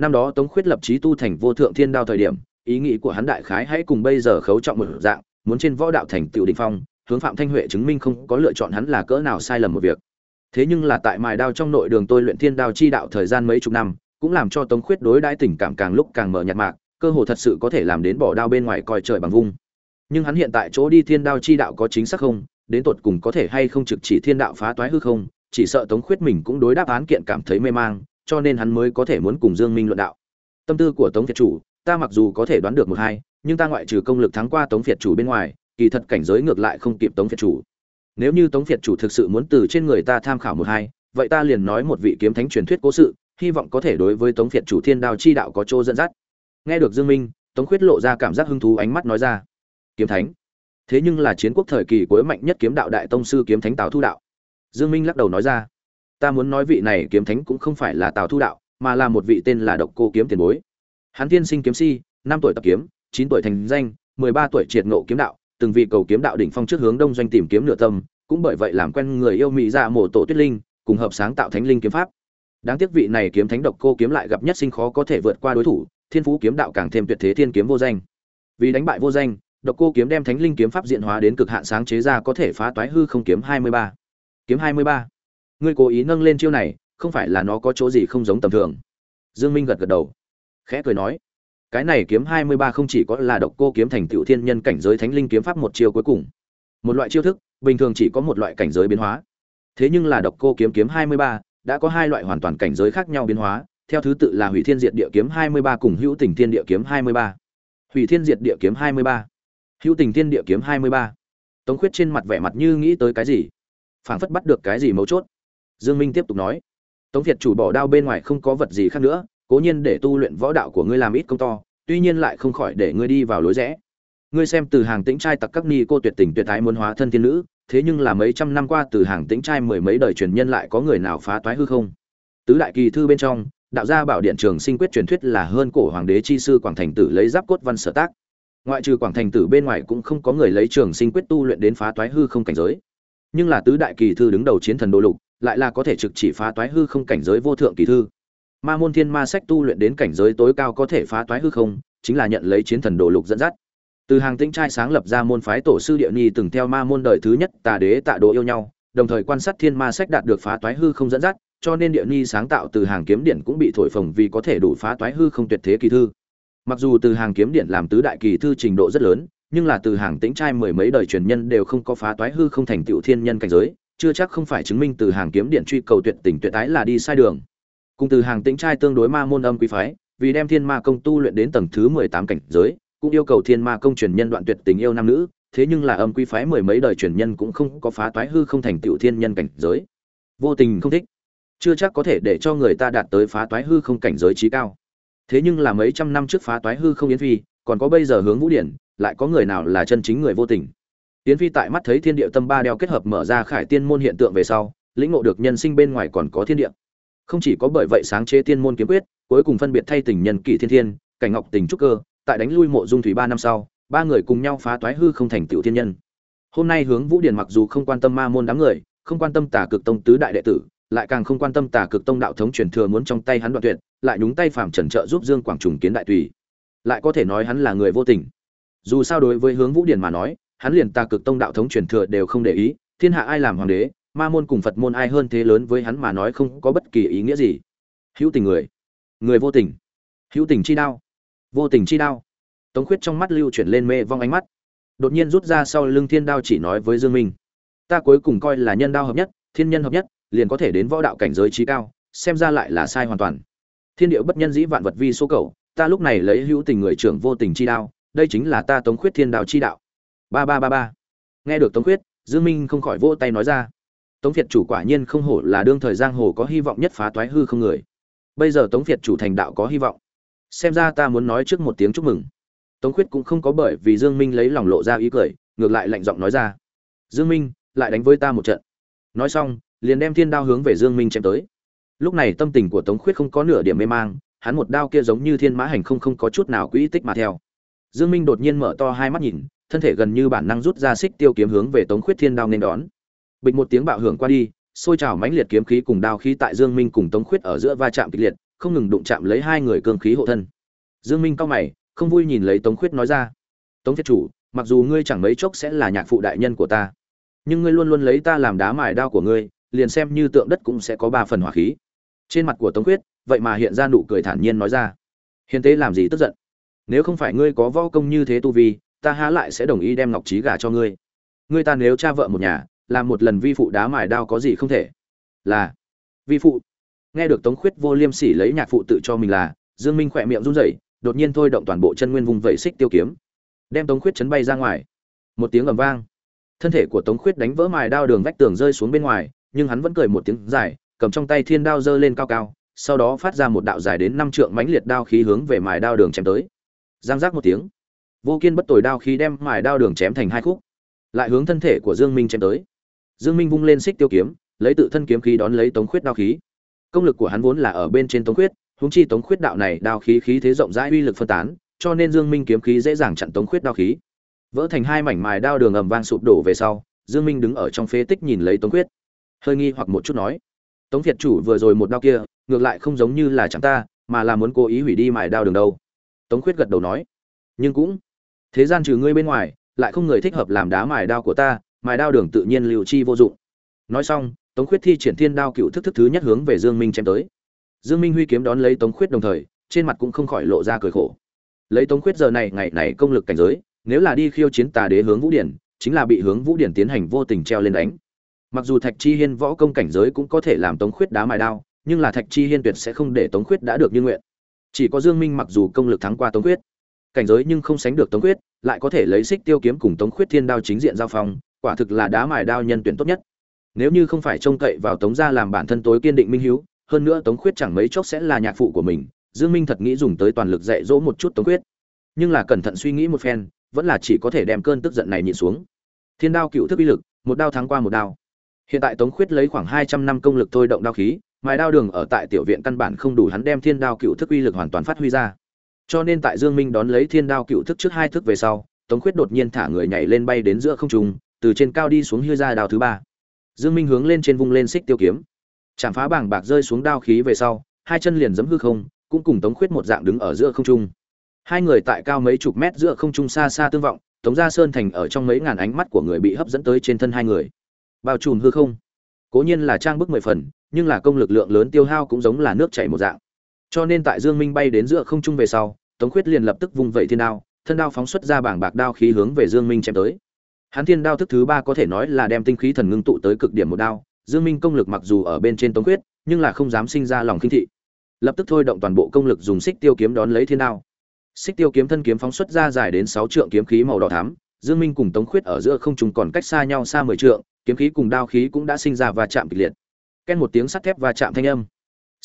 năm đó tống khuyết lập chí tu thành vô thượng thiên đao thời điểm, ý nghĩ của hắn đại khái hãy cùng bây giờ khấu trọng một dạng, muốn trên võ đạo thành tựu đình phong, hướng phạm thanh huệ chứng minh không có lựa chọn hắn là cỡ nào sai lầm một việc. Thế nhưng là tại mài đao trong nội đường tôi luyện thiên đao chi đạo thời gian mấy chục năm, cũng làm cho tống khuyết đối đãi tình cảm càng lúc càng mở nhạt mạc, cơ hồ thật sự có thể làm đến bỏ đao bên ngoài coi trời bằng vung. Nhưng hắn hiện tại chỗ đi thiên đao chi đạo có chính xác không, đến tột cùng có thể hay không trực chỉ thiên đạo phá toái hư không, chỉ sợ tống khuyết mình cũng đối đáp án kiện cảm thấy mê mang cho nên hắn mới có thể muốn cùng dương minh luận đạo. Tâm tư của tống việt chủ, ta mặc dù có thể đoán được một hai, nhưng ta ngoại trừ công lực thắng qua tống việt chủ bên ngoài, kỳ thật cảnh giới ngược lại không kịp tống việt chủ. Nếu như tống việt chủ thực sự muốn từ trên người ta tham khảo một hai, vậy ta liền nói một vị kiếm thánh truyền thuyết cố sự, hy vọng có thể đối với tống việt chủ thiên đao chi đạo có chỗ dẫn dắt. Nghe được dương minh, tống khuyết lộ ra cảm giác hứng thú ánh mắt nói ra, kiếm thánh, thế nhưng là chiến quốc thời kỳ cuối mạnh nhất kiếm đạo đại tông sư kiếm thánh tào thu đạo. Dương minh lắc đầu nói ra ta muốn nói vị này kiếm thánh cũng không phải là tào thu đạo, mà là một vị tên là độc cô kiếm tiền bối. Hắn tiên sinh kiếm si, năm tuổi tập kiếm, chín tuổi thành danh, mười ba tuổi triệt ngộ kiếm đạo, từng vị cầu kiếm đạo đỉnh phong trước hướng đông doanh tìm kiếm nửa tâm, cũng bởi vậy làm quen người yêu mỹ ra mổ tổ tuyết linh, cùng hợp sáng tạo thánh linh kiếm pháp. Đáng tiếc vị này kiếm thánh độc cô kiếm lại gặp nhất sinh khó có thể vượt qua đối thủ, thiên phú kiếm đạo càng thêm tuyệt thế thiên kiếm vô danh. Vì đánh bại vô danh, độc cô kiếm đem thánh linh kiếm pháp diện hóa đến cực hạn sáng chế ra có thể phá toái hư không kiếm hai mươi ba. Kiếm hai mươi ba ngươi cố ý nâng lên chiêu này, không phải là nó có chỗ gì không giống tầm thường. Dương minh gật gật đầu, khẽ cười nói, cái này kiếm hai mươi ba không chỉ có là độc cô kiếm thành tựu thiên nhân cảnh giới thánh linh kiếm pháp một chiêu cuối cùng. Một loại chiêu thức, bình thường chỉ có một loại cảnh giới biến hóa. Thế nhưng là độc cô kiếm kiếm hai mươi ba, đã có hai loại hoàn toàn cảnh giới khác nhau biến hóa, theo thứ tự là hủy thiên diệt địa kiếm hai mươi ba cùng hữu tình thiên địa kiếm hai mươi ba. Hủy thiên diệt địa kiếm hai mươi ba. Hữu tình thiên địa kiếm hai mươi ba. Tống khuyết trên mặt vẻ mặt như nghĩ tới cái gì? Phảng phất bắt được cái gì mấu chốt dương minh tiếp tục nói, tống việt chủ bỏ đao bên ngoài không có vật gì khác nữa, cố nhiên để tu luyện võ đạo của ngươi làm ít công to, tuy nhiên lại không khỏi để ngươi đi vào lối rẽ. Ngươi xem từ hàng tĩnh trai tặc các ni cô tuyệt tình tuyệt thái muốn hóa thân thiên nữ, thế nhưng là mấy trăm năm qua từ hàng tĩnh trai mười mấy đời truyền nhân lại có người nào phá toái hư không? Tứ đại kỳ thư bên trong, đạo gia bảo điện trường sinh quyết truyền thuyết là hơn cổ hoàng đế chi sư quảng thành tử lấy giáp cốt văn sở tác. Ngoại trừ quảng thành tử bên ngoài cũng không có người lấy trường sinh quyết tu luyện đến phá toái hư không cảnh giới. Nhưng là tứ đại kỳ thư đứng đầu chiến thần đô lục lại là có thể trực chỉ phá toái hư không cảnh giới vô thượng kỳ thư. Ma môn thiên ma sách tu luyện đến cảnh giới tối cao có thể phá toái hư không, chính là nhận lấy chiến thần đồ lục dẫn dắt. Từ hàng tĩnh trai sáng lập ra môn phái tổ sư địa ni từng theo ma môn đời thứ nhất tà đế tạ đồ yêu nhau, đồng thời quan sát thiên ma sách đạt được phá toái hư không dẫn dắt, cho nên địa ni sáng tạo từ hàng kiếm điện cũng bị thổi phồng vì có thể đủ phá toái hư không tuyệt thế kỳ thư. Mặc dù từ hàng kiếm điện làm tứ đại kỳ thư trình độ rất lớn, nhưng là từ hàng tĩnh trai mười mấy đời truyền nhân đều không có phá toái hư không thành tựu thiên nhân cảnh giới chưa chắc không phải chứng minh từ hàng kiếm điện truy cầu tuyệt tình tuyệt tái là đi sai đường. Cùng từ hàng tĩnh trai tương đối ma môn âm quý phái, vì đem thiên ma công tu luyện đến tầng thứ mười tám cảnh giới, cũng yêu cầu thiên ma công truyền nhân đoạn tuyệt tình yêu nam nữ, thế nhưng là âm quý phái mười mấy đời truyền nhân cũng không có phá toái hư không thành tiểu thiên nhân cảnh giới. Vô tình không thích. Chưa chắc có thể để cho người ta đạt tới phá toái hư không cảnh giới trí cao. Thế nhưng là mấy trăm năm trước phá toái hư không yến phi, còn có bây giờ hướng vũ điển, lại có người nào là chân chính người vô tình? Yến phi tại mắt thấy thiên địa tâm ba đeo kết hợp mở ra khải tiên môn hiện tượng về sau, lĩnh ngộ được nhân sinh bên ngoài còn có thiên địa. Không chỉ có bởi vậy sáng chế tiên môn kiếm quyết, cuối cùng phân biệt thay tình nhân kỷ thiên thiên, cảnh ngọc tình trúc cơ, tại đánh lui mộ dung thủy ba năm sau, ba người cùng nhau phá toái hư không thành tiểu thiên nhân. Hôm nay hướng vũ điển mặc dù không quan tâm ma môn đám người, không quan tâm tà cực tông tứ đại đệ tử, lại càng không quan tâm tà cực tông đạo thống truyền thừa muốn trong tay hắn đoạn tuyệt, lại nhúng tay phàm trần trợ giúp dương quảng trùng kiến đại tùy. Lại có thể nói hắn là người vô tình. Dù sao đối với hướng vũ điển mà nói hắn liền tà cực tông đạo thống truyền thừa đều không để ý, thiên hạ ai làm hoàng đế, ma môn cùng phật môn ai hơn thế lớn với hắn mà nói không có bất kỳ ý nghĩa gì. Hữu tình người người vô tình. Hữu tình chi đao, vô tình chi đao. Tống khuyết trong mắt lưu chuyển lên mê vong ánh mắt. Đột nhiên rút ra sau lưng thiên đao chỉ nói với dương minh, ta cuối cùng coi là nhân đao hợp nhất, thiên nhân hợp nhất, liền có thể đến võ đạo cảnh giới trí cao, xem ra lại là sai hoàn toàn. Thiên điệu bất nhân dĩ vạn vật vi số cầu, ta lúc này lấy hữu tình người trưởng vô tình chi đao, đây chính là ta tống khuyết thiên đao chi đạo ba ba ba ba. Nghe được tống khuyết, dương minh không khỏi vỗ tay nói ra. Tống việt chủ quả nhiên không hổ là đương thời giang hồ có hy vọng nhất phá toái hư không người. Bây giờ tống việt chủ thành đạo có hy vọng. Xem ra ta muốn nói trước một tiếng chúc mừng. Tống khuyết cũng không có bởi vì dương minh lấy lòng lộ ra ý cười, ngược lại lạnh giọng nói ra. Dương minh, lại đánh với ta một trận. Nói xong, liền đem thiên đao hướng về dương minh chém tới. Lúc này tâm tình của tống khuyết không có nửa điểm mê mang, hắn một đao kia giống như thiên mã hành không không có chút nào quỹ tích mà theo. Dương minh đột nhiên mở to hai mắt nhìn thân thể gần như bản năng rút ra xích tiêu kiếm hướng về tống khuyết thiên đao nên đón. Bịch một tiếng bạo hưởng qua đi xôi trào mãnh liệt kiếm khí cùng đao khí tại dương minh cùng tống khuyết ở giữa va chạm kịch liệt, không ngừng đụng chạm lấy hai người cương khí hộ thân. Dương minh cao mày, không vui nhìn lấy tống khuyết nói ra, tống thiết chủ, mặc dù ngươi chẳng mấy chốc sẽ là nhạc phụ đại nhân của ta, nhưng ngươi luôn luôn lấy ta làm đá mài đao của ngươi, liền xem như tượng đất cũng sẽ có ba phần hỏa khí. Trên mặt của tống khuyết, vậy mà hiện ra nụ cười thản nhiên nói ra, hiền tế làm gì tức giận? Nếu không phải ngươi có võ công như thế tu vi ta há lại sẽ đồng ý đem ngọc trí gả cho ngươi. Ngươi ta nếu cha vợ một nhà làm một lần vi phụ đá mài đao có gì không thể? Là, vi phụ. Nghe được tống khuyết vô liêm sỉ lấy nhạc phụ tự cho mình là, dương minh khỏe miệng run rẩy, đột nhiên thôi động toàn bộ chân nguyên vùng vẩy xích tiêu kiếm. Đem tống khuyết chấn bay ra ngoài. Một tiếng ầm vang. Thân thể của tống khuyết đánh vỡ mài đao đường vách tường rơi xuống bên ngoài, nhưng hắn vẫn cười một tiếng dài, cầm trong tay thiên đao giơ lên cao cao, sau đó phát ra một đạo dài đến năm trượng mãnh liệt đao khí hướng về mài đao đường chém tới. Giang giác một tiếng vô kiên bất tồi đao khí đem mài đao đường chém thành hai khúc, lại hướng thân thể của dương minh chém tới. Dương minh vung lên xích tiêu kiếm, lấy tự thân kiếm khí đón lấy tống khuyết đao khí. Công lực của hắn vốn là ở bên trên tống khuyết húng chi tống khuyết đạo này đao khí khí thế rộng rãi uy lực phân tán, cho nên dương minh kiếm khí dễ dàng chặn tống khuyết đao khí. Vỡ thành hai mảnh mài đao đường ầm vang sụp đổ về sau, dương minh đứng ở trong phế tích nhìn lấy tống khuyết. Hơi nghi hoặc một chút nói, tống việt chủ vừa rồi một đao kia, ngược lại không giống như là chẳng ta, mà là muốn cố ý hủy đi mài đao đường đâu? Tống khuyết gật đầu nói, nhưng cũng thế gian trừ ngươi bên ngoài, lại không người thích hợp làm đá mài đao của ta, mài đao đường tự nhiên liều chi vô dụng. Nói xong, tống khuyết thi triển thiên đao cựu thức thức thứ nhất hướng về dương minh chém tới. Dương minh huy kiếm đón lấy tống khuyết đồng thời, trên mặt cũng không khỏi lộ ra cười khổ. Lấy tống khuyết giờ này ngày này công lực cảnh giới, nếu là đi khiêu chiến tà đế hướng vũ điển, chính là bị hướng vũ điển tiến hành vô tình treo lên đánh. Mặc dù thạch chi hiên võ công cảnh giới cũng có thể làm tống khuyết đá mài đao, nhưng là thạch chi hiên tuyệt sẽ không để tống khuyết đã được như nguyện. Chỉ có dương minh mặc dù công lực thắng qua tống khuyết cảnh giới nhưng không sánh được tống khuyết, lại có thể lấy xích tiêu kiếm cùng tống khuyết thiên đao chính diện giao phong, quả thực là đá mài đao nhân tuyển tốt nhất. Nếu như không phải trông cậy vào tống gia làm bản thân tối kiên định minh hiếu, hơn nữa tống khuyết chẳng mấy chốc sẽ là nhạc phụ của mình, dương minh thật nghĩ dùng tới toàn lực dạy dỗ một chút tống khuyết. Nhưng là cẩn thận suy nghĩ một phen, vẫn là chỉ có thể đem cơn tức giận này nhịn xuống. Thiên đao cựu thức uy lực, một đao thắng qua một đao. Hiện tại tống khuyết lấy khoảng 200 năm công lực thôi động đao khí, mài đao đường ở tại tiểu viện căn bản không đủ hắn đem thiên đao cựu thức uy lực hoàn toàn phát huy ra cho nên tại dương minh đón lấy thiên đao cựu thức trước hai thức về sau, tống khuyết đột nhiên thả người nhảy lên bay đến giữa không trung, từ trên cao đi xuống hư ra đao thứ ba. Dương minh hướng lên trên vung lên xích tiêu kiếm. Chạm phá bảng bạc rơi xuống đao khí về sau, hai chân liền giẫm hư không, cũng cùng tống khuyết một dạng đứng ở giữa không trung. Hai người tại cao mấy chục mét giữa không trung xa xa tương vọng, tống gia sơn thành ở trong mấy ngàn ánh mắt của người bị hấp dẫn tới trên thân hai người. Bao trùm hư không. Cố nhiên là trang bức mười phần, nhưng là công lực lượng lớn tiêu hao cũng giống là nước chảy một dạng cho nên tại dương minh bay đến giữa không trung về sau, tống khuyết liền lập tức vung vẩy thiên đao, thân đao phóng xuất ra bảng bạc đao khí hướng về dương minh chém tới. Hắn thiên đao thức thứ ba có thể nói là đem tinh khí thần ngưng tụ tới cực điểm một đao, dương minh công lực mặc dù ở bên trên tống khuyết, nhưng là không dám sinh ra lòng khinh thị. Lập tức thôi động toàn bộ công lực dùng xích tiêu kiếm đón lấy thiên đao. Xích tiêu kiếm thân kiếm phóng xuất ra dài đến sáu trượng kiếm khí màu đỏ thắm, dương minh cùng tống khuyết ở giữa không trùng còn cách xa nhau xa mười trượng, kiếm khí cùng đao khí cũng đã sinh ra và chạm kịch liệt. Ken một tiếng sắt thép và chạm thanh âm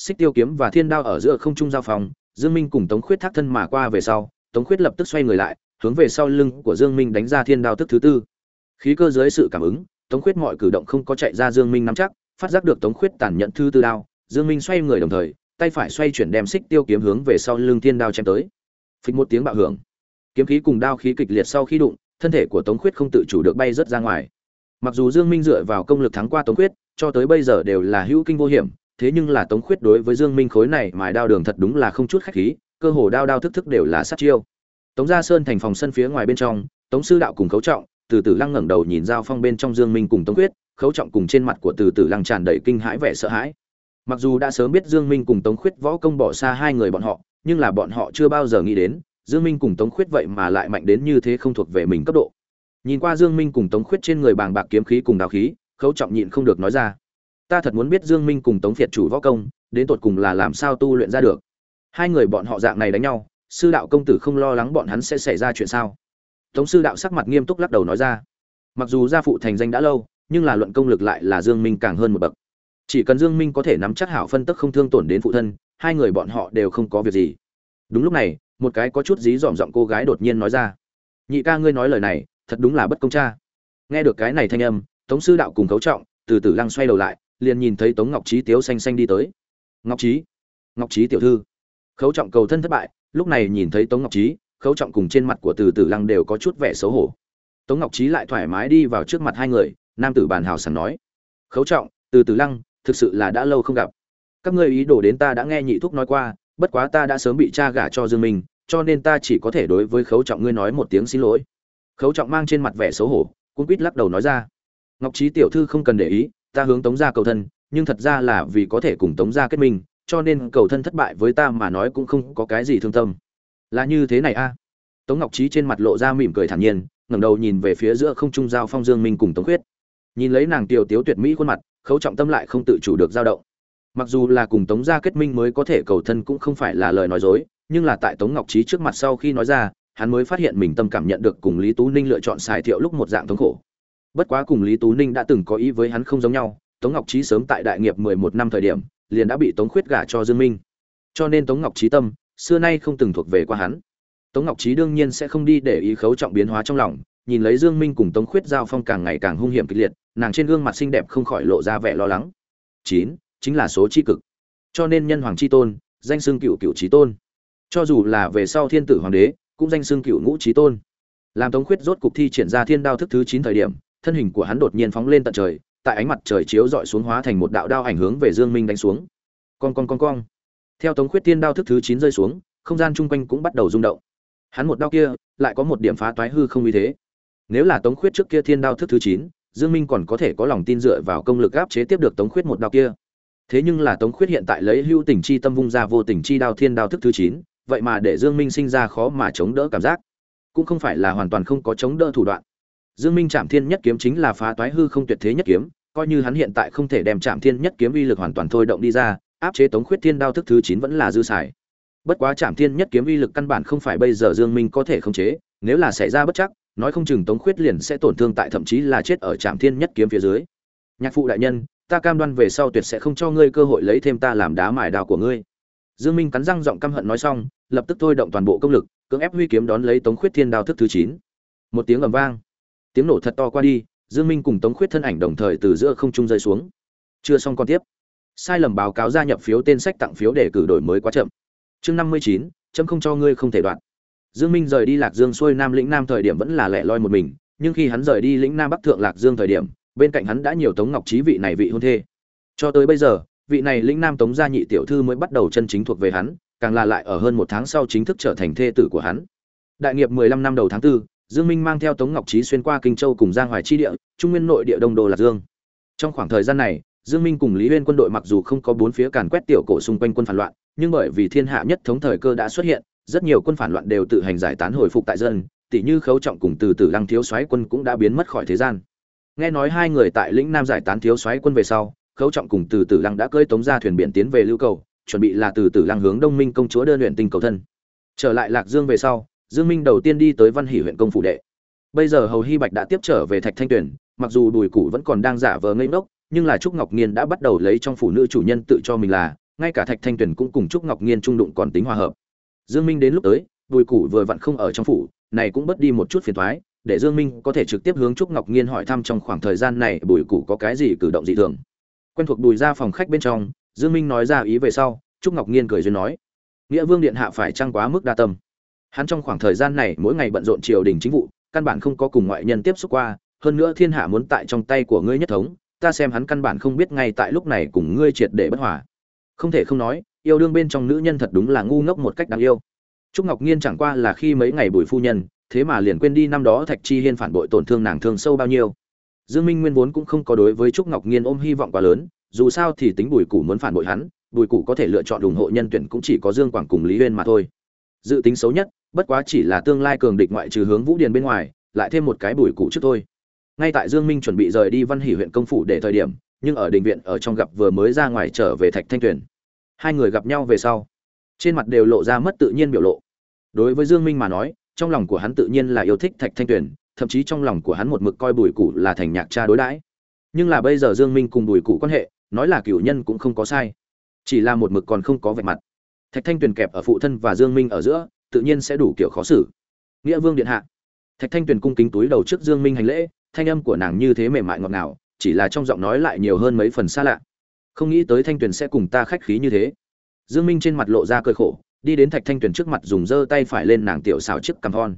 xích tiêu kiếm và thiên đao ở giữa không trung giao phòng, dương minh cùng tống khuyết thác thân mà qua về sau, tống khuyết lập tức xoay người lại, hướng về sau lưng của dương minh đánh ra thiên đao tức thứ tư. Khí cơ dưới sự cảm ứng, tống khuyết mọi cử động không có chạy ra dương minh nắm chắc, phát giác được tống khuyết tàn nhẫn thứ tư đao, dương minh xoay người đồng thời, tay phải xoay chuyển đem xích tiêu kiếm hướng về sau lưng thiên đao chém tới. Phịch một tiếng bạo hưởng. Kiếm khí cùng đao khí kịch liệt sau khi đụng, thân thể của tống khuyết không tự chủ được bay rớt ra ngoài. Mặc dù dương minh dựa vào công lực thắng qua tống khuyết, cho tới bây giờ đều là hữu kinh vô hiểm thế nhưng là tống khuyết đối với dương minh khối này mài đao đường thật đúng là không chút khách khí, cơ hồ đao đao thức thức đều là sát chiêu. Tống gia sơn thành phòng sân phía ngoài bên trong, tống sư đạo cùng khấu trọng, từ từ lăng ngẩng đầu nhìn giao phong bên trong dương minh cùng tống khuyết, khấu trọng cùng trên mặt của từ từ lăng tràn đầy kinh hãi vẻ sợ hãi. Mặc dù đã sớm biết dương minh cùng tống khuyết võ công bỏ xa hai người bọn họ, nhưng là bọn họ chưa bao giờ nghĩ đến, dương minh cùng tống khuyết vậy mà lại mạnh đến như thế không thuộc về mình cấp độ. Nhìn qua dương minh cùng tống khuyết trên người bàng bạc kiếm khí cùng đào khí, khấu trọng nhịn không được nói ra ta thật muốn biết dương minh cùng tống phiệt chủ võ công, đến tột cùng là làm sao tu luyện ra được. Hai người bọn họ dạng này đánh nhau, sư đạo công tử không lo lắng bọn hắn sẽ xảy ra chuyện sao? Tống sư đạo sắc mặt nghiêm túc lắc đầu nói ra. Mặc dù gia phụ thành danh đã lâu, nhưng là luận công lực lại là dương minh càng hơn một bậc. Chỉ cần dương minh có thể nắm chắc hảo phân tức không thương tổn đến phụ thân, hai người bọn họ đều không có việc gì. Đúng lúc này, một cái có chút dí dỏm giọng cô gái đột nhiên nói ra. Nhị ca ngươi nói lời này, thật đúng là bất công cha. Nghe được cái này thanh âm, tống sư đạo cùng cấu trọng, từ từ lăng xoay đầu lại liền nhìn thấy tống ngọc trí tiếu xanh xanh đi tới. Ngọc trí ngọc trí tiểu thư. Khấu trọng cầu thân thất bại, lúc này nhìn thấy tống ngọc trí khấu trọng cùng trên mặt của từ từ lăng đều có chút vẻ xấu hổ. Tống ngọc trí lại thoải mái đi vào trước mặt hai người, nam tử bàn hào sảng nói. Khấu trọng, từ từ lăng, thực sự là đã lâu không gặp. Các ngươi ý đồ đến ta đã nghe nhị thúc nói qua, bất quá ta đã sớm bị cha gả cho dương minh, cho nên ta chỉ có thể đối với khấu trọng ngươi nói một tiếng xin lỗi. Khấu trọng mang trên mặt vẻ xấu hổ cũng quýt lắc đầu nói ra. Ngọc trí tiểu thư không cần để ý ta hướng tống gia cầu thân, nhưng thật ra là vì có thể cùng tống gia kết minh, cho nên cầu thân thất bại với ta mà nói cũng không có cái gì thương tâm. Là như thế này a. Tống ngọc trí trên mặt lộ ra mỉm cười thản nhiên, ngẩng đầu nhìn về phía giữa không trung giao phong dương minh cùng tống khuyết. Nhìn lấy nàng tiểu tiếu tuyệt mỹ khuôn mặt, khấu trọng tâm lại không tự chủ được dao động. Mặc dù là cùng tống gia kết minh mới có thể cầu thân cũng không phải là lời nói dối, nhưng là tại tống ngọc trí trước mặt sau khi nói ra, hắn mới phát hiện mình tâm cảm nhận được cùng lý tú ninh lựa chọn xài thiệu lúc một dạng thống khổ bất quá cùng lý tú ninh đã từng có ý với hắn không giống nhau, tống ngọc trí sớm tại đại nghiệp mười một năm thời điểm, liền đã bị tống khuyết gả cho dương minh. Cho nên tống ngọc trí tâm, xưa nay không từng thuộc về qua hắn. Tống ngọc trí đương nhiên sẽ không đi để ý khấu trọng biến hóa trong lòng, nhìn lấy dương minh cùng tống khuyết giao phong càng ngày càng hung hiểm kịch liệt, nàng trên gương mặt xinh đẹp không khỏi lộ ra vẻ lo lắng. Chín, chính là số chi cực. Cho nên nhân hoàng chi tôn, danh xưng cựu cựu trí tôn. Cho dù là về sau thiên tử hoàng đế, cũng danh xưng cựu ngũ trí tôn. Làm tống khuyết rốt cục thi triển ra thiên đao thức thứ chín thời điểm thân hình của hắn đột nhiên phóng lên tận trời, tại ánh mặt trời chiếu rọi xuống hóa thành một đạo đao ảnh hướng về dương minh đánh xuống. Con con con con theo tống khuyết thiên đao thức thứ chín rơi xuống, không gian chung quanh cũng bắt đầu rung động. Hắn một đao kia, lại có một điểm phá toái hư không như thế. Nếu là tống khuyết trước kia thiên đao thức thứ chín, dương minh còn có thể có lòng tin dựa vào công lực áp chế tiếp được tống khuyết một đao kia. Thế nhưng là tống khuyết hiện tại lấy hưu tình chi tâm vung ra vô tình chi đao thiên đao thức thứ chín, vậy mà để dương minh sinh ra khó mà chống đỡ cảm giác. Cũng không phải là hoàn toàn không có chống đỡ thủ đoạn dương minh chạm thiên nhất kiếm chính là phá toái hư không tuyệt thế nhất kiếm, coi như hắn hiện tại không thể đem chạm thiên nhất kiếm uy lực hoàn toàn thôi động đi ra, áp chế tống khuyết thiên đao thức thứ chín vẫn là dư xài. Bất quá chạm thiên nhất kiếm uy lực căn bản không phải bây giờ dương minh có thể khống chế, nếu là xảy ra bất chắc, nói không chừng tống khuyết liền sẽ tổn thương tại thậm chí là chết ở trạm thiên nhất kiếm phía dưới. Nhạc phụ đại nhân, ta cam đoan về sau tuyệt sẽ không cho ngươi cơ hội lấy thêm ta làm đá mài đao của ngươi. Dương minh cắn răng giọng căm hận nói xong, lập tức thôi động toàn bộ công lực, cưỡng ép huy kiếm đón lấy tống khuyết thiên đao thức thứ chín. Một tiếng ầm vang tiếng nổ thật to qua đi dương minh cùng tống khuyết thân ảnh đồng thời từ giữa không trung rơi xuống chưa xong con tiếp sai lầm báo cáo gia nhập phiếu tên sách tặng phiếu để cử đổi mới quá chậm chương năm mươi chín chấm không cho ngươi không thể đoạn Dương Minh rời đi Lạc Dương xuôi Nam lĩnh Nam thời điểm vẫn là lẻ loi một mình, nhưng khi hắn rời đi lĩnh Nam Bắc thượng Lạc Dương thời điểm, bên cạnh hắn đã nhiều Tống Ngọc trí vị này vị hôn thê. Cho tới bây giờ, vị này lĩnh Nam Tống gia nhị tiểu thư mới bắt đầu chân chính thuộc về hắn, càng là lại ở hơn một tháng sau chính thức trở thành thê tử của hắn. Đại nghiệp 15 năm đầu tháng 4, Dương Minh mang theo Tống Ngọc Chí xuyên qua Kinh Châu cùng Giang Hoài chi địa, trung nguyên nội địa đông đô là Dương. Trong khoảng thời gian này, Dương Minh cùng Lý Uyên quân đội mặc dù không có bốn phía càn quét tiểu cổ xung quanh quân phản loạn, nhưng bởi vì thiên hạ nhất thống thời cơ đã xuất hiện, rất nhiều quân phản loạn đều tự hành giải tán hồi phục tại dân tỷ như khấu trọng cùng từ Tử lăng thiếu soái quân cũng đã biến mất khỏi thế gian nghe nói hai người tại lĩnh nam giải tán thiếu soái quân về sau khấu trọng cùng từ Tử lăng đã cưỡi tống ra thuyền biển tiến về lưu cầu chuẩn bị là từ Tử lăng hướng đông minh công chúa đơn luyện tình cầu thân trở lại lạc dương về sau dương minh đầu tiên đi tới văn hỷ huyện công phủ đệ bây giờ hầu hy bạch đã tiếp trở về thạch thanh tuyển mặc dù bùi Củ vẫn còn đang giả vờ ngây ngốc nhưng là trúc ngọc nghiên đã bắt đầu lấy trong phụ nữ chủ nhân tự cho mình là ngay cả thạch thanh tuyển cũng cùng trúc ngọc nghiên trung đụng còn tính hòa hợp Dương Minh đến lúc tới, Bùi Củ vừa vặn không ở trong phủ, này cũng bất đi một chút phiền toái, để Dương Minh có thể trực tiếp hướng Trúc Ngọc Nghiên hỏi thăm trong khoảng thời gian này Bùi Củ có cái gì cử động dị thường. Quen thuộc Bùi ra phòng khách bên trong, Dương Minh nói ra ý về sau, Trúc Ngọc Nghiên cười duyên nói: "Nghĩa Vương điện hạ phải trăng quá mức đa tâm. Hắn trong khoảng thời gian này mỗi ngày bận rộn triều đình chính vụ, căn bản không có cùng ngoại nhân tiếp xúc qua, hơn nữa thiên hạ muốn tại trong tay của ngươi nhất thống, ta xem hắn căn bản không biết ngay tại lúc này cùng ngươi triệt để bất hòa. Không thể không nói, yêu đương bên trong nữ nhân thật đúng là ngu ngốc một cách đáng yêu. Trúc ngọc nhiên chẳng qua là khi mấy ngày bùi phu nhân thế mà liền quên đi năm đó thạch chi hiên phản bội tổn thương nàng thương sâu bao nhiêu. Dương minh nguyên vốn cũng không có đối với trúc ngọc nhiên ôm hy vọng quá lớn dù sao thì tính bùi củ muốn phản bội hắn bùi củ có thể lựa chọn ủng hộ nhân tuyển cũng chỉ có dương quảng cùng lý huyên mà thôi. Dự tính xấu nhất bất quá chỉ là tương lai cường địch ngoại trừ hướng vũ điền bên ngoài, lại thêm một cái bùi cụ trước thôi. Ngay tại dương minh chuẩn bị rời đi văn hỷ huyện công phủ để thời điểm, nhưng ở đình viện ở trong gặp vừa mới ra ngoài trở về thạch thanh tuyền. Hai người gặp nhau về sau, trên mặt đều lộ ra mất tự nhiên biểu lộ. Đối với dương minh mà nói, trong lòng của hắn tự nhiên là yêu thích thạch thanh tuyền, thậm chí trong lòng của hắn một mực coi bùi cụ là thành nhạc cha đối đãi. Nhưng là bây giờ dương minh cùng bùi cụ quan hệ, nói là cửu nhân cũng không có sai. Chỉ là một mực còn không có vẻ mặt. Thạch thanh tuyền kẹp ở phụ thân và dương minh ở giữa tự nhiên sẽ đủ kiểu khó xử. Nghĩa vương điện hạ. Thạch thanh tuyền cung kính túi đầu trước dương minh hành lễ, thanh âm của nàng như thế mềm mại ngọt ngào, chỉ là trong giọng nói lại nhiều hơn mấy phần xa lạ. Không nghĩ tới thanh tuyền sẽ cùng ta khách khí như thế. Dương minh trên mặt lộ ra cơi khổ, đi đến thạch thanh tuyền trước mặt dùng giơ tay phải lên nàng tiểu xảo chiếc cằm thon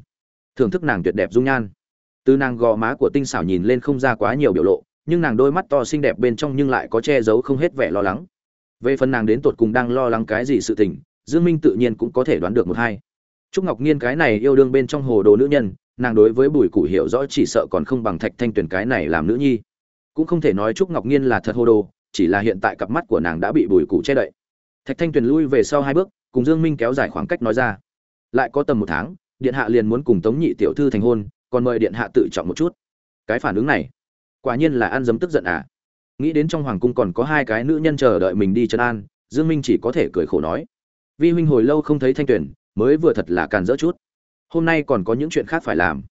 thưởng thức nàng tuyệt đẹp dung nhan. Từ nàng gò má của tinh xảo nhìn lên không ra quá nhiều biểu lộ, nhưng nàng đôi mắt to xinh đẹp bên trong nhưng lại có che giấu không hết vẻ lo lắng. Về phần nàng đến tột cùng đang lo lắng cái gì sự tình, dương minh tự nhiên cũng có thể đoán được một hai trúc ngọc nhiên cái này yêu đương bên trong hồ đồ nữ nhân, nàng đối với bùi củ hiểu rõ chỉ sợ còn không bằng thạch thanh Tuyền cái này làm nữ nhi. Cũng không thể nói trúc ngọc nhiên là thật hồ đồ, chỉ là hiện tại cặp mắt của nàng đã bị bùi củ che đậy. Thạch thanh tuyền lui về sau hai bước, cùng dương minh kéo dài khoảng cách nói ra. Lại có tầm một tháng, điện hạ liền muốn cùng tống nhị tiểu thư thành hôn, còn mời điện hạ tự trọng một chút. Cái phản ứng này, quả nhiên là ăn dấm tức giận à. Nghĩ đến trong hoàng cung còn có hai cái nữ nhân chờ đợi mình đi trấn an, dương minh chỉ có thể cười khổ nói. Vi huynh hồi lâu không thấy thanh tuyền mới vừa thật là càn dỡ chút. Hôm nay còn có những chuyện khác phải làm.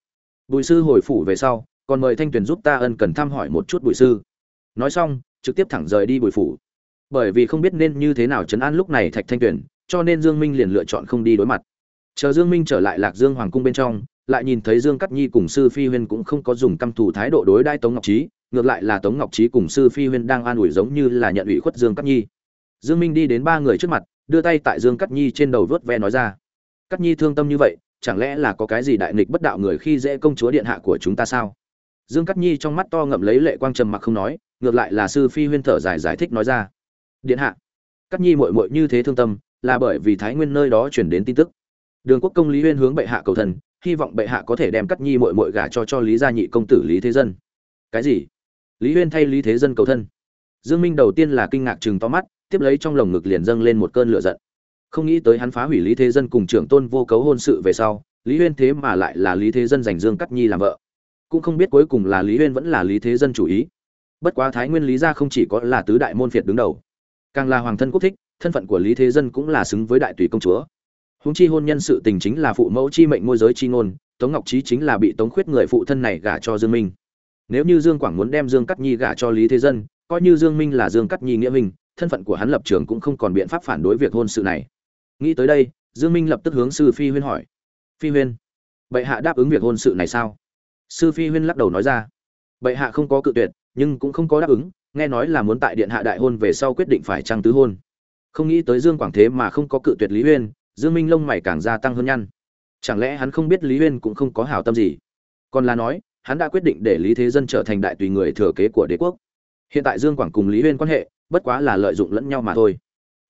Bùi sư hồi phủ về sau, còn mời thanh tuyền giúp ta ân cần thăm hỏi một chút bùi sư. Nói xong, trực tiếp thẳng rời đi bùi phủ. Bởi vì không biết nên như thế nào chấn an lúc này thạch thanh tuyền, cho nên dương minh liền lựa chọn không đi đối mặt. Chờ dương minh trở lại lạc dương hoàng cung bên trong, lại nhìn thấy dương cắt nhi cùng sư phi huyên cũng không có dùng căm thù thái độ đối đai tống ngọc trí ngược lại là tống ngọc trí cùng sư phi huyên đang an ủi giống như là nhận ủy khuất dương cắt nhi. Dương minh đi đến ba người trước mặt, đưa tay tại dương cắt nhi trên đầu vớt ve nói ra. Cát nhi thương tâm như vậy, chẳng lẽ là có cái gì đại nghịch bất đạo người khi dễ công chúa điện hạ của chúng ta sao? Dương cắt nhi trong mắt to ngậm lấy lệ quang trầm mặc không nói, ngược lại là sư phi huyên thở dài giải thích nói ra. Điện hạ cắt nhi muội muội như thế thương tâm, là bởi vì thái nguyên nơi đó chuyển đến tin tức. Đường quốc công lý huyên hướng bệ hạ cầu thần, hy vọng bệ hạ có thể đem cắt nhi muội muội gả cho cho lý gia nhị công tử lý thế dân. Cái gì? Lý huyên thay lý thế dân cầu thân. Dương minh đầu tiên là kinh ngạc chừng to mắt, tiếp lấy trong lồng ngực liền dâng lên một cơn lửa giận không nghĩ tới hắn phá hủy lý thế dân cùng trưởng tôn vô cấu hôn sự về sau, lý huyên thế mà lại là lý thế dân giành dương cắt nhi làm vợ. Cũng không biết cuối cùng là lý huyên vẫn là lý thế dân chủ ý. Bất quá thái nguyên lý gia không chỉ có là tứ đại môn phiệt đứng đầu, càng là hoàng thân quốc thích, thân phận của lý thế dân cũng là xứng với đại tùy công chúa. Húng chi hôn nhân sự tình chính là phụ mẫu chi mệnh môi giới chi ngôn, tống ngọc trí chính là bị tống khuyết người phụ thân này gả cho dương minh. Nếu như dương quảng muốn đem dương cắt nhi gả cho lý thế dân, coi như dương minh là dương cắt nhi nghĩa minh thân phận của hắn lập trường cũng không còn biện pháp phản đối việc hôn sự này nghĩ tới đây, dương minh lập tức hướng sư phi huyên hỏi. Phi huyên, bệ hạ đáp ứng việc hôn sự này sao? Sư phi huyên lắc đầu nói ra. Bệ hạ không có cự tuyệt, nhưng cũng không có đáp ứng, nghe nói là muốn tại điện hạ đại hôn về sau quyết định phải trăng tứ hôn. Không nghĩ tới dương quảng thế mà không có cự tuyệt lý huyên, dương minh lông mày càng gia tăng hơn nhăn. Chẳng lẽ hắn không biết lý huyên cũng không có hảo tâm gì? Còn là nói, hắn đã quyết định để lý thế dân trở thành đại tùy người thừa kế của đế quốc. Hiện tại dương quảng cùng lý huyên quan hệ, bất quá là lợi dụng lẫn nhau mà thôi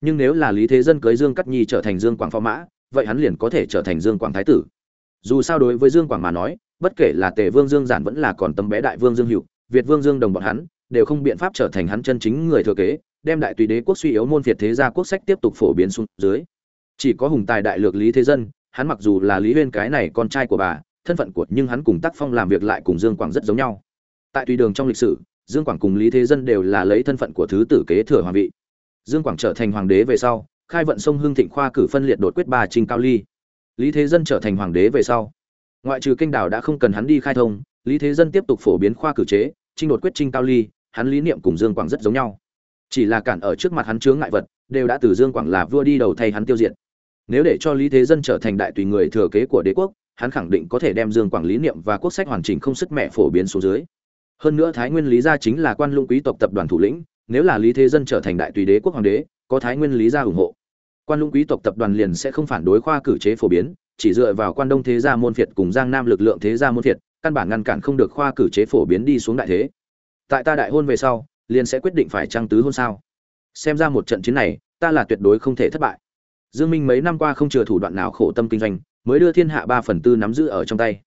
nhưng nếu là lý thế dân cưới dương cắt nhi trở thành dương quảng phó mã, vậy hắn liền có thể trở thành dương quảng thái tử. Dù sao đối với dương quảng mà nói, bất kể là tề vương dương giản vẫn là còn tấm bé đại vương dương hữu, việt vương dương đồng bọn hắn, đều không biện pháp trở thành hắn chân chính người thừa kế, đem đại tùy đế quốc suy yếu môn việt thế gia quốc sách tiếp tục phổ biến xuống dưới. Chỉ có hùng tài đại lược lý thế dân, hắn mặc dù là lý huyên cái này con trai của bà, thân phận của nhưng hắn cùng tác phong làm việc lại cùng dương quảng rất giống nhau. Tại tùy đường trong lịch sử, dương quảng cùng lý thế dân đều là lấy thân phận của thứ tử kế thừa hoàng vị dương quảng trở thành hoàng đế về sau, khai vận sông hưng thịnh khoa cử phân liệt đột quyết ba trình cao ly. Lý thế dân trở thành hoàng đế về sau, ngoại trừ kinh đảo đã không cần hắn đi khai thông, lý thế dân tiếp tục phổ biến khoa cử chế trinh đột quyết trinh cao ly, hắn lý niệm cùng dương quảng rất giống nhau. Chỉ là cản ở trước mặt hắn chướng ngại vật, đều đã từ dương quảng là vua đi đầu thay hắn tiêu diệt. Nếu để cho lý thế dân trở thành đại tùy người thừa kế của đế quốc, hắn khẳng định có thể đem dương quảng lý niệm và quốc sách hoàn chỉnh không sức mẹ phổ biến xuống dưới. Hơn nữa thái nguyên lý gia chính là quan lũng quý tộc tập đoàn thủ lĩnh nếu là lý thế dân trở thành đại tùy đế quốc hoàng đế, có thái nguyên lý gia ủng hộ. Quan lũng quý tộc tập đoàn liền sẽ không phản đối khoa cử chế phổ biến, chỉ dựa vào quan đông thế gia môn phiệt cùng giang nam lực lượng thế gia môn phiệt, căn bản ngăn cản không được khoa cử chế phổ biến đi xuống đại thế. Tại ta đại hôn về sau, liền sẽ quyết định phải trang tứ hôn sao. Xem ra một trận chiến này, ta là tuyệt đối không thể thất bại. Dương minh mấy năm qua không chừa thủ đoạn nào khổ tâm kinh doanh, mới đưa thiên hạ ba phần tư nắm giữ ở trong tay.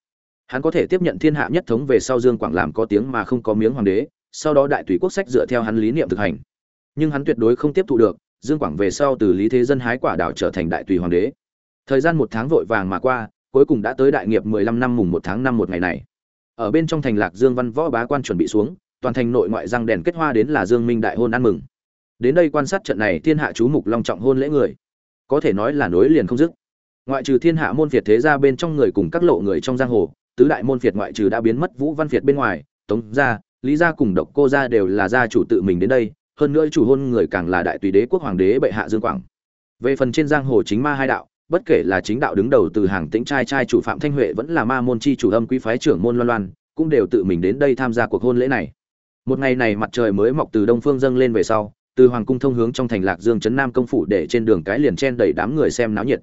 Hắn có thể tiếp nhận thiên hạ nhất thống về sau dương quảng làm có tiếng mà không có miếng hoàng đế sau đó đại tùy quốc sách dựa theo hắn lý niệm thực hành. Nhưng hắn tuyệt đối không tiếp thu được, dương quảng về sau từ lý thế dân hái quả đảo trở thành đại tùy hoàng đế. Thời gian một tháng vội vàng mà qua, cuối cùng đã tới đại nghiệp 15 năm mùng một tháng năm một ngày này. Ở bên trong thành lạc dương văn võ bá quan chuẩn bị xuống, toàn thành nội ngoại răng đèn kết hoa đến là dương minh đại hôn ăn mừng. Đến đây quan sát trận này thiên hạ chú mục long trọng hôn lễ người. Có thể nói là nối liền không dứt. Ngoại trừ thiên hạ môn phiệt thế gia bên trong người cùng các lộ người trong giang hồ, tứ đại môn phiệt ngoại trừ đã biến mất vũ văn phiệt bên ngoài, tống gia lý gia cùng độc cô gia đều là gia chủ tự mình đến đây, hơn nữa chủ hôn người càng là đại tùy đế quốc hoàng đế bệ hạ dương quảng. Về phần trên giang hồ chính ma hai đạo, bất kể là chính đạo đứng đầu từ hàng tĩnh trai trai chủ phạm thanh huệ vẫn là ma môn chi chủ âm quý phái trưởng môn loan loan, cũng đều tự mình đến đây tham gia cuộc hôn lễ này. Một ngày này mặt trời mới mọc từ đông phương dâng lên về sau, từ hoàng cung thông hướng trong thành lạc dương trấn nam công phủ để trên đường cái liền chen đầy đám người xem náo nhiệt.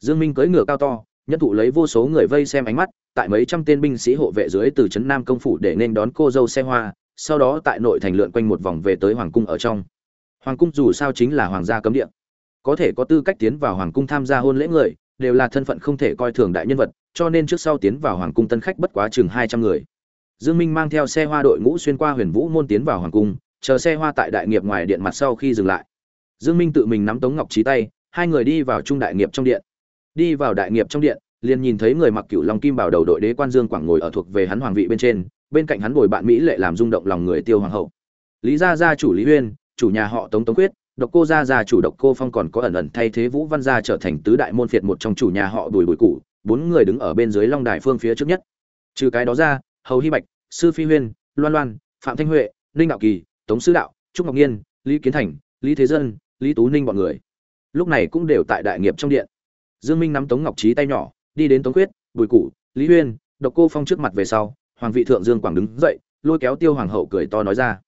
Dương minh cưỡi ngựa cao to, nhất thụ lấy vô số người vây xem ánh mắt tại mấy trăm tên binh sĩ hộ vệ dưới từ trấn nam công phủ để nên đón cô dâu xe hoa, sau đó tại nội thành lượn quanh một vòng về tới hoàng cung ở trong. Hoàng cung dù sao chính là hoàng gia cấm địa. Có thể có tư cách tiến vào hoàng cung tham gia hôn lễ người, đều là thân phận không thể coi thường đại nhân vật, cho nên trước sau tiến vào hoàng cung tân khách bất quá chừng hai trăm người. Dương minh mang theo xe hoa đội ngũ xuyên qua huyền vũ môn tiến vào hoàng cung, chờ xe hoa tại đại nghiệp ngoài điện mặt sau khi dừng lại. Dương minh tự mình nắm tống ngọc trí tay, hai người đi vào trung đại nghiệp trong điện. Đi vào đại nghiệp trong điện liền nhìn thấy người mặc cựu long kim bảo đầu đội đế quan dương quảng ngồi ở thuộc về hắn hoàng vị bên trên, bên cạnh hắn ngồi bạn mỹ lệ làm rung động lòng người tiêu hoàng hậu. Lý gia gia chủ lý huyên chủ nhà họ tống tống quyết, độc cô gia gia chủ độc cô phong còn có ẩn ẩn thay thế vũ văn gia trở thành tứ đại môn phiệt một trong chủ nhà họ bùi bùi cụ bốn người đứng ở bên dưới long đài phương phía trước nhất. Trừ cái đó ra, hầu hy bạch, sư phi huyên, loan loan, phạm thanh huệ, ninh đạo kỳ, tống sư đạo, trúc ngọc nhiên, lý kiến thành, lý thế dân, lý tú ninh bọn người. Lúc này cũng đều tại đại nghiệp trong điện. Dương minh nắm tống ngọc trí tay nhỏ đi đến tống quyết bùi cụ lý huyên, độc cô phong trước mặt về sau, hoàng vị thượng dương quảng đứng dậy, lôi kéo tiêu hoàng hậu cười to nói ra.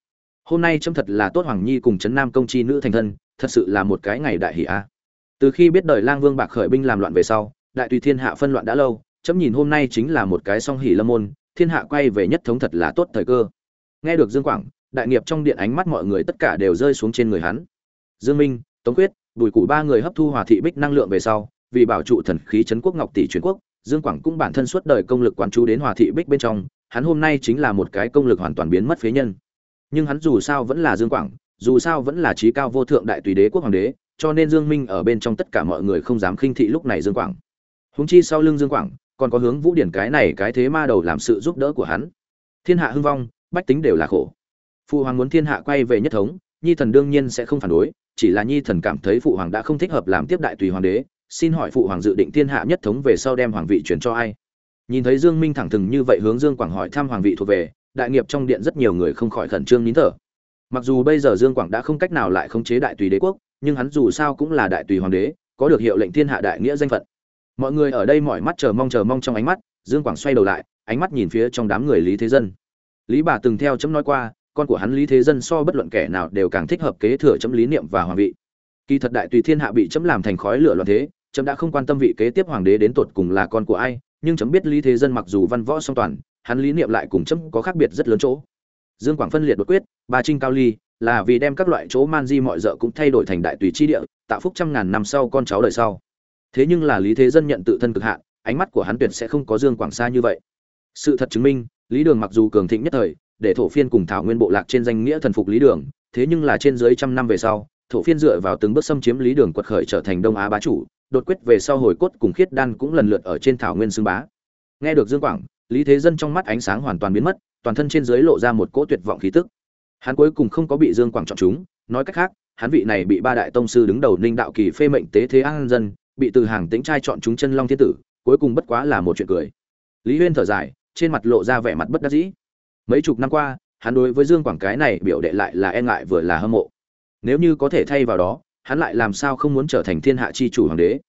Hôm nay trâm thật là tốt hoàng nhi cùng trấn nam công chi nữ thành thân, thật sự là một cái ngày đại hỷ a. Từ khi biết đời lang vương bạc khởi binh làm loạn về sau, đại tùy thiên hạ phân loạn đã lâu, chấm nhìn hôm nay chính là một cái song hỷ lâm môn, thiên hạ quay về nhất thống thật là tốt thời cơ. Nghe được dương quảng, đại nghiệp trong điện ánh mắt mọi người tất cả đều rơi xuống trên người hắn. Dương minh, tống quyết bùi cụ ba người hấp thu hòa thị bích năng lượng về sau vì bảo trụ thần khí trấn quốc ngọc tỷ truyền quốc, dương quảng cũng bản thân suốt đời công lực quán chú đến hòa thị bích bên trong, hắn hôm nay chính là một cái công lực hoàn toàn biến mất phế nhân. Nhưng hắn dù sao vẫn là dương quảng, dù sao vẫn là trí cao vô thượng đại tùy đế quốc hoàng đế, cho nên dương minh ở bên trong tất cả mọi người không dám khinh thị lúc này dương quảng. Hướng chi sau lưng dương quảng, còn có hướng vũ điển cái này cái thế ma đầu làm sự giúp đỡ của hắn. Thiên hạ hưng vong, bách tính đều là khổ. Phụ hoàng muốn thiên hạ quay về nhất thống, nhi thần đương nhiên sẽ không phản đối, chỉ là nhi thần cảm thấy phụ hoàng đã không thích hợp làm tiếp đại tùy hoàng đế xin hỏi phụ hoàng dự định thiên hạ nhất thống về sau đem hoàng vị chuyển cho ai? Nhìn thấy dương minh thẳng thừng như vậy hướng dương quảng hỏi thăm hoàng vị thuộc về, đại nghiệp trong điện rất nhiều người không khỏi khẩn trương nín thở. Mặc dù bây giờ dương quảng đã không cách nào lại khống chế đại tùy đế quốc, nhưng hắn dù sao cũng là đại tùy hoàng đế, có được hiệu lệnh thiên hạ đại nghĩa danh phận. Mọi người ở đây mỏi mắt chờ mong chờ mong trong ánh mắt, dương quảng xoay đầu lại, ánh mắt nhìn phía trong đám người lý thế dân. Lý bà từng theo chấm nói qua, con của hắn lý thế dân so bất luận kẻ nào đều càng thích hợp kế thừa chấm lý niệm và hoàng vị. Kỳ thật đại tùy thiên hạ bị chấm làm thành khói lửa loạn thế chấm đã không quan tâm vị kế tiếp hoàng đế đến tột cùng là con của ai, nhưng chấm biết lý thế dân mặc dù văn võ song toàn, hắn lý niệm lại cùng chấm có khác biệt rất lớn chỗ. Dương quảng phân liệt đột quyết, ba trinh cao ly, là vì đem các loại chỗ man di mọi dợ cũng thay đổi thành đại tùy chi địa, tạo phúc trăm ngàn năm sau con cháu đời sau. Thế nhưng là lý thế dân nhận tự thân cực hạn, ánh mắt của hắn tuyệt sẽ không có dương quảng xa như vậy. Sự thật chứng minh, lý đường mặc dù cường thịnh nhất thời, để thổ phiên cùng thảo nguyên bộ lạc trên danh nghĩa thần phục lý đường, thế nhưng là trên dưới trăm năm về sau, thổ phiên dựa vào từng bước xâm chiếm lý đường quật khởi trở thành đông á bá chủ đột quyết về sau hồi cốt cùng khiết đan cũng lần lượt ở trên thảo nguyên xưng bá. Nghe được dương quảng, lý thế dân trong mắt ánh sáng hoàn toàn biến mất, toàn thân trên dưới lộ ra một cỗ tuyệt vọng khí tức. Hắn cuối cùng không có bị dương quảng chọn chúng, nói cách khác, hắn vị này bị ba đại tông sư đứng đầu ninh đạo kỳ phê mệnh tế thế an dân, bị từ hàng tính trai chọn chúng chân long thiên tử, cuối cùng bất quá là một chuyện cười. Lý huyên thở dài, trên mặt lộ ra vẻ mặt bất đắc dĩ. Mấy chục năm qua, hắn đối với dương quảng cái này biểu đệ lại là e ngại vừa là hâm mộ. Nếu như có thể thay vào đó hắn lại làm sao không muốn trở thành thiên hạ chi chủ hoàng đế?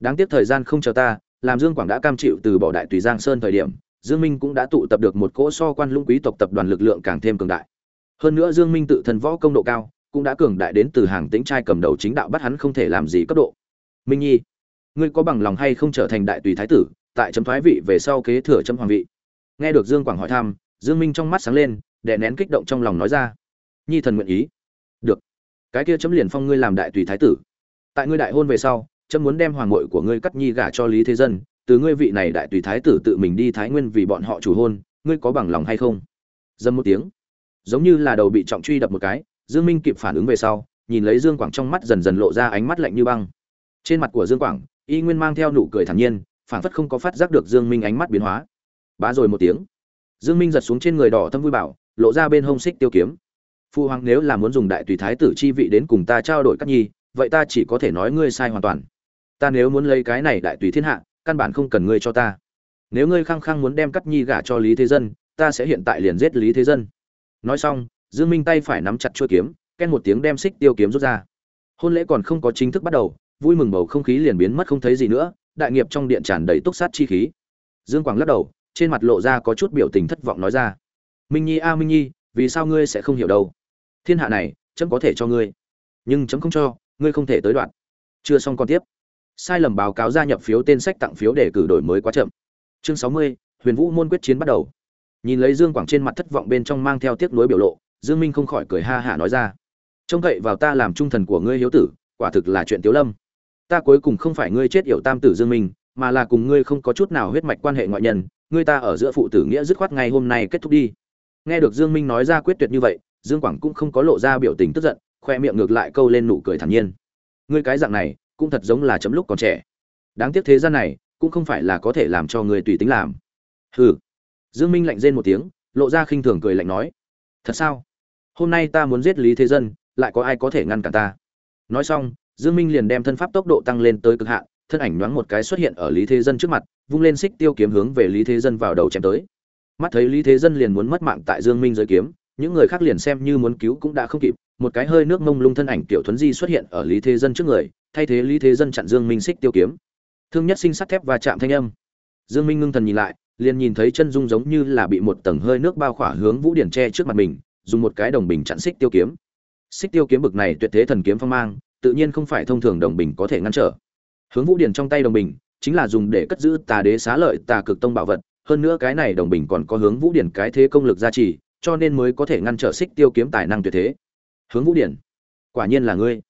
Đáng tiếc thời gian không chờ ta, làm dương quảng đã cam chịu từ bỏ đại tùy giang sơn thời điểm, dương minh cũng đã tụ tập được một cỗ so quan lũng quý tộc tập đoàn lực lượng càng thêm cường đại. Hơn nữa dương minh tự thân võ công độ cao, cũng đã cường đại đến từ hàng tĩnh trai cầm đầu chính đạo bắt hắn không thể làm gì cấp độ. Minh nhi, ngươi có bằng lòng hay không trở thành đại tùy thái tử, tại chấm thoái vị về sau kế thừa chấm hoàng vị? Nghe được dương quảng hỏi thăm, dương minh trong mắt sáng lên, đè nén kích động trong lòng nói ra. Nhi thần nguyện ý cái kia chấm liền phong ngươi làm đại tùy thái tử. Tại ngươi đại hôn về sau, chấm muốn đem hoàng muội của ngươi cắt nhi gả cho lý thế dân, từ ngươi vị này đại tùy thái tử tự mình đi thái nguyên vì bọn họ chủ hôn, ngươi có bằng lòng hay không? Dâm một tiếng, giống như là đầu bị trọng truy đập một cái, dương minh kịp phản ứng về sau, nhìn lấy dương quảng trong mắt dần dần lộ ra ánh mắt lạnh như băng. Trên mặt của dương quảng, y nguyên mang theo nụ cười thản nhiên phản phất không có phát giác được dương minh ánh mắt biến hóa. Bá rồi một tiếng. Dương minh giật xuống trên người đỏ thâm vui bảo, lộ ra bên hông xích tiêu kiếm phu hoàng nếu là muốn dùng đại tùy thái tử chi vị đến cùng ta trao đổi các nhi, vậy ta chỉ có thể nói ngươi sai hoàn toàn. Ta nếu muốn lấy cái này đại tùy thiên hạ, căn bản không cần ngươi cho ta. Nếu ngươi khăng khăng muốn đem cắt nhi gả cho lý thế dân, ta sẽ hiện tại liền giết lý thế dân. Nói xong, dương minh tay phải nắm chặt chuôi kiếm, ken một tiếng đem xích tiêu kiếm rút ra. Hôn lễ còn không có chính thức bắt đầu, vui mừng bầu không khí liền biến mất không thấy gì nữa, đại nghiệp trong điện tràn đầy túc sát chi khí. Dương quảng lắc đầu, trên mặt lộ ra có chút biểu tình thất vọng nói ra. Minh nhi, a minh nhi, vì sao ngươi sẽ không hiểu đâu? Thiên hạ này, chấm có thể cho ngươi. Nhưng chấm không cho, ngươi không thể tới đoạn. Chưa xong còn tiếp. Sai lầm báo cáo gia nhập phiếu tên sách tặng phiếu để cử đổi mới quá chậm. Chương sáu mươi, huyền vũ môn quyết chiến bắt đầu. Nhìn lấy dương quảng trên mặt thất vọng bên trong mang theo tiếc nuối biểu lộ, dương minh không khỏi cười ha hả nói ra. Trông cậy vào ta làm trung thần của ngươi hiếu tử, quả thực là chuyện tiếu lâm. Ta cuối cùng không phải ngươi chết yểu tam tử dương minh, mà là cùng ngươi không có chút nào huyết mạch quan hệ ngoại nhân, ngươi ta ở giữa phụ tử nghĩa dứt khoát ngày hôm nay kết thúc đi. Nghe được dương minh nói ra quyết tuyệt như vậy dương quảng cũng không có lộ ra biểu tình tức giận, khoe miệng ngược lại câu lên nụ cười thản nhiên. Ngươi cái dạng này, cũng thật giống là chấm lúc còn trẻ. Đáng tiếc thế gian này, cũng không phải là có thể làm cho người tùy tính làm. Hừ. Dương minh lạnh rên một tiếng, lộ ra khinh thường cười lạnh nói. Thật sao? Hôm nay ta muốn giết lý thế dân, lại có ai có thể ngăn cản ta? Nói xong, dương minh liền đem thân pháp tốc độ tăng lên tới cực hạn, thân ảnh nhoáng một cái xuất hiện ở lý thế dân trước mặt, vung lên xích tiêu kiếm hướng về lý thế dân vào đầu chém tới. Mắt thấy lý thế dân liền muốn mất mạng tại dương minh dưới kiếm những người khác liền xem như muốn cứu cũng đã không kịp, một cái hơi nước mông lung thân ảnh tiểu thuấn di xuất hiện ở lý thế dân trước người, thay thế lý thế dân chặn dương minh xích tiêu kiếm. Thương nhất sinh sắt thép và chạm thanh âm. Dương minh ngưng thần nhìn lại, liền nhìn thấy chân dung giống như là bị một tầng hơi nước bao khỏa hướng vũ điển che trước mặt mình, dùng một cái đồng bình chặn xích tiêu kiếm. Xích tiêu kiếm bực này tuyệt thế thần kiếm phong mang, tự nhiên không phải thông thường đồng bình có thể ngăn trở. Hướng vũ điển trong tay đồng bình, chính là dùng để cất giữ tà đế xá lợi, tà cực tông bảo vật, hơn nữa cái này đồng bình còn có hướng vũ điển cái thế công lực gia trì cho nên mới có thể ngăn trở xích tiêu kiếm tài năng tuyệt thế. Hướng vũ điển, quả nhiên là ngươi.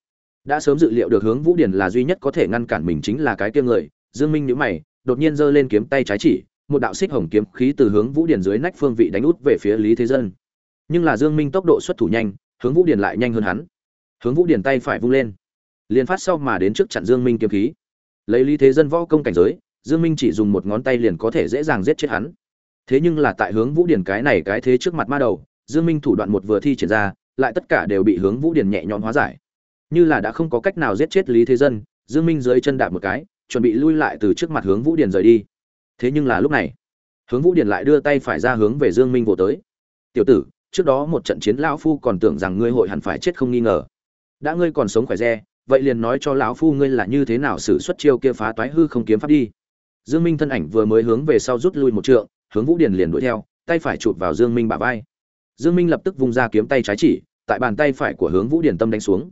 Đã sớm dự liệu được hướng vũ điển là duy nhất có thể ngăn cản mình chính là cái kia người, dương minh nhíu mày, đột nhiên giơ lên kiếm tay trái chỉ, một đạo xích hồng kiếm khí từ hướng vũ điển dưới nách phương vị đánh út về phía lý thế dân. Nhưng là dương minh tốc độ xuất thủ nhanh, hướng vũ điển lại nhanh hơn hắn. Hướng vũ điển tay phải vung lên, liền phát sau mà đến trước chặn dương minh kiếm khí. Lấy lý thế dân võ công cảnh giới, dương minh chỉ dùng một ngón tay liền có thể dễ dàng giết chết hắn thế nhưng là tại hướng vũ điển cái này cái thế trước mặt ma đầu, dương minh thủ đoạn một vừa thi triển ra, lại tất cả đều bị hướng vũ điển nhẹ nhõm hóa giải. Như là đã không có cách nào giết chết lý thế dân, dương minh dưới chân đạp một cái, chuẩn bị lui lại từ trước mặt hướng vũ điển rời đi. Thế nhưng là lúc này, hướng vũ điển lại đưa tay phải ra hướng về dương minh vỗ tới. Tiểu tử, trước đó một trận chiến lão phu còn tưởng rằng ngươi hội hẳn phải chết không nghi ngờ. Đã ngươi còn sống khỏe re, vậy liền nói cho lão phu ngươi là như thế nào xử xuất chiêu kia phá toái hư không kiếm pháp đi. Dương minh thân ảnh vừa mới hướng về sau rút lui một trượng hướng vũ Điền liền đuổi theo, tay phải chụp vào dương minh bả vai. Dương minh lập tức vung ra kiếm tay trái chỉ, tại bàn tay phải của hướng vũ Điền tâm đánh xuống.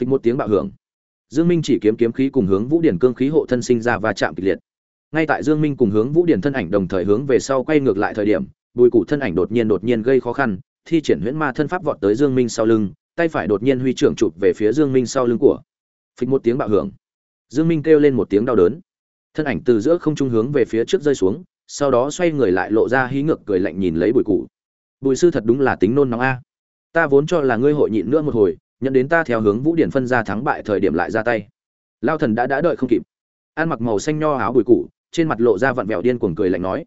Phịch một tiếng bạo hưởng. Dương minh chỉ kiếm kiếm khí cùng hướng vũ điển cương khí hộ thân sinh ra và chạm kịch liệt. Ngay tại dương minh cùng hướng vũ điển thân ảnh đồng thời hướng về sau quay ngược lại thời điểm, bùi cụ thân ảnh đột nhiên đột nhiên gây khó khăn, thi triển huyễn ma thân pháp vọt tới dương minh sau lưng, tay phải đột nhiên huy trưởng chụp về phía dương minh sau lưng của. Phịch một tiếng bạo hưởng. Dương minh kêu lên một tiếng đau đớn. Thân ảnh từ giữa không trung hướng về phía trước rơi xuống sau đó xoay người lại lộ ra hí ngược cười lạnh nhìn lấy bùi cụ bùi sư thật đúng là tính nôn nóng a. Ta vốn cho là ngươi hội nhịn nữa một hồi, nhận đến ta theo hướng vũ điển phân ra thắng bại thời điểm lại ra tay. Lao thần đã đã đợi không kịp. Ăn mặc màu xanh nho áo bùi cụ trên mặt lộ ra vặn vẹo điên cuồng cười lạnh nói.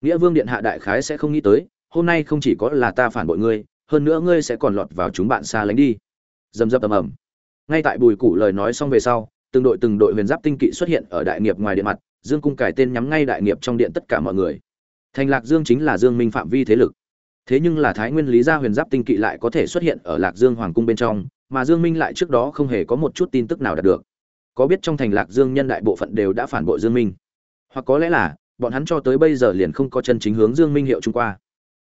Nghĩa vương điện hạ đại khái sẽ không nghĩ tới, hôm nay không chỉ có là ta phản bội ngươi, hơn nữa ngươi sẽ còn lọt vào chúng bạn xa lánh đi. Dầm dập ầm ầm. Ngay tại bùi cụ lời nói xong về sau, từng đội từng đội huyền giáp tinh kỵ xuất hiện ở đại nghiệp ngoài điện mặt dương cung cải tên nhắm ngay đại nghiệp trong điện tất cả mọi người. Thành lạc dương chính là dương minh phạm vi thế lực. Thế nhưng là thái nguyên lý gia huyền giáp tinh kỵ lại có thể xuất hiện ở lạc dương hoàng cung bên trong, mà dương minh lại trước đó không hề có một chút tin tức nào đạt được. Có biết trong thành lạc dương nhân đại bộ phận đều đã phản bội dương minh? Hoặc có lẽ là, bọn hắn cho tới bây giờ liền không có chân chính hướng dương minh hiệu trung qua.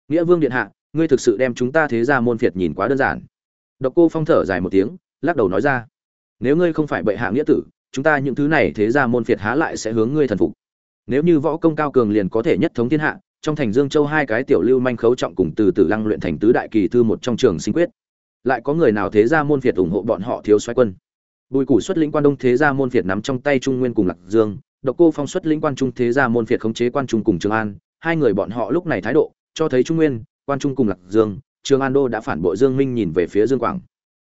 Nghĩa vương điện hạ, ngươi thực sự đem chúng ta thế ra môn phiệt nhìn quá đơn giản. Độc cô phong thở dài một tiếng, lắc đầu nói ra. Nếu ngươi không phải bệ hạ nghĩa tử chúng ta những thứ này thế ra môn phiệt há lại sẽ hướng ngươi thần phục. Nếu như võ công cao cường liền có thể nhất thống thiên hạ, trong thành dương châu hai cái tiểu lưu manh khấu trọng cùng từ từ lăng luyện thành tứ đại kỳ thư một trong trường sinh quyết. Lại có người nào thế ra môn phiệt ủng hộ bọn họ thiếu xoay quân? Bùi củ xuất lĩnh quan đông thế gia môn phiệt nắm trong tay trung nguyên cùng lạc dương, độc cô phong xuất lĩnh quan trung thế gia môn phiệt khống chế quan trung cùng trường an. Hai người bọn họ lúc này thái độ, cho thấy trung nguyên, quan trung cùng lạc dương, trường an đô đã phản bội dương minh nhìn về phía dương quảng.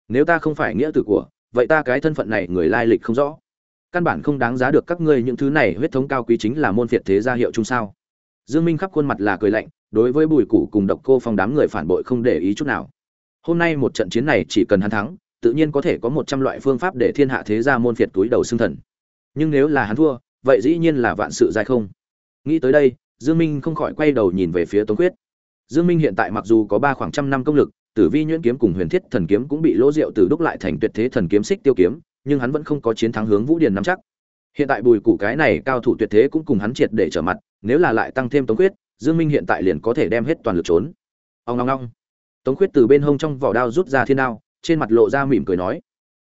Nếu ta không phải nghĩa tử của, vậy ta cái thân phận này người lai lịch không rõ căn bản không đáng giá được các ngươi những thứ này huyết thống cao quý chính là môn phiệt thế gia hiệu chung sao. Dương minh khắp khuôn mặt là cười lạnh, đối với bùi củ cùng độc cô phong đám người phản bội không để ý chút nào. Hôm nay một trận chiến này chỉ cần hắn thắng, tự nhiên có thể có một trăm loại phương pháp để thiên hạ thế gia môn phiệt túi đầu xương thần. Nhưng nếu là hắn thua, vậy dĩ nhiên là vạn sự dài không. Nghĩ tới đây, dương minh không khỏi quay đầu nhìn về phía tống quyết dương minh hiện tại mặc dù có ba khoảng trăm năm công lực, tử vi nhuyễn kiếm cùng huyền thiết thần kiếm cũng bị lỗ diệu từ đúc lại thành tuyệt thế thần kiếm xích tiêu kiếm nhưng hắn vẫn không có chiến thắng hướng vũ điền nắm chắc. Hiện tại bùi củ cái này cao thủ tuyệt thế cũng cùng hắn triệt để trở mặt, nếu là lại tăng thêm tống quyết dương minh hiện tại liền có thể đem hết toàn lực trốn. Ông long long tống quyết từ bên hông trong vỏ đao rút ra thiên đao, trên mặt lộ ra mỉm cười nói,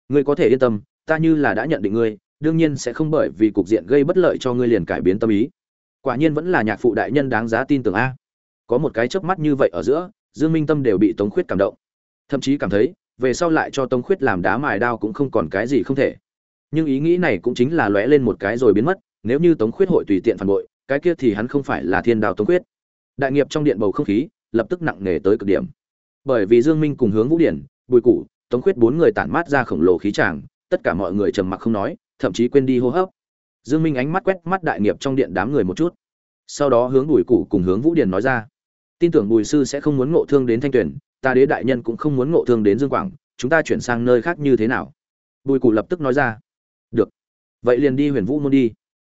ngươi có thể yên tâm, ta như là đã nhận định ngươi, đương nhiên sẽ không bởi vì cục diện gây bất lợi cho ngươi liền cải biến tâm ý. Quả nhiên vẫn là nhạc phụ đại nhân đáng giá tin tưởng a. Có một cái chớp mắt như vậy ở giữa, dương minh tâm đều bị tống khuyết cảm động. Thậm chí cảm thấy về sau lại cho tống khuyết làm đá mài đao cũng không còn cái gì không thể. Nhưng ý nghĩ này cũng chính là lóe lên một cái rồi biến mất, nếu như tống khuyết hội tùy tiện phản bội, cái kia thì hắn không phải là thiên đao tống khuyết. Đại nghiệp trong điện bầu không khí, lập tức nặng nề tới cực điểm. Bởi vì dương minh cùng hướng vũ điển, bùi cụ tống khuyết bốn người tản mát ra khổng lồ khí tràng, tất cả mọi người trầm mặc không nói, thậm chí quên đi hô hấp. Dương minh ánh mắt quét mắt đại nghiệp trong điện đám người một chút. Sau đó hướng bùi cụ cùng hướng vũ điển nói ra, tin tưởng bùi sư sẽ không muốn ngộ thương đến thanh tuyển ta đế đại nhân cũng không muốn ngộ thương đến dương quảng, chúng ta chuyển sang nơi khác như thế nào? Bùi cụ lập tức nói ra. Được. Vậy liền đi huyền vũ môn đi.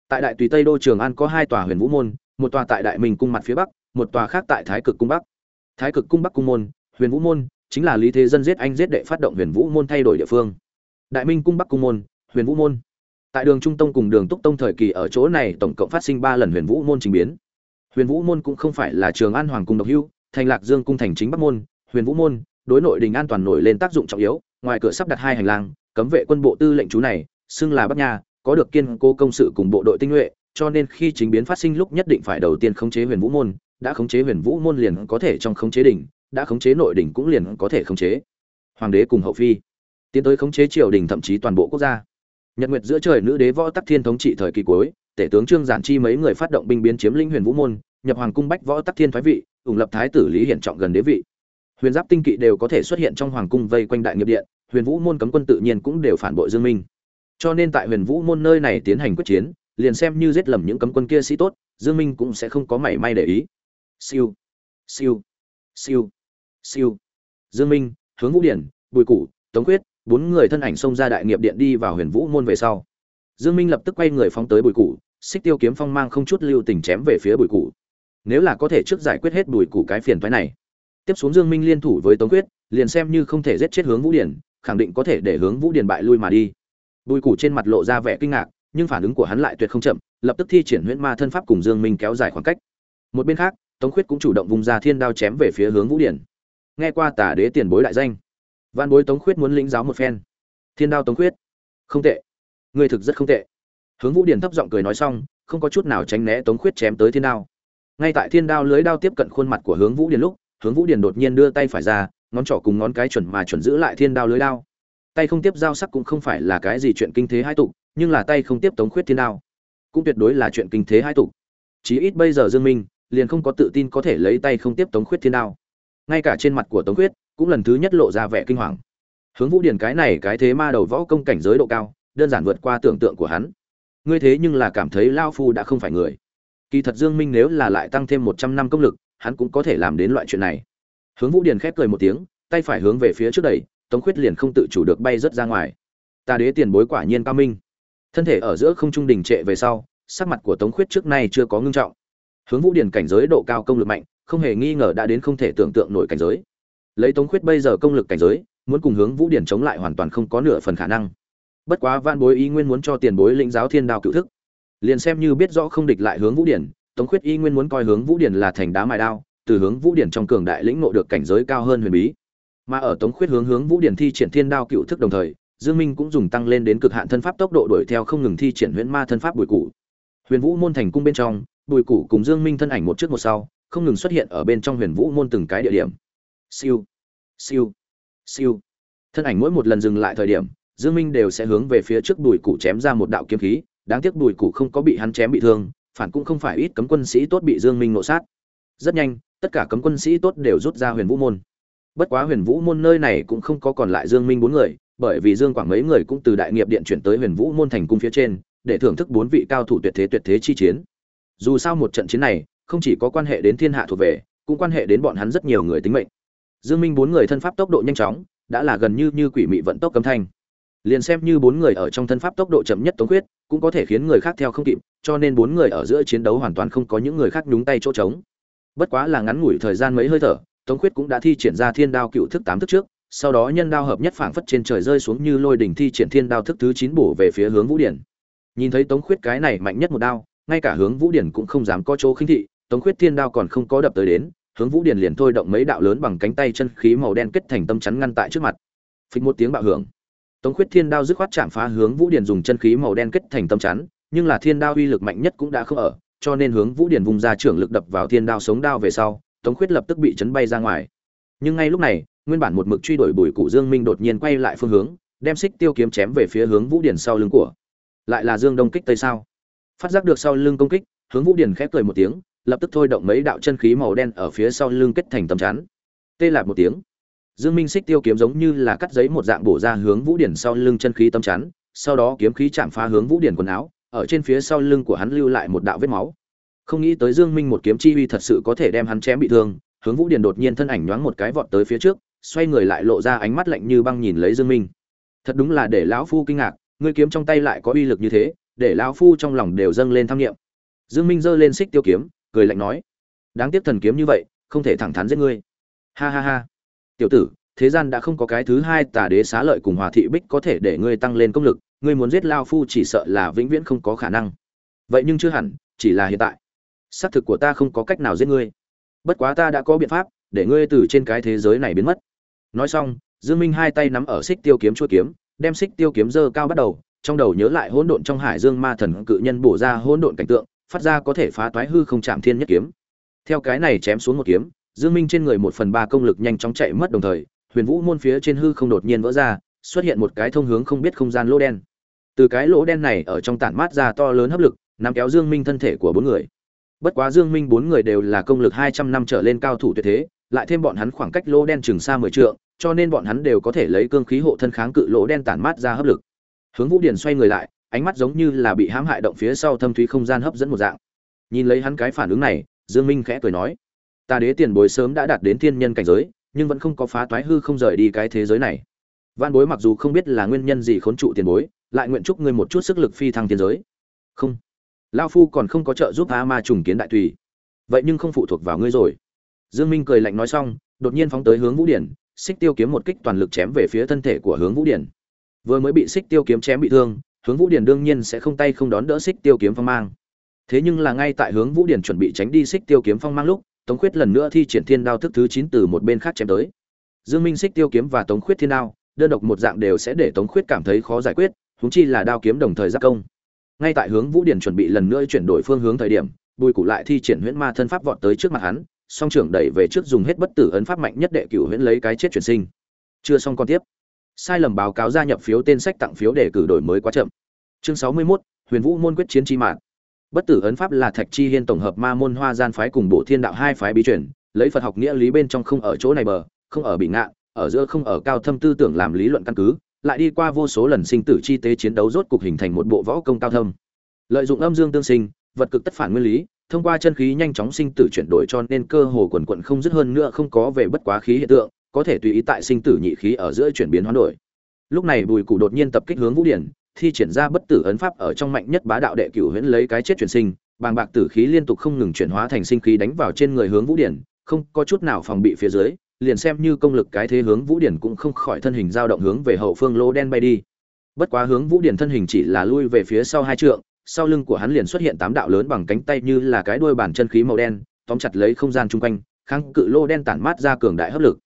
Tại đại tùy tây đô trường an có hai tòa huyền vũ môn, một tòa tại đại minh cung mặt phía bắc, một tòa khác tại thái cực cung bắc. Thái cực cung bắc cung môn, huyền vũ môn, chính là lý thế dân giết anh giết đệ phát động huyền vũ môn thay đổi địa phương. Đại minh cung bắc cung môn, huyền vũ môn. Tại đường trung tông cùng đường túc tông thời kỳ ở chỗ này tổng cộng phát sinh ba lần huyền vũ môn trình biến. Huyền vũ môn cũng không phải là trường an hoàng cung độc hưu thành lạc dương cung thành chính bắc môn huyền vũ môn, đối nội đình an toàn nổi lên tác dụng trọng yếu, ngoài cửa sắp đặt hai hành lang, cấm vệ quân bộ tư lệnh chú này, xưng là bắc nha, có được kiên cố công sự cùng bộ đội tinh nhuệ, cho nên khi chính biến phát sinh lúc nhất định phải đầu tiên khống chế huyền vũ môn, đã khống chế huyền vũ môn liền có thể trong khống chế đỉnh, đã khống chế nội đỉnh cũng liền có thể khống chế. Hoàng đế cùng hậu phi, tiến tới khống chế triều đình thậm chí toàn bộ quốc gia. Nhật nguyệt giữa trời nữ đế võ tắc thiên thống trị thời kỳ cuối, tể tướng trương giản chi mấy người phát động binh biến chiếm lĩnh huyền vũ môn, nhập hoàng cung bách võ tắc thiên phái vị, ủng lập thái tử lý hiển trọng gần đế vị huyền giáp tinh kỵ đều có thể xuất hiện trong hoàng cung vây quanh đại nghiệp điện, huyền vũ môn cấm quân tự nhiên cũng đều phản bội dương minh. Cho nên tại huyền vũ môn nơi này tiến hành quyết chiến, liền xem như giết lầm những cấm quân kia sĩ tốt, dương minh cũng sẽ không có mảy may để ý. Siêu siêu siêu siêu. Dương minh, hướng vũ điển, bùi cụ tống quyết, bốn người thân ảnh xông ra đại nghiệp điện đi vào huyền vũ môn về sau. Dương minh lập tức quay người phóng tới bùi cụ xích tiêu kiếm phong mang không chút lưu tình chém về phía bùi cụ nếu là có thể trước giải quyết hết bùi cụ cái phiền phái này tiếp xuống dương minh liên thủ với tống quyết, liền xem như không thể giết chết hướng vũ điển khẳng định có thể để hướng vũ điển bại lui mà đi. Bùi củ trên mặt lộ ra vẻ kinh ngạc, nhưng phản ứng của hắn lại tuyệt không chậm, lập tức thi triển huyễn ma thân pháp cùng dương minh kéo dài khoảng cách. Một bên khác, tống khuyết cũng chủ động vùng ra thiên đao chém về phía hướng vũ điển nghe qua tả đế tiền bối đại danh văn bối tống khuyết muốn lĩnh giáo một phen. Thiên đao tống khuyết không tệ. Người thực rất không tệ. Hướng vũ điển thấp giọng cười nói xong, không có chút nào tránh né tống khuyết chém tới thiên đao. Ngay tại thiên đao lưới đao tiếp cận khuôn mặt của hướng vũ điển lúc hướng vũ Điền đột nhiên đưa tay phải ra, ngón trỏ cùng ngón cái chuẩn mà chuẩn giữ lại thiên đao lưới đao. Tay không tiếp giao sắc cũng không phải là cái gì chuyện kinh thế hai tục, nhưng là tay không tiếp tống khuyết thiên đao. Cũng tuyệt đối là chuyện kinh thế hai tục. Chí ít bây giờ dương minh, liền không có tự tin có thể lấy tay không tiếp tống khuyết thiên đao. Ngay cả trên mặt của tống khuyết, cũng lần thứ nhất lộ ra vẻ kinh hoàng. Hướng vũ điển cái này cái thế ma đầu võ công cảnh giới độ cao, đơn giản vượt qua tưởng tượng của hắn. Ngươi thế nhưng là cảm thấy lao phu đã không phải người. Kỳ thật dương minh nếu là lại tăng thêm một trăm năm công lực hắn cũng có thể làm đến loại chuyện này. Hướng vũ điền khép cười một tiếng, tay phải hướng về phía trước đẩy, tống khuyết liền không tự chủ được bay rất ra ngoài. Ta đế tiền bối quả nhiên cao minh. Thân thể ở giữa không trung đình trệ về sau, sắc mặt của tống khuyết trước nay chưa có ngưng trọng. Hướng vũ điền cảnh giới độ cao công lực mạnh, không hề nghi ngờ đã đến không thể tưởng tượng nổi cảnh giới. Lấy tống khuyết bây giờ công lực cảnh giới, muốn cùng hướng vũ điển chống lại hoàn toàn không có nửa phần khả năng. Bất quá van bối ý nguyên muốn cho tiền bối lĩnh giáo thiên đao cựu thức. Liền xem như biết rõ không địch lại hướng vũ điển tống khuyết y nguyên muốn coi hướng vũ điển là thành đá mài đao, từ hướng vũ điển trong cường đại lĩnh ngộ được cảnh giới cao hơn huyền bí. Mà ở tống khuyết hướng hướng vũ điển thi triển thiên đao cựu thức đồng thời, dương minh cũng dùng tăng lên đến cực hạn thân pháp tốc độ đuổi theo không ngừng thi triển huyền ma thân pháp bùi cụ huyền vũ môn thành cung bên trong, bùi cụ cùng dương minh thân ảnh một trước một sau, không ngừng xuất hiện ở bên trong huyền vũ môn từng cái địa điểm. Siêu siêu siêu. Thân ảnh mỗi một lần dừng lại thời điểm, dương minh đều sẽ hướng về phía trước bùi cụ chém ra một đạo kiếm khí, đáng tiếc bùi cụ không có bị hắn chém bị thương phản cũng không phải ít cấm quân sĩ tốt bị dương minh nộ sát. Rất nhanh, tất cả cấm quân sĩ tốt đều rút ra huyền vũ môn. Bất quá huyền vũ môn nơi này cũng không có còn lại dương minh bốn người, bởi vì dương quảng mấy người cũng từ đại nghiệp điện chuyển tới huyền vũ môn thành cung phía trên, để thưởng thức bốn vị cao thủ tuyệt thế tuyệt thế chi chiến. Dù sao một trận chiến này, không chỉ có quan hệ đến thiên hạ thuộc về, cũng quan hệ đến bọn hắn rất nhiều người tính mệnh. Dương minh bốn người thân pháp tốc độ nhanh chóng, đã là gần như như quỷ mị vận tốc cấm thanh liền xem như bốn người ở trong thân pháp tốc độ chậm nhất tống quyết cũng có thể khiến người khác theo không kịp, cho nên bốn người ở giữa chiến đấu hoàn toàn không có những người khác nhúng tay chỗ trống. Bất quá là ngắn ngủi thời gian mấy hơi thở, tống quyết cũng đã thi triển ra thiên đao cựu thức tám thức trước, sau đó nhân đao hợp nhất phảng phất trên trời rơi xuống như lôi đỉnh thi triển thiên đao thức thứ chín bổ về phía hướng vũ điển. Nhìn thấy tống khuyết cái này mạnh nhất một đao, ngay cả hướng vũ điển cũng không dám có chỗ khinh thị, tống khuyết thiên đao còn không có đập tới đến, hướng vũ điển liền thôi động mấy đạo lớn bằng cánh tay chân khí màu đen kết thành tâm chắn ngăn tại trước mặt. Phịch một tiếng bạo hưởng tống khuyết thiên đao dứt khoát chạm phá hướng vũ điển dùng chân khí màu đen kết thành tâm chắn, nhưng là thiên đao uy lực mạnh nhất cũng đã không ở, cho nên hướng vũ điển vùng ra trưởng lực đập vào thiên đao sống đao về sau, tống khuyết lập tức bị chấn bay ra ngoài. Nhưng ngay lúc này, nguyên bản một mực truy đuổi bùi cụ dương minh đột nhiên quay lại phương hướng, đem xích tiêu kiếm chém về phía hướng vũ điển sau lưng của. Lại là dương đông kích tây sao. Phát giác được sau lưng công kích, hướng vũ điển khép cười một tiếng, lập tức thôi động mấy đạo chân khí màu đen ở phía sau lưng kết thành tâm chắn. Tê lại một tiếng dương minh xích tiêu kiếm giống như là cắt giấy một dạng bổ ra hướng vũ điển sau lưng chân khí tâm chắn, sau đó kiếm khí chạm phá hướng vũ điển quần áo, ở trên phía sau lưng của hắn lưu lại một đạo vết máu. Không nghĩ tới dương minh một kiếm chi uy thật sự có thể đem hắn chém bị thương, hướng vũ điển đột nhiên thân ảnh nhoáng một cái vọt tới phía trước, xoay người lại lộ ra ánh mắt lạnh như băng nhìn lấy dương minh. Thật đúng là để lão phu kinh ngạc, ngươi kiếm trong tay lại có uy lực như thế, để lão phu trong lòng đều dâng lên tham nghiệm dương minh giơ lên xích tiêu kiếm, cười lạnh nói, đáng tiếc thần kiếm như vậy, không thể thẳng thắn giết ngươi. Ha ha ha tiểu tử, thế gian đã không có cái thứ hai tà đế xá lợi cùng hòa thị bích có thể để ngươi tăng lên công lực, ngươi muốn giết lao phu chỉ sợ là vĩnh viễn không có khả năng. Vậy nhưng chưa hẳn, chỉ là hiện tại. Xác thực của ta không có cách nào giết ngươi. Bất quá ta đã có biện pháp, để ngươi từ trên cái thế giới này biến mất. Nói xong, dương minh hai tay nắm ở xích tiêu kiếm chuôi kiếm, đem xích tiêu kiếm dơ cao bắt đầu, trong đầu nhớ lại hỗn độn trong hải dương ma thần cự nhân bổ ra hỗn độn cảnh tượng, phát ra có thể phá toái hư không chạm thiên nhất kiếm. Theo cái này chém xuống một kiếm dương minh trên người một phần ba công lực nhanh chóng chạy mất đồng thời, huyền vũ môn phía trên hư không đột nhiên vỡ ra, xuất hiện một cái thông hướng không biết không gian lỗ đen. Từ cái lỗ đen này ở trong tản mát ra to lớn hấp lực, nắm kéo dương minh thân thể của bốn người. Bất quá dương minh bốn người đều là công lực 200 năm trở lên cao thủ tuyệt thế, lại thêm bọn hắn khoảng cách lỗ đen chừng xa 10 trượng, cho nên bọn hắn đều có thể lấy cương khí hộ thân kháng cự lỗ đen tản mát ra hấp lực. Hướng vũ điển xoay người lại, ánh mắt giống như là bị hãm hại động phía sau thâm thúy không gian hấp dẫn một dạng. Nhìn lấy hắn cái phản ứng này, dương minh khẽ cười nói ta đế tiền bối sớm đã đạt đến thiên nhân cảnh giới, nhưng vẫn không có phá toái hư không rời đi cái thế giới này. Văn bối mặc dù không biết là nguyên nhân gì khốn trụ tiền bối, lại nguyện chúc ngươi một chút sức lực phi thăng thiên giới. Không. Lao phu còn không có trợ giúp a ma trùng kiến đại tùy. Vậy nhưng không phụ thuộc vào ngươi rồi. Dương minh cười lạnh nói xong, đột nhiên phóng tới hướng vũ điển, xích tiêu kiếm một kích toàn lực chém về phía thân thể của hướng vũ điển. Vừa mới bị xích tiêu kiếm chém bị thương, hướng vũ điển đương nhiên sẽ không tay không đón đỡ xích tiêu kiếm phong mang. Thế nhưng là ngay tại hướng vũ điển chuẩn bị tránh đi xích tiêu kiếm phong mang lúc tống khuyết lần nữa thi triển thiên đao thức thứ chín từ một bên khác chém tới. Dương minh xích tiêu kiếm và tống khuyết thiên đao đơn độc một dạng đều sẽ để tống khuyết cảm thấy khó giải quyết huống chi là đao kiếm đồng thời giáp công. Ngay tại hướng vũ điển chuẩn bị lần nữa chuyển đổi phương hướng thời điểm bùi cụ lại thi triển huyễn ma thân pháp vọt tới trước mặt hắn song trưởng đẩy về trước dùng hết bất tử ấn pháp mạnh nhất đệ cửu huyễn lấy cái chết chuyển sinh. Chưa xong con tiếp. Sai lầm báo cáo gia nhập phiếu tên sách tặng phiếu để cử đổi mới quá chậm. Chương sáu mươi 61, huyền vũ môn quyết chiến chi mạng bất tử ấn pháp là thạch chi hiên tổng hợp ma môn hoa gian phái cùng bộ thiên đạo hai phái bí truyền, lấy phật học nghĩa lý bên trong không ở chỗ này bờ, không ở bị ngạn, ở giữa không ở cao thâm tư tưởng làm lý luận căn cứ, lại đi qua vô số lần sinh tử chi tế chiến đấu rốt cục hình thành một bộ võ công cao thâm. Lợi dụng âm dương tương sinh, vật cực tất phản nguyên lý, thông qua chân khí nhanh chóng sinh tử chuyển đổi cho nên cơ hồ quần quận không dứt hơn nữa không có về bất quá khí hiện tượng, có thể tùy ý tại sinh tử nhị khí ở giữa chuyển biến hoán đổi. Lúc này bùi cụ đột nhiên tập kích hướng vũ điển thi triển ra bất tử ấn pháp ở trong mạnh nhất bá đạo đệ cửu huyễn lấy cái chết chuyển sinh, bàng bạc tử khí liên tục không ngừng chuyển hóa thành sinh khí đánh vào trên người hướng vũ điển, không có chút nào phòng bị phía dưới, liền xem như công lực cái thế hướng vũ điển cũng không khỏi thân hình dao động hướng về hậu phương lô đen bay đi. Bất quá hướng vũ điển thân hình chỉ là lui về phía sau hai trượng, sau lưng của hắn liền xuất hiện tám đạo lớn bằng cánh tay như là cái đuôi bàn chân khí màu đen, tóm chặt lấy không gian chung quanh, kháng cự lô đen tản mát ra cường đại hấp lực.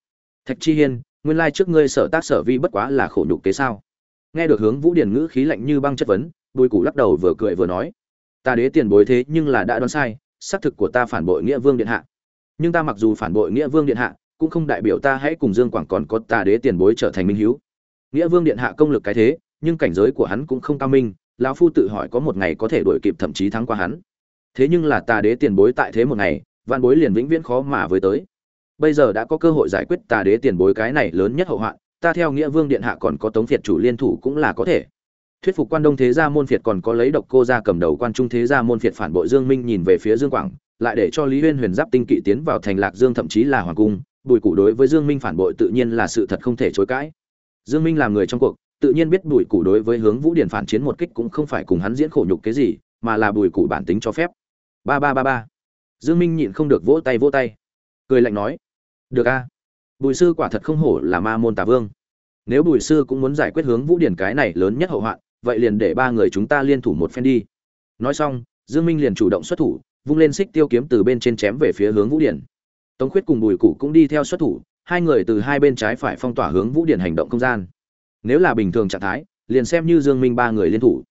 Thạch chi hiên, nguyên lai trước ngươi sở tác sở vi bất quá là khổ nhục kế sao? Nghe được hướng vũ điển ngữ khí lạnh như băng chất vấn, bùi củ lắc đầu vừa cười vừa nói, ta đế tiền bối thế nhưng là đã đoán sai, xác thực của ta phản bội nghĩa vương điện hạ. Nhưng ta mặc dù phản bội nghĩa vương điện hạ, cũng không đại biểu ta hãy cùng dương quảng còn có ta đế tiền bối trở thành minh hiếu. Nghĩa vương điện hạ công lực cái thế, nhưng cảnh giới của hắn cũng không cao minh, lão phu tự hỏi có một ngày có thể đuổi kịp thậm chí thắng qua hắn. Thế nhưng là ta đế tiền bối tại thế một ngày, vạn bối liền vĩnh viễn khó mà với tới. Bây giờ đã có cơ hội giải quyết ta đế tiền bối cái này lớn nhất hậu hoạn ta theo nghĩa vương điện hạ còn có tống phiệt chủ liên thủ cũng là có thể. Thuyết phục quan đông thế gia môn phiệt còn có lấy độc cô ra cầm đầu quan trung thế gia môn phiệt phản bội dương minh nhìn về phía dương quảng, lại để cho lý huyên huyền giáp tinh kỵ tiến vào thành lạc dương thậm chí là hoàng cung, bùi củ đối với dương minh phản bội tự nhiên là sự thật không thể chối cãi. Dương minh làm người trong cuộc, tự nhiên biết bùi củ đối với hướng vũ điển phản chiến một kích cũng không phải cùng hắn diễn khổ nhục cái gì, mà là bùi củ bản tính cho phép. Ba ba ba ba. Dương minh nhịn không được vỗ tay vỗ tay. Cười lạnh nói, được a bùi sư quả thật không hổ là ma môn tà vương. Nếu bùi sư cũng muốn giải quyết hướng vũ điển cái này lớn nhất hậu hoạn, vậy liền để ba người chúng ta liên thủ một phen đi. Nói xong, dương minh liền chủ động xuất thủ, vung lên xích tiêu kiếm từ bên trên chém về phía hướng vũ điển. Tống khuyết cùng bùi cụ cũng đi theo xuất thủ, hai người từ hai bên trái phải phong tỏa hướng vũ điển hành động không gian. Nếu là bình thường trạng thái, liền xem như dương minh ba người liên thủ.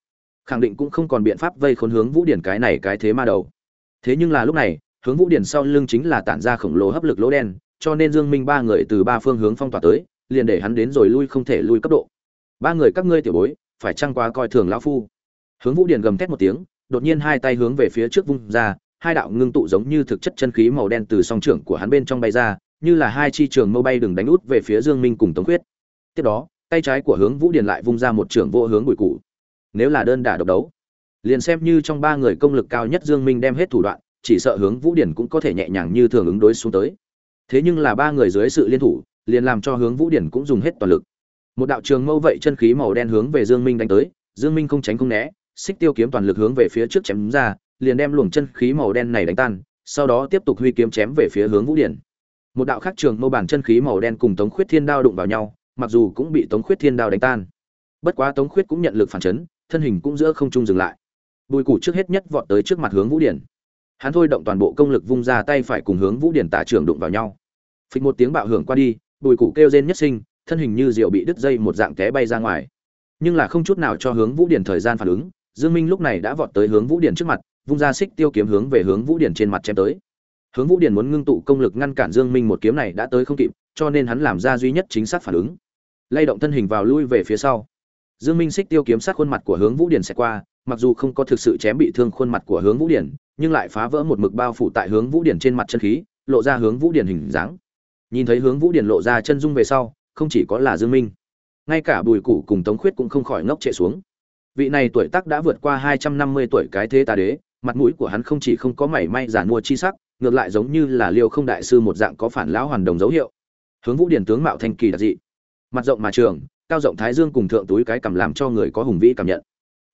Khẳng định cũng không còn biện pháp vây khốn hướng vũ điển cái này cái thế ma đầu. Thế nhưng là lúc này, hướng vũ điển sau lưng chính là tản ra khổng lồ hấp lực lỗ đen cho nên Dương Minh ba người từ ba phương hướng phong tỏa tới, liền để hắn đến rồi lui không thể lui cấp độ. Ba người các ngươi tiểu bối, phải chăng quá coi thường lão phu? Hướng Vũ Điền gầm thét một tiếng, đột nhiên hai tay hướng về phía trước vung ra, hai đạo ngưng tụ giống như thực chất chân khí màu đen từ song trưởng của hắn bên trong bay ra, như là hai chi trường mâu bay đừng đánh út về phía Dương Minh cùng Tống Khuyết. Tiếp đó, tay trái của Hướng Vũ Điền lại vung ra một trường vô hướng bụi cụ. Nếu là đơn đả độc đấu, liền xem như trong ba người công lực cao nhất Dương Minh đem hết thủ đoạn, chỉ sợ Hướng Vũ Điền cũng có thể nhẹ nhàng như thường ứng đối xuống tới. Thế nhưng là ba người dưới sự liên thủ, liền làm cho Hướng Vũ điển cũng dùng hết toàn lực. Một đạo trường mâu vậy chân khí màu đen hướng về Dương Minh đánh tới, Dương Minh không tránh không né, xích tiêu kiếm toàn lực hướng về phía trước chém ra, liền đem luồng chân khí màu đen này đánh tan, sau đó tiếp tục huy kiếm chém về phía hướng Vũ Điển. Một đạo khác trường mâu bản chân khí màu đen cùng Tống Khuyết Thiên đao đụng vào nhau, mặc dù cũng bị Tống Khuyết Thiên đao đánh tan. Bất quá Tống Khuyết cũng nhận lực phản chấn, thân hình cũng giữa không trung dừng lại. Bùi Củ trước hết nhất vọt tới trước mặt hướng Vũ Điển. Hắn thôi động toàn bộ công lực vung ra tay phải cùng hướng Vũ Điển tả trưởng đụng vào nhau. Phịch một tiếng bạo hưởng qua đi, Bùi Củ kêu rên nhất sinh, thân hình như rượu bị đứt dây một dạng té bay ra ngoài. Nhưng là không chút nào cho hướng Vũ Điển thời gian phản ứng, Dương Minh lúc này đã vọt tới hướng Vũ Điển trước mặt, vung ra xích tiêu kiếm hướng về hướng Vũ Điển trên mặt chém tới. Hướng Vũ Điển muốn ngưng tụ công lực ngăn cản Dương Minh một kiếm này đã tới không kịp, cho nên hắn làm ra duy nhất chính xác phản ứng. Lay động thân hình vào lui về phía sau. Dương Minh xích tiêu kiếm sát khuôn mặt của hướng Vũ Điển sẽ qua, mặc dù không có thực sự chém bị thương khuôn mặt của hướng Vũ Điển, nhưng lại phá vỡ một mực bao phủ tại hướng Vũ Điển trên mặt chân khí, lộ ra hướng Vũ Điển hình dáng. Nhìn thấy hướng Vũ Điển lộ ra chân dung về sau, không chỉ có là Dương Minh, ngay cả Bùi Củ cùng Tống Khuyết cũng không khỏi ngốc trệ xuống. Vị này tuổi tác đã vượt qua hai trăm năm mươi tuổi cái thế tà đế mặt mũi của hắn không chỉ không có mảy may giản mua chi sắc ngược lại giống như là liêu không đại sư một dạng có phản lão hoàn đồng dấu hiệu. Hướng vũ điển tướng mạo thanh kỳ đặc dị mặt rộng mà trường cao rộng thái dương cùng thượng túi cái cầm làm cho người có hùng vĩ cảm nhận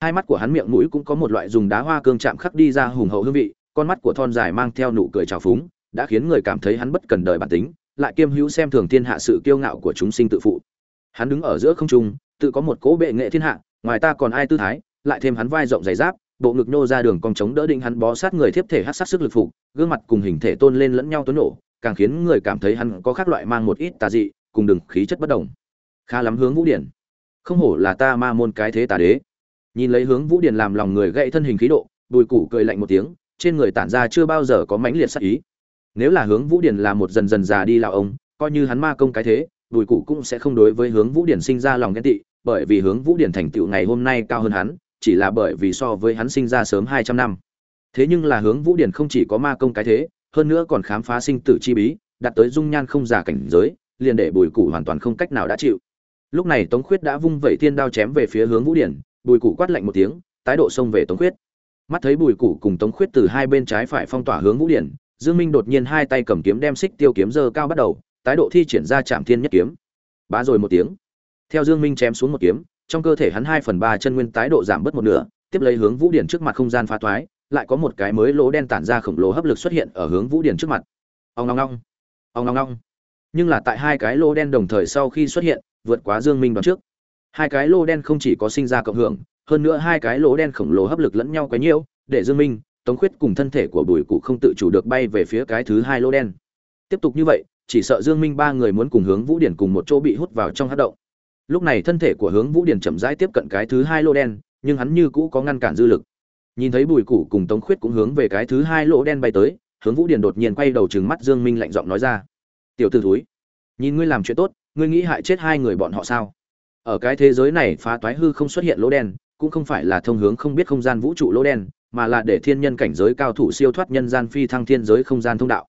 hai mắt của hắn miệng mũi cũng có một loại dùng đá hoa cương chạm khắc đi ra hùng hậu hương vị, con mắt của thon dài mang theo nụ cười trào phúng, đã khiến người cảm thấy hắn bất cần đời bản tính, lại kiêm hữu xem thường thiên hạ sự kiêu ngạo của chúng sinh tự phụ. Hắn đứng ở giữa không trung, tự có một cỗ bệ nghệ thiên hạ, ngoài ta còn ai tư thái, lại thêm hắn vai rộng dày giáp bộ ngực nô ra đường cong chống đỡ định hắn bó sát người thiếp thể hát sát sức lực phục, gương mặt cùng hình thể tôn lên lẫn nhau tuấn nổ, càng khiến người cảm thấy hắn có khác loại mang một ít tà dị, cùng đừng khí chất bất đồng. Khá lắm hướng vũ điển. Không hổ là ta ma môn cái thế tà đế nhìn lấy hướng vũ điền làm lòng người gãy thân hình khí độ bùi củ cười lạnh một tiếng trên người tản ra chưa bao giờ có mãnh liệt sắc ý nếu là hướng vũ điền là một dần dần già đi lão ông coi như hắn ma công cái thế bùi củ cũng sẽ không đối với hướng vũ điền sinh ra lòng ghen tị bởi vì hướng Vũ điền thành tựu ngày hôm nay cao hơn hắn, chỉ là bởi vì so với hắn sinh ra sớm 200 năm. Thế nhưng là hướng Vũ điền không chỉ có ma công cái thế, hơn nữa còn khám phá sinh tử chi bí, đạt tới dung nhan không giả cảnh giới, liền để Bùi Củ hoàn toàn không cách nào đã chịu. Lúc này Tống Khuyết đã vung vẩy thiên đao chém về phía hướng Vũ Điển, Bùi Củ quát lạnh một tiếng, tái độ xông về Tống Khuyết. Mắt thấy Bùi Củ cùng Tống Khuyết từ hai bên trái phải phong tỏa hướng Vũ Điển, Dương Minh đột nhiên hai tay cầm kiếm đem xích tiêu kiếm giơ cao bắt đầu, tái độ thi triển ra chạm Thiên Nhất kiếm. Bá rồi một tiếng. Theo Dương Minh chém xuống một kiếm, trong cơ thể hắn hai phần ba chân nguyên tái độ giảm bớt một nửa tiếp lấy hướng vũ điển trước mặt không gian phá toái lại có một cái mới lỗ đen tản ra khổng lồ hấp lực xuất hiện ở hướng vũ điển trước mặt ông long long ông long long nhưng là tại hai cái lỗ đen đồng thời sau khi xuất hiện vượt quá dương minh đoán trước hai cái lỗ đen không chỉ có sinh ra cộng hưởng, hơn nữa hai cái lỗ đen khổng lồ hấp lực lẫn nhau quá nhiều để dương minh, tống khuyết cùng thân thể của bùi cụ không tự chủ được bay về phía cái thứ hai lỗ đen. Tiếp tục như vậy, chỉ sợ dương minh ba người muốn cùng hướng vũ điển cùng một chỗ bị hút vào trong hát động. Lúc này thân thể của hướng vũ điển chậm rãi tiếp cận cái thứ hai lỗ đen, nhưng hắn như cũ có ngăn cản dư lực. Nhìn thấy bùi Cụ cùng tống khuyết cũng hướng về cái thứ hai lỗ đen bay tới, hướng vũ điển đột nhiên quay đầu trừng mắt dương minh lạnh giọng nói ra. Tiểu tử thúi, nhìn ngươi làm chuyện tốt, ngươi nghĩ hại chết hai người bọn họ sao? Ở cái thế giới này phá toái hư không xuất hiện lỗ đen, cũng không phải là thông hướng không biết không gian vũ trụ lỗ đen, mà là để thiên nhân cảnh giới cao thủ siêu thoát nhân gian phi thăng thiên giới không gian thông đạo.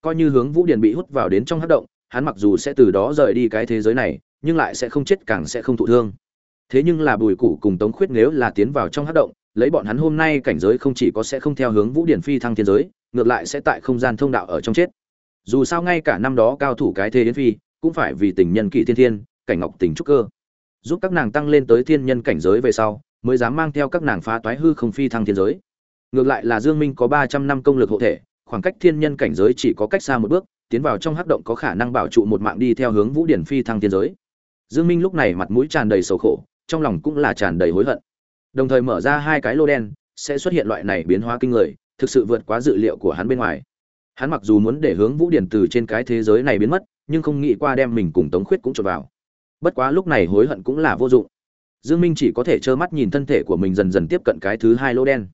Coi như hướng vũ điển bị hút vào đến trong hát động, hắn mặc dù sẽ từ đó rời đi cái thế giới này, nhưng lại sẽ không chết, càng sẽ không thụ thương. Thế nhưng là bùi củ cùng tống khuyết nếu là tiến vào trong hát động, lấy bọn hắn hôm nay cảnh giới không chỉ có sẽ không theo hướng vũ điển phi thăng thiên giới, ngược lại sẽ tại không gian thông đạo ở trong chết. Dù sao ngay cả năm đó cao thủ cái thế đến phi, cũng phải vì tình nhân kỵ thiên thiên, cảnh ngọc tình trúc cơ giúp các nàng tăng lên tới thiên nhân cảnh giới về sau mới dám mang theo các nàng phá toái hư không phi thăng thiên giới ngược lại là dương minh có ba trăm năm công lực hộ thể khoảng cách thiên nhân cảnh giới chỉ có cách xa một bước tiến vào trong hắc động có khả năng bảo trụ một mạng đi theo hướng vũ điển phi thăng thiên giới Dương Minh lúc này mặt mũi tràn đầy sầu khổ, trong lòng cũng là tràn đầy hối hận. Đồng thời mở ra hai cái lô đen, sẽ xuất hiện loại này biến hóa kinh người, thực sự vượt quá dự liệu của hắn bên ngoài. Hắn mặc dù muốn để hướng Vũ Điển từ trên cái thế giới này biến mất, nhưng không nghĩ qua đem mình cùng Tống Khuyết cũng trộn vào. Bất quá lúc này hối hận cũng là vô dụng. Dương Minh chỉ có thể trơ mắt nhìn thân thể của mình dần dần tiếp cận cái thứ hai lỗ đen.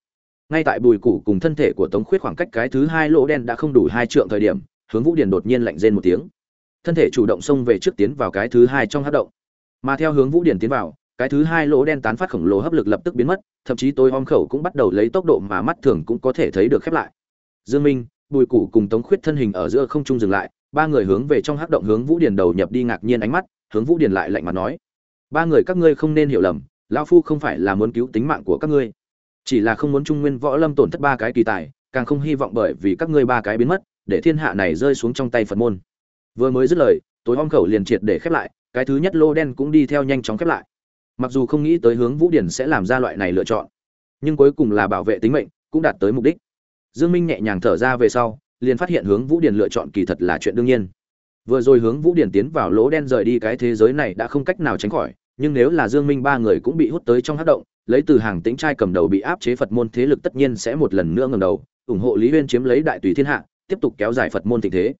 Ngay tại bùi củ cùng thân thể của Tống Khuyết khoảng cách cái thứ hai lỗ đen đã không đủ hai trượng thời điểm, hướng vũ điền đột nhiên lạnh rên một tiếng thân thể chủ động xông về trước tiến vào cái thứ hai trong hát động mà theo hướng vũ điền tiến vào cái thứ hai lỗ đen tán phát khổng lồ hấp lực lập tức biến mất thậm chí tôi om khẩu cũng bắt đầu lấy tốc độ mà mắt thường cũng có thể thấy được khép lại dương minh bùi củ cùng tống khuyết thân hình ở giữa không trung dừng lại ba người hướng về trong hắc động hướng vũ điền đầu nhập đi ngạc nhiên ánh mắt hướng vũ điền lại lạnh mặt nói, ba người các ngươi không nên hiểu lầm, lão phu không phải là muốn cứu tính mạng của các ngươi, chỉ là không muốn trung nguyên võ lâm tổn thất ba cái kỳ tài, càng không hy vọng bởi vì các ngươi ba cái biến mất, để thiên hạ này rơi xuống trong tay phật môn. Vừa mới dứt lời, tối om khẩu liền triệt để khép lại, cái thứ nhất lô đen cũng đi theo nhanh chóng khép lại. Mặc dù không nghĩ tới hướng vũ điển sẽ làm ra loại này lựa chọn, nhưng cuối cùng là bảo vệ tính mệnh, cũng đạt tới mục đích. Dương minh nhẹ nhàng thở ra về sau, liền phát hiện hướng vũ điển lựa chọn kỳ thật là chuyện đương nhiên vừa rồi hướng vũ điển tiến vào lỗ đen rời đi cái thế giới này đã không cách nào tránh khỏi, nhưng nếu là dương minh ba người cũng bị hút tới trong hát động, lấy từ hàng tĩnh trai cầm đầu bị áp chế phật môn thế lực tất nhiên sẽ một lần nữa ngẩng đầu, ủng hộ lý uyên chiếm lấy đại tùy thiên hạ, tiếp tục kéo dài phật môn tình thế.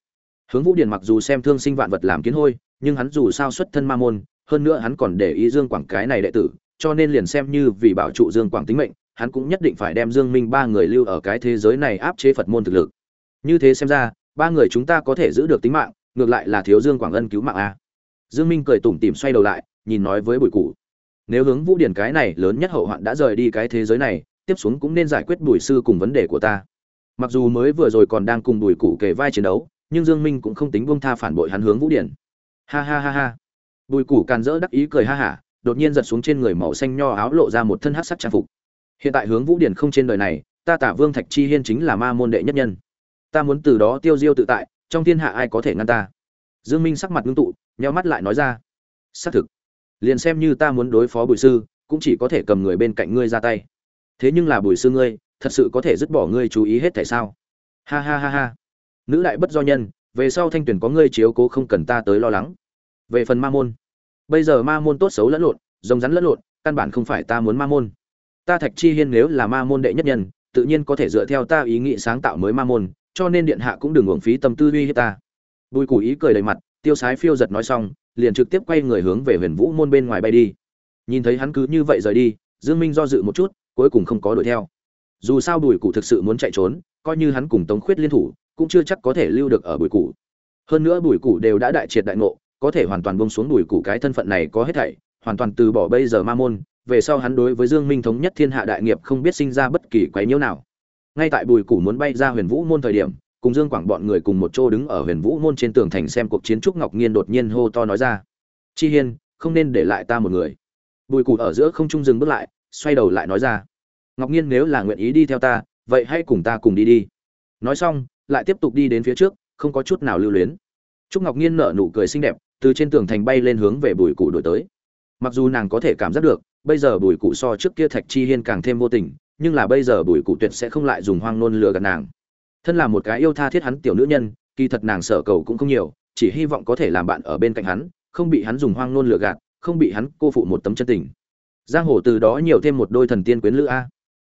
Hướng vũ điển mặc dù xem thương sinh vạn vật làm kiến hôi, nhưng hắn dù sao xuất thân ma môn, hơn nữa hắn còn để ý dương quảng cái này đệ tử, cho nên liền xem như vì bảo trụ dương quảng tính mệnh, hắn cũng nhất định phải đem dương minh ba người lưu ở cái thế giới này áp chế phật môn thực lực. Như thế xem ra, ba người chúng ta có thể giữ được tính mạng ngược lại là thiếu dương quảng ân cứu mạng a. Dương minh cười tủm tỉm xoay đầu lại, nhìn nói với bùi cụ nếu hướng vũ điển cái này lớn nhất hậu hoạn đã rời đi cái thế giới này, tiếp xuống cũng nên giải quyết bùi sư cùng vấn đề của ta. Mặc dù mới vừa rồi còn đang cùng bùi cụ kề vai chiến đấu, nhưng dương minh cũng không tính buông tha phản bội hắn hướng vũ điển. Ha ha ha ha. Bùi cụ càn rỡ đắc ý cười ha hả, đột nhiên giật xuống trên người màu xanh nho áo lộ ra một thân hắc sắc trang phục. Hiện tại hướng vũ điển không trên đời này, ta tả vương thạch chi hiên chính là ma môn đệ nhất nhân. Ta muốn từ đó tiêu diêu tự tại trong thiên hạ ai có thể ngăn ta? Dương minh sắc mặt ngưng tụ, nheo mắt lại nói ra. Xác thực. Liền xem như ta muốn đối phó bùi sư, cũng chỉ có thể cầm người bên cạnh ngươi ra tay. Thế nhưng là bùi sư ngươi, thật sự có thể dứt bỏ ngươi chú ý hết tại sao? Ha ha ha ha. Nữ đại bất do nhân, về sau thanh tuyển có ngươi chiếu cố không cần ta tới lo lắng. Về phần ma môn. Bây giờ ma môn tốt xấu lẫn lộn, rồng rắn lẫn lộn, căn bản không phải ta muốn ma môn. Ta thạch chi hiên nếu là ma môn đệ nhất nhân, tự nhiên có thể dựa theo ta ý nghĩ sáng tạo mới ma môn cho nên điện hạ cũng đừng uổng phí tâm tư uy hiếp ta. Bùi củ ý cười đầy mặt, tiêu sái phiêu giật nói xong, liền trực tiếp quay người hướng về huyền vũ môn bên ngoài bay đi. Nhìn thấy hắn cứ như vậy rời đi, dương minh do dự một chút, cuối cùng không có đuổi theo. Dù sao bùi cụ thực sự muốn chạy trốn, coi như hắn cùng tống khuyết liên thủ, cũng chưa chắc có thể lưu được ở bùi cụ hơn nữa bùi cụ đều đã đại triệt đại ngộ, có thể hoàn toàn buông xuống bùi cụ cái thân phận này có hết thảy, hoàn toàn từ bỏ bây giờ ma môn, về sau hắn đối với dương minh thống nhất thiên hạ đại nghiệp không biết sinh ra bất kỳ quấy nhiễu nào ngay tại bùi Củ muốn bay ra huyền vũ môn thời điểm, cùng dương quảng bọn người cùng một chỗ đứng ở huyền vũ môn trên tường thành xem cuộc chiến trúc ngọc nhiên đột nhiên hô to nói ra. Chi hiên, không nên để lại ta một người. Bùi Củ ở giữa không trung dừng bước lại, xoay đầu lại nói ra. Ngọc nhiên nếu là nguyện ý đi theo ta, vậy hãy cùng ta cùng đi đi. Nói xong, lại tiếp tục đi đến phía trước, không có chút nào lưu luyến. Trúc ngọc nhiên nở nụ cười xinh đẹp, từ trên tường thành bay lên hướng về bùi Củ đổi tới. Mặc dù nàng có thể cảm giác được, bây giờ bùi cụ so trước kia thạch chi hiên càng thêm vô tình nhưng là bây giờ bùi cụ tuyệt sẽ không lại dùng hoang nôn lừa gạt nàng. Thân là một cái yêu tha thiết hắn tiểu nữ nhân, kỳ thật nàng sở cầu cũng không nhiều, chỉ hy vọng có thể làm bạn ở bên cạnh hắn, không bị hắn dùng hoang nôn lừa gạt, không bị hắn cô phụ một tấm chân tình. Giang hồ từ đó nhiều thêm một đôi thần tiên quyến lữ a.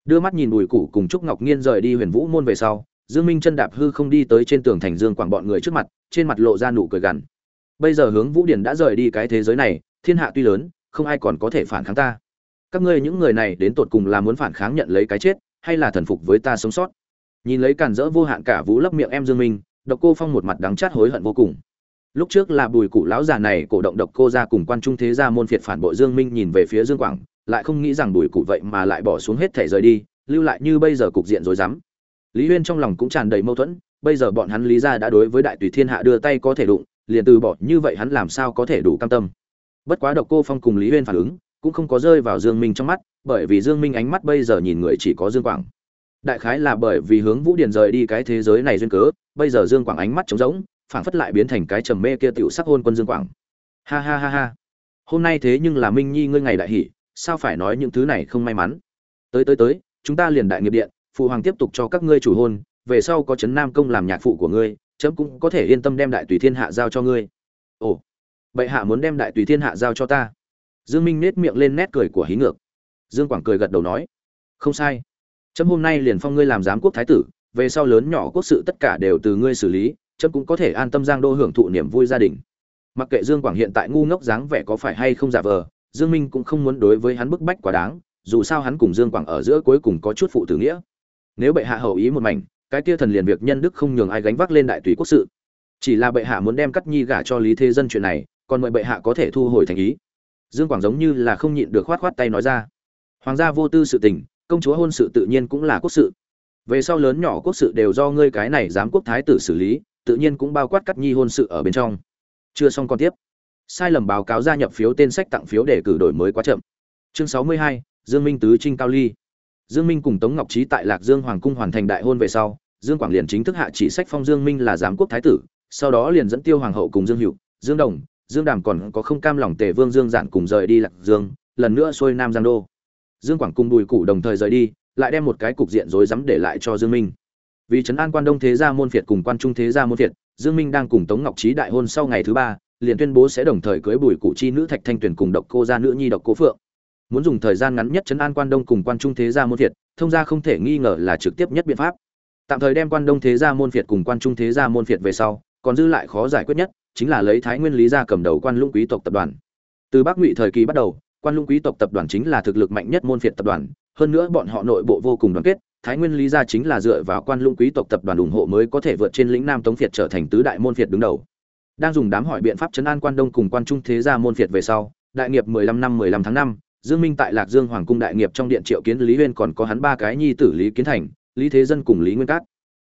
Đưa mắt nhìn bùi cụ cùng trúc ngọc nghiên rời đi huyền vũ môn về sau, dương minh chân đạp hư không đi tới trên tường thành dương quảng bọn người trước mặt, trên mặt lộ ra nụ cười gằn. Bây giờ hướng vũ điển đã rời đi cái thế giới này, thiên hạ tuy lớn, không ai còn có thể phản kháng ta các ngươi những người này đến tột cùng là muốn phản kháng nhận lấy cái chết, hay là thần phục với ta sống sót? Nhìn lấy cản rỡ vô hạn cả vũ lấp miệng em dương minh, độc cô phong một mặt đắng chát hối hận vô cùng. Lúc trước là bùi cụ lão già này cổ động độc cô ra cùng quan trung thế gia môn phiệt phản bội dương minh nhìn về phía dương quảng, lại không nghĩ rằng bùi cụ vậy mà lại bỏ xuống hết thể rời đi, lưu lại như bây giờ cục diện rối rắm. Lý huyên trong lòng cũng tràn đầy mâu thuẫn, bây giờ bọn hắn lý gia đã đối với đại tùy thiên hạ đưa tay có thể đụng, liền từ bỏ, như vậy hắn làm sao có thể đủ cam tâm? Bất quá độc cô phong cùng lý huyên phản ứng cũng không có rơi vào dương minh trong mắt, bởi vì dương minh ánh mắt bây giờ nhìn người chỉ có dương quảng. Đại khái là bởi vì hướng vũ điền rời đi cái thế giới này duyên cớ, bây giờ dương quảng ánh mắt trống rỗng, phảng phất lại biến thành cái trầm mê kia tiểu sắc hôn quân dương quảng. Ha ha ha ha. Hôm nay thế nhưng là minh nhi ngươi ngày đại hỷ, sao phải nói những thứ này không may mắn? Tới tới tới, chúng ta liền đại nghiệp điện, phụ hoàng tiếp tục cho các ngươi chủ hôn, về sau có trấn nam công làm nhạc phụ của ngươi, chấm cũng có thể yên tâm đem đại tùy thiên hạ giao cho ngươi. Ồ, bệ hạ muốn đem đại tùy thiên hạ giao cho ta dương minh nết miệng lên nét cười của hí ngược. Dương quảng cười gật đầu nói, không sai. Chấm hôm nay liền phong ngươi làm giám quốc thái tử, về sau lớn nhỏ quốc sự tất cả đều từ ngươi xử lý, chấm cũng có thể an tâm giang đô hưởng thụ niềm vui gia đình. Mặc kệ dương quảng hiện tại ngu ngốc dáng vẻ có phải hay không giả vờ, dương minh cũng không muốn đối với hắn bức bách quá đáng, dù sao hắn cùng dương quảng ở giữa cuối cùng có chút phụ tử nghĩa. Nếu bệ hạ hậu ý một mảnh, cái kia thần liền việc nhân đức không nhường ai gánh vác lên đại tùy quốc sự. Chỉ là bệ hạ muốn đem cắt nhi gả cho lý thế dân chuyện này, còn mời bệ hạ có thể thu hồi thành ý dương quảng giống như là không nhịn được khoát khoát tay nói ra. Hoàng gia vô tư sự tình, công chúa hôn sự tự nhiên cũng là quốc sự. Về sau lớn nhỏ quốc sự đều do ngươi cái này giám quốc thái tử xử lý, tự nhiên cũng bao quát cắt nhi hôn sự ở bên trong. Chưa xong còn tiếp. Sai lầm báo cáo gia nhập phiếu tên sách tặng phiếu để cử đổi mới quá chậm. Chương sáu mươi hai, dương minh tứ trinh cao ly. Dương minh cùng tống ngọc trí tại lạc dương hoàng cung hoàn thành đại hôn về sau, dương quảng liền chính thức hạ chỉ sách phong dương minh là giám quốc thái tử, sau đó liền dẫn tiêu hoàng hậu cùng dương hữu, dương đồng dương đàm còn có không cam lòng tề vương dương giản cùng rời đi lạc dương, lần nữa xuôi nam giang đô. Dương quảng cùng bùi cụ đồng thời rời đi, lại đem một cái cục diện rối rắm để lại cho dương minh. Vì trấn an quan đông thế gia môn phiệt cùng quan trung thế gia môn phiệt, dương minh đang cùng tống ngọc trí đại hôn sau ngày thứ ba, liền tuyên bố sẽ đồng thời cưới bùi cụ chi nữ thạch thanh tuyền cùng độc cô gia nữ nhi độc cô phượng. Muốn dùng thời gian ngắn nhất trấn an quan đông cùng quan trung thế gia môn phiệt, thông gia không thể nghi ngờ là trực tiếp nhất biện pháp. Tạm thời đem quan đông thế gia môn phiệt cùng quan trung thế gia môn phiệt về sau, còn dư lại khó giải quyết nhất chính là lấy thái nguyên lý gia cầm đầu quan lũng quý tộc tập đoàn. Từ bắc ngụy thời kỳ bắt đầu quan lũng quý tộc tập đoàn chính là thực lực mạnh nhất môn phiệt tập đoàn. Hơn nữa bọn họ nội bộ vô cùng đoàn kết thái nguyên lý gia chính là dựa vào quan lũng quý tộc tập đoàn ủng hộ mới có thể vượt trên lĩnh nam tống phiệt trở thành tứ đại môn phiệt đứng đầu. Đang dùng đám hỏi biện pháp chấn an quan đông cùng quan trung thế gia môn phiệt về sau đại nghiệp 15 năm 15 tháng 5, Dương Minh tại Lạc Dương Hoàng cung đại nghiệp trong điện triệu kiến Lý Uyên còn có hắn ba cái nhi tử Lý Kiến Thành, Lý Thế Dân cùng Lý Nguyên Cát.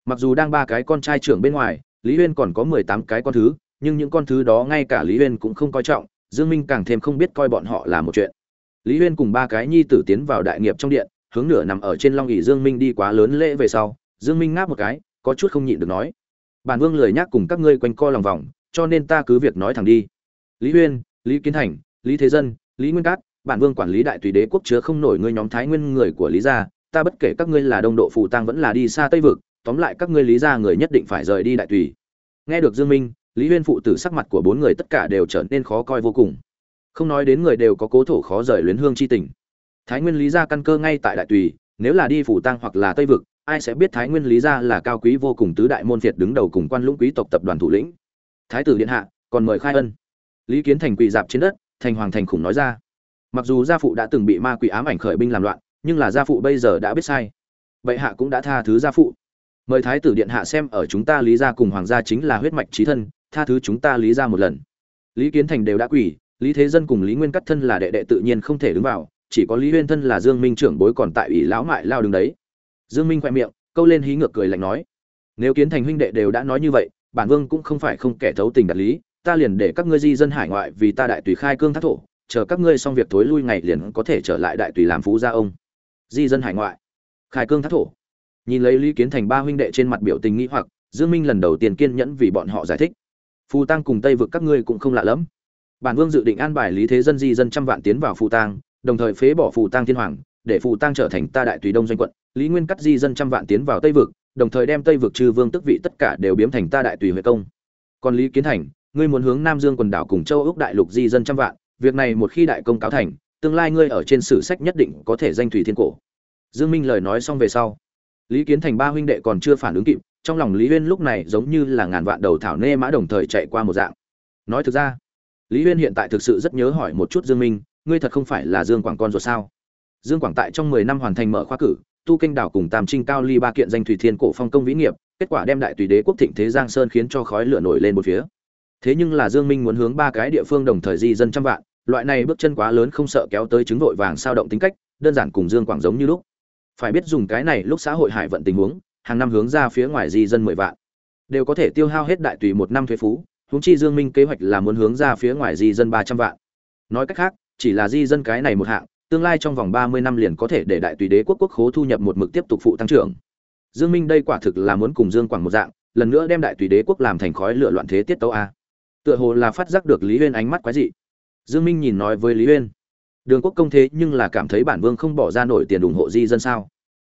Mặc dù đang ba cái con trai trưởng bên ngoài, Lý Uyên còn có 18 cái con thứ, nhưng những con thứ đó ngay cả Lý Huyên cũng không coi trọng, Dương Minh càng thêm không biết coi bọn họ là một chuyện. Lý Huyên cùng ba cái nhi tử tiến vào đại nghiệp trong điện, hướng nửa nằm ở trên long ỉ Dương Minh đi quá lớn lễ về sau, Dương Minh ngáp một cái, có chút không nhịn được nói: "Bản vương lười nhắc cùng các ngươi quanh co lòng vòng, cho nên ta cứ việc nói thẳng đi." Lý Huyên, Lý Kiến Thành, Lý Thế Dân, Lý Nguyên Cát, bản vương quản lý đại tùy đế quốc chứa không nổi ngươi nhóm thái nguyên người của lý gia ta bất kể các ngươi là đông độ phù tăng vẫn là đi xa tây vực tóm lại các ngươi lý gia người nhất định phải rời đi đại tùy nghe được dương minh lý huyên phụ tử sắc mặt của bốn người tất cả đều trở nên khó coi vô cùng. Không nói đến người đều có cố thổ khó rời luyến hương chi tình. Thái nguyên lý gia căn cơ ngay tại đại tùy, nếu là đi phủ tăng hoặc là tây vực, ai sẽ biết thái nguyên lý gia là cao quý vô cùng tứ đại môn việt đứng đầu cùng quan lũng quý tộc tập đoàn thủ lĩnh. Thái tử điện hạ, còn mời khai ân. Lý kiến thành quỳ dạp trên đất, thành hoàng thành khủng nói ra. Mặc dù gia phụ đã từng bị ma quỷ ám ảnh khởi binh làm loạn, nhưng là gia phụ bây giờ đã biết sai. Vậy hạ cũng đã tha thứ gia phụ. Mời thái tử điện hạ xem ở chúng ta lý gia cùng hoàng gia chính là huyết mạch trí thân tha thứ chúng ta lý ra một lần. Lý kiến thành đều đã quỷ lý thế dân cùng lý nguyên cắt thân là đệ đệ tự nhiên không thể đứng vào, chỉ có lý huyên thân là dương minh trưởng bối còn tại ủy lão mại lao đứng đấy. Dương minh khoe miệng, câu lên hí ngược cười lạnh nói, nếu kiến thành huynh đệ đều đã nói như vậy, bản vương cũng không phải không kẻ thấu tình đạt lý, ta liền để các ngươi di dân hải ngoại vì ta đại tùy khai cương thác thổ, chờ các ngươi xong việc thối lui ngày liền có thể trở lại đại tùy làm phú gia ông. Di dân hải ngoại, khai cương thác thổ. Nhìn lấy lý kiến thành ba huynh đệ trên mặt biểu tình nghĩ hoặc, dương minh lần đầu tiên kiên nhẫn vì bọn họ giải thích phù Tang cùng tây vực các ngươi cũng không lạ lắm bản vương dự định an bài lý thế dân di dân trăm vạn tiến vào phù Tang, đồng thời phế bỏ phù Tang thiên hoàng để phù Tang trở thành ta đại tùy đông doanh quận. Lý nguyên cắt di dân trăm vạn tiến vào tây vực đồng thời đem tây vực trừ vương tức vị tất cả đều biếm thành ta đại tùy huệ công. Còn lý kiến thành ngươi muốn hướng nam dương quần đảo cùng châu ước đại lục di dân trăm vạn việc này một khi đại công cáo thành tương lai ngươi ở trên sử sách nhất định có thể danh thủy thiên cổ. Dương minh lời nói xong về sau lý kiến thành ba huynh đệ còn chưa phản ứng kịp trong lòng lý huyên lúc này giống như là ngàn vạn đầu thảo nê mã đồng thời chạy qua một dạng. Nói thực ra, lý huyên hiện tại thực sự rất nhớ hỏi một chút dương minh, ngươi thật không phải là dương quảng con rồi sao? Dương quảng tại trong 10 năm hoàn thành mở khoa cử, tu kinh đảo cùng tam trinh cao ly ba kiện danh thủy thiên cổ phong công vĩ nghiệp, kết quả đem đại tùy đế quốc thịnh thế giang sơn khiến cho khói lửa nổi lên một phía. Thế nhưng là dương minh muốn hướng ba cái địa phương đồng thời di dân trăm vạn, loại này bước chân quá lớn không sợ kéo tới chứng vội vàng sao động tính cách, đơn giản cùng dương quảng giống như lúc. Phải biết dùng cái này lúc xã hội hải vận tình huống hàng năm hướng ra phía ngoài di dân mười vạn. Đều có thể tiêu hao hết đại tùy một năm thuế phú huống chi dương minh kế hoạch là muốn hướng ra phía ngoài di dân ba trăm vạn. Nói cách khác chỉ là di dân cái này một hạng tương lai trong vòng ba mươi năm liền có thể để đại tùy đế quốc quốc khố thu nhập một mực tiếp tục phụ tăng trưởng. Dương minh đây quả thực là muốn cùng dương quảng một dạng lần nữa đem đại tùy đế quốc làm thành khói lửa loạn thế tiết tấu a. Tựa hồ là phát giác được lý huyên ánh mắt quái dị. Dương Minh nhìn nói với Lý Uyên, Đường Quốc công thế nhưng là cảm thấy bản vương không bỏ ra nổi tiền ủng hộ di dân sao?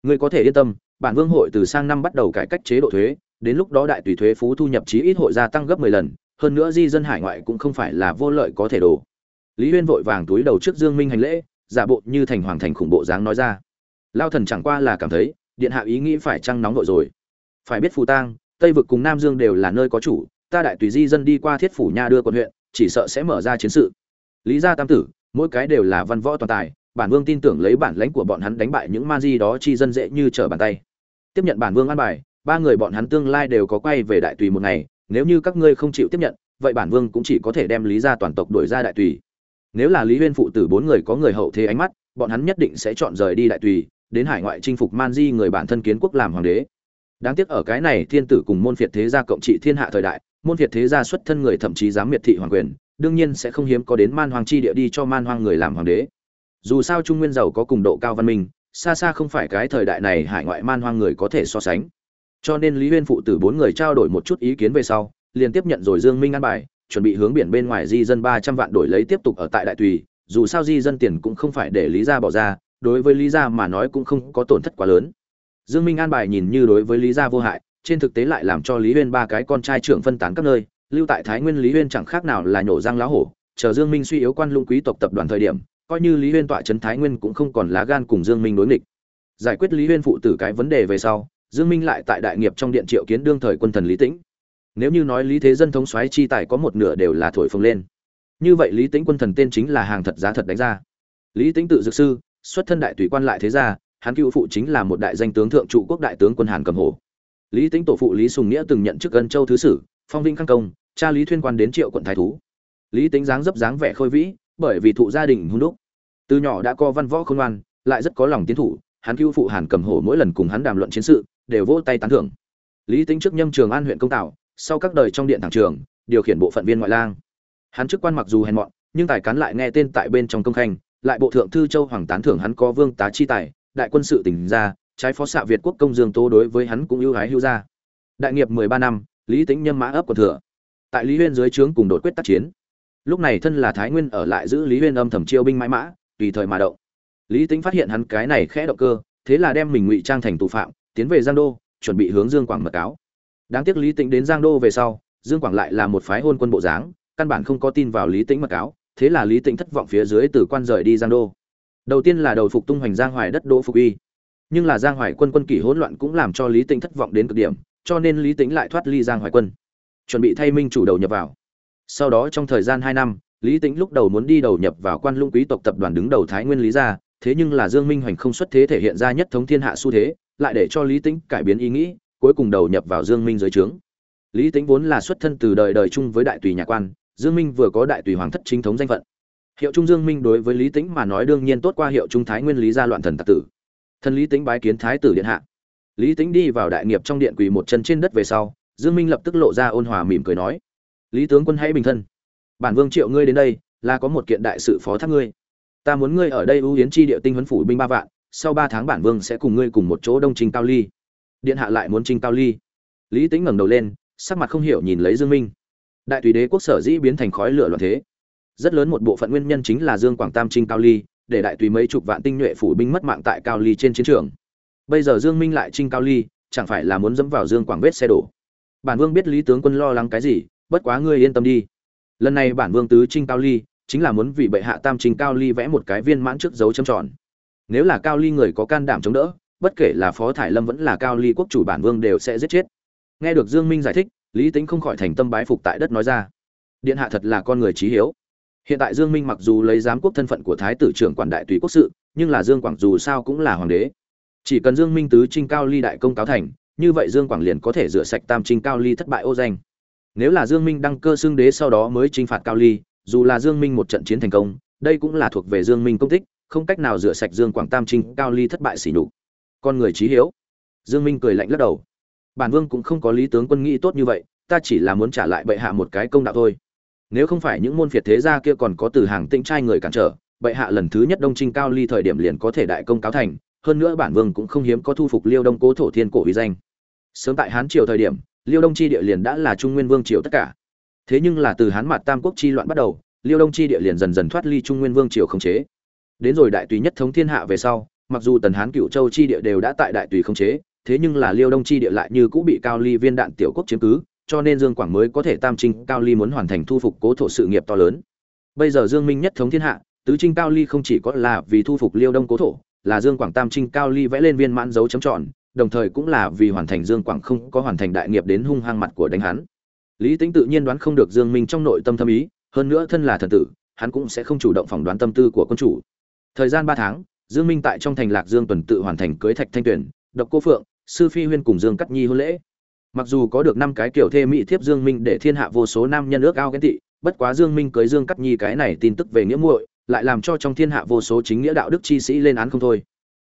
Ngươi có thể yên tâm, bản vương hội từ sang năm bắt đầu cải cách chế độ thuế, đến lúc đó đại tùy thuế phú thu nhập chí ít hội gia tăng gấp 10 lần, hơn nữa di dân hải ngoại cũng không phải là vô lợi có thể đổ. Lý Uyên vội vàng túi đầu trước Dương Minh hành lễ, giả bộ như thành hoàng thành khủng bộ dáng nói ra. Lao thần chẳng qua là cảm thấy, điện hạ ý nghĩ phải chăng nóng vội rồi. Phải biết phù tang, Tây vực cùng Nam Dương đều là nơi có chủ, ta đại tùy di dân đi qua thiết phủ nha đưa quận huyện, chỉ sợ sẽ mở ra chiến sự lý gia tam tử mỗi cái đều là văn võ toàn tài bản vương tin tưởng lấy bản lãnh của bọn hắn đánh bại những ma di đó chi dân dễ như trở bàn tay. Tiếp nhận bản vương an bài, ba người bọn hắn tương lai đều có quay về đại tùy một ngày, nếu như các ngươi không chịu tiếp nhận, vậy bản vương cũng chỉ có thể đem lý gia toàn tộc đuổi ra đại tùy. Nếu là lý huyên phụ tử bốn người có người hậu thế ánh mắt, bọn hắn nhất định sẽ chọn rời đi đại tùy, đến hải ngoại chinh phục man di người bản thân kiến quốc làm hoàng đế. Đáng tiếc ở cái này, thiên tử cùng môn phiệt thế gia cộng trị thiên hạ thời đại, môn phiệt thế gia xuất thân người thậm chí dám miệt thị hoàng quyền, đương nhiên sẽ không hiếm có đến man hoàng chi địa đi cho man hoang người làm hoàng đế dù sao trung nguyên giàu có cùng độ cao văn minh, xa xa không phải cái thời đại này hải ngoại man hoang người có thể so sánh. Cho nên lý huyên phụ tử bốn người trao đổi một chút ý kiến về sau, liền tiếp nhận rồi dương minh an bài, chuẩn bị hướng biển bên ngoài di dân ba trăm vạn đổi lấy tiếp tục ở tại đại tùy, dù sao di dân tiền cũng không phải để lý gia bỏ ra, đối với lý gia mà nói cũng không có tổn thất quá lớn. Dương minh an bài nhìn như đối với lý gia vô hại, trên thực tế lại làm cho lý huyên ba cái con trai trưởng phân tán các nơi, lưu tại thái nguyên lý huyên chẳng khác nào là nhổ răng lá hổ, chờ dương minh suy yếu quan lũng quý tộc tập đoàn thời điểm coi như lý huyên tọa trấn thái nguyên cũng không còn lá gan cùng dương minh đối nghịch. Giải quyết lý huyên phụ tử cái vấn đề về sau, dương minh lại tại đại nghiệp trong điện triệu kiến đương thời quân thần lý tĩnh. Nếu như nói lý thế dân thống soái chi tài có một nửa đều là thổi phồng lên, như vậy lý tĩnh quân thần tên chính là hàng thật giá thật đánh ra. Lý tĩnh tự dược sư, xuất thân đại tùy quan lại thế gia, hắn cựu phụ chính là một đại danh tướng thượng trụ quốc đại tướng quân hàn cầm hổ. Lý tĩnh tổ phụ lý sùng nghĩa từng nhận chức ân châu thứ sử, phong vinh khang công, cha lý thuyên quan đến triệu quận thái thú. Lý tính dáng dấp dáng vẻ khôi vĩ bởi vì thụ gia đình hung đúc. Từ nhỏ đã có văn võ không ngoan, lại rất có lòng tiến thủ, hắn cứu phụ hàn cầm hổ mỗi lần cùng hắn đàm luận chiến sự, đều vỗ tay tán thưởng. Lý tính trước nhâm trường an huyện công tạo, sau các đời trong điện thẳng trường, điều khiển bộ phận viên ngoại lang. Hắn chức quan mặc dù hèn mọn, nhưng tài cán lại nghe tên tại bên trong công khanh, lại bộ thượng thư châu hoàng tán thưởng hắn có vương tá chi tài, đại quân sự tỉnh ra, trái phó xạ việt quốc công dương tố đối với hắn cũng ưu ái hưu ra đại nghiệp mười ba năm, lý tính nhâm mã ấp của thừa. Tại lý huyên dưới trướng cùng đột quyết tác chiến lúc này thân là thái nguyên ở lại giữ lý huyên âm thầm chiêu binh mãi mã, tùy thời mà động. Lý tính phát hiện hắn cái này khẽ động cơ, thế là đem mình ngụy trang thành tù phạm, tiến về giang đô, chuẩn bị hướng dương quảng mật cáo. Đáng tiếc lý tĩnh đến giang đô về sau, dương quảng lại là một phái hôn quân bộ dáng, căn bản không có tin vào lý tĩnh mật cáo, thế là lý tĩnh thất vọng phía dưới từ quan rời đi giang đô. Đầu tiên là đầu phục tung hoành giang hoài đất đỗ phục uy nhưng là giang hoài quân quân kỷ hỗn loạn cũng làm cho lý tĩnh thất vọng đến cực điểm, cho nên lý tĩnh lại thoát ly giang hoài quân. Chuẩn bị thay minh chủ đầu nhập vào sau đó trong thời gian hai năm, lý tĩnh lúc đầu muốn đi đầu nhập vào quan lũng quý tộc tập đoàn đứng đầu thái nguyên lý gia, thế nhưng là dương minh hoành không xuất thế thể hiện ra nhất thống thiên hạ xu thế, lại để cho lý tĩnh cải biến ý nghĩ, cuối cùng đầu nhập vào dương minh dưới trướng. Lý tĩnh vốn là xuất thân từ đời đời chung với đại tùy nhà quan, dương minh vừa có đại tùy hoàng thất chính thống danh phận. Hiệu trung dương minh đối với lý tĩnh mà nói đương nhiên tốt qua hiệu trung thái nguyên lý gia loạn thần tặc tử. Thân lý tĩnh bái kiến thái tử điện hạ. Lý tĩnh đi vào đại nghiệp trong điện quỳ một chân trên đất về sau, dương minh lập tức lộ ra ôn hòa mỉm cười nói lý tướng quân hãy bình thân. Bản vương triệu ngươi đến đây, là có một kiện đại sự phó thác ngươi. Ta muốn ngươi ở đây ưu yến chi địa tinh huấn phủ binh ba vạn, sau ba tháng bản vương sẽ cùng ngươi cùng một chỗ đông trình cao ly. Điện hạ lại muốn trình cao ly. Lý tính ngẩng đầu lên, sắc mặt không hiểu nhìn lấy dương minh. Đại tùy đế quốc sở dĩ biến thành khói lửa loạn thế. Rất lớn một bộ phận nguyên nhân chính là dương quảng tam trinh cao ly, để đại tùy mấy chục vạn tinh nhuệ phủ binh mất mạng tại cao ly trên chiến trường. Bây giờ dương minh lại trinh cao ly, chẳng phải là muốn dẫm vào dương quảng vết xe đổ. Bản vương biết lý tướng quân lo lắng cái gì bất quá ngươi yên tâm đi. Lần này bản vương tứ trinh cao ly, chính là muốn vì bệ hạ tam trinh cao ly vẽ một cái viên mãn trước dấu châm tròn. Nếu là cao ly người có can đảm chống đỡ, bất kể là phó thải lâm vẫn là cao ly quốc chủ bản vương đều sẽ giết chết. Nghe được dương minh giải thích, lý tính không khỏi thành tâm bái phục tại đất nói ra. Điện hạ thật là con người trí hiếu. Hiện tại dương minh mặc dù lấy giám quốc thân phận của thái tử trưởng quản đại tùy quốc sự, nhưng là dương quảng dù sao cũng là hoàng đế. Chỉ cần dương minh tứ trinh cao ly đại công cáo thành, như vậy dương quảng liền có thể rửa sạch tam trinh cao ly thất bại ô danh nếu là Dương Minh đăng cơ xưng đế sau đó mới chinh phạt Cao Ly, dù là Dương Minh một trận chiến thành công, đây cũng là thuộc về Dương Minh công tích, không cách nào rửa sạch Dương Quảng Tam Trinh Cao Ly thất bại xỉ nhục. Con người trí hiếu. Dương Minh cười lạnh lắc đầu. Bản vương cũng không có lý tướng quân nghĩ tốt như vậy, ta chỉ là muốn trả lại bệ hạ một cái công đạo thôi. Nếu không phải những môn phiệt thế gia kia còn có từ hàng tinh trai người cản trở, bệ hạ lần thứ nhất đông trinh cao ly thời điểm liền có thể đại công cáo thành, hơn nữa bản vương cũng không hiếm có thu phục Liêu Đông Cố thổ thiên cổ uy danh. Sớm tại Hán triều thời điểm, liêu đông chi địa liền đã là trung nguyên vương triều tất cả. Thế nhưng là từ hán mặt tam quốc chi loạn bắt đầu, liêu đông chi địa liền dần dần thoát ly trung nguyên vương triều khống chế. Đến rồi đại tùy nhất thống thiên hạ về sau, mặc dù tần hán cựu châu chi địa đều đã tại đại tùy khống chế, thế nhưng là liêu đông chi địa lại như cũng bị cao ly viên đạn tiểu quốc chiếm cứ, cho nên dương quảng mới có thể tam trinh cao ly muốn hoàn thành thu phục cố thổ sự nghiệp to lớn. Bây giờ dương minh nhất thống thiên hạ, tứ trinh cao ly không chỉ có là vì thu phục liêu đông cố thổ, là dương quảng tam trinh cao ly vẽ lên viên mãn dấu chấm tròn đồng thời cũng là vì hoàn thành Dương Quảng không có hoàn thành đại nghiệp đến hung hăng mặt của đánh hắn. Lý Tĩnh tự nhiên đoán không được Dương Minh trong nội tâm thâm ý, hơn nữa thân là thần tử, hắn cũng sẽ không chủ động phỏng đoán tâm tư của quân chủ. Thời gian 3 tháng, Dương Minh tại trong thành Lạc Dương tuần tự hoàn thành cưới Thạch Thanh Tuyển, Độc Cô Phượng, Sư Phi Huyên cùng Dương Cắt Nhi hôn lễ. mặc dù có được năm cái kiểu thê mỹ thiếp dương minh để thiên hạ vô số nam nhân ước ao ghen tị bất quá dương minh cưới dương cắt nhi cái này tin tức về nghĩa muội lại làm cho trong thiên hạ vô số chính nghĩa đạo đức chi sĩ lên án không thôi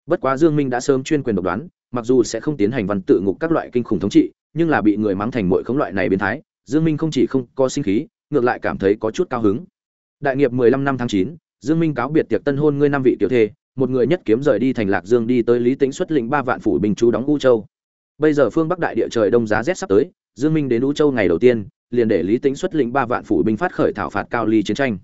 bất quá dương minh đã sớm chuyên quyền độc đoán mặc dù sẽ không tiến hành văn tự ngục các loại kinh khủng thống trị nhưng là bị người mắng thành mọi khống loại này biến thái dương minh không chỉ không có sinh khí ngược lại cảm thấy có chút cao hứng. Đại nghiệp 15 năm tháng 9, dương minh cáo biệt tiệc tân hôn ngươi năm vị tiểu thê một người nhất kiếm rời đi thành lạc dương đi tới lý tĩnh xuất lĩnh ba vạn phủ bình chú đóng u châu. Bây giờ phương bắc đại địa trời đông giá rét sắp tới dương minh đến u châu ngày đầu tiên liền để lý tĩnh xuất lĩnh ba vạn phủ binh phát khởi thảo phạt cao ly chiến tranh.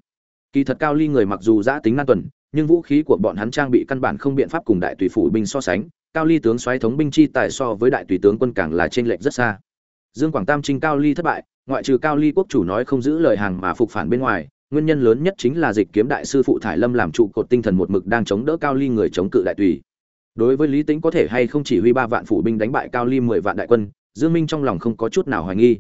Kỳ thật cao ly người mặc dù giã tính nan tuần nhưng vũ khí của bọn hắn trang bị căn bản không biện pháp cùng đại tùy phủ binh so sánh cao ly tướng xoáy thống binh chi tài so với đại tùy tướng quân càng là trên lệnh rất xa. Dương quảng tam trinh cao ly thất bại, ngoại trừ cao ly quốc chủ nói không giữ lời hàng mà phục phản bên ngoài, nguyên nhân lớn nhất chính là dịch kiếm đại sư phụ thải lâm làm trụ cột tinh thần một mực đang chống đỡ cao ly người chống cự đại tùy. Đối với lý tính có thể hay không chỉ huy ba vạn phủ binh đánh bại cao ly mười vạn đại quân, dương minh trong lòng không có chút nào hoài nghi.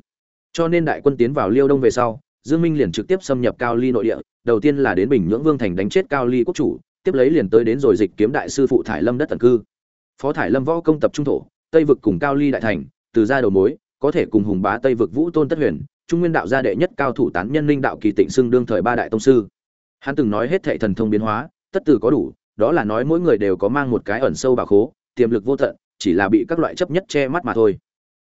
Cho nên đại quân tiến vào liêu đông về sau, dương minh liền trực tiếp xâm nhập cao ly nội địa, đầu tiên là đến bình nhưỡng vương thành đánh chết cao ly quốc chủ, tiếp lấy liền tới đến rồi dịch kiếm đại sư phụ thải lâm đất tần cư phó thải lâm võ công tập trung thổ, tây vực cùng cao ly đại thành, từ ra đầu mối, có thể cùng hùng bá tây vực vũ tôn tất huyền, trung nguyên đạo gia đệ nhất cao thủ tán nhân linh đạo kỳ tịnh xưng đương thời ba đại tông sư. Hắn từng nói hết thệ thần thông biến hóa, tất từ có đủ, đó là nói mỗi người đều có mang một cái ẩn sâu bảo khố, tiềm lực vô tận, chỉ là bị các loại chấp nhất che mắt mà thôi.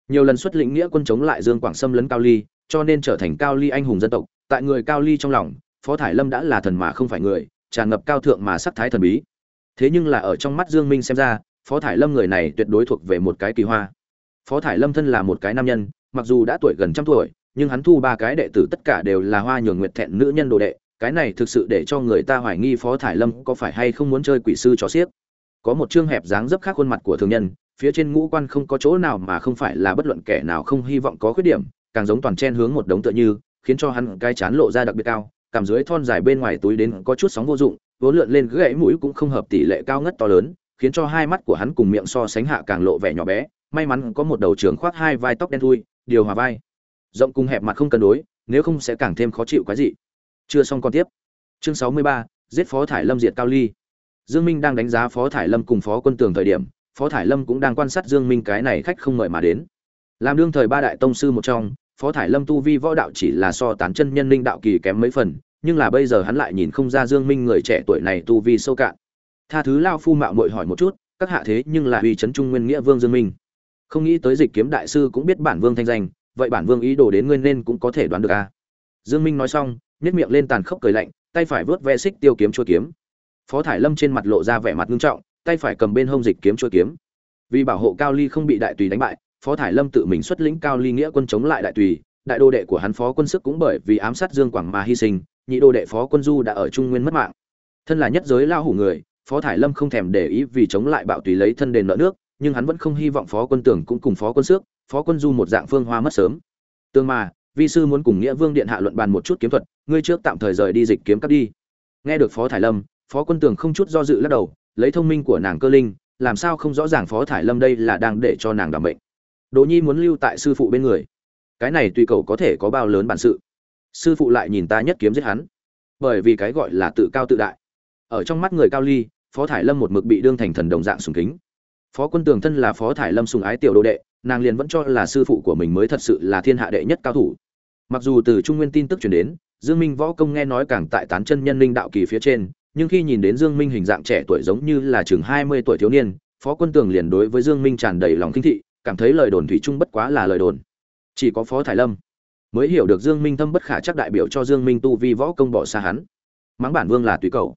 Nhiều lần xuất lĩnh nghĩa quân chống lại dương quảng xâm lấn cao ly, cho nên trở thành cao ly anh hùng dân tộc, tại người cao ly trong lòng, phó thải lâm đã là thần mà không phải người, tràn ngập cao thượng mà sắc thái thần bí. Thế nhưng là ở trong mắt dương minh xem ra phó thải lâm người này tuyệt đối thuộc về một cái kỳ hoa. Phó thải lâm thân là một cái nam nhân, mặc dù đã tuổi gần trăm tuổi, nhưng hắn thu ba cái đệ tử tất cả đều là hoa nhường nguyệt thẹn nữ nhân đồ đệ. Cái này thực sự để cho người ta hoài nghi phó thải lâm có phải hay không muốn chơi quỷ sư cho xiếc. Có một chương hẹp dáng dấp khác khuôn mặt của thường nhân, phía trên ngũ quan không có chỗ nào mà không phải là bất luận kẻ nào không hy vọng có khuyết điểm, càng giống toàn chen hướng một đống tựa như, khiến cho hắn cái chán lộ ra đặc biệt cao, cảm dưới thon dài bên ngoài túi đến có chút sóng vô dụng, vốn lượn lên gãy mũi cũng không hợp tỷ lệ cao ngất to lớn khiến cho hai mắt của hắn cùng miệng so sánh hạ càng lộ vẻ nhỏ bé, may mắn có một đầu trường khoác hai vai tóc đen thui, điều hòa vai. Rộng cùng hẹp mặt không cân đối, nếu không sẽ càng thêm khó chịu quái dị. Chưa xong còn tiếp. Chương sáu mươi ba, giết phó thải lâm diệt cao ly. Dương minh đang đánh giá phó thải lâm cùng phó quân tường thời điểm, phó thải lâm cũng đang quan sát dương minh cái này khách không mời mà đến. Làm đương thời ba đại tông sư một trong, phó thải lâm tu vi võ đạo chỉ là so tán chân nhân linh đạo kỳ kém mấy phần, nhưng là bây giờ hắn lại nhìn không ra dương minh người trẻ tuổi này tu vi sâu cạn tha thứ lao phu mạo muội hỏi một chút, các hạ thế nhưng là uy chấn trung nguyên nghĩa vương dương minh. Không nghĩ tới dịch kiếm đại sư cũng biết bản vương thanh danh, vậy bản vương ý đồ đến ngươi nên cũng có thể đoán được a dương minh nói xong, nhếch miệng lên tàn khốc cười lạnh, tay phải vớt ve xích tiêu kiếm chua kiếm. Phó thải lâm trên mặt lộ ra vẻ mặt nghiêm trọng, tay phải cầm bên hông dịch kiếm chua kiếm. Vì bảo hộ cao ly không bị đại tùy đánh bại, phó thải lâm tự mình xuất lĩnh cao ly nghĩa quân chống lại đại tùy, đại đô đệ của hắn phó quân sức cũng bởi vì ám sát dương quảng mà hy sinh, nhị đô đệ phó quân du đã ở trung nguyên mất mạng. Thân là nhất giới lao hủ người phó thải lâm không thèm để ý vì chống lại bạo tùy lấy thân đền nợ nước, nhưng hắn vẫn không hy vọng phó quân tưởng cũng cùng phó quân xước, phó quân du một dạng phương hoa mất sớm. Tương mà, vi sư muốn cùng nghĩa vương điện hạ luận bàn một chút kiếm thuật, ngươi trước tạm thời rời đi dịch kiếm cắt đi. Nghe được phó thải lâm, phó quân tường không chút do dự lắc đầu, lấy thông minh của nàng cơ linh, làm sao không rõ ràng phó thải lâm đây là đang để cho nàng đảm bệnh. Đỗ nhi muốn lưu tại sư phụ bên người. Cái này tùy cầu có thể có bao lớn bản sự. Sư phụ lại nhìn ta nhất kiếm giết hắn. Bởi vì cái gọi là tự cao tự đại. Ở trong mắt người cao ly phó thải lâm một mực bị đương thành thần đồng dạng sùng kính. Phó quân tường thân là phó thải lâm sùng ái tiểu đô đệ, nàng liền vẫn cho là sư phụ của mình mới thật sự là thiên hạ đệ nhất cao thủ. Mặc dù từ trung nguyên tin tức chuyển đến, dương minh võ công nghe nói càng tại tán chân nhân linh đạo kỳ phía trên, nhưng khi nhìn đến dương minh hình dạng trẻ tuổi giống như là chừng 20 tuổi thiếu niên, phó quân tường liền đối với dương minh tràn đầy lòng kinh thị, cảm thấy lời đồn thủy chung bất quá là lời đồn. Chỉ có phó thải lâm mới hiểu được dương minh thâm bất khả chắc đại biểu cho dương minh tu vi võ công bỏ xa hắn. Mắng bản vương là tùy cầu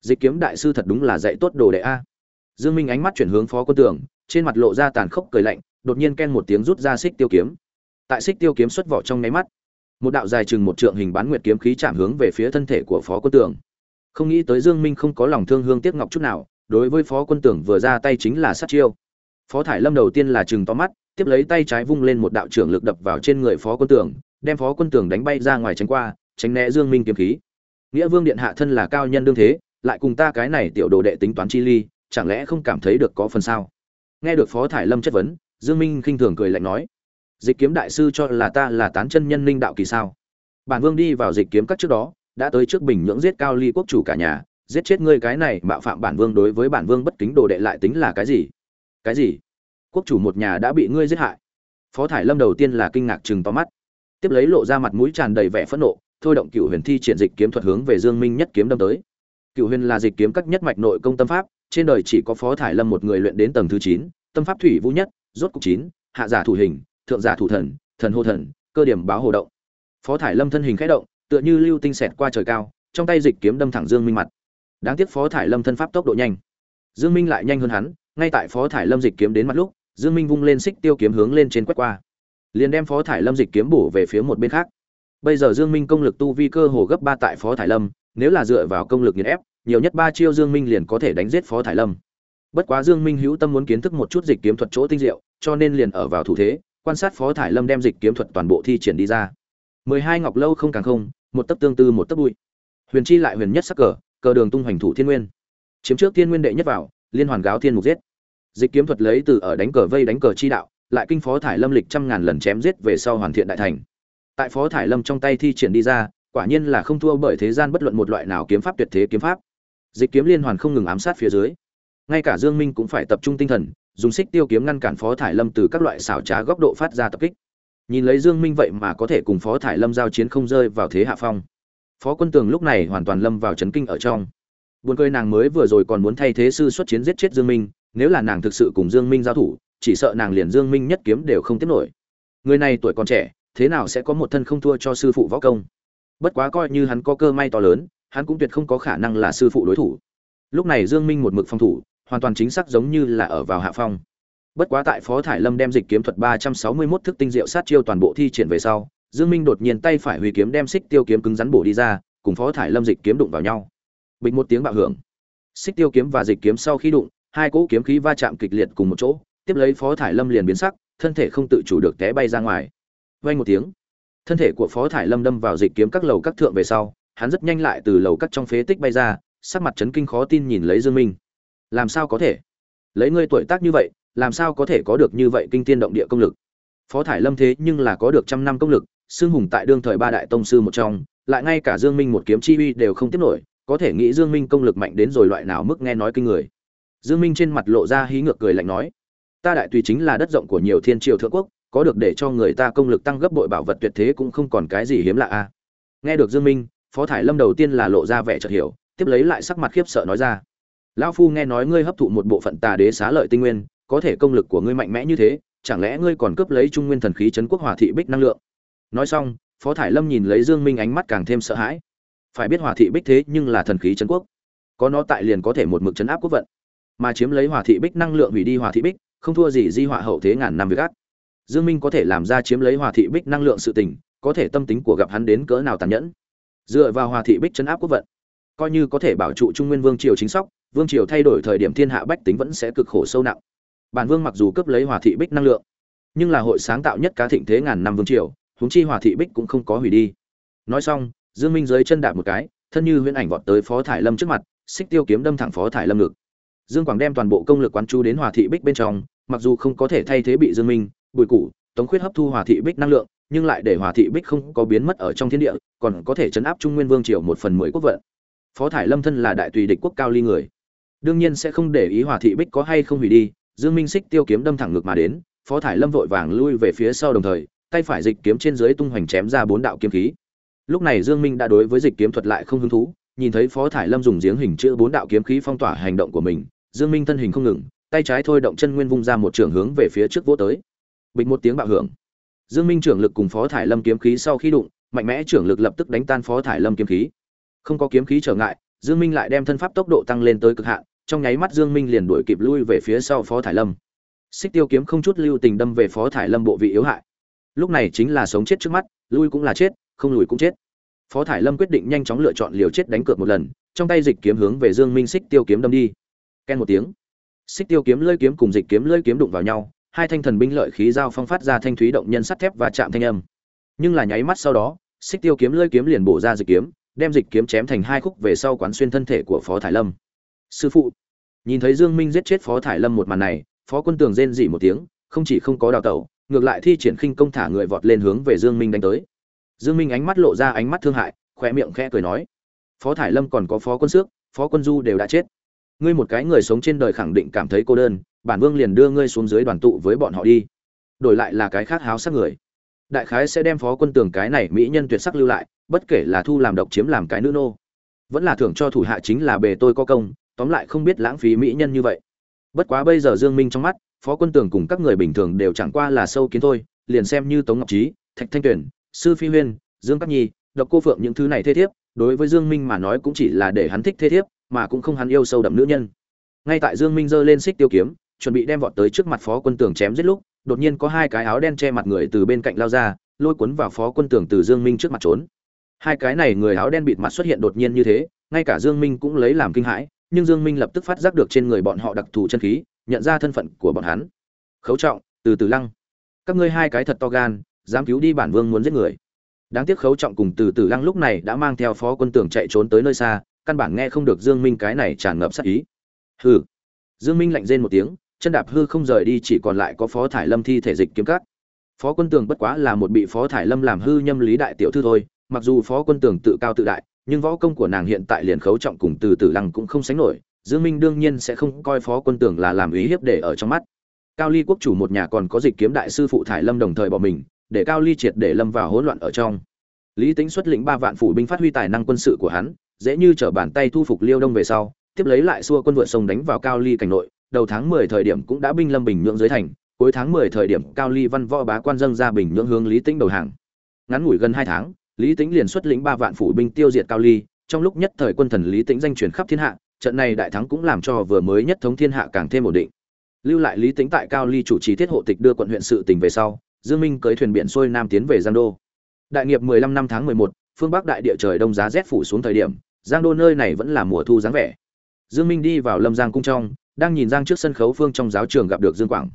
dịch kiếm đại sư thật đúng là dạy tốt đồ đệ a. Dương minh ánh mắt chuyển hướng phó quân tường, trên mặt lộ ra tàn khốc cười lạnh, đột nhiên ken một tiếng rút ra xích tiêu kiếm. Tại xích tiêu kiếm xuất vỏ trong nháy mắt, một đạo dài chừng một trượng hình bán nguyệt kiếm khí chạm hướng về phía thân thể của phó quân tường. Không nghĩ tới dương minh không có lòng thương hương tiếc ngọc chút nào, đối với phó quân tường vừa ra tay chính là sát chiêu. Phó thải lâm đầu tiên là chừng to mắt, tiếp lấy tay trái vung lên một đạo trưởng lực đập vào trên người phó quân tường, đem phó quân tường đánh bay ra ngoài tránh qua, tránh né dương minh kiếm khí. Nghĩa vương điện hạ thân là cao nhân đương thế lại cùng ta cái này tiểu đồ đệ tính toán chi ly, chẳng lẽ không cảm thấy được có phần sao? Nghe được phó thải lâm chất vấn, dương minh khinh thường cười lạnh nói, dịch kiếm đại sư cho là ta là tán chân nhân linh đạo kỳ sao? Bản vương đi vào dịch kiếm các trước đó, đã tới trước bình nhưỡng giết cao ly quốc chủ cả nhà, giết chết ngươi cái này mạo phạm bản vương đối với bản vương bất kính đồ đệ lại tính là cái gì? Cái gì? Quốc chủ một nhà đã bị ngươi giết hại. Phó thải lâm đầu tiên là kinh ngạc chừng to mắt, tiếp lấy lộ ra mặt mũi tràn đầy vẻ phẫn nộ, thôi động cựu huyền thi triển dịch kiếm thuật hướng về dương minh nhất kiếm đâm tới cựu huyền là dịch kiếm các nhất mạch nội công tâm pháp, trên đời chỉ có phó thải lâm một người luyện đến tầng thứ chín, tâm pháp thủy vũ nhất, rốt cục chín, hạ giả thủ hình, thượng giả thủ thần thần hô thần, cơ điểm báo hồ động. Phó thải lâm thân hình khẽ động, tựa như lưu tinh xẹt qua trời cao, trong tay dịch kiếm đâm thẳng dương minh mặt. Đáng tiếc phó thải lâm thân pháp tốc độ nhanh. Dương minh lại nhanh hơn hắn, ngay tại phó thải lâm dịch kiếm đến mặt lúc, dương minh vung lên xích tiêu kiếm hướng lên trên quét qua. Liền đem phó thải lâm dịch kiếm bổ về phía một bên khác. Bây giờ dương minh công lực tu vi cơ hồ gấp ba tại phó thải lâm nếu là dựa vào công lực nghiền ép, nhiều nhất ba chiêu dương minh liền có thể đánh giết phó thải lâm. Bất quá dương minh hữu tâm muốn kiến thức một chút dịch kiếm thuật chỗ tinh diệu, cho nên liền ở vào thủ thế, quan sát phó thải lâm đem dịch kiếm thuật toàn bộ thi triển đi ra. Mười hai ngọc lâu không càng không, một tấc tương tư một tấc bụi. Huyền chi lại huyền nhất sắc cờ cờ đường tung hoành thủ thiên nguyên. Chiếm trước thiên nguyên đệ nhất vào, liên hoàn gáo thiên mục giết. Dịch kiếm thuật lấy từ ở đánh cờ vây đánh cờ chi đạo, lại kinh phó thải lâm lịch trăm ngàn lần chém giết về sau hoàn thiện đại thành. Tại phó thải lâm trong tay thi triển đi ra quả nhiên là không thua bởi thế gian bất luận một loại nào kiếm pháp tuyệt thế kiếm pháp. Dịch kiếm liên hoàn không ngừng ám sát phía dưới. Ngay cả dương minh cũng phải tập trung tinh thần, dùng xích tiêu kiếm ngăn cản phó thải lâm từ các loại xảo trá góc độ phát ra tập kích. Nhìn lấy dương minh vậy mà có thể cùng phó thải lâm giao chiến không rơi vào thế hạ phong. Phó quân tường lúc này hoàn toàn lâm vào chấn kinh ở trong. Buồn cười nàng mới vừa rồi còn muốn thay thế sư xuất chiến giết chết dương minh, nếu là nàng thực sự cùng dương minh giao thủ, chỉ sợ nàng liền dương minh nhất kiếm đều không tiếp nổi. Người này tuổi còn trẻ, thế nào sẽ có một thân không thua cho sư phụ võ công? Bất quá coi như hắn có cơ may to lớn, hắn cũng tuyệt không có khả năng là sư phụ đối thủ. Lúc này dương minh một mực phòng thủ, hoàn toàn chính xác giống như là ở vào hạ phong. Bất quá tại phó thải lâm đem dịch kiếm thuật 361 thức tinh diệu sát chiêu toàn bộ thi triển về sau, dương minh đột nhiên tay phải huy kiếm đem xích tiêu kiếm cứng rắn bổ đi ra, cùng phó thải lâm dịch kiếm đụng vào nhau. Bình một tiếng bạo hưởng. Xích tiêu kiếm và dịch kiếm sau khi đụng, hai cỗ kiếm khí va chạm kịch liệt cùng một chỗ, tiếp lấy phó thải lâm liền biến sắc, thân thể không tự chủ được té bay ra ngoài. Vang một tiếng thân thể của phó thải lâm đâm vào dịch kiếm các lầu các thượng về sau, hắn rất nhanh lại từ lầu các trong phế tích bay ra, sắc mặt chấn kinh khó tin nhìn lấy dương minh. Làm sao có thể? Lấy ngươi tuổi tác như vậy, làm sao có thể có được như vậy kinh tiên động địa công lực? Phó thải lâm thế nhưng là có được trăm năm công lực xương hùng tại đương thời ba đại tông sư một trong, lại ngay cả dương minh một kiếm chi uy đều không tiếp nổi, có thể nghĩ dương minh công lực mạnh đến rồi loại nào mức nghe nói kinh người. Dương minh trên mặt lộ ra hí ngược cười lạnh nói, ta đại tùy chính là đất rộng của nhiều thiên triều thượng quốc có được để cho người ta công lực tăng gấp bội bảo vật tuyệt thế cũng không còn cái gì hiếm lạ a. Nghe được dương minh, phó thải lâm đầu tiên là lộ ra vẻ chợt hiểu, tiếp lấy lại sắc mặt khiếp sợ nói ra. Lão phu nghe nói ngươi hấp thụ một bộ phận tà đế xá lợi tinh nguyên, có thể công lực của ngươi mạnh mẽ như thế, chẳng lẽ ngươi còn cướp lấy trung nguyên thần khí chấn quốc hòa thị bích năng lượng? Nói xong, phó thải lâm nhìn lấy dương minh ánh mắt càng thêm sợ hãi. Phải biết hòa thị bích thế nhưng là thần khí chấn quốc. Có nó tại liền có thể một mực chấn áp quốc vận. Mà chiếm lấy hòa thị bích năng lượng hủy đi hòa thị bích, không thua gì di họa hậu thế ngàn năm việc ác dương minh có thể làm ra chiếm lấy hòa thị bích năng lượng sự tình, có thể tâm tính của gặp hắn đến cỡ nào tàn nhẫn. Dựa vào hòa thị bích chấn áp quốc vận, coi như có thể bảo trụ trung nguyên vương triều chính sóc, vương triều thay đổi thời điểm thiên hạ bách tính vẫn sẽ cực khổ sâu nặng. Bản vương mặc dù cướp lấy hòa thị bích năng lượng, nhưng là hội sáng tạo nhất cá thịnh thế ngàn năm vương triều, huống chi hòa thị bích cũng không có hủy đi. Nói xong, dương minh dưới chân đạp một cái, thân như huyễn ảnh vọt tới phó thải lâm trước mặt, xích tiêu kiếm đâm thẳng phó thải lâm ngực. Dương quảng đem toàn bộ công lực quán chú đến hòa thị bích bên trong, mặc dù không có thể thay thế bị dương minh bùi củ, tống khuyết hấp thu hòa thị bích năng lượng, nhưng lại để hòa thị bích không có biến mất ở trong thiên địa, còn có thể chấn áp trung nguyên vương triều một phần mười quốc vận. Phó thải lâm thân là đại tùy địch quốc cao ly người. Đương nhiên sẽ không để ý hòa thị bích có hay không hủy đi, dương minh xích tiêu kiếm đâm thẳng ngực mà đến, phó thải lâm vội vàng lui về phía sau đồng thời, tay phải dịch kiếm trên dưới tung hoành chém ra bốn đạo kiếm khí. Lúc này dương minh đã đối với dịch kiếm thuật lại không hứng thú, nhìn thấy phó thải lâm dùng giếng hình chữ bốn đạo kiếm khí phong tỏa hành động của mình, dương minh thân hình không ngừng, tay trái thôi động chân nguyên vung ra một trường hướng về phía trước vỗ tới bịch một tiếng bạo hưởng. Dương minh trưởng lực cùng phó thải lâm kiếm khí sau khi đụng, mạnh mẽ trưởng lực lập tức đánh tan phó thải lâm kiếm khí. Không có kiếm khí trở ngại, dương minh lại đem thân pháp tốc độ tăng lên tới cực hạn, trong nháy mắt dương minh liền đuổi kịp lui về phía sau phó thải lâm. Xích tiêu kiếm không chút lưu tình đâm về phó thải lâm bộ vị yếu hại. Lúc này chính là sống chết trước mắt, lui cũng là chết, không lùi cũng chết. Phó thải lâm quyết định nhanh chóng lựa chọn liều chết đánh cược một lần, trong tay dịch kiếm hướng về dương minh xích tiêu kiếm đâm đi. Ken một tiếng. Xích tiêu kiếm lưỡi kiếm cùng dịch kiếm lưỡi kiếm đụng vào nhau hai thanh thần binh lợi khí giao phong phát ra thanh thúy động nhân sắt thép và chạm thanh âm. Nhưng là nháy mắt sau đó xích tiêu kiếm lưỡi kiếm liền bổ ra dịch kiếm đem dịch kiếm chém thành hai khúc về sau quán xuyên thân thể của phó thải lâm. Sư phụ. Nhìn thấy dương minh giết chết phó thải lâm một màn này phó quân tường rên dỉ một tiếng không chỉ không có đào tẩu ngược lại thi triển khinh công thả người vọt lên hướng về dương minh đánh tới. Dương minh ánh mắt lộ ra ánh mắt thương hại khoe miệng khẽ cười nói phó thải lâm còn có phó quân Sước, phó quân du đều đã chết. Ngươi một cái người sống trên đời khẳng định cảm thấy cô đơn bản vương liền đưa ngươi xuống dưới đoàn tụ với bọn họ đi. Đổi lại là cái khác háo sắc người. Đại khái sẽ đem phó quân tường cái này mỹ nhân tuyệt sắc lưu lại, bất kể là thu làm độc chiếm làm cái nữ nô. Vẫn là thưởng cho thủ hạ chính là bề tôi có công, tóm lại không biết lãng phí mỹ nhân như vậy. Bất quá bây giờ dương minh trong mắt, phó quân tường cùng các người bình thường đều chẳng qua là sâu kiến thôi, liền xem như tống ngọc trí thạch thanh tuyển, sư phi huyên, dương các nhi, độc cô phượng những thứ này thế thiếp, đối với dương minh mà nói cũng chỉ là để hắn thích thế thiếp, mà cũng không hắn yêu sâu đậm nữ nhân. Ngay tại dương minh giơ lên xích tiêu kiếm chuẩn bị đem vọt tới trước mặt phó quân tường chém giết lúc, đột nhiên có hai cái áo đen che mặt người từ bên cạnh lao ra, lôi cuốn vào phó quân tường từ dương minh trước mặt trốn. Hai cái này người áo đen bịt mặt xuất hiện đột nhiên như thế, ngay cả dương minh cũng lấy làm kinh hãi, nhưng dương minh lập tức phát giác được trên người bọn họ đặc thù chân khí, nhận ra thân phận của bọn hắn. Khấu trọng, từ từ lăng. Các ngươi hai cái thật to gan, dám cứu đi bản vương muốn giết người. Đáng tiếc khấu trọng cùng từ từ lăng lúc này đã mang theo phó quân tường chạy trốn tới nơi xa, căn bản nghe không được dương minh cái này tràn ngập sát ý. Hừ. Dương minh lạnh rên một tiếng chân đạp hư không rời đi chỉ còn lại có phó thải lâm thi thể dịch kiếm cắt phó quân tường bất quá là một bị phó thải lâm làm hư nhâm lý đại tiểu thư thôi, mặc dù phó quân tường tự cao tự đại, nhưng võ công của nàng hiện tại liền khấu trọng cùng từ Tử lăng cũng không sánh nổi, dương minh đương nhiên sẽ không coi phó quân tường là làm ý hiếp để ở trong mắt. Cao ly quốc chủ một nhà còn có dịch kiếm đại sư phụ thải lâm đồng thời bỏ mình, để cao ly triệt để lâm vào hỗn loạn ở trong. Lý tính xuất lĩnh ba vạn phủ binh phát huy tài năng quân sự của hắn, dễ như trở bàn tay thu phục liêu đông về sau, tiếp lấy lại xua quân vượt sông đánh vào cao ly cảnh nội đầu tháng 10 thời điểm cũng đã binh lâm bình nhưỡng dưới thành cuối tháng 10 thời điểm cao ly văn võ bá quan dâng ra bình nhưỡng hướng lý tĩnh đầu hàng. Ngắn ngủi gần hai tháng lý tĩnh liền xuất lĩnh ba vạn phủ binh tiêu diệt cao ly trong lúc nhất thời quân thần lý tĩnh danh truyền khắp thiên hạ trận này đại thắng cũng làm cho vừa mới nhất thống thiên hạ càng thêm ổn định. Lưu lại lý tĩnh tại cao ly chủ trì thiết hộ tịch đưa quận huyện sự tình về sau dương minh cưỡi thuyền biển xuôi nam tiến về giang đô. Đại nghiệp 15 năm tháng 11, phương bắc đại địa trời đông giá rét phủ xuống thời điểm giang đô nơi này vẫn là mùa thu dáng vẻ. Dương minh đi vào lâm giang cung trong đang nhìn giang trước sân khấu phương trong giáo trường gặp được dương quảng.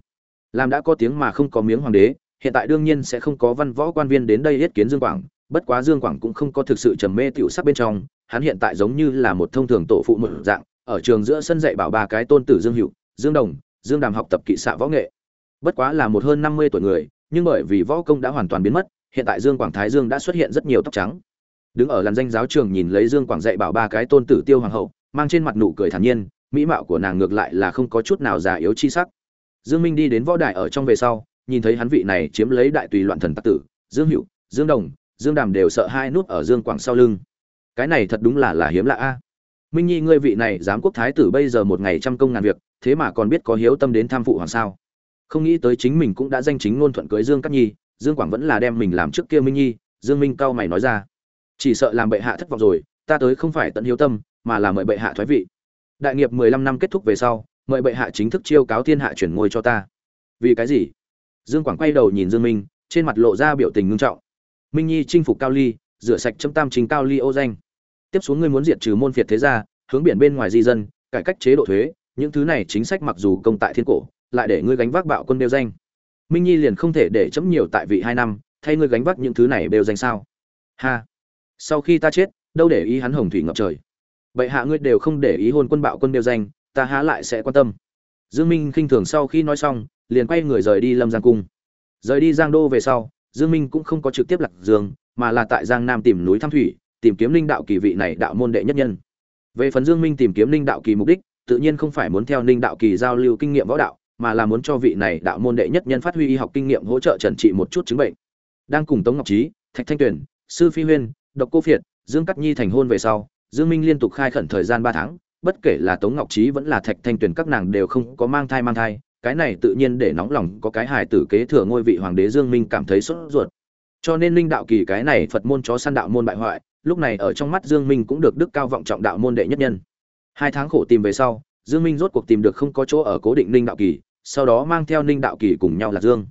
Làm đã có tiếng mà không có miếng hoàng đế, hiện tại đương nhiên sẽ không có văn võ quan viên đến đây yết kiến dương quảng, bất quá dương quảng cũng không có thực sự trầm mê tiểu sắc bên trong, hắn hiện tại giống như là một thông thường tổ phụ một dạng, ở trường giữa sân dạy bảo ba cái tôn tử dương hữu, dương đồng, dương đàm học tập kỵ xạ võ nghệ. Bất quá là một hơn năm mươi tuổi người, nhưng bởi vì võ công đã hoàn toàn biến mất, hiện tại dương quảng thái dương đã xuất hiện rất nhiều tóc trắng. Đứng ở làn danh giáo trường nhìn lấy dương quảng dạy bảo ba cái tôn tử tiêu hoàng hậu, mang trên mặt nụ cười thản nhiên mỹ mạo của nàng ngược lại là không có chút nào già yếu chi sắc. Dương minh đi đến võ đài ở trong về sau, nhìn thấy hắn vị này chiếm lấy đại tùy loạn thần tặc tử, dương hữu, dương đồng, dương đàm đều sợ hai nút ở dương quảng sau lưng. Cái này thật đúng là là hiếm lạ a. Minh nhi, ngươi vị này giám quốc thái tử bây giờ một ngày trăm công ngàn việc, thế mà còn biết có hiếu tâm đến tham phụ hoàng sao? Không nghĩ tới chính mình cũng đã danh chính ngôn thuận cưới dương cát nhi, dương quảng vẫn là đem mình làm trước kia minh nhi, dương minh cao mày nói ra. Chỉ sợ làm bệ hạ thất vọng rồi, ta tới không phải tận hiếu tâm, mà là mời bệ hạ thoái vị đại nghiệp mười lăm năm kết thúc về sau, mời bệ hạ chính thức chiêu cáo thiên hạ chuyển ngôi cho ta. Vì cái gì? Dương quảng quay đầu nhìn dương minh, trên mặt lộ ra biểu tình ngưng trọng. Minh nhi chinh phục cao ly, rửa sạch châm tam chính cao ly ô danh. Tiếp xuống ngươi muốn diệt trừ môn phiệt thế gia, hướng biển bên ngoài di dân, cải cách chế độ thuế, những thứ này chính sách mặc dù công tại thiên cổ, lại để ngươi gánh vác bạo quân đeo danh. Minh nhi liền không thể để chấm nhiều tại vị hai năm, thay ngươi gánh vác những thứ này đều danh sao? Ha! Sau khi ta chết, đâu để ý hắn hồng thủy ngập trời bệ hạ ngươi đều không để ý hôn quân bạo quân đều danh, ta há lại sẽ quan tâm. Dương minh khinh thường sau khi nói xong, liền quay người rời đi lâm giang cung. Rời đi giang đô về sau, dương minh cũng không có trực tiếp lạc dương, mà là tại giang nam tìm núi thăm thủy, tìm kiếm linh đạo kỳ vị này đạo môn đệ nhất nhân. Về phần dương minh tìm kiếm linh đạo kỳ mục đích, tự nhiên không phải muốn theo linh đạo kỳ giao lưu kinh nghiệm võ đạo, mà là muốn cho vị này đạo môn đệ nhất nhân phát huy y học kinh nghiệm hỗ trợ trần trị một chút chứng bệnh. Đang cùng tống ngọc trí, thạch thanh tuyền, sư phi huyên, độc cô phiệt, dương cắt nhi thành hôn về sau dương minh liên tục khai khẩn thời gian ba tháng, bất kể là tống ngọc trí vẫn là thạch thanh tuyền các nàng đều không có mang thai mang thai, cái này tự nhiên để nóng lòng có cái hài tử kế thừa ngôi vị hoàng đế dương minh cảm thấy sốt ruột. Cho nên linh đạo kỳ cái này phật môn chó săn đạo môn bại hoại, lúc này ở trong mắt dương minh cũng được đức cao vọng trọng đạo môn đệ nhất nhân. Hai tháng khổ tìm về sau, dương minh rốt cuộc tìm được không có chỗ ở cố định linh đạo kỳ, sau đó mang theo ninh đạo kỳ cùng nhau lạc dương.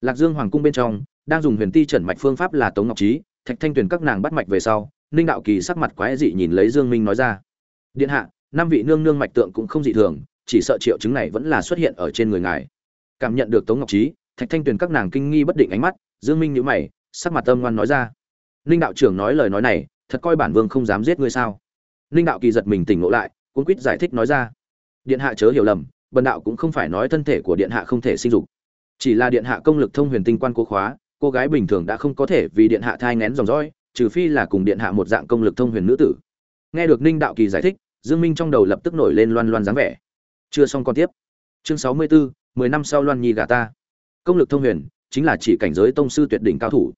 Lạc dương hoàng cung bên trong, đang dùng huyền ti trần mạch phương pháp là tống ngọc trí thạch thanh tuyền các nàng bắt mạch về sau ninh đạo kỳ sắc mặt quái dị nhìn lấy dương minh nói ra. Điện hạ, năm vị nương nương mạch tượng cũng không dị thường, chỉ sợ triệu chứng này vẫn là xuất hiện ở trên người ngài. Cảm nhận được tống ngọc trí, thạch thanh tuyền các nàng kinh nghi bất định ánh mắt, dương minh nhíu mày, sắc mặt âm ngoan nói ra. Ninh đạo trưởng nói lời nói này, thật coi bản vương không dám giết ngươi sao? Ninh đạo kỳ giật mình tỉnh ngộ lại, cuốn quýt giải thích nói ra. Điện hạ chớ hiểu lầm, bần đạo cũng không phải nói thân thể của điện hạ không thể sinh dục. Chỉ là điện hạ công lực thông huyền tinh quan cố khóa, cô gái bình thường đã không có thể vì điện hạ thai ngén dòng dõi trừ phi là cùng điện hạ một dạng công lực thông huyền nữ tử. Nghe được ninh đạo kỳ giải thích dương minh trong đầu lập tức nổi lên loan loan dáng vẻ. Chưa xong còn tiếp. Chương sáu mươi 64, mười năm sau loan nhi gà ta. Công lực thông huyền chính là chỉ cảnh giới tông sư tuyệt đỉnh cao thủ.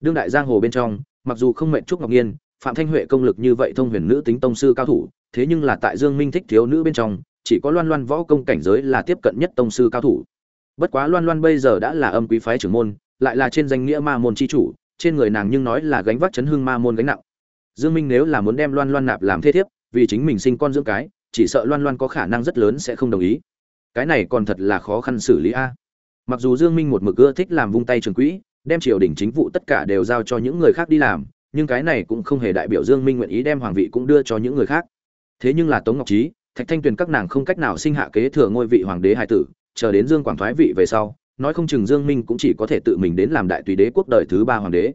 Đương đại giang hồ bên trong mặc dù không mệnh trúc ngọc nhiên phạm thanh huệ công lực như vậy thông huyền nữ tính tông sư cao thủ thế nhưng là tại dương minh thích thiếu nữ bên trong chỉ có loan loan võ công cảnh giới là tiếp cận nhất tông sư cao thủ. Bất quá loan loan bây giờ đã là âm quý phái trưởng môn lại là trên danh nghĩa ma môn chi chủ trên người nàng nhưng nói là gánh vác chấn hương ma môn gánh nặng. Dương minh nếu là muốn đem loan loan nạp làm thế thiếp, vì chính mình sinh con dưỡng cái, chỉ sợ loan loan có khả năng rất lớn sẽ không đồng ý. Cái này còn thật là khó khăn xử lý a. Mặc dù dương minh một mực ưa thích làm vung tay trường quỹ, đem triều đình chính vụ tất cả đều giao cho những người khác đi làm, nhưng cái này cũng không hề đại biểu dương minh nguyện ý đem hoàng vị cũng đưa cho những người khác. Thế nhưng là tống ngọc trí thạch thanh tuyền các nàng không cách nào sinh hạ kế thừa ngôi vị hoàng đế hải tử, chờ đến dương quảng thoái vị về sau nói không chừng dương minh cũng chỉ có thể tự mình đến làm đại tùy đế quốc đời thứ ba hoàng đế.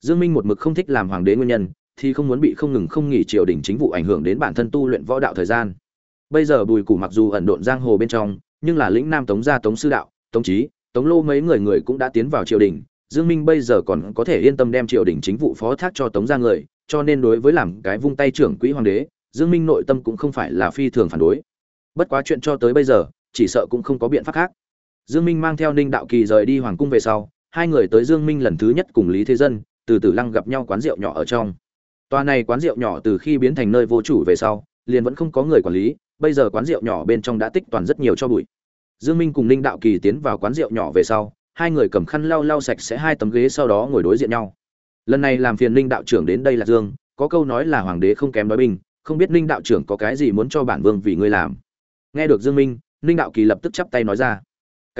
Dương minh một mực không thích làm hoàng đế nguyên nhân, thì không muốn bị không ngừng không nghỉ triều đình chính vụ ảnh hưởng đến bản thân tu luyện võ đạo thời gian. Bây giờ bùi củ mặc dù ẩn độn giang hồ bên trong, nhưng là lĩnh nam tống gia tống sư đạo, tống trí tống lô mấy người người cũng đã tiến vào triều đình. Dương minh bây giờ còn có thể yên tâm đem triều đình chính vụ phó thác cho tống gia người, cho nên đối với làm cái vung tay trưởng quỹ hoàng đế, dương minh nội tâm cũng không phải là phi thường phản đối. Bất quá chuyện cho tới bây giờ, chỉ sợ cũng không có biện pháp khác dương minh mang theo ninh đạo kỳ rời đi hoàng cung về sau hai người tới dương minh lần thứ nhất cùng lý thế dân từ từ lăng gặp nhau quán rượu nhỏ ở trong Tòa này quán rượu nhỏ từ khi biến thành nơi vô chủ về sau, liền vẫn không có người quản lý, bây giờ quán rượu nhỏ bên trong đã tích toàn rất nhiều cho bụi. Dương Minh cùng Ninh Đạo Kỳ tiến vào quán rượu nhỏ về sau, hai người cầm khăn lau lau sạch sẽ hai tấm ghế sau đó ngồi đối diện nhau. Lần này làm phiền Ninh đạo trưởng đến đây là Dương, có câu nói là hoàng đế không kém nói binh, không biết Ninh đạo trưởng có cái gì muốn cho bản vương vì ngươi làm. Nghe được Dương Minh, Ninh đạo kỳ lập tức chắp tay nói ra,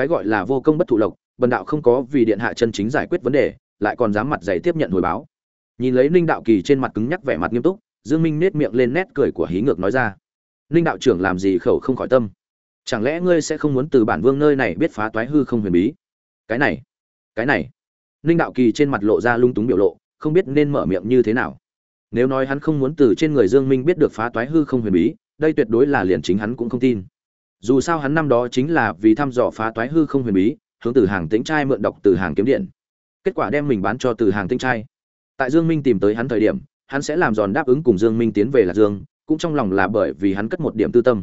cái gọi là vô công bất thụ lộc, bần đạo không có vì điện hạ chân chính giải quyết vấn đề, lại còn dám mặt dày tiếp nhận hồi báo. Nhìn lấy ninh đạo kỳ trên mặt cứng nhắc vẻ mặt nghiêm túc dương minh nết miệng lên nét cười của hí ngược nói ra. Ninh đạo trưởng làm gì khẩu không khỏi tâm? Chẳng lẽ ngươi sẽ không muốn từ bản vương nơi này biết phá toái hư không huyền bí? Cái này cái này. Ninh đạo kỳ trên mặt lộ ra lung túng biểu lộ không biết nên mở miệng như thế nào. Nếu nói hắn không muốn từ trên người dương minh biết được phá toái hư không huyền bí đây tuyệt đối là liền chính hắn cũng không tin dù sao hắn năm đó chính là vì thăm dò phá toái hư không huyền bí, hướng từ hàng tĩnh trai mượn đọc từ hàng kiếm điện. Kết quả đem mình bán cho từ hàng tĩnh trai. Tại dương minh tìm tới hắn thời điểm, hắn sẽ làm giòn đáp ứng cùng dương minh tiến về lạc dương, cũng trong lòng là bởi vì hắn cất một điểm tư tâm.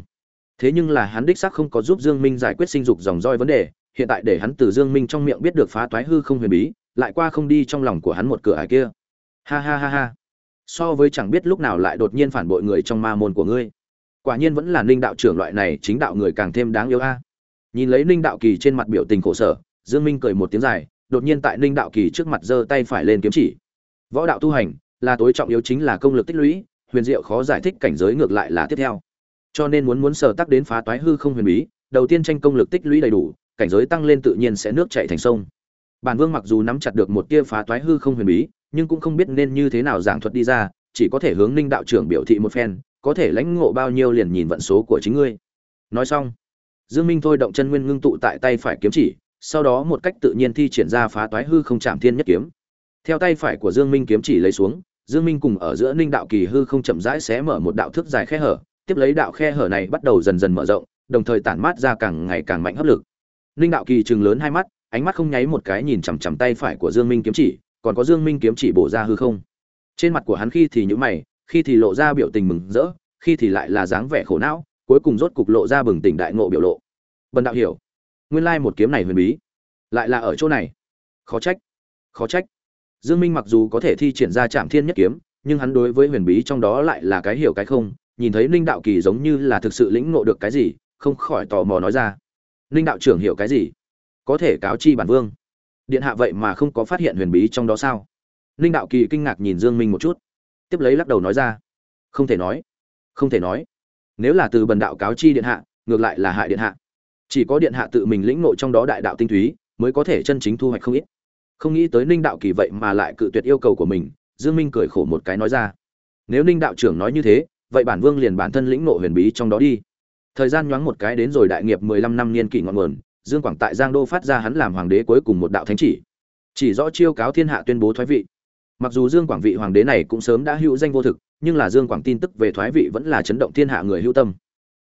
Thế nhưng là hắn đích xác không có giúp dương minh giải quyết sinh dục dòng roi vấn đề, hiện tại để hắn từ dương minh trong miệng biết được phá toái hư không huyền bí, lại qua không đi trong lòng của hắn một cửa ải kia. Ha ha ha ha. So với chẳng biết lúc nào lại đột nhiên phản bội người trong ma môn của ngươi quả nhiên vẫn là ninh đạo trưởng loại này, chính đạo người càng thêm đáng yêu a. Nhìn lấy ninh đạo kỳ trên mặt biểu tình khổ sở, dương minh cười một tiếng dài, đột nhiên tại ninh đạo kỳ trước mặt giơ tay phải lên kiếm chỉ. Võ đạo tu hành, là tối trọng yếu chính là công lực tích lũy, huyền diệu khó giải thích cảnh giới ngược lại là tiếp theo. Cho nên muốn muốn sở tác đến phá toái hư không huyền bí, đầu tiên tranh công lực tích lũy đầy đủ, cảnh giới tăng lên tự nhiên sẽ nước chảy thành sông. Bản vương mặc dù nắm chặt được một tia phá toái hư không huyền bí, nhưng cũng không biết nên như thế nào giảng thuật đi ra, chỉ có thể hướng ninh đạo trưởng biểu thị một phen có thể lãnh ngộ bao nhiêu liền nhìn vận số của chính ngươi. Nói xong, dương minh thôi động chân nguyên ngưng tụ tại tay phải kiếm chỉ, sau đó một cách tự nhiên thi triển ra phá toái hư không chạm thiên nhất kiếm. Theo tay phải của dương minh kiếm chỉ lấy xuống, dương minh cùng ở giữa ninh đạo kỳ hư không chậm rãi xé mở một đạo thước dài khe hở, tiếp lấy đạo khe hở này bắt đầu dần dần mở rộng, đồng thời tản mát ra càng ngày càng mạnh hấp lực. Ninh đạo kỳ trừng lớn hai mắt, ánh mắt không nháy một cái nhìn chằm chằm tay phải của dương minh kiếm chỉ, còn có dương minh kiếm chỉ bổ ra hư không. Trên mặt của hắn khi thì nhíu mày khi thì lộ ra biểu tình mừng rỡ khi thì lại là dáng vẻ khổ não cuối cùng rốt cục lộ ra bừng tỉnh đại ngộ biểu lộ bần đạo hiểu nguyên lai một kiếm này huyền bí lại là ở chỗ này khó trách khó trách Dương Minh mặc dù có thể thi triển ra Trảm Thiên Nhất Kiếm, nhưng hắn đối với huyền bí trong đó lại là cái hiểu cái không, nhìn thấy Ninh đạo kỳ giống như là thực sự lĩnh ngộ được cái gì, không khỏi tò mò nói ra. Ninh đạo trưởng hiểu cái gì? Có thể cáo chi bản vương. Điện hạ vậy mà không có phát hiện huyền bí trong đó sao? Ninh đạo kỳ kinh ngạc nhìn Dương Minh một chút, tiếp lấy lắc đầu nói ra, không thể nói, không thể nói. Nếu là từ bần đạo cáo chi điện hạ, ngược lại là hại điện hạ. Chỉ có điện hạ tự mình lĩnh nội trong đó đại đạo tinh túy, mới có thể chân chính thu hoạch không ít không nghĩ tới ninh đạo kỳ vậy mà lại cự tuyệt yêu cầu của mình dương minh cười khổ một cái nói ra nếu ninh đạo trưởng nói như thế vậy bản vương liền bản thân lĩnh nội huyền bí trong đó đi thời gian nhoáng một cái đến rồi đại nghiệp 15 năm niên kỷ ngọn nguồn dương quảng tại giang đô phát ra hắn làm hoàng đế cuối cùng một đạo thánh chỉ chỉ rõ chiêu cáo thiên hạ tuyên bố thoái vị mặc dù dương quảng vị hoàng đế này cũng sớm đã hữu danh vô thực nhưng là dương quảng tin tức về thoái vị vẫn là chấn động thiên hạ người hữu tâm.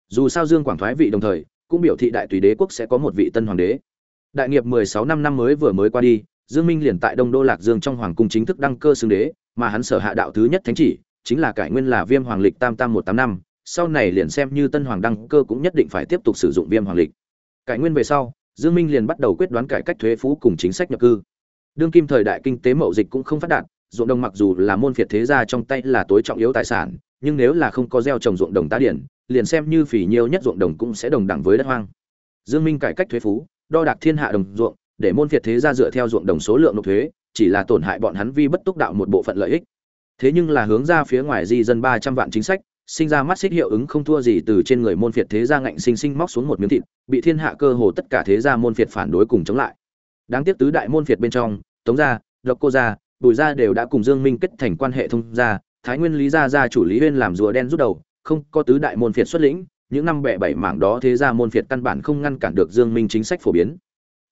Dù sao dương quảng thoái vị đồng thời cũng biểu thị đại tùy đế quốc sẽ có một vị tân hoàng đế. Đại nghiệp 16 năm năm mới vừa mới qua đi Dương Minh liền tại Đông Đô Lạc Dương trong hoàng cung chính thức đăng cơ xưng đế, mà hắn sở hạ đạo thứ nhất thánh chỉ, chính là cải nguyên là Viêm Hoàng lịch tam tam một tám năm, sau này liền xem như tân hoàng đăng cơ cũng nhất định phải tiếp tục sử dụng Viêm Hoàng lịch. Cải nguyên về sau, dương minh liền bắt đầu quyết đoán cải cách thuế phú cùng chính sách nhập cư. Đương kim thời đại kinh tế mậu dịch cũng không phát đạt ruộng đồng mặc dù là môn phiệt thế gia trong tay là tối trọng yếu tài sản, nhưng nếu là không có gieo trồng ruộng đồng tá điển, liền xem như phỉ nhiêu nhất ruộng đồng cũng sẽ đồng đẳng với đất hoang. Dương minh cải cách thuế phú, đo đạc thiên hạ đồng ruộng, để môn phiệt thế gia dựa theo ruộng đồng số lượng nộp thuế, chỉ là tổn hại bọn hắn vi bất túc đạo một bộ phận lợi ích. Thế nhưng là hướng ra phía ngoài di dân ba trăm vạn chính sách, sinh ra mắt xích hiệu ứng không thua gì từ trên người môn phiệt thế gia ngạnh sinh sinh móc xuống một miếng thịt, bị thiên hạ cơ hồ tất cả thế gia môn phiệt phản đối cùng chống lại. Đáng tiếc tứ đại môn phiệt bên trong, tống gia, độc cô gia bùi gia đều đã cùng dương minh kết thành quan hệ thông gia, thái nguyên lý gia gia chủ lý huyên làm rùa đen rút đầu, không có tứ đại môn phiệt xuất lĩnh, những năm bẻ bảy mảng đó thế gia môn phiệt căn bản không ngăn cản được dương minh chính sách phổ biến.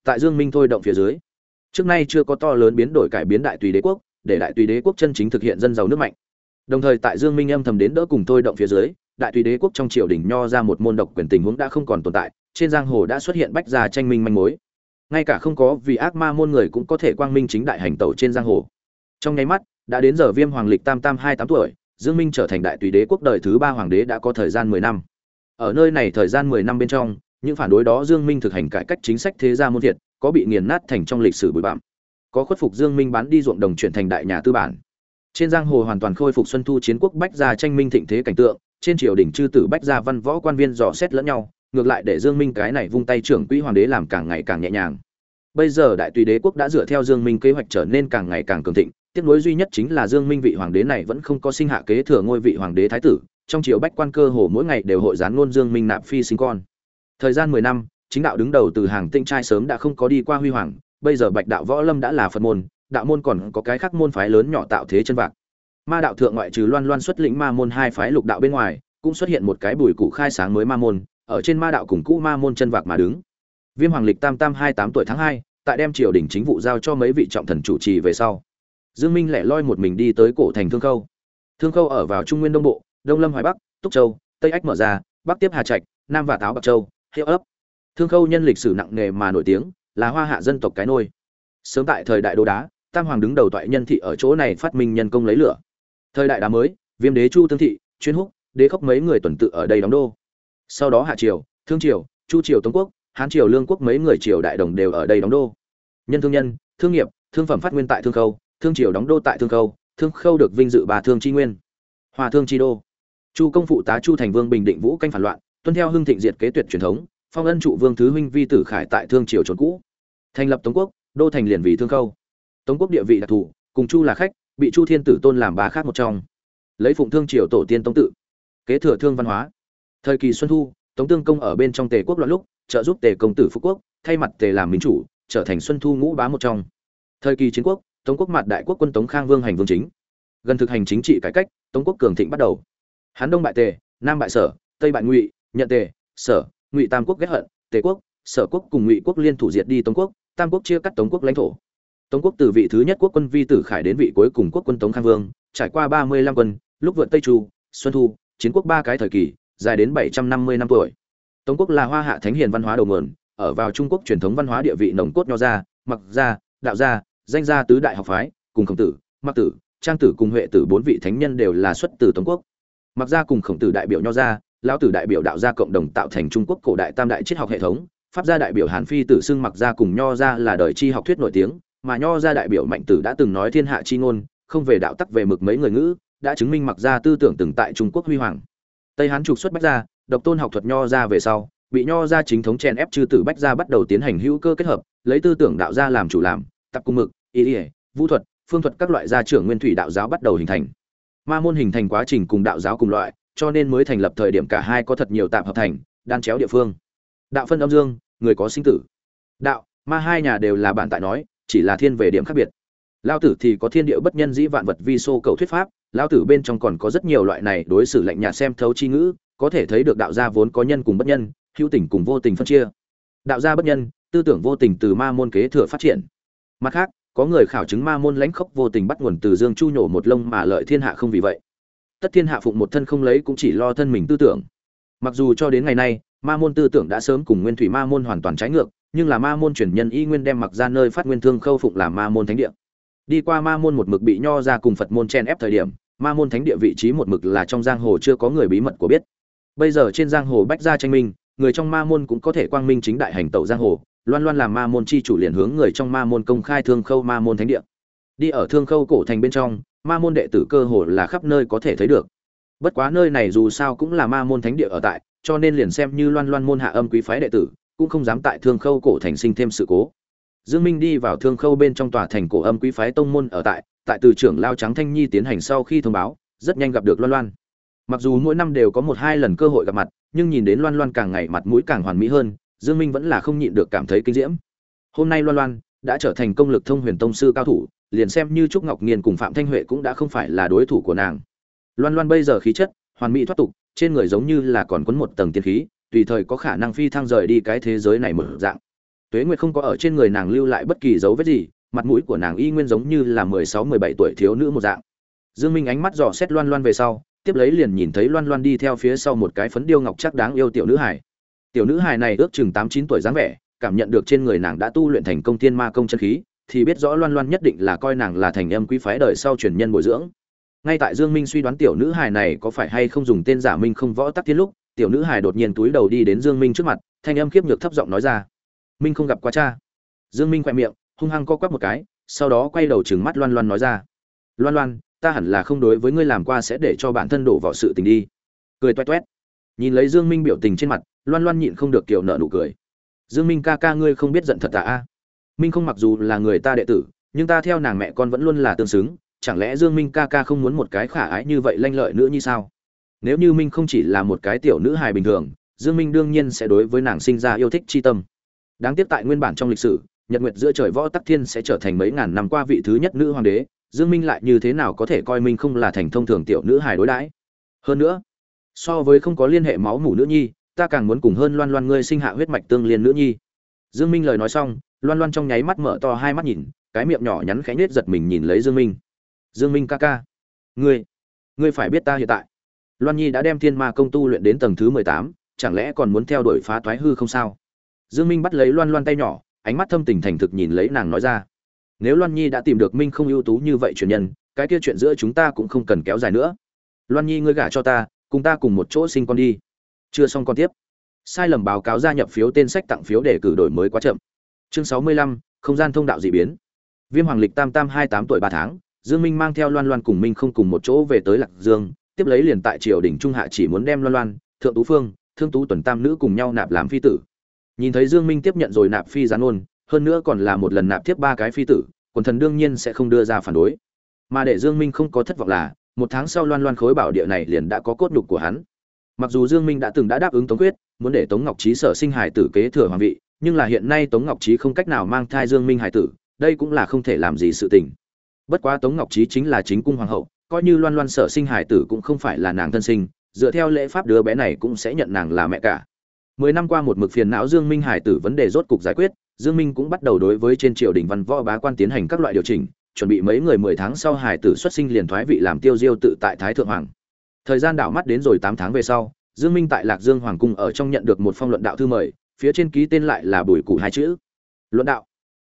Tại dương minh thôi động phía dưới, trước nay chưa có to lớn biến đổi cải biến đại tùy đế quốc, để đại tùy đế quốc chân chính thực hiện dân giàu nước mạnh. Đồng thời tại dương minh âm thầm đến đỡ cùng thôi động phía dưới, đại tùy đế quốc trong triều đình nho ra một môn độc quyền tình huống đã không còn tồn tại, trên giang hồ đã xuất hiện bách gia tranh minh manh mối. Ngay cả không có vì ác ma môn người cũng có thể quang minh chính đại hành tẩu trên giang hồ trong nháy mắt, đã đến giờ viêm hoàng lịch tam tam hai tám tuổi, dương minh trở thành đại tùy đế quốc đời thứ ba hoàng đế đã có thời gian mười năm. Ở nơi này thời gian mười năm bên trong, những phản đối đó dương minh thực hành cải cách chính sách thế gia môn thiệt có bị nghiền nát thành trong lịch sử bụi bặm. Có khuất phục dương minh bán đi ruộng đồng chuyển thành đại nhà tư bản. Trên giang hồ hoàn toàn khôi phục xuân thu chiến quốc bách gia tranh minh thịnh thế cảnh tượng, trên triều đình chư tử bách gia văn võ quan viên dò xét lẫn nhau, ngược lại để dương minh cái này vung tay trưởng quỹ hoàng đế làm càng ngày càng nhẹ nhàng. Bây giờ đại tùy đế quốc đã dựa theo dương minh kế hoạch trở nên càng ngày càng cường thịnh tiếc nối duy nhất chính là dương minh vị hoàng đế này vẫn không có sinh hạ kế thừa ngôi vị hoàng đế thái tử, trong triều bách quan cơ hồ mỗi ngày đều hội gián ngôn dương minh nạp phi sinh con. Thời gian 10 năm, chính đạo đứng đầu từ hàng tinh trai sớm đã không có đi qua huy hoàng, bây giờ bạch đạo võ lâm đã là phật môn, đạo môn còn có cái khác môn phái lớn nhỏ tạo thế chân vạc. Ma đạo thượng ngoại trừ loan loan xuất lĩnh ma môn hai phái lục đạo bên ngoài, cũng xuất hiện một cái bùi cụ khai sáng mới ma môn, ở trên ma đạo cùng cũ ma môn chân vạc mà đứng. Viêm hoàng lịch tam tam hai tám tuổi tháng hai, tại đem triều đình chính vụ giao cho mấy vị trọng thần chủ trì về sau dương minh lẻ loi một mình đi tới cổ thành thương khâu. Thương khâu ở vào trung nguyên đông bộ, đông lâm hoài bắc, túc châu, tây ách mở ra, bắc tiếp hà trạch, nam và táo bạc châu, hiệu ấp. Thương khâu nhân lịch sử nặng nề mà nổi tiếng, là hoa hạ dân tộc cái nôi. Sớm tại thời đại đô đá, tam hoàng đứng đầu toại nhân thị ở chỗ này phát minh nhân công lấy lửa. Thời đại đá mới, viêm đế chu tương thị, chuyên húc, đế khốc mấy người tuần tự ở đây đóng đô. Sau đó hạ triều, thương triều, chu triều tống quốc, hán triều lương quốc mấy người triều đại đồng đều ở đây đóng đô. Nhân thương nhân, thương nghiệp, thương phẩm phát nguyên tại thương khâu thương triều đóng đô tại thương khâu thương khâu được vinh dự bà thương tri nguyên. Hòa thương tri đô. Chu công phụ tá chu thành vương bình định vũ canh phản loạn, tuân theo hưng thịnh diệt kế tuyệt truyền thống, phong ân trụ vương thứ huynh vi tử khải tại thương triều trốn cũ. Thành lập tống quốc, đô thành liền vì thương khâu. Tống quốc địa vị đặc thù, cùng chu là khách, bị chu thiên tử tôn làm bà khác một trong. Lấy phụng thương triều tổ tiên tống tự, kế thừa thương văn hóa. Thời kỳ xuân thu, tống tương công ở bên trong tề quốc loạn lúc, trợ giúp tề công tử phú quốc, thay mặt tề làm minh chủ, trở thành xuân thu ngũ bá một trong. Thời kỳ chiến quốc tống quốc mặt đại quốc quân tống khang vương hành vương chính. Gần thực hành chính trị cải cách, tống quốc cường thịnh bắt đầu. Hán đông bại tề, nam bại sở, tây bại ngụy nhận tề, sở, ngụy tam quốc ghét hận, tề quốc, sở quốc cùng ngụy quốc liên thủ diệt đi tống quốc, tam quốc chia cắt tống quốc lãnh thổ. Tống quốc từ vị thứ nhất quốc quân vi tử khải đến vị cuối cùng quốc quân tống khang vương, trải qua ba mươi lăm quân, lúc vượt tây chu, xuân thu, chiến quốc ba cái thời kỳ, dài đến bảy trăm năm mươi năm tuổi. Tống quốc là hoa hạ thánh hiền văn hóa đầu nguồn, ở vào trung quốc truyền thống văn hóa địa vị nồng cốt nho gia mặc gia, đạo gia danh gia tứ đại học phái, cùng khổng tử, mặc tử, trang tử cùng huệ tử bốn vị thánh nhân đều là xuất từ tống quốc. Mặc gia cùng khổng tử đại biểu nho gia, lão tử đại biểu đạo gia cộng đồng tạo thành trung quốc cổ đại tam đại triết học hệ thống, pháp gia đại biểu hàn phi tử xưng mặc gia cùng nho gia là đời tri học thuyết nổi tiếng, mà nho gia đại biểu mạnh tử đã từng nói thiên hạ chi ngôn, không về đạo tắc về mực mấy người ngữ, đã chứng minh mặc gia tư tưởng từng tại trung quốc huy hoàng. Tây hán trục xuất bách gia, độc tôn học thuật nho gia về sau, bị nho gia chính thống chèn ép chư tử bách gia bắt đầu tiến hành hữu cơ kết hợp, lấy tư tưởng đạo gia làm chủ làm tập cung mực, y ỉa vũ thuật, phương thuật các loại gia trưởng nguyên thủy đạo giáo bắt đầu hình thành. Ma môn hình thành quá trình cùng đạo giáo cùng loại, cho nên mới thành lập thời điểm cả hai có thật nhiều tạm hợp thành, đan chéo địa phương. Đạo phân âm dương, người có sinh tử. Đạo, ma hai nhà đều là bản tại nói, chỉ là thiên về điểm khác biệt. Lao tử thì có thiên địa bất nhân dĩ vạn vật vi sô cầu thuyết pháp, lao tử bên trong còn có rất nhiều loại này đối xử lạnh nhạt xem thấu chi ngữ, có thể thấy được đạo gia vốn có nhân cùng bất nhân, hữu tình cùng vô tình phân chia. Đạo gia bất nhân, tư tưởng vô tình từ ma môn kế thừa phát triển mặt khác, có người khảo chứng ma môn lãnh khốc vô tình bắt nguồn từ dương chu nhổ một lông mà lợi thiên hạ không vì vậy. Tất thiên hạ phụng một thân không lấy cũng chỉ lo thân mình tư tưởng. Mặc dù cho đến ngày nay, ma môn tư tưởng đã sớm cùng nguyên thủy ma môn hoàn toàn trái ngược, nhưng là ma môn truyền nhân y nguyên đem mặc ra nơi phát nguyên thương khâu phụng làm ma môn thánh địa. Đi qua ma môn một mực bị nho ra cùng phật môn chen ép thời điểm, ma môn thánh địa vị trí một mực là trong giang hồ chưa có người bí mật của biết. Bây giờ trên giang hồ bách gia tranh minh, người trong ma môn cũng có thể quang minh chính đại hành tẩu giang hồ loan loan làm ma môn chi chủ liền hướng người trong ma môn công khai thương khâu ma môn thánh địa. Đi ở thương khâu cổ thành bên trong, ma môn đệ tử cơ hồ là khắp nơi có thể thấy được. Bất quá nơi này dù sao cũng là ma môn thánh địa ở tại, cho nên liền xem như loan loan môn hạ âm quý phái đệ tử, cũng không dám tại thương khâu cổ thành sinh thêm sự cố. Dương minh đi vào thương khâu bên trong tòa thành cổ âm quý phái tông môn ở tại tại từ trưởng lao trắng thanh nhi tiến hành sau khi thông báo, rất nhanh gặp được loan loan. Mặc dù mỗi năm đều có một hai lần cơ hội gặp mặt, nhưng nhìn đến loan loan càng ngày mặt mũi càng hoàn mỹ hơn dương minh vẫn là không nhịn được cảm thấy kinh diễm. Hôm nay loan loan đã trở thành công lực thông huyền tông sư cao thủ, liền xem như trúc ngọc nghiên cùng phạm thanh huệ cũng đã không phải là đối thủ của nàng. Loan loan bây giờ khí chất, hoàn mỹ thoát tục, trên người giống như là còn quấn một tầng tiên khí, tùy thời có khả năng phi thăng rời đi cái thế giới này mở dạng. Tuế nguyệt không có ở trên người nàng lưu lại bất kỳ dấu vết gì, mặt mũi của nàng y nguyên giống như là mười sáu, mười bảy tuổi thiếu nữ một dạng. Dương minh ánh mắt dò xét loan loan về sau, tiếp lấy liền nhìn thấy loan loan đi theo phía sau một cái phấn điêu ngọc chắc đáng yêu tiểu nữ hài tiểu nữ hài này ước chừng tám chín tuổi dáng vẻ, cảm nhận được trên người nàng đã tu luyện thành công tiên ma công chân khí, thì biết rõ loan loan nhất định là coi nàng là thành âm quý phái đời sau truyền nhân bồi dưỡng. Ngay tại dương minh suy đoán tiểu nữ hài này có phải hay không dùng tên giả minh không võ tắc thiên lúc, tiểu nữ hài đột nhiên túi đầu đi đến dương minh trước mặt, thanh âm khiếp nhược thấp giọng nói ra. Minh không gặp quá cha. Dương minh quẹt miệng, hung hăng co quắp một cái, sau đó quay đầu trừng mắt loan loan nói ra. Loan loan, ta hẳn là không đối với ngươi làm qua sẽ để cho bản thân đổ vào sự tình đi. Cười toét toét. Nhìn lấy dương minh biểu tình trên mặt loan loan nhịn không được kiểu nợ nụ cười. Dương minh ca ca ngươi không biết giận thật tà a minh không mặc dù là người ta đệ tử, nhưng ta theo nàng mẹ con vẫn luôn là tương xứng. Chẳng lẽ dương minh ca ca không muốn một cái khả ái như vậy lanh lợi nữa như sao? Nếu như minh không chỉ là một cái tiểu nữ hài bình thường, dương minh đương nhiên sẽ đối với nàng sinh ra yêu thích chi tâm. Đáng tiếc tại nguyên bản trong lịch sử, nhật nguyệt giữa trời võ tắc thiên sẽ trở thành mấy ngàn năm qua vị thứ nhất nữ hoàng đế. Dương minh lại như thế nào có thể coi minh không là thành thông thường tiểu nữ hài đối đãi? Hơn nữa, so với không có liên hệ máu mủ nữ nhi ta càng muốn cùng hơn loan loan ngươi sinh hạ huyết mạch tương liên nữ nhi. Dương minh lời nói xong loan loan trong nháy mắt mở to hai mắt nhìn cái miệng nhỏ nhắn khẽ nết giật mình nhìn lấy dương minh. Dương minh ca ca ngươi ngươi phải biết ta hiện tại. Loan nhi đã đem thiên ma công tu luyện đến tầng thứ mười tám, chẳng lẽ còn muốn theo đuổi phá toái hư không sao? Dương minh bắt lấy loan loan tay nhỏ ánh mắt thâm tình thành thực nhìn lấy nàng nói ra. Nếu loan nhi đã tìm được minh không ưu tú như vậy truyền nhân cái kia chuyện giữa chúng ta cũng không cần kéo dài nữa. Loan nhi ngươi gả cho ta cùng ta cùng một chỗ sinh con đi chưa xong con tiếp. Sai lầm báo cáo gia nhập phiếu tên sách tặng phiếu để cử đổi mới quá chậm. Chương sáu mươi lăm, không gian thông đạo dị biến. Viêm hoàng lịch tam tam hai tám tuổi ba tháng, dương minh mang theo loan loan cùng minh không cùng một chỗ về tới lạc dương, tiếp lấy liền tại triều đình trung hạ chỉ muốn đem loan loan, thượng tú phương, thương tú tuần tam nữ cùng nhau nạp làm phi tử. Nhìn thấy dương minh tiếp nhận rồi nạp phi gián ôn, hơn nữa còn là một lần nạp tiếp ba cái phi tử, quần thần đương nhiên sẽ không đưa ra phản đối. Mà để dương minh không có thất vọng là, một tháng sau loan loan khối bảo địa này liền đã có cốt đục của hắn mặc dù dương minh đã từng đã đáp ứng tống quyết, muốn để tống ngọc trí sở sinh hải tử kế thừa hoàng vị, nhưng là hiện nay tống ngọc trí không cách nào mang thai dương minh hải tử, đây cũng là không thể làm gì sự tình. Bất quá tống ngọc trí chính là chính cung hoàng hậu, coi như loan loan sở sinh hải tử cũng không phải là nàng thân sinh, dựa theo lễ pháp đứa bé này cũng sẽ nhận nàng là mẹ cả. Mười năm qua một mực phiền não dương minh hải tử vấn đề rốt cục giải quyết, dương minh cũng bắt đầu đối với trên triều đình văn võ bá quan tiến hành các loại điều chỉnh, chuẩn bị mấy người mười tháng sau hải tử xuất sinh liền thoái vị làm tiêu diêu tự tại thái thượng hoàng thời gian đảo mắt đến rồi tám tháng về sau, dương minh tại lạc dương hoàng cung ở trong nhận được một phong luận đạo thư mời, phía trên ký tên lại là bùi củ hai chữ. Luận đạo?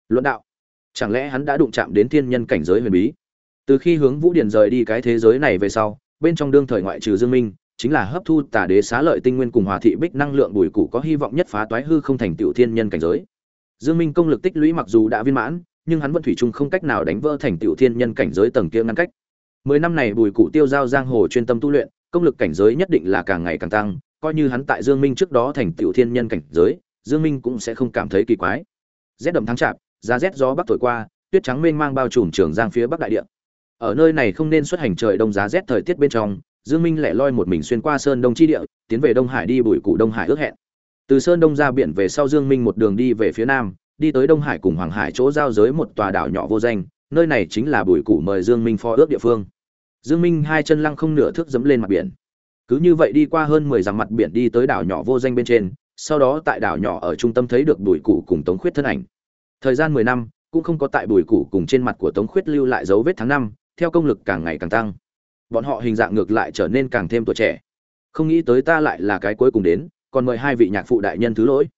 Luận đạo? Chẳng lẽ hắn đã đụng chạm đến thiên nhân cảnh giới huyền bí? Từ khi hướng vũ điển rời đi cái thế giới này về sau, bên trong đương thời ngoại trừ dương minh, chính là hấp thu tà đế xá lợi tinh nguyên cùng hòa thị bích năng lượng bùi củ có hy vọng nhất phá toái hư không thành tiểu thiên nhân cảnh giới. Dương minh công lực tích lũy mặc dù đã viên mãn, nhưng hắn vẫn thủy chung không cách nào đánh vỡ thành tiểu thiên nhân cảnh giới tầng kia ngăn cách mười năm này bùi cụ tiêu giao giang hồ chuyên tâm tu luyện, công lực cảnh giới nhất định là càng ngày càng tăng, coi như hắn tại dương minh trước đó thành tiểu thiên nhân cảnh giới, dương minh cũng sẽ không cảm thấy kỳ quái. Rét đậm tháng chạp, giá rét gió bắc thổi qua, tuyết trắng mênh mang bao trùm trường giang phía bắc đại địa. Ở nơi này không nên xuất hành trời đông giá rét thời tiết bên trong, dương minh lẻ loi một mình xuyên qua sơn đông chi địa, tiến về đông hải đi bùi cụ đông hải ước hẹn. Từ sơn đông ra biển về sau dương minh một đường đi về phía nam, đi tới đông hải cùng hoàng hải chỗ giao giới một tòa đảo nhỏ vô danh, nơi này chính là bùi cụ mời dương minh phó ước địa phương dương minh hai chân lăng không nửa thước dẫm lên mặt biển. Cứ như vậy đi qua hơn mười dặm mặt biển đi tới đảo nhỏ vô danh bên trên, sau đó tại đảo nhỏ ở trung tâm thấy được bùi cụ cùng tống khuyết thân ảnh. Thời gian mười năm, cũng không có tại bùi cụ cùng trên mặt của tống khuyết lưu lại dấu vết tháng năm, theo công lực càng ngày càng tăng. Bọn họ hình dạng ngược lại trở nên càng thêm tuổi trẻ. Không nghĩ tới ta lại là cái cuối cùng đến, còn mời hai vị nhạc phụ đại nhân thứ lỗi.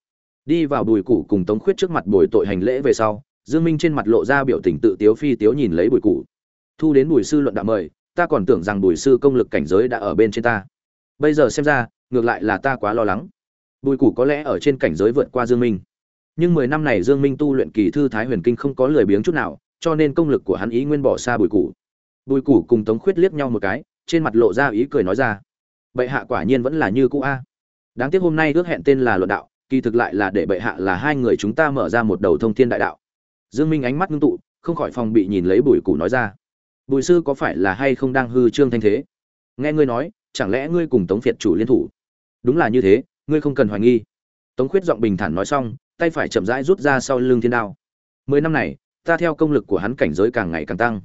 Đi vào bùi củ cùng tống khuyết trước mặt bồi tội hành lễ về sau, dương minh trên mặt lộ ra biểu tình tự tiếu phi tiếu nhìn lấy bùi củ. Thu đến bùi sư luận đạo mời ta còn tưởng rằng bùi sư công lực cảnh giới đã ở bên trên ta. Bây giờ xem ra, ngược lại là ta quá lo lắng. Bùi củ có lẽ ở trên cảnh giới vượt qua dương minh. Nhưng mười năm này dương minh tu luyện kỳ thư thái huyền kinh không có lười biếng chút nào, cho nên công lực của hắn ý nguyên bỏ xa bùi củ. Bùi củ cùng tống khuyết liếc nhau một cái, trên mặt lộ ra ý cười nói ra, bệ hạ quả nhiên vẫn là như cũ a. Đáng tiếc hôm nay ước hẹn tên là luận đạo, kỳ thực lại là để bệ hạ là hai người chúng ta mở ra một đầu thông thiên đại đạo. Dương minh ánh mắt ngưng tụ, không khỏi phòng bị nhìn lấy bùi củ nói ra bùi sư có phải là hay không đang hư trương thanh thế? Nghe ngươi nói, chẳng lẽ ngươi cùng tống việt chủ liên thủ? Đúng là như thế, ngươi không cần hoài nghi. Tống khuyết giọng bình thản nói xong, tay phải chậm rãi rút ra sau lưng thiên đao. Mười năm này, ta theo công lực của hắn cảnh giới càng ngày càng tăng.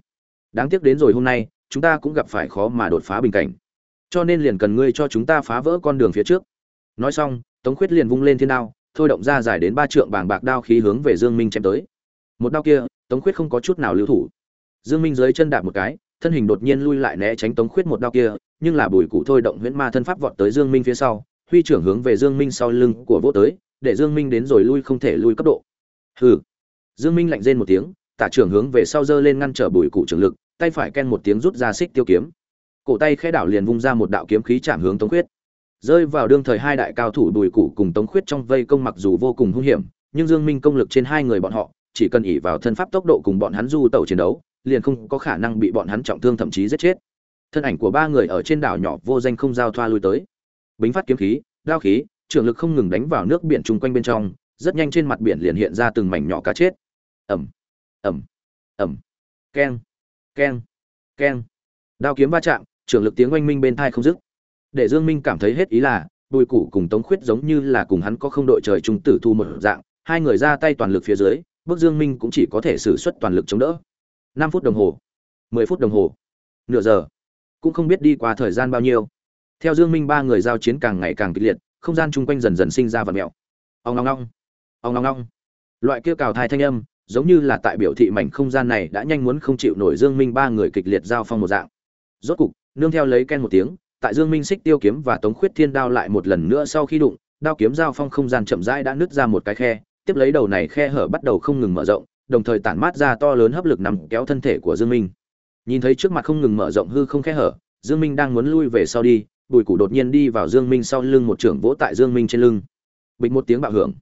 Đáng tiếc đến rồi hôm nay, chúng ta cũng gặp phải khó mà đột phá bình cảnh. Cho nên liền cần ngươi cho chúng ta phá vỡ con đường phía trước. Nói xong, tống khuyết liền vung lên thiên đao, thôi động ra dài đến ba trượng bàng bạc đao khí hướng về dương minh chém tới. Một đao kia, tống khuyết không có chút nào lưu thủ dương minh dưới chân đạp một cái, thân hình đột nhiên lui lại né tránh tống khuyết một đao kia, nhưng là bùi cụ thôi động huyễn ma thân pháp vọt tới dương minh phía sau, huy trưởng hướng về dương minh sau lưng của vô tới, để dương minh đến rồi lui không thể lui cấp độ. Hừ. Dương minh lạnh rên một tiếng, tả trưởng hướng về sau giơ lên ngăn trở bùi cụ trưởng lực, tay phải ken một tiếng rút ra xích tiêu kiếm. Cổ tay khẽ đảo liền vung ra một đạo kiếm khí chạm hướng tống khuyết. Rơi vào đương thời hai đại cao thủ bùi cụ cùng tống khuyết trong vây công mặc dù vô cùng hung hiểm, nhưng dương minh công lực trên hai người bọn họ, chỉ cần ỉ vào thân pháp tốc độ cùng bọn hắn du tẩu chiến đấu liền không có khả năng bị bọn hắn trọng thương thậm chí giết chết. Thân ảnh của ba người ở trên đảo nhỏ vô danh không giao thoa lui tới. Bính phát kiếm khí, đao khí trường lực không ngừng đánh vào nước biển chung quanh bên trong, rất nhanh trên mặt biển liền hiện ra từng mảnh nhỏ cá chết. Ẩm ẩm ẩm keng keng keng. Đao kiếm va chạm trường lực tiếng oanh minh bên thai không dứt. Để dương minh cảm thấy hết ý là, bùi củ cùng tống khuyết giống như là cùng hắn có không đội trời trung tử thu một dạng, hai người ra tay toàn lực phía dưới, bước dương minh cũng chỉ có thể sử xuất toàn lực chống đỡ năm phút đồng hồ, mười phút đồng hồ, nửa giờ, cũng không biết đi qua thời gian bao nhiêu. Theo dương minh ba người giao chiến càng ngày càng kịch liệt, không gian chung quanh dần dần sinh ra vật mèo ong ong ong ong ong ong. Loại kia cào thai thanh âm, giống như là tại biểu thị mảnh không gian này đã nhanh muốn không chịu nổi dương minh ba người kịch liệt giao phong một dạng. Rốt cục, nương theo lấy ken một tiếng, tại dương minh xích tiêu kiếm và tống khuyết thiên đao lại một lần nữa sau khi đụng, đao kiếm giao phong không gian chậm rãi đã nứt ra một cái khe, tiếp lấy đầu này khe hở bắt đầu không ngừng mở rộng đồng thời tản mát ra to lớn hấp lực nằm kéo thân thể của dương minh. Nhìn thấy trước mặt không ngừng mở rộng hư không khe hở, dương minh đang muốn lui về sau đi, bùi củ đột nhiên đi vào dương minh sau lưng một trường vỗ tại dương minh trên lưng. Bịch một tiếng bạo hưởng.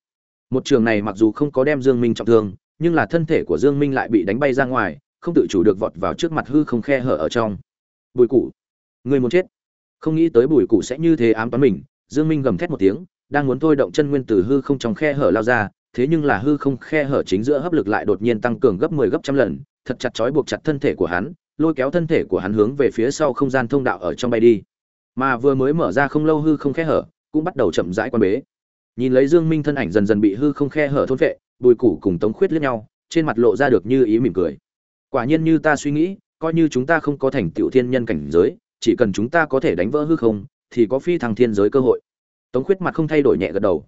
Một trường này mặc dù không có đem dương minh trọng thương, nhưng là thân thể của dương minh lại bị đánh bay ra ngoài, không tự chủ được vọt vào trước mặt hư không khe hở ở trong. Bùi củ, người muốn chết. Không nghĩ tới bùi củ sẽ như thế ám toán mình, dương minh gầm thét một tiếng, đang muốn thôi động chân nguyên từ hư không trong khe hở lao ra thế nhưng là hư không khe hở chính giữa hấp lực lại đột nhiên tăng cường gấp 10 gấp trăm lần, thật chặt chói buộc chặt thân thể của hắn, lôi kéo thân thể của hắn hướng về phía sau không gian thông đạo ở trong bay đi. Mà vừa mới mở ra không lâu hư không khe hở, cũng bắt đầu chậm rãi quan bế. Nhìn lấy dương minh thân ảnh dần dần bị hư không khe hở thôn vệ bùi củ cùng tống khuyết liếc nhau, trên mặt lộ ra được như ý mỉm cười. Quả nhiên như ta suy nghĩ, coi như chúng ta không có thành tựu thiên nhân cảnh giới, chỉ cần chúng ta có thể đánh vỡ hư không, thì có phi thăng thiên giới cơ hội. Tống khuyết mặt không thay đổi nhẹ gật đầu.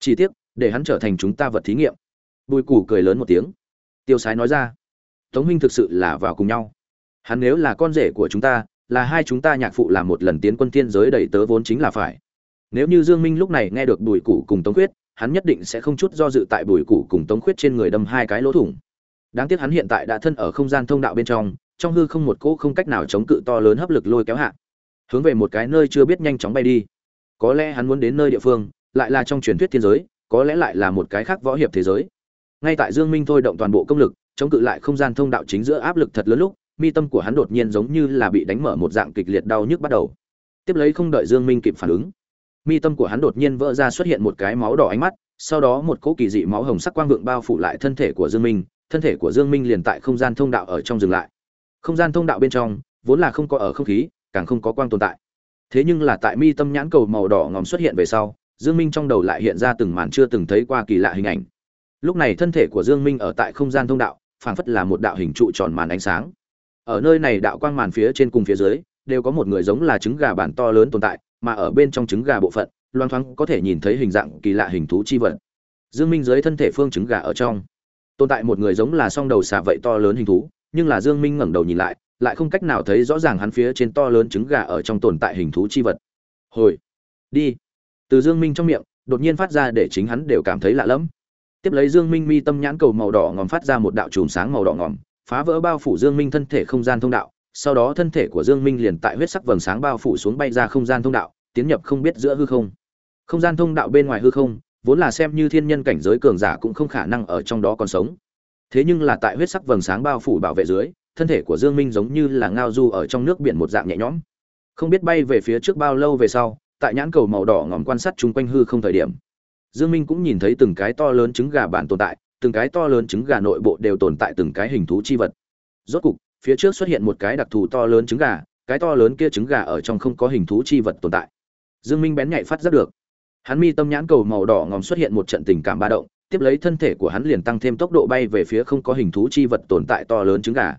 Chỉ tiếc để hắn trở thành chúng ta vật thí nghiệm. Bùi củ cười lớn một tiếng. Tiêu sái nói ra, tống minh thực sự là vào cùng nhau. Hắn nếu là con rể của chúng ta, là hai chúng ta nhạc phụ làm một lần tiến quân thiên giới đầy tớ vốn chính là phải. Nếu như dương minh lúc này nghe được bùi củ cùng tống khuyết, hắn nhất định sẽ không chút do dự tại bùi củ cùng tống khuyết trên người đâm hai cái lỗ thủng. Đáng tiếc hắn hiện tại đã thân ở không gian thông đạo bên trong trong hư không một cỗ không cách nào chống cự to lớn hấp lực lôi kéo hạ. Hướng về một cái nơi chưa biết nhanh chóng bay đi. Có lẽ hắn muốn đến nơi địa phương, lại là trong truyền thuyết thiên giới có lẽ lại là một cái khác võ hiệp thế giới. Ngay tại dương minh thôi động toàn bộ công lực, chống cự lại không gian thông đạo chính giữa áp lực thật lớn lúc, mi tâm của hắn đột nhiên giống như là bị đánh mở một dạng kịch liệt đau nhức bắt đầu. Tiếp lấy không đợi dương minh kịp phản ứng, mi tâm của hắn đột nhiên vỡ ra xuất hiện một cái máu đỏ ánh mắt, sau đó một cỗ kỳ dị máu hồng sắc quang vượng bao phủ lại thân thể của dương minh, thân thể của dương minh liền tại không gian thông đạo ở trong dừng lại. Không gian thông đạo bên trong, vốn là không có ở không khí, càng không có quang tồn tại. Thế nhưng là tại mi tâm nhãn cầu màu đỏ ngòm xuất hiện về sau dương minh trong đầu lại hiện ra từng màn chưa từng thấy qua kỳ lạ hình ảnh. Lúc này thân thể của dương minh ở tại không gian thông đạo, phảng phất là một đạo hình trụ tròn màn ánh sáng. Ở nơi này đạo quang màn phía trên cùng phía dưới, đều có một người giống là trứng gà bản to lớn tồn tại, mà ở bên trong trứng gà bộ phận Loan thoáng có thể nhìn thấy hình dạng kỳ lạ hình thú chi vật. Dương minh dưới thân thể phương trứng gà ở trong. Tồn tại một người giống là song đầu xà vậy to lớn hình thú, nhưng là dương minh ngẩng đầu nhìn lại lại không cách nào thấy rõ ràng hắn phía trên to lớn trứng gà ở trong tồn tại hình thú chi vật. Hồi, đi từ dương minh trong miệng, đột nhiên phát ra để chính hắn đều cảm thấy lạ lẫm. Tiếp lấy dương minh mi tâm nhãn cầu màu đỏ ngòm phát ra một đạo chùm sáng màu đỏ ngòm, phá vỡ bao phủ dương minh thân thể không gian thông đạo. Sau đó thân thể của dương minh liền tại huyết sắc vầng sáng bao phủ xuống bay ra không gian thông đạo, tiến nhập không biết giữa hư không. Không gian thông đạo bên ngoài hư không, vốn là xem như thiên nhân cảnh giới cường giả cũng không khả năng ở trong đó còn sống. Thế nhưng là tại huyết sắc vầng sáng bao phủ bảo vệ dưới, thân thể của dương minh giống như là ngao du ở trong nước biển một dạng nhẹ nhõm. Không biết bay về phía trước bao lâu về sau tại nhãn cầu màu đỏ ngòm quan sát chung quanh hư không thời điểm. Dương minh cũng nhìn thấy từng cái to lớn trứng gà bản tồn tại, từng cái to lớn trứng gà nội bộ đều tồn tại từng cái hình thú chi vật. Rốt cục, phía trước xuất hiện một cái đặc thù to lớn trứng gà, cái to lớn kia trứng gà ở trong không có hình thú chi vật tồn tại. Dương minh bén nhạy phát giác được. Hắn mi tâm nhãn cầu màu đỏ ngòm xuất hiện một trận tình cảm ba động, tiếp lấy thân thể của hắn liền tăng thêm tốc độ bay về phía không có hình thú chi vật tồn tại to lớn trứng gà.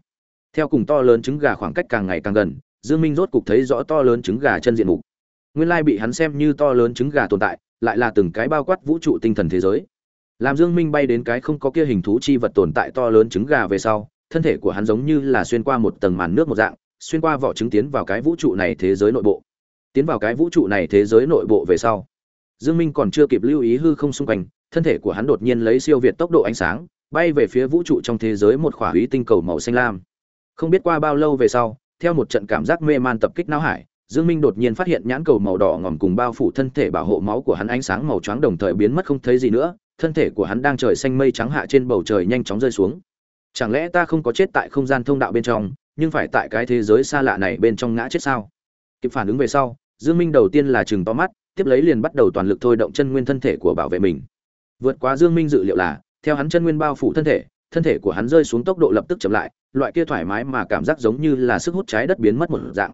Theo cùng to lớn trứng gà khoảng cách càng ngày càng gần, dương minh rốt cục thấy rõ to lớn trứng gà chân diện mục nguyên lai bị hắn xem như to lớn trứng gà tồn tại, lại là từng cái bao quát vũ trụ tinh thần thế giới. Làm dương minh bay đến cái không có kia hình thú chi vật tồn tại to lớn trứng gà về sau, thân thể của hắn giống như là xuyên qua một tầng màn nước một dạng, xuyên qua vỏ trứng tiến vào cái vũ trụ này thế giới nội bộ. Tiến vào cái vũ trụ này thế giới nội bộ về sau, dương minh còn chưa kịp lưu ý hư không xung quanh, thân thể của hắn đột nhiên lấy siêu việt tốc độ ánh sáng, bay về phía vũ trụ trong thế giới một khỏa úy tinh cầu màu xanh lam. Không biết qua bao lâu về sau, theo một trận cảm giác mê man tập kích não hải Dương Minh đột nhiên phát hiện nhãn cầu màu đỏ ngòm cùng bao phủ thân thể bảo hộ máu của hắn ánh sáng màu trắng đồng thời biến mất không thấy gì nữa, thân thể của hắn đang trời xanh mây trắng hạ trên bầu trời nhanh chóng rơi xuống. Chẳng lẽ ta không có chết tại không gian thông đạo bên trong, nhưng phải tại cái thế giới xa lạ này bên trong ngã chết sao? Kịp phản ứng về sau, Dương Minh đầu tiên là chừng to mắt, tiếp lấy liền bắt đầu toàn lực thôi động chân nguyên thân thể của bảo vệ mình. Vượt quá Dương Minh dự liệu là, theo hắn chân nguyên bao phủ thân thể, thân thể của hắn rơi xuống tốc độ lập tức chậm lại, loại kia thoải mái mà cảm giác giống như là sức hút trái đất biến mất một dạng.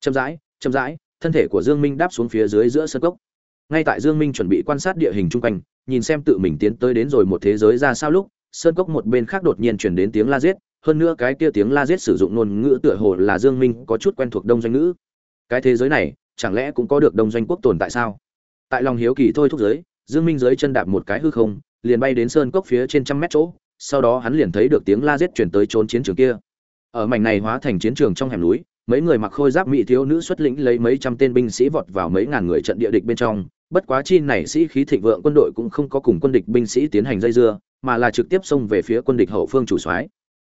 Chậm rãi, chậm rãi, thân thể của Dương Minh đáp xuống phía dưới giữa sân cốc. Ngay tại Dương Minh chuẩn bị quan sát địa hình chung quanh, nhìn xem tự mình tiến tới đến rồi một thế giới ra sao lúc, sơn cốc một bên khác đột nhiên truyền đến tiếng la giết, hơn nữa cái kia tiếng la giết sử dụng ngôn ngữ tựa hồ là Dương Minh có chút quen thuộc đông doanh ngữ. Cái thế giới này, chẳng lẽ cũng có được đông doanh quốc tồn tại sao? Tại lòng hiếu kỳ thôi thúc giới, Dương Minh dưới chân đạp một cái hư không, liền bay đến sơn cốc phía trên trăm mét chỗ, sau đó hắn liền thấy được tiếng la giết truyền tới trốn chiến trường kia. Ở mảnh này hóa thành chiến trường trong hẻm núi, mấy người mặc khôi giáp mỹ thiếu nữ xuất lĩnh lấy mấy trăm tên binh sĩ vọt vào mấy ngàn người trận địa địch bên trong. Bất quá chi này sĩ khí thịnh vượng quân đội cũng không có cùng quân địch binh sĩ tiến hành dây dưa, mà là trực tiếp xông về phía quân địch hậu phương chủ soái.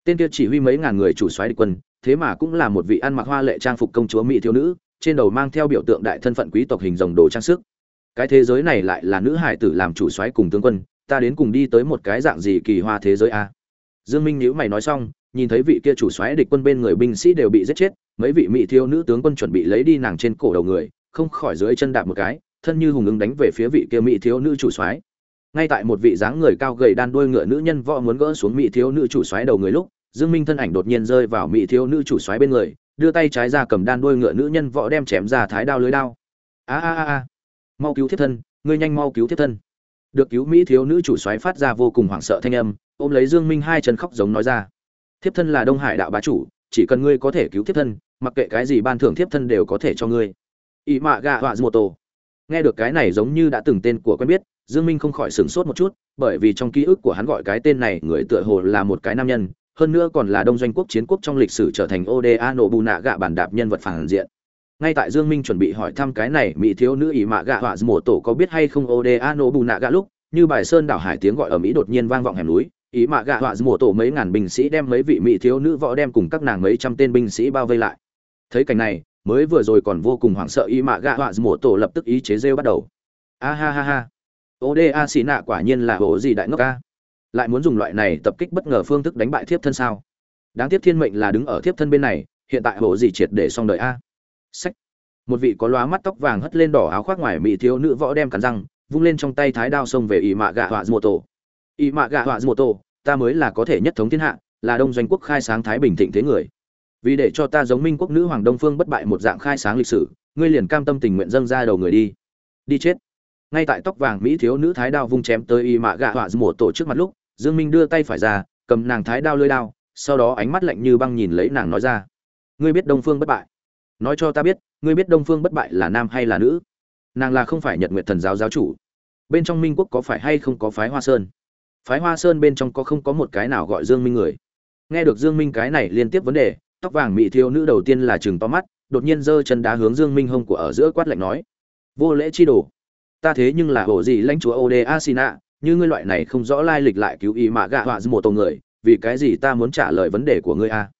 Tên kia chỉ huy mấy ngàn người chủ soái địch quân, thế mà cũng là một vị ăn mặc hoa lệ trang phục công chúa mỹ thiếu nữ, trên đầu mang theo biểu tượng đại thân phận quý tộc hình rồng đồ trang sức. Cái thế giới này lại là nữ hải tử làm chủ soái cùng tướng quân, ta đến cùng đi tới một cái dạng gì kỳ hoa thế giới a? Dương minh nhữ mày nói xong, nhìn thấy vị kia chủ soái địch quân bên người binh sĩ đều bị giết chết mấy vị mỹ thiếu nữ tướng quân chuẩn bị lấy đi nàng trên cổ đầu người, không khỏi dưới chân đạp một cái, thân như hùng ứng đánh về phía vị kia mỹ thiếu nữ chủ soái. Ngay tại một vị dáng người cao gầy đan đuôi ngựa nữ nhân võ muốn gỡ xuống mỹ thiếu nữ chủ soái đầu người lúc, dương minh thân ảnh đột nhiên rơi vào mỹ thiếu nữ chủ soái bên người, đưa tay trái ra cầm đan đuôi ngựa nữ nhân võ đem chém ra thái đao lưới đao. A a a a. Mau cứu thiết thân, ngươi nhanh mau cứu thiết thân. Được cứu mỹ thiếu nữ chủ soái phát ra vô cùng hoảng sợ thanh âm, ôm lấy dương minh hai chân khóc giống nói ra. Thiếp thân là đông hải đạo bá chủ chỉ cần ngươi có thể cứu thiếp thân, mặc kệ cái gì ban thưởng thiếp thân đều có thể cho ngươi. Ỵ mạ gạ họa mô tô nghe được cái này giống như đã từng tên của quen biết, dương minh không khỏi sửng sốt một chút, bởi vì trong ký ức của hắn gọi cái tên này, người tựa hồ là một cái nam nhân, hơn nữa còn là đông doanh quốc chiến quốc trong lịch sử trở thành oda nổ bù nạ gạ bản đạp nhân vật phản diện. Ngay tại dương minh chuẩn bị hỏi thăm cái này mỹ thiếu nữ ỷ mạ gạ họa mổ tổ có biết hay không oda nổ bù nạ gạ lúc, như bài sơn đảo hải tiếng gọi ở mỹ đột nhiên vang vọng hẻm núi ý mạ gạ họa mùa tổ mấy ngàn binh sĩ đem mấy vị mỹ thiếu nữ võ đem cùng các nàng mấy trăm tên binh sĩ bao vây lại. Thấy cảnh này, mới vừa rồi còn vô cùng hoảng sợ ý mạ gạ họa mùa tổ lập tức ý chế rêu bắt đầu. A ha ha ha. Oda xì nạ quả nhiên là hổ gì đại ngốc a lại muốn dùng loại này tập kích bất ngờ phương thức đánh bại thiếp thân sao? Đáng tiếc thiên mệnh là đứng ở thiếp thân bên này, hiện tại hổ gì triệt để xong đời a. Sách. Một vị có lóa mắt tóc vàng hất lên đỏ áo khoác ngoài mỹ thiếu nữ võ đem cắn răng, vung lên trong tay thái đao xông về ỷ mạ gạ họa mùa tổ. Ỷ mạ gạ họa mùa tổ ta mới là có thể nhất thống thiên hạ, là đông doanh quốc khai sáng thái bình thịnh thế người. Vì để cho ta giống minh quốc nữ hoàng đông phương bất bại một dạng khai sáng lịch sử, ngươi liền cam tâm tình nguyện dâng ra đầu người đi. Đi chết. Ngay tại tóc vàng mỹ thiếu nữ thái đao vung chém tới y mạ gạ họa mổ tổ trước mặt lúc, dương minh đưa tay phải ra, cầm nàng thái đao lưỡi đao, sau đó ánh mắt lạnh như băng nhìn lấy nàng nói ra, ngươi biết đông phương bất bại. Nói cho ta biết, ngươi biết đông phương bất bại là nam hay là nữ? Nàng là không phải nhật nguyện thần giáo giáo chủ. Bên trong minh quốc có phải hay không có phái hoa sơn? Phái hoa sơn bên trong có không có một cái nào gọi dương minh người? Nghe được dương minh cái này liên tiếp vấn đề, tóc vàng mỹ thiếu nữ đầu tiên là chừng to mắt, đột nhiên giơ chân đá hướng dương minh hông của ở giữa quát lạnh nói, vô lễ chi đồ, ta thế nhưng là hổ gì lãnh chúa oda sina như ngươi loại này không rõ lai lịch lại cứu ý mà gạ họa dư một tổ người, vì cái gì ta muốn trả lời vấn đề của ngươi a?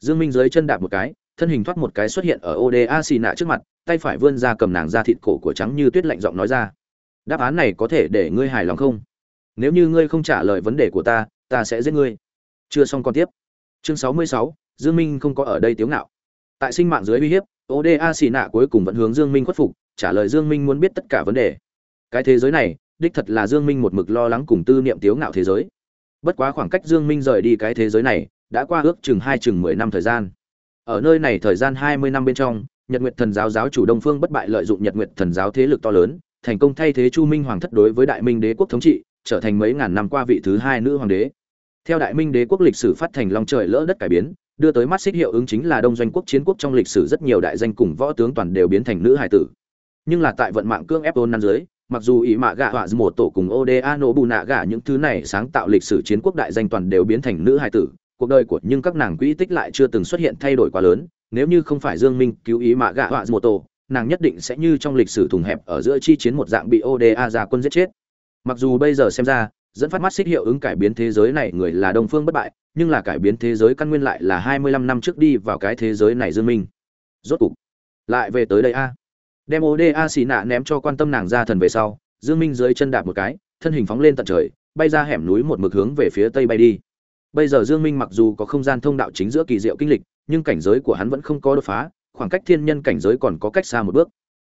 Dương minh dưới chân đạp một cái, thân hình thoát một cái xuất hiện ở oda sina trước mặt, tay phải vươn ra cầm nàng ra thịt cổ của trắng như tuyết lạnh giọng nói ra, đáp án này có thể để ngươi hài lòng không? Nếu như ngươi không trả lời vấn đề của ta ta sẽ giết ngươi. Chưa xong còn tiếp. Chương sáu mươi sáu, dương minh không có ở đây tiếu ngạo. Tại sinh mạng dưới uy hiếp oda xì nạ cuối cùng vẫn hướng dương minh khuất phục, trả lời dương minh muốn biết tất cả vấn đề. Cái thế giới này, đích thật là dương minh một mực lo lắng cùng tư niệm tiếu ngạo thế giới. Bất quá khoảng cách dương minh rời đi cái thế giới này, đã qua ước chừng hai chừng mười năm thời gian. Ở nơi này thời gian hai mươi năm bên trong, nhật nguyệt thần giáo giáo chủ đông phương bất bại lợi dụng nhật nguyệt thần giáo thế lực to lớn, thành công thay thế chu minh hoàng thất đối với đại minh đế quốc thống trị trở thành mấy ngàn năm qua vị thứ hai nữ hoàng đế. Theo đại minh đế quốc lịch sử phát thành long trời lỡ đất cải biến, đưa tới mắt xích hiệu ứng chính là đông doanh quốc chiến quốc trong lịch sử rất nhiều đại danh cùng võ tướng toàn đều biến thành nữ hài tử. Nhưng là tại vận mạng cương ép ôn nan dưới, mặc dù ý mạ gạ họa một tổ cùng oda nổ bù nạ gạ những thứ này sáng tạo lịch sử chiến quốc đại danh toàn đều biến thành nữ hài tử, cuộc đời của nhưng các nàng quỹ tích lại chưa từng xuất hiện thay đổi quá lớn, nếu như không phải dương minh cứu ý mạ gạ họa một tổ, nàng nhất định sẽ như trong lịch sử thùng hẹp ở giữa chi chiến một dạng bị oda ra quân giết chết mặc dù bây giờ xem ra, dẫn phát mắt xích hiệu ứng cải biến thế giới này người là đông phương bất bại, nhưng là cải biến thế giới căn nguyên lại là hai mươi lăm năm trước đi vào cái thế giới này dương minh. Rốt cục, lại về tới đây a. Đem oda xì nạ ném cho quan tâm nàng ra thần về sau, dương minh dưới chân đạp một cái, thân hình phóng lên tận trời, bay ra hẻm núi một mực hướng về phía tây bay đi. Bây giờ dương minh mặc dù có không gian thông đạo chính giữa kỳ diệu kinh lịch, nhưng cảnh giới của hắn vẫn không có đột phá, khoảng cách thiên nhân cảnh giới còn có cách xa một bước.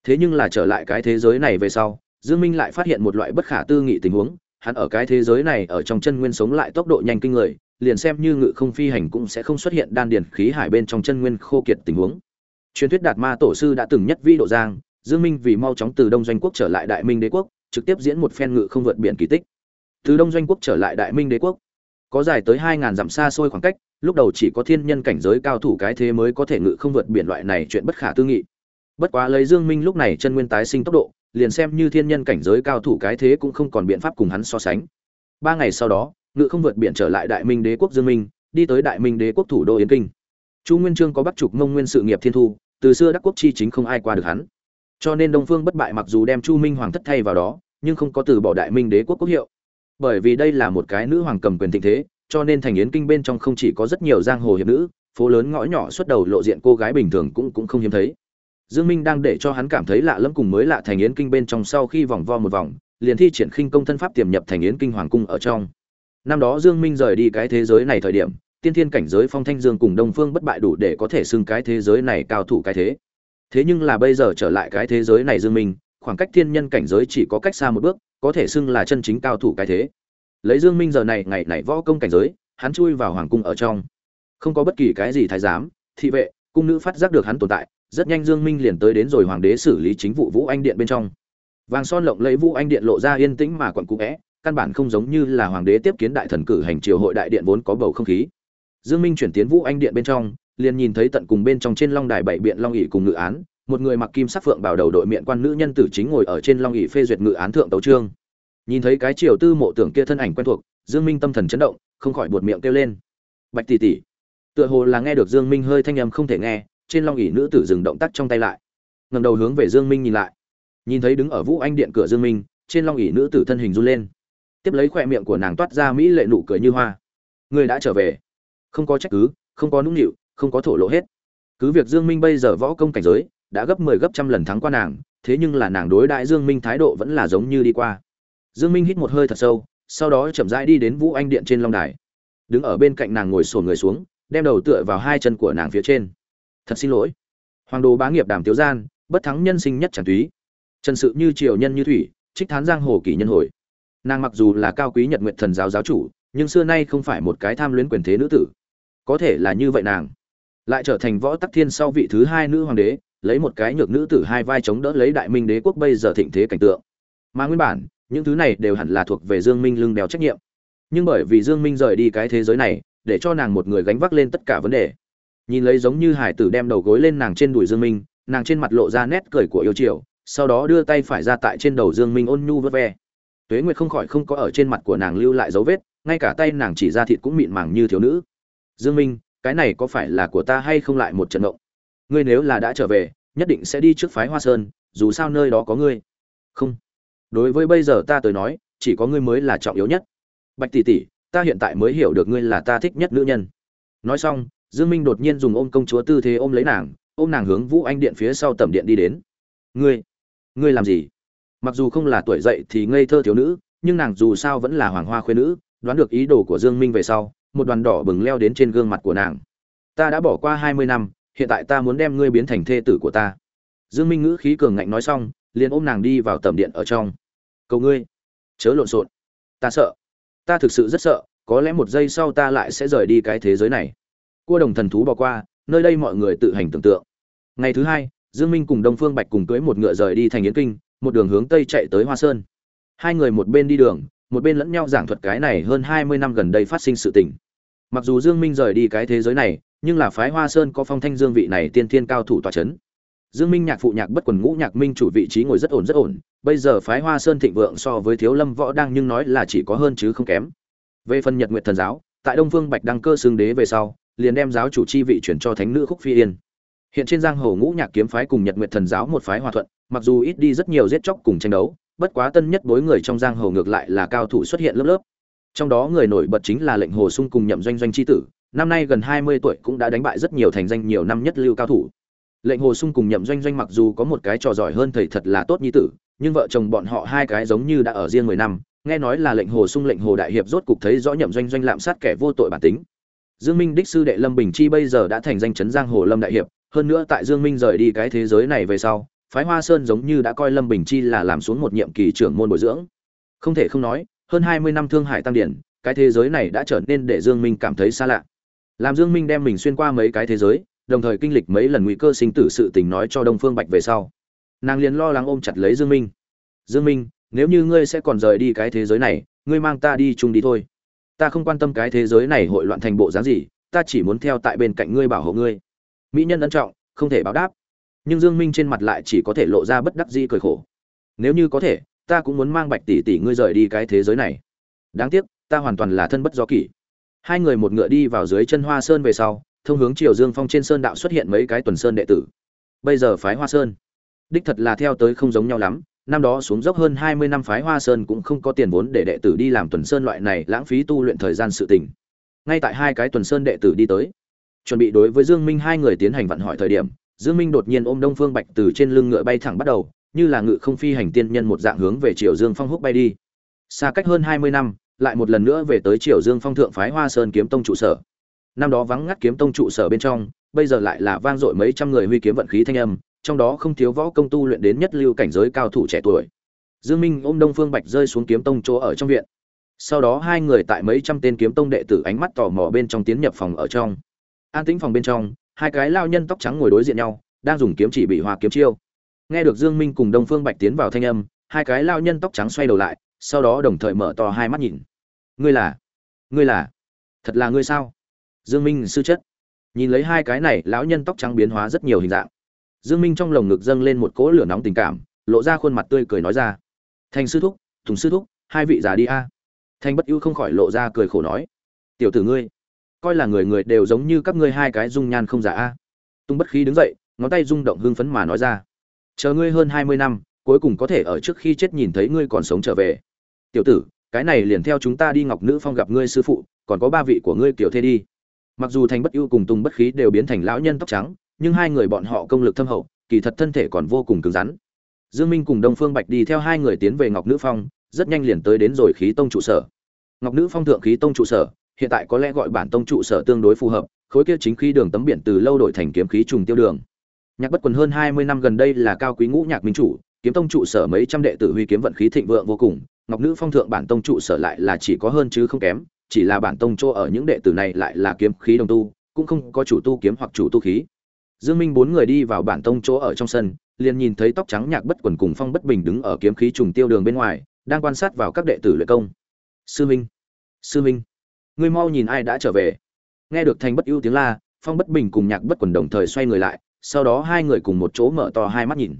Thế nhưng là trở lại cái thế giới này về sau dương minh lại phát hiện một loại bất khả tư nghị tình huống, hắn ở cái thế giới này ở trong chân nguyên sống lại tốc độ nhanh kinh người, liền xem như ngự không phi hành cũng sẽ không xuất hiện đan điền khí hải bên trong chân nguyên khô kiệt tình huống. Truyền thuyết đạt ma tổ sư đã từng nhất vi độ giang, dương minh vì mau chóng từ đông doanh quốc trở lại đại minh đế quốc, trực tiếp diễn một phen ngự không vượt biển kỳ tích. Từ đông doanh quốc trở lại đại minh đế quốc, có dài tới hai ngàn dặm xa xôi khoảng cách, lúc đầu chỉ có thiên nhân cảnh giới cao thủ cái thế mới có thể ngự không vượt biển loại này chuyện bất khả tư nghị. Bất quá lấy dương minh lúc này chân nguyên tái sinh tốc độ liền xem như thiên nhân cảnh giới cao thủ cái thế cũng không còn biện pháp cùng hắn so sánh. Ba ngày sau đó, ngự không vượt biển trở lại đại minh đế quốc dương minh, đi tới đại minh đế quốc thủ đô yến kinh. Chu nguyên trương có bắt trục mông nguyên sự nghiệp thiên thu, từ xưa đắc quốc chi chính không ai qua được hắn. Cho nên đông phương bất bại mặc dù đem chu minh hoàng thất thay vào đó, nhưng không có từ bỏ đại minh đế quốc quốc hiệu. Bởi vì đây là một cái nữ hoàng cầm quyền thịnh thế, cho nên thành yến kinh bên trong không chỉ có rất nhiều giang hồ hiệp nữ, phố lớn ngõ nhỏ xuất đầu lộ diện cô gái bình thường cũng cũng không hiếm thấy dương minh đang để cho hắn cảm thấy lạ lẫm cùng mới lạ thành yến kinh bên trong sau khi vòng vo một vòng, liền thi triển khinh công thân pháp tiềm nhập thành yến kinh hoàng cung ở trong. Năm đó dương minh rời đi cái thế giới này thời điểm, tiên thiên cảnh giới phong thanh dương cùng đông phương bất bại đủ để có thể xưng cái thế giới này cao thủ cái thế. Thế nhưng là bây giờ trở lại cái thế giới này dương minh, khoảng cách thiên nhân cảnh giới chỉ có cách xa một bước, có thể xưng là chân chính cao thủ cái thế. Lấy dương minh giờ này ngày này võ công cảnh giới, hắn chui vào hoàng cung ở trong. Không có bất kỳ cái gì thái giám, thị vệ, cung nữ phát giác được hắn tồn tại rất nhanh dương minh liền tới đến rồi hoàng đế xử lý chính vụ vũ anh điện bên trong. Vàng son lộng lẫy vũ anh điện lộ ra yên tĩnh mà quặn cũ vẽ căn bản không giống như là hoàng đế tiếp kiến đại thần cử hành triều hội đại điện vốn có bầu không khí. Dương minh chuyển tiến vũ anh điện bên trong, liền nhìn thấy tận cùng bên trong trên long đài bảy biện long ỷ cùng ngự án, một người mặc kim sắc phượng bảo đầu đội miệng quan nữ nhân tử chính ngồi ở trên long ỷ phê duyệt ngự án thượng tấu trương nhìn thấy cái triều tư mộ tưởng kia thân ảnh quen thuộc, dương minh tâm thần chấn động, không khỏi buột miệng kêu lên. Bạch tỷ tỷ. Tựa hồ là nghe được dương minh hơi thanh âm không thể nghe trên long ỷ nữ tử dừng động tác trong tay lại. Ngẩng đầu hướng về dương minh nhìn lại. Nhìn thấy đứng ở vũ anh điện cửa dương minh, trên long ỷ nữ tử thân hình run lên. Tiếp lấy khoe miệng của nàng toát ra mỹ lệ nụ cười như hoa. Người đã trở về. Không có trách cứ, không có nũng nịu, không có thổ lộ hết. Cứ việc dương minh bây giờ võ công cảnh giới, đã gấp 10 gấp trăm lần thắng qua nàng, thế nhưng là nàng đối đại dương minh thái độ vẫn là giống như đi qua. Dương minh hít một hơi thật sâu, sau đó chậm rãi đi đến vũ anh điện trên long đài. Đứng ở bên cạnh nàng ngồi sồn người xuống, đem đầu tựa vào hai chân của nàng phía trên thật xin lỗi. Hoàng đồ bá nghiệp đàm tiếu gian, bất thắng nhân sinh nhất chẳng túy. Trần sự như triều nhân như thủy, trích thán giang hồ kỷ nhân hồi. Nàng mặc dù là cao quý nhật nguyện thần giáo giáo chủ, nhưng xưa nay không phải một cái tham luyến quyền thế nữ tử. Có thể là như vậy nàng. Lại trở thành võ tắc thiên sau vị thứ hai nữ hoàng đế, lấy một cái nhược nữ tử hai vai chống đỡ lấy đại minh đế quốc bây giờ thịnh thế cảnh tượng. Mà nguyên bản, những thứ này đều hẳn là thuộc về dương minh lưng đèo trách nhiệm. Nhưng bởi vì dương minh rời đi cái thế giới này, để cho nàng một người gánh vác lên tất cả vấn đề nhìn lấy giống như hải tử đem đầu gối lên nàng trên đùi dương minh, nàng trên mặt lộ ra nét cười của yêu chiều, sau đó đưa tay phải ra tại trên đầu dương minh ôn nhu vớt ve. Tuế nguyệt không khỏi không có ở trên mặt của nàng lưu lại dấu vết, ngay cả tay nàng chỉ ra thịt cũng mịn màng như thiếu nữ. Dương minh, cái này có phải là của ta hay không lại một trận ngộng? Ngươi nếu là đã trở về, nhất định sẽ đi trước phái hoa sơn, dù sao nơi đó có ngươi. Không. Đối với bây giờ ta tới nói, chỉ có ngươi mới là trọng yếu nhất. Bạch tỷ tỷ, ta hiện tại mới hiểu được ngươi là ta thích nhất nữ nhân. Nói xong dương minh đột nhiên dùng ôm công chúa tư thế ôm lấy nàng, ôm nàng hướng vũ anh điện phía sau tầm điện đi đến. Ngươi ngươi làm gì? Mặc dù không là tuổi dậy thì ngây thơ thiếu nữ, nhưng nàng dù sao vẫn là hoàng hoa khuyên nữ, đoán được ý đồ của dương minh về sau, một đoàn đỏ bừng leo đến trên gương mặt của nàng. Ta đã bỏ qua hai mươi năm, hiện tại ta muốn đem ngươi biến thành thê tử của ta. Dương minh ngữ khí cường ngạnh nói xong, liền ôm nàng đi vào tầm điện ở trong. Cầu ngươi, chớ lộn xộn. Ta sợ. Ta thực sự rất sợ, có lẽ một giây sau ta lại sẽ rời đi cái thế giới này cua đồng thần thú bỏ qua, nơi đây mọi người tự hành tưởng tượng. Ngày thứ hai, dương minh cùng đông phương bạch cùng cưới một ngựa rời đi thành yến kinh, một đường hướng tây chạy tới hoa sơn. Hai người một bên đi đường, một bên lẫn nhau giảng thuật cái này hơn 20 năm gần đây phát sinh sự tình. Mặc dù dương minh rời đi cái thế giới này, nhưng là phái hoa sơn có phong thanh dương vị này tiên thiên cao thủ tọa chấn. Dương minh nhạc phụ nhạc bất quần ngũ nhạc minh chủ vị trí ngồi rất ổn rất ổn. Bây giờ phái hoa sơn thịnh vượng so với thiếu lâm võ đang nhưng nói là chỉ có hơn chứ không kém. Về phần nhật nguyệt thần giáo, tại đông phương bạch đăng cơ xương đế về sau liền đem giáo chủ chi vị chuyển cho thánh nữ khúc phi yên. Hiện trên giang hồ ngũ nhạc kiếm phái cùng nhật nguyệt thần giáo một phái hòa thuận, mặc dù ít đi rất nhiều giết chóc cùng tranh đấu, bất quá tân nhất bối người trong giang hồ ngược lại là cao thủ xuất hiện lớp lớp. Trong đó người nổi bật chính là lệnh hồ sung cùng nhậm doanh doanh chi tử, năm nay gần hai mươi tuổi cũng đã đánh bại rất nhiều thành danh nhiều năm nhất lưu cao thủ. Lệnh hồ sung cùng nhậm doanh doanh mặc dù có một cái trò giỏi hơn thầy thật là tốt nhi tử, nhưng vợ chồng bọn họ hai cái giống như đã ở riêng mười năm, nghe nói là lệnh hồ sung lệnh hồ đại hiệp rốt cục thấy rõ nhậm doanh doanh lạm sát kẻ vô tội bản tính dương minh đích sư đệ lâm bình chi bây giờ đã thành danh chấn giang hồ lâm đại hiệp, hơn nữa tại dương minh rời đi cái thế giới này về sau, phái hoa sơn giống như đã coi lâm bình chi là làm xuống một nhiệm kỳ trưởng môn bồi dưỡng. Không thể không nói, hơn 20 năm thương hải tăng điển, cái thế giới này đã trở nên để dương minh cảm thấy xa lạ. Làm dương minh đem mình xuyên qua mấy cái thế giới, đồng thời kinh lịch mấy lần nguy cơ sinh tử sự tình nói cho đông phương bạch về sau. Nàng liền lo lắng ôm chặt lấy dương minh. Dương minh, nếu như ngươi sẽ còn rời đi cái thế giới này, ngươi mang ta đi chung đi thôi ta không quan tâm cái thế giới này hội loạn thành bộ dáng gì, ta chỉ muốn theo tại bên cạnh ngươi bảo hộ ngươi. Mỹ nhân ân trọng, không thể báo đáp. Nhưng dương minh trên mặt lại chỉ có thể lộ ra bất đắc dĩ cười khổ. Nếu như có thể, ta cũng muốn mang bạch tỷ tỷ ngươi rời đi cái thế giới này. Đáng tiếc, ta hoàn toàn là thân bất do kỷ. Hai người một ngựa đi vào dưới chân hoa sơn về sau, thông hướng triều dương phong trên sơn đạo xuất hiện mấy cái tuần sơn đệ tử. Bây giờ phái hoa sơn, đích thật là theo tới không giống nhau lắm năm đó xuống dốc hơn 20 năm phái Hoa Sơn cũng không có tiền vốn để đệ tử đi làm tuần sơn loại này lãng phí tu luyện thời gian sự tình. Ngay tại hai cái tuần sơn đệ tử đi tới, chuẩn bị đối với Dương Minh hai người tiến hành vận hỏi thời điểm, Dương Minh đột nhiên ôm Đông Phương Bạch từ trên lưng ngựa bay thẳng bắt đầu, như là ngựa không phi hành tiên nhân một dạng hướng về Triều Dương Phong húc bay đi. Xa cách hơn 20 năm, lại một lần nữa về tới Triều Dương Phong thượng phái Hoa Sơn kiếm tông trụ sở. Năm đó vắng ngắt kiếm tông trụ sở bên trong, bây giờ lại là vang dội mấy trăm người huy kiếm vận khí thanh âm, trong đó không thiếu võ công tu luyện đến nhất lưu cảnh giới cao thủ trẻ tuổi. Dương Minh ôm Đông Phương Bạch rơi xuống kiếm tông chỗ ở trong viện. Sau đó hai người tại mấy trăm tên kiếm tông đệ tử ánh mắt tò mò bên trong tiến nhập phòng ở trong. An tĩnh phòng bên trong, hai cái lao nhân tóc trắng ngồi đối diện nhau, đang dùng kiếm chỉ bị hòa kiếm chiêu. Nghe được Dương Minh cùng Đông Phương Bạch tiến vào thanh âm, hai cái lao nhân tóc trắng xoay đầu lại, sau đó đồng thời mở to hai mắt nhìn. Ngươi là? Ngươi là? Thật là ngươi sao? Dương Minh sư chất. Nhìn lấy hai cái này, lão nhân tóc trắng biến hóa rất nhiều hình dạng. Dương Minh trong lồng ngực dâng lên một cỗ lửa nóng tình cảm, lộ ra khuôn mặt tươi cười nói ra: "Thành sư thúc, thùng sư thúc, hai vị già đi a." À. Thành Bất Ưu không khỏi lộ ra cười khổ nói: "Tiểu tử ngươi, coi là người người đều giống như các ngươi hai cái dung nhan không giả a." Tung Bất Khí đứng dậy, ngón tay rung động hưng phấn mà nói ra: "Chờ ngươi hơn 20 năm, cuối cùng có thể ở trước khi chết nhìn thấy ngươi còn sống trở về. Tiểu tử, cái này liền theo chúng ta đi Ngọc Nữ Phong gặp ngươi sư phụ, còn có ba vị của ngươi tiểu thê đi." Mặc dù Thành Bất Ưu cùng Tung Bất Khí đều biến thành lão nhân tóc trắng, nhưng hai người bọn họ công lực thâm hậu, kỳ thật thân thể còn vô cùng cứng rắn. Dương Minh cùng Đông Phương Bạch đi theo hai người tiến về Ngọc Nữ Phong, rất nhanh liền tới đến rồi khí tông trụ sở. Ngọc Nữ Phong thượng khí tông trụ sở, hiện tại có lẽ gọi bản tông trụ sở tương đối phù hợp, khối kia chính khí đường tấm biển từ lâu đổi thành kiếm khí trùng tiêu đường. Nhạc Bất Quần hơn 20 năm gần đây là cao quý ngũ nhạc minh chủ, kiếm tông trụ sở mấy trăm đệ tử huy kiếm vận khí thịnh vượng vô cùng, Ngọc Nữ Phong thượng bản tông trụ sở lại là chỉ có hơn chứ không kém, chỉ là bản tông chỗ ở những đệ tử này lại là kiếm khí đồng tu, cũng không có chủ tu kiếm hoặc chủ tu khí. Dương Minh bốn người đi vào bản tông chỗ ở trong sân, liền nhìn thấy tóc trắng nhạc bất quần cùng Phong Bất Bình đứng ở kiếm khí trùng tiêu đường bên ngoài, đang quan sát vào các đệ tử luyện công. Sư Minh, Sư Minh, ngươi mau nhìn ai đã trở về. Nghe được thành bất ưu tiếng la, Phong Bất Bình cùng nhạc bất quần đồng thời xoay người lại, sau đó hai người cùng một chỗ mở to hai mắt nhìn.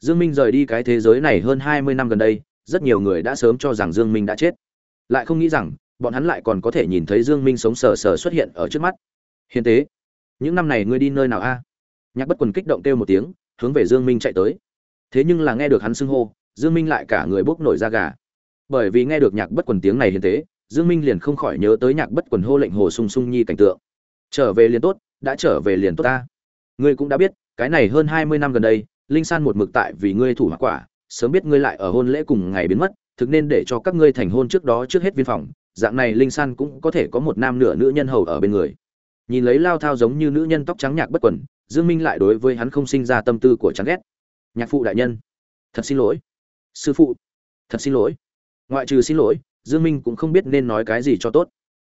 Dương Minh rời đi cái thế giới này hơn 20 năm gần đây, rất nhiều người đã sớm cho rằng Dương Minh đã chết. Lại không nghĩ rằng, bọn hắn lại còn có thể nhìn thấy Dương Minh sống sờ sờ xuất hiện ở trước mắt. Hiện tế, những năm này ngươi đi nơi nào a? Nhạc bất quần kích động kêu một tiếng, hướng về dương minh chạy tới. Thế nhưng là nghe được hắn xưng hô, dương minh lại cả người bốc nổi da gà. Bởi vì nghe được nhạc bất quần tiếng này hiền tế, dương minh liền không khỏi nhớ tới nhạc bất quần hô lệnh hồ sung sung nhi cảnh tượng. Trở về liền tốt, đã trở về liền tốt ta. Ngươi cũng đã biết, cái này hơn 20 năm gần đây, linh san một mực tại vì ngươi thủ hoặc quả, sớm biết ngươi lại ở hôn lễ cùng ngày biến mất, thực nên để cho các ngươi thành hôn trước đó trước hết viên phòng. Dạng này linh san cũng có thể có một nam nửa nữ nhân hầu ở bên người nhìn lấy lao thao giống như nữ nhân tóc trắng nhạc bất quần, dương minh lại đối với hắn không sinh ra tâm tư của chán ghét. Nhạc phụ đại nhân, thật xin lỗi. Sư phụ, thật xin lỗi. Ngoại trừ xin lỗi, dương minh cũng không biết nên nói cái gì cho tốt.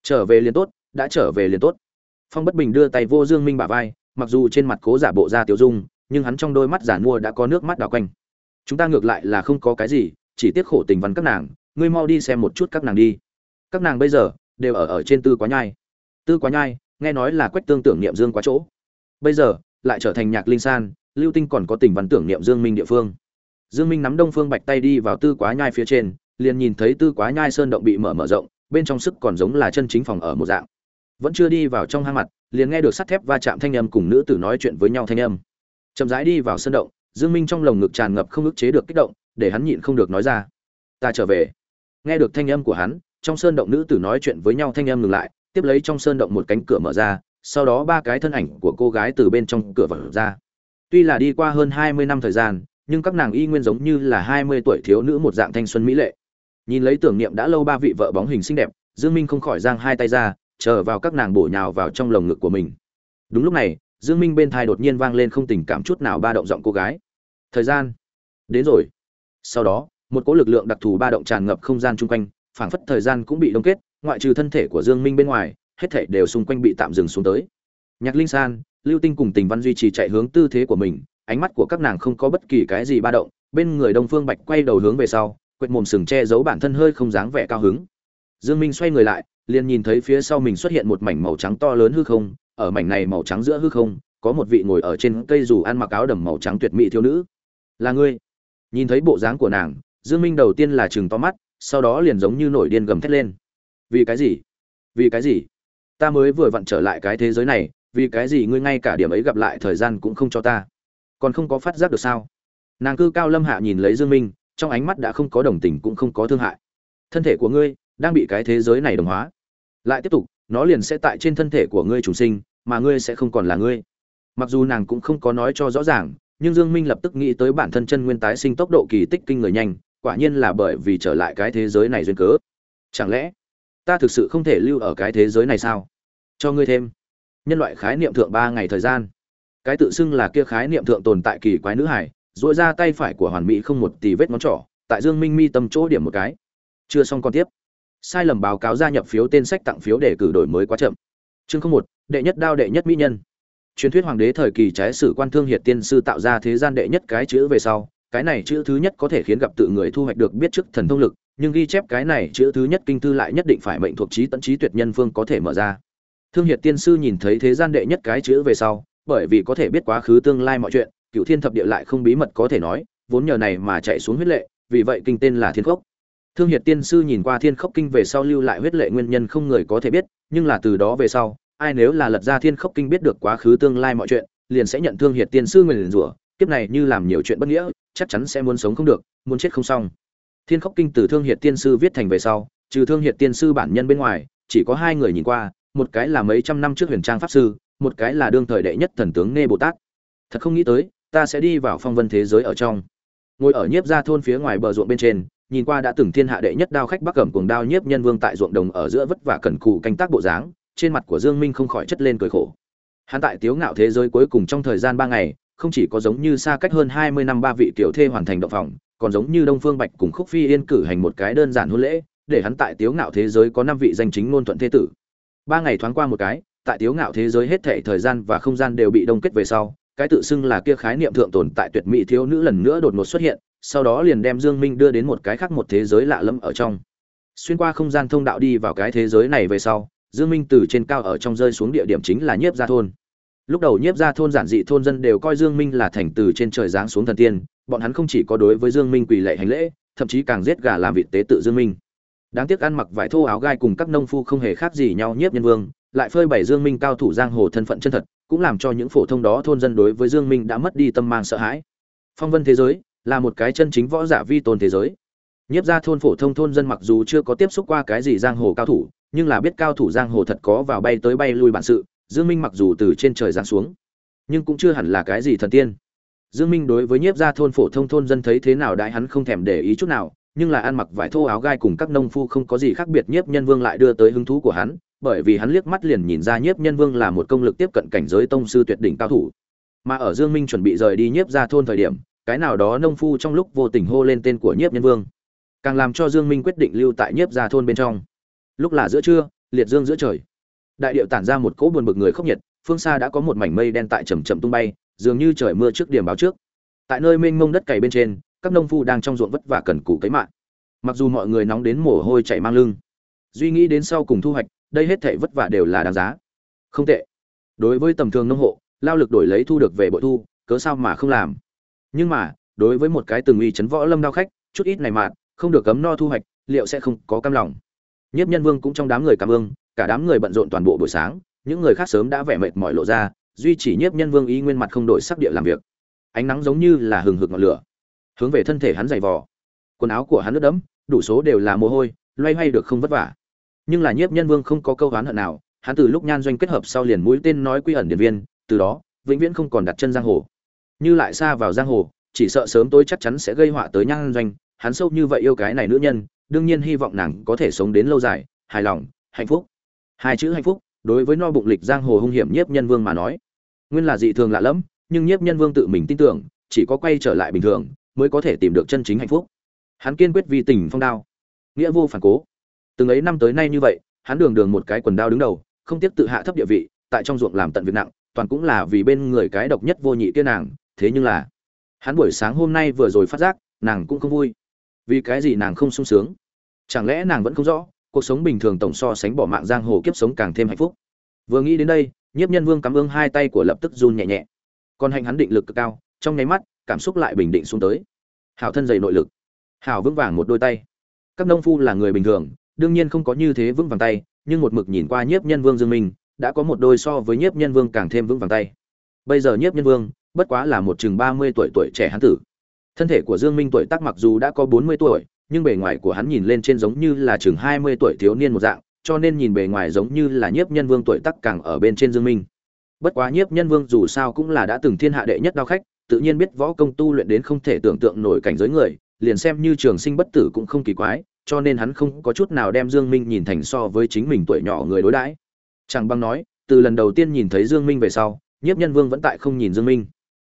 Trở về liền tốt, đã trở về liền tốt. Phong bất bình đưa tay vô dương minh bả vai, mặc dù trên mặt cố giả bộ ra tiểu dung, nhưng hắn trong đôi mắt giả mua đã có nước mắt đào quanh. Chúng ta ngược lại là không có cái gì, chỉ tiếc khổ tình văn các nàng, ngươi mau đi xem một chút các nàng đi. Các nàng bây giờ, đều ở ở trên tư quá nhai. Tư quá nhai nghe nói là quách tương tưởng niệm dương quá chỗ. Bây giờ, lại trở thành nhạc linh san, lưu tinh còn có tình văn tưởng niệm dương minh địa phương. Dương minh nắm đông phương bạch tay đi vào tư quá nhai phía trên, liền nhìn thấy tư quá nhai sơn động bị mở mở rộng, bên trong sức còn giống là chân chính phòng ở một dạng. Vẫn chưa đi vào trong hang mặt, liền nghe được sắt thép va chạm thanh âm cùng nữ tử nói chuyện với nhau thanh âm. Chậm rãi đi vào sơn động, dương minh trong lồng ngực tràn ngập không ức chế được kích động, để hắn nhịn không được nói ra. Ta trở về. Nghe được thanh âm của hắn, trong sơn động nữ tử nói chuyện với nhau thanh âm ngừng lại tiếp lấy trong sơn động một cánh cửa mở ra, sau đó ba cái thân ảnh của cô gái từ bên trong cửa vỡ ra. Tuy là đi qua hơn 20 năm thời gian, nhưng các nàng y nguyên giống như là 20 tuổi thiếu nữ một dạng thanh xuân mỹ lệ. Nhìn lấy tưởng niệm đã lâu ba vị vợ bóng hình xinh đẹp, dương minh không khỏi giang hai tay ra, chờ vào các nàng bổ nhào vào trong lồng ngực của mình. Đúng lúc này, dương minh bên thai đột nhiên vang lên không tình cảm chút nào ba động giọng cô gái. Thời gian. Đến rồi. Sau đó, một cỗ lực lượng đặc thù ba động tràn ngập không gian chung quanh, phảng phất thời gian cũng bị đông kết ngoại trừ thân thể của dương minh bên ngoài, hết thảy đều xung quanh bị tạm dừng xuống tới. Nhạc linh san, lưu tinh cùng tình văn duy trì chạy hướng tư thế của mình, ánh mắt của các nàng không có bất kỳ cái gì ba động, bên người đông phương bạch quay đầu hướng về sau, quệt mồm sừng che giấu bản thân hơi không dáng vẻ cao hứng. Dương minh xoay người lại, liền nhìn thấy phía sau mình xuất hiện một mảnh màu trắng to lớn hư không, ở mảnh này màu trắng giữa hư không, có một vị ngồi ở trên cây dù ăn mặc áo đầm màu trắng tuyệt mỹ thiếu nữ. Là ngươi? Nhìn thấy bộ dáng của nàng, dương minh đầu tiên là chừng to mắt, sau đó liền giống như nổi điên gầm thét lên vì cái gì? Vì cái gì? Ta mới vừa vặn trở lại cái thế giới này, vì cái gì ngươi ngay cả điểm ấy gặp lại thời gian cũng không cho ta? Còn không có phát giác được sao? Nàng cư cao lâm hạ nhìn lấy dương minh, trong ánh mắt đã không có đồng tình cũng không có thương hại. Thân thể của ngươi đang bị cái thế giới này đồng hóa. Lại tiếp tục, nó liền sẽ tại trên thân thể của ngươi trùng sinh, mà ngươi sẽ không còn là ngươi. Mặc dù nàng cũng không có nói cho rõ ràng, nhưng dương minh lập tức nghĩ tới bản thân chân nguyên tái sinh tốc độ kỳ tích kinh người nhanh, quả nhiên là bởi vì trở lại cái thế giới này duyên cớ. Chẳng lẽ ta thực sự không thể lưu ở cái thế giới này sao? Cho ngươi thêm. Nhân loại khái niệm thượng ba ngày thời gian. Cái tự xưng là kia khái niệm thượng tồn tại kỳ quái nữ hải dội ra tay phải của hoàn mỹ không một tì vết ngón trỏ, tại dương minh mi tâm chỗ điểm một cái. Chưa xong còn tiếp. Sai lầm báo cáo gia nhập phiếu tên sách tặng phiếu để cử đổi mới quá chậm. Chương không một, đệ nhất đao đệ nhất mỹ nhân. Truyền thuyết hoàng đế thời kỳ trái sử quan thương hiệt tiên sư tạo ra thế gian đệ nhất cái chữ về sau, cái này chữ thứ nhất có thể khiến gặp tự người thu hoạch được biết trước thần thông lực nhưng ghi chép cái này chữ thứ nhất kinh thư lại nhất định phải mệnh thuộc trí tận trí tuyệt nhân phương có thể mở ra. Thương hiệt tiên sư nhìn thấy thế gian đệ nhất cái chữ về sau, bởi vì có thể biết quá khứ tương lai mọi chuyện cựu thiên thập địa lại không bí mật có thể nói, vốn nhờ này mà chạy xuống huyết lệ, vì vậy kinh tên là thiên khốc. Thương hiệt tiên sư nhìn qua thiên khốc kinh về sau lưu lại huyết lệ nguyên nhân không người có thể biết, nhưng là từ đó về sau, ai nếu là lật ra thiên khốc kinh biết được quá khứ tương lai mọi chuyện, liền sẽ nhận thương hiệt tiên sư nguyền rủa, kiếp này như làm nhiều chuyện bất nghĩa, chắc chắn sẽ muốn sống không được, muốn chết không xong thiên khốc kinh từ thương hiệt tiên sư viết thành về sau, trừ thương hiệt tiên sư bản nhân bên ngoài, chỉ có hai người nhìn qua, một cái là mấy trăm năm trước huyền trang pháp sư, một cái là đương thời đệ nhất thần tướng nghe bồ tát. Thật không nghĩ tới, ta sẽ đi vào phong vân thế giới ở trong. Ngồi ở nhiếp gia thôn phía ngoài bờ ruộng bên trên, nhìn qua đã từng thiên hạ đệ nhất đao khách bắc cẩm cuồng đao nhiếp nhân vương tại ruộng đồng ở giữa vất vả cẩn cù canh tác bộ dáng, trên mặt của dương minh không khỏi chất lên cười khổ. Hắn tại tiếu ngạo thế giới cuối cùng trong thời gian ba ngày, không chỉ có giống như xa cách hơn 20 năm ba vị tiểu thê hoàn thành động phòng còn giống như đông phương bạch cùng khúc phi yên cử hành một cái đơn giản hôn lễ, để hắn tại tiếu ngạo thế giới có năm vị danh chính ngôn thuận thế tử. Ba ngày thoáng qua một cái, tại tiếu ngạo thế giới hết thảy thời gian và không gian đều bị đông kết về sau, cái tự xưng là kia khái niệm thượng tồn tại tuyệt mỹ thiếu nữ lần nữa đột ngột xuất hiện, sau đó liền đem dương minh đưa đến một cái khác một thế giới lạ lẫm ở trong. Xuyên qua không gian thông đạo đi vào cái thế giới này về sau, dương minh từ trên cao ở trong rơi xuống địa điểm chính là nhiếp gia thôn. Lúc đầu nhiếp gia thôn giản dị thôn dân đều coi dương minh là thành từ trên trời giáng xuống thần tiên bọn hắn không chỉ có đối với dương minh quỳ lệ hành lễ, thậm chí càng giết gà làm vị tế tự dương minh. Đáng tiếc ăn mặc vải thô áo gai cùng các nông phu không hề khác gì nhau nhiếp nhân vương, lại phơi bày dương minh cao thủ giang hồ thân phận chân thật, cũng làm cho những phổ thông đó thôn dân đối với dương minh đã mất đi tâm mang sợ hãi. Phong vân thế giới là một cái chân chính võ giả vi tôn thế giới. Nhiếp gia thôn phổ thông thôn dân mặc dù chưa có tiếp xúc qua cái gì giang hồ cao thủ, nhưng là biết cao thủ giang hồ thật có vào bay tới bay lui bản sự, dương minh mặc dù từ trên trời giáng xuống, nhưng cũng chưa hẳn là cái gì thần tiên dương minh đối với nhiếp gia thôn phổ thông thôn dân thấy thế nào đại hắn không thèm để ý chút nào, nhưng là ăn mặc vải thô áo gai cùng các nông phu không có gì khác biệt nhiếp nhân vương lại đưa tới hứng thú của hắn, bởi vì hắn liếc mắt liền nhìn ra nhiếp nhân vương là một công lực tiếp cận cảnh giới tông sư tuyệt đỉnh cao thủ. Mà ở dương minh chuẩn bị rời đi nhiếp gia thôn thời điểm, cái nào đó nông phu trong lúc vô tình hô lên tên của nhiếp nhân vương. Càng làm cho dương minh quyết định lưu tại nhiếp gia thôn bên trong. Lúc là giữa trưa, liệt dương giữa trời. Đại điệu tản ra một cỗ buồn bực người khốc nhiệt, phương xa đã có một mảnh mây đen tại chậm chậm tung bay dường như trời mưa trước điểm báo trước. Tại nơi mênh mông đất cày bên trên, các nông phu đang trong ruộng vất vả cần cù cấy mạng mặc dù mọi người nóng đến mồ hôi chảy mang lưng, duy nghĩ đến sau cùng thu hoạch, đây hết thảy vất vả đều là đáng giá. Không tệ. Đối với tầm thường nông hộ, lao lực đổi lấy thu được về bội thu, cớ sao mà không làm? Nhưng mà, đối với một cái từng uy chấn võ lâm đao khách, chút ít này mạt không được cấm no thu hoạch, liệu sẽ không có cam lòng? Nhiếp nhân vương cũng trong đám người cảm ơn, cả đám người bận rộn toàn bộ buổi sáng, những người khác sớm đã vẻ mệt mỏi lộ ra duy chỉ nhiếp nhân vương ý nguyên mặt không đổi sắc địa làm việc. Ánh nắng giống như là hừng hực ngọn lửa. Hướng về thân thể hắn dày vò. Quần áo của hắn ướt đẫm, đủ số đều là mồ hôi, loay hoay được không vất vả. Nhưng là nhiếp nhân vương không có câu oán hận nào, hắn từ lúc nhan doanh kết hợp sau liền mũi tên nói quy ẩn điện viên, từ đó, vĩnh viễn không còn đặt chân giang hồ. Như lại xa vào giang hồ, chỉ sợ sớm tôi chắc chắn sẽ gây họa tới nhan doanh, hắn sâu như vậy yêu cái này nữ nhân, đương nhiên hy vọng nàng có thể sống đến lâu dài, hài lòng, hạnh phúc. Hai chữ hạnh phúc, đối với no bụng lịch giang hồ hung hiểm nhiếp nhân vương mà nói nguyên là dị thường lạ lẫm, nhưng nhiếp nhân vương tự mình tin tưởng, chỉ có quay trở lại bình thường, mới có thể tìm được chân chính hạnh phúc. Hắn kiên quyết vì tình phong đao. Nghĩa vô phản cố. Từng ấy năm tới nay như vậy, hắn đường đường một cái quần đao đứng đầu, không tiếc tự hạ thấp địa vị, tại trong ruộng làm tận việc nặng, toàn cũng là vì bên người cái độc nhất vô nhị kia nàng, thế nhưng là, hắn buổi sáng hôm nay vừa rồi phát giác, nàng cũng không vui. Vì cái gì nàng không sung sướng? Chẳng lẽ nàng vẫn không rõ, cuộc sống bình thường tổng so sánh bỏ mạng giang hồ kiếp sống càng thêm hạnh phúc? Vừa nghĩ đến đây nhiếp nhân vương cắm ương hai tay của lập tức run nhẹ nhẹ. Còn hành hắn định lực cực cao, trong nháy mắt, cảm xúc lại bình định xuống tới. Hảo thân dày nội lực. Hảo vững vàng một đôi tay. Các nông phu là người bình thường, đương nhiên không có như thế vững vàng tay, nhưng một mực nhìn qua nhiếp nhân vương dương minh, đã có một đôi so với nhiếp nhân vương càng thêm vững vàng tay. Bây giờ nhiếp nhân vương, bất quá là một chừng ba mươi tuổi tuổi trẻ hắn tử. Thân thể của dương minh tuổi tác mặc dù đã có bốn mươi tuổi, nhưng bề ngoài của hắn nhìn lên trên giống như là chừng hai mươi tuổi thiếu niên một dạng cho nên nhìn bề ngoài giống như là nhiếp nhân vương tuổi tác càng ở bên trên dương minh. Bất quá nhiếp nhân vương dù sao cũng là đã từng thiên hạ đệ nhất đao khách, tự nhiên biết võ công tu luyện đến không thể tưởng tượng nổi cảnh giới người, liền xem như trường sinh bất tử cũng không kỳ quái, cho nên hắn không có chút nào đem dương minh nhìn thành so với chính mình tuổi nhỏ người đối đãi. Chẳng Băng nói, từ lần đầu tiên nhìn thấy dương minh về sau, nhiếp nhân vương vẫn tại không nhìn dương minh.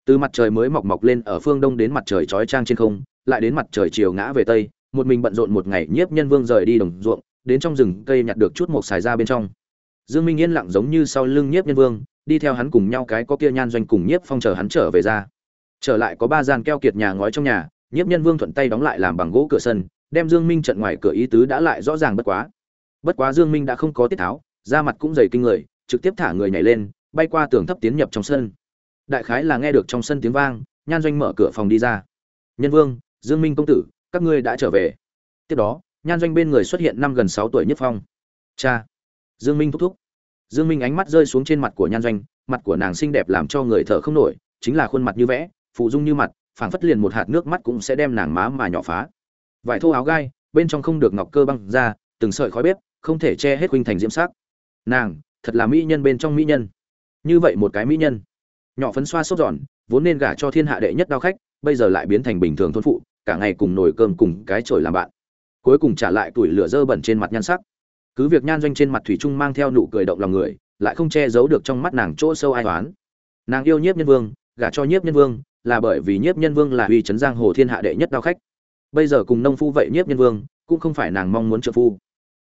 Từ mặt trời mới mọc mọc lên ở phương đông đến mặt trời chói chang trên không, lại đến mặt trời chiều ngã về tây, một mình bận rộn một ngày nhiếp nhân vương rời đi đồng ruộng đến trong rừng cây nhặt được chút một xài ra bên trong. Dương minh yên lặng giống như sau lưng nhiếp nhân vương, đi theo hắn cùng nhau cái có kia nhan doanh cùng nhiếp phong chờ hắn trở về ra. Trở lại có ba gian keo kiệt nhà ngói trong nhà, nhiếp nhân vương thuận tay đóng lại làm bằng gỗ cửa sân, đem dương minh trận ngoài cửa ý tứ đã lại rõ ràng bất quá. Bất quá dương minh đã không có tiết tháo, da mặt cũng dày kinh người, trực tiếp thả người nhảy lên, bay qua tường thấp tiến nhập trong sân. Đại khái là nghe được trong sân tiếng vang, nhan doanh mở cửa phòng đi ra. Nhân vương, dương minh công tử, các ngươi đã trở về. Tiếp đó nhan doanh bên người xuất hiện năm gần sáu tuổi nhất phong. Cha, dương minh thúc thúc. Dương minh ánh mắt rơi xuống trên mặt của nhan doanh, mặt của nàng xinh đẹp làm cho người thở không nổi, chính là khuôn mặt như vẽ, phụ dung như mặt, phảng phất liền một hạt nước mắt cũng sẽ đem nàng má mà nhỏ phá. Vải thô áo gai, bên trong không được ngọc cơ băng ra, từng sợi khói bếp, không thể che hết huynh thành diễm sắc. Nàng, thật là mỹ nhân bên trong mỹ nhân. Như vậy một cái mỹ nhân. Nhỏ phấn xoa sốt giòn vốn nên gả cho thiên hạ đệ nhất đao khách, bây giờ lại biến thành bình thường thôn phụ, cả ngày cùng nồi cơm cùng cái chổi làm bạn cuối cùng trả lại tuổi lửa dơ bẩn trên mặt nhan sắc. Cứ việc nhan doanh trên mặt thủy trung mang theo nụ cười động lòng người, lại không che giấu được trong mắt nàng chỗ sâu ai toán nàng yêu nhiếp nhân vương, gả cho nhiếp nhân vương, là bởi vì nhiếp nhân vương là uy chấn giang hồ thiên hạ đệ nhất đao khách. Bây giờ cùng nông phu vậy nhiếp nhân vương, cũng không phải nàng mong muốn trợ phu.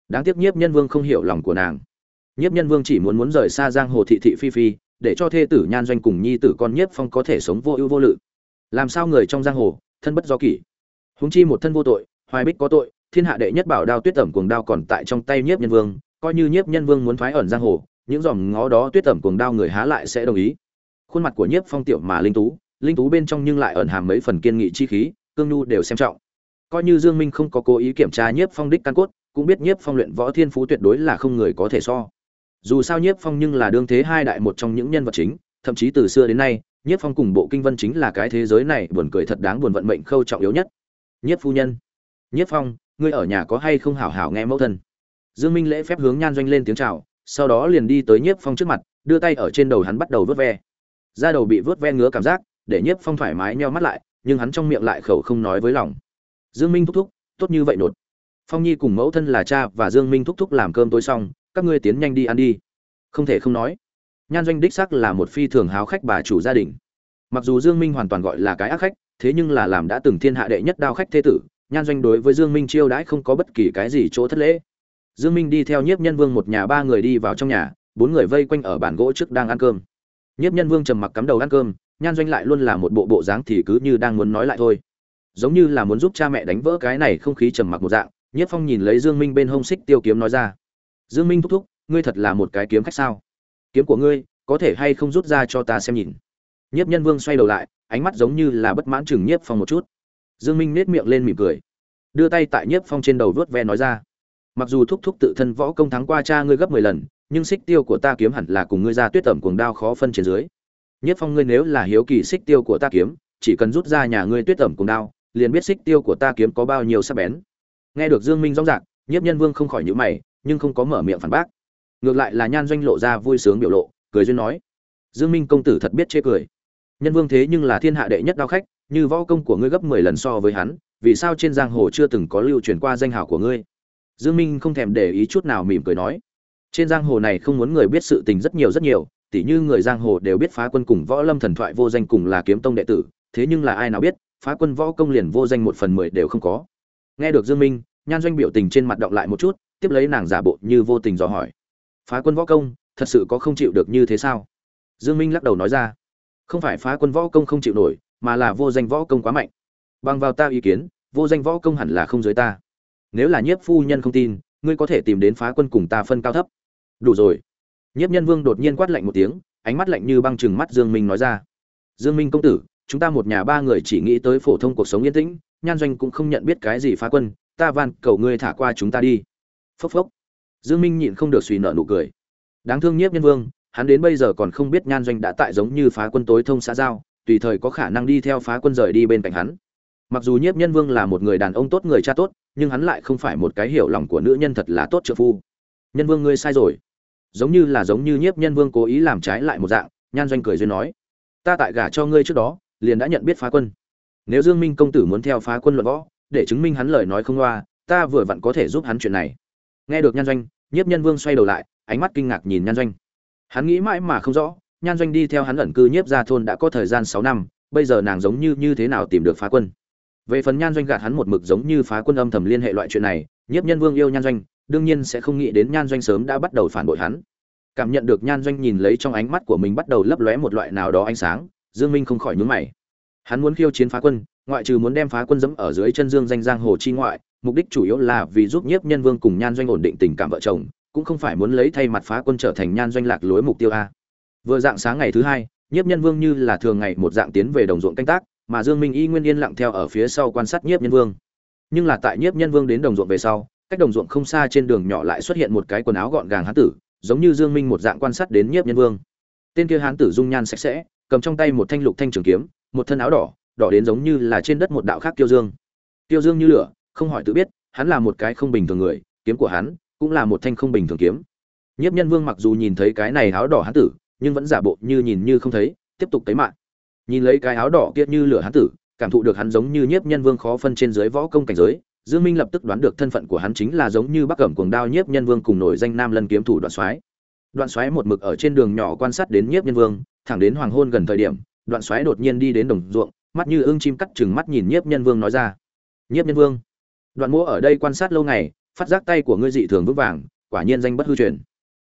Đáng tiếc nhiếp nhân vương không hiểu lòng của nàng. Nhiếp nhân vương chỉ muốn muốn rời xa giang hồ thị thị phi phi, để cho thê tử nhan doanh cùng nhi tử con nhiếp phong có thể sống vô ưu vô lự. Làm sao người trong giang hồ, thân bất do kỷ? Huống chi một thân vô tội, hoài bích có tội thiên hạ đệ nhất bảo đao tuyết tẩm cuồng đao còn tại trong tay nhiếp nhân vương, coi như nhiếp nhân vương muốn thoái ẩn giang hồ, những dòm ngó đó tuyết tẩm cuồng đao người há lại sẽ đồng ý. Khuôn mặt của nhiếp phong tiểu mà linh tú linh tú bên trong nhưng lại ẩn hàm mấy phần kiên nghị chi khí, cương nhu đều xem trọng. Coi như dương minh không có cố ý kiểm tra nhiếp phong đích căn cốt, cũng biết nhiếp phong luyện võ thiên phú tuyệt đối là không người có thể so. Dù sao nhiếp phong nhưng là đương thế hai đại một trong những nhân vật chính, thậm chí từ xưa đến nay, nhiếp phong cùng bộ kinh vân chính là cái thế giới này buồn cười thật đáng buồn vận mệnh khâu trọng yếu nhất. Nhiếp phu nhân. Nhiếp phong ngươi ở nhà có hay không hảo hảo nghe mẫu thân? Dương minh lễ phép hướng nhan doanh lên tiếng chào, sau đó liền đi tới nhiếp phong trước mặt, đưa tay ở trên đầu hắn bắt đầu vớt ve. Da đầu bị vớt ve ngứa cảm giác, để nhiếp phong thoải mái nheo mắt lại, nhưng hắn trong miệng lại khẩu không nói với lòng. Dương minh thúc thúc, tốt như vậy nột. Phong nhi cùng mẫu thân là cha và dương minh thúc thúc làm cơm tối xong, các ngươi tiến nhanh đi ăn đi. Không thể không nói, nhan doanh đích sắc là một phi thường háo khách bà chủ gia đình. Mặc dù dương minh hoàn toàn gọi là cái ác khách, thế nhưng là làm đã từng thiên hạ đệ nhất đao khách thế tử nhan doanh đối với dương minh chiêu đãi không có bất kỳ cái gì chỗ thất lễ. Dương minh đi theo nhiếp nhân vương một nhà ba người đi vào trong nhà, bốn người vây quanh ở bàn gỗ trước đang ăn cơm. Nhiếp nhân vương trầm mặc cắm đầu ăn cơm, nhan doanh lại luôn là một bộ bộ dáng thì cứ như đang muốn nói lại thôi. Giống như là muốn giúp cha mẹ đánh vỡ cái này không khí trầm mặc một dạng, nhiếp phong nhìn lấy dương minh bên hông xích tiêu kiếm nói ra. Dương minh thúc thúc, ngươi thật là một cái kiếm khách sao? Kiếm của ngươi có thể hay không rút ra cho ta xem nhìn? Nhiếp nhân vương xoay đầu lại, ánh mắt giống như là bất mãn chừng nhiếp phong một chút dương minh nết miệng lên mỉm cười. Đưa tay tại nhiếp phong trên đầu vớt ve nói ra. Mặc dù thúc thúc tự thân võ công thắng qua cha ngươi gấp mười lần, nhưng xích tiêu của ta kiếm hẳn là cùng ngươi ra tuyết tẩm cuồng đao khó phân trên dưới. Nhiếp phong ngươi nếu là hiếu kỳ xích tiêu của ta kiếm, chỉ cần rút ra nhà ngươi tuyết tẩm cuồng đao, liền biết xích tiêu của ta kiếm có bao nhiêu sắc bén. Nghe được dương minh rõ ràng, nhiếp nhân vương không khỏi nhíu mày, nhưng không có mở miệng phản bác. Ngược lại là nhan doanh lộ ra vui sướng biểu lộ, cười duyên nói. Dương minh công tử thật biết chê cười. Nhân vương thế nhưng là thiên hạ đệ nhất đao khách như võ công của ngươi gấp mười lần so với hắn, vì sao trên giang hồ chưa từng có lưu truyền qua danh hào của ngươi? Dương minh không thèm để ý chút nào mỉm cười nói. Trên giang hồ này không muốn người biết sự tình rất nhiều rất nhiều, tỉ như người giang hồ đều biết phá quân cùng võ lâm thần thoại vô danh cùng là kiếm tông đệ tử, thế nhưng là ai nào biết, phá quân võ công liền vô danh một phần mười đều không có. Nghe được dương minh, nhan doanh biểu tình trên mặt động lại một chút, tiếp lấy nàng giả bộ như vô tình dò hỏi. Phá quân võ công, thật sự có không chịu được như thế sao? Dương minh lắc đầu nói ra. Không phải phá quân võ công không chịu nổi mà là vô danh võ công quá mạnh. Bằng vào ta ý kiến, vô danh võ công hẳn là không dưới ta. Nếu là nhiếp phu nhân không tin, ngươi có thể tìm đến phá quân cùng ta phân cao thấp. Đủ rồi. Nhiếp nhân vương đột nhiên quát lạnh một tiếng, ánh mắt lạnh như băng chừng mắt dương minh nói ra. Dương minh công tử, chúng ta một nhà ba người chỉ nghĩ tới phổ thông cuộc sống yên tĩnh, nhan doanh cũng không nhận biết cái gì phá quân, ta van, cầu ngươi thả qua chúng ta đi. Phốc phốc. Dương minh nhịn không được suy nợ nụ cười. Đáng thương nhiếp nhân vương, hắn đến bây giờ còn không biết nhan doanh đã tại giống như phá quân tối thông xã giao tùy thời có khả năng đi theo phá quân rời đi bên cạnh hắn. Mặc dù nhiếp nhân vương là một người đàn ông tốt, người cha tốt, nhưng hắn lại không phải một cái hiểu lòng của nữ nhân thật là tốt trợ phu. Nhân vương ngươi sai rồi. Giống như là giống như nhiếp nhân vương cố ý làm trái lại một dạng, nhan doanh cười duyên nói. Ta tại gả cho ngươi trước đó, liền đã nhận biết phá quân. Nếu dương minh công tử muốn theo phá quân luận võ, để chứng minh hắn lời nói không loa, ta vừa vặn có thể giúp hắn chuyện này. Nghe được nhan doanh, nhiếp nhân vương xoay đầu lại, ánh mắt kinh ngạc nhìn nhan doanh. Hắn nghĩ mãi mà không rõ nhan doanh đi theo hắn ẩn cư nhiếp ra thôn đã có thời gian sáu năm, bây giờ nàng giống như như thế nào tìm được phá quân. Về phần nhan doanh gạt hắn một mực giống như phá quân âm thầm liên hệ loại chuyện này, nhiếp nhân vương yêu nhan doanh, đương nhiên sẽ không nghĩ đến nhan doanh sớm đã bắt đầu phản bội hắn. Cảm nhận được nhan doanh nhìn lấy trong ánh mắt của mình bắt đầu lấp lóe một loại nào đó ánh sáng, dương minh không khỏi nhướng mày. Hắn muốn khiêu chiến phá quân, ngoại trừ muốn đem phá quân dẫm ở dưới chân dương danh giang hồ chi ngoại, mục đích chủ yếu là vì giúp nhiếp nhân vương cùng nhan doanh ổn định tình cảm vợ chồng, cũng không phải muốn lấy thay mặt phá quân trở thành nhan doanh lạc lối mục tiêu a vừa dạng sáng ngày thứ hai, nhiếp nhân vương như là thường ngày một dạng tiến về đồng ruộng canh tác, mà dương minh y nguyên yên lặng theo ở phía sau quan sát nhiếp nhân vương. Nhưng là tại nhiếp nhân vương đến đồng ruộng về sau, cách đồng ruộng không xa trên đường nhỏ lại xuất hiện một cái quần áo gọn gàng hán tử, giống như dương minh một dạng quan sát đến nhiếp nhân vương. Tên kia hán tử dung nhan sạch sẽ, cầm trong tay một thanh lục thanh trường kiếm, một thân áo đỏ đỏ đến giống như là trên đất một đạo khác tiêu dương. Tiêu dương như lửa, không hỏi tự biết, hắn là một cái không bình thường người, kiếm của hắn cũng là một thanh không bình thường kiếm. Nhiếp nhân vương mặc dù nhìn thấy cái này áo đỏ hán tử nhưng vẫn giả bộ như nhìn như không thấy, tiếp tục tới mạng. Nhìn lấy cái áo đỏ kia như lửa hán tử, cảm thụ được hắn giống như nhiếp nhân vương khó phân trên dưới võ công cảnh giới, dương minh lập tức đoán được thân phận của hắn chính là giống như bắc cẩm cuồng đao nhiếp nhân vương cùng nổi danh nam lân kiếm thủ đoạn soái. Đoạn soái một mực ở trên đường nhỏ quan sát đến nhiếp nhân vương, thẳng đến hoàng hôn gần thời điểm, đoạn soái đột nhiên đi đến đồng ruộng, mắt như ương chim cắt chừng mắt nhìn nhiếp nhân vương nói ra, nhiếp nhân vương, đoạn mỗ ở đây quan sát lâu ngày, phát giác tay của ngươi dị thường vững vàng, quả nhiên danh bất hư truyền.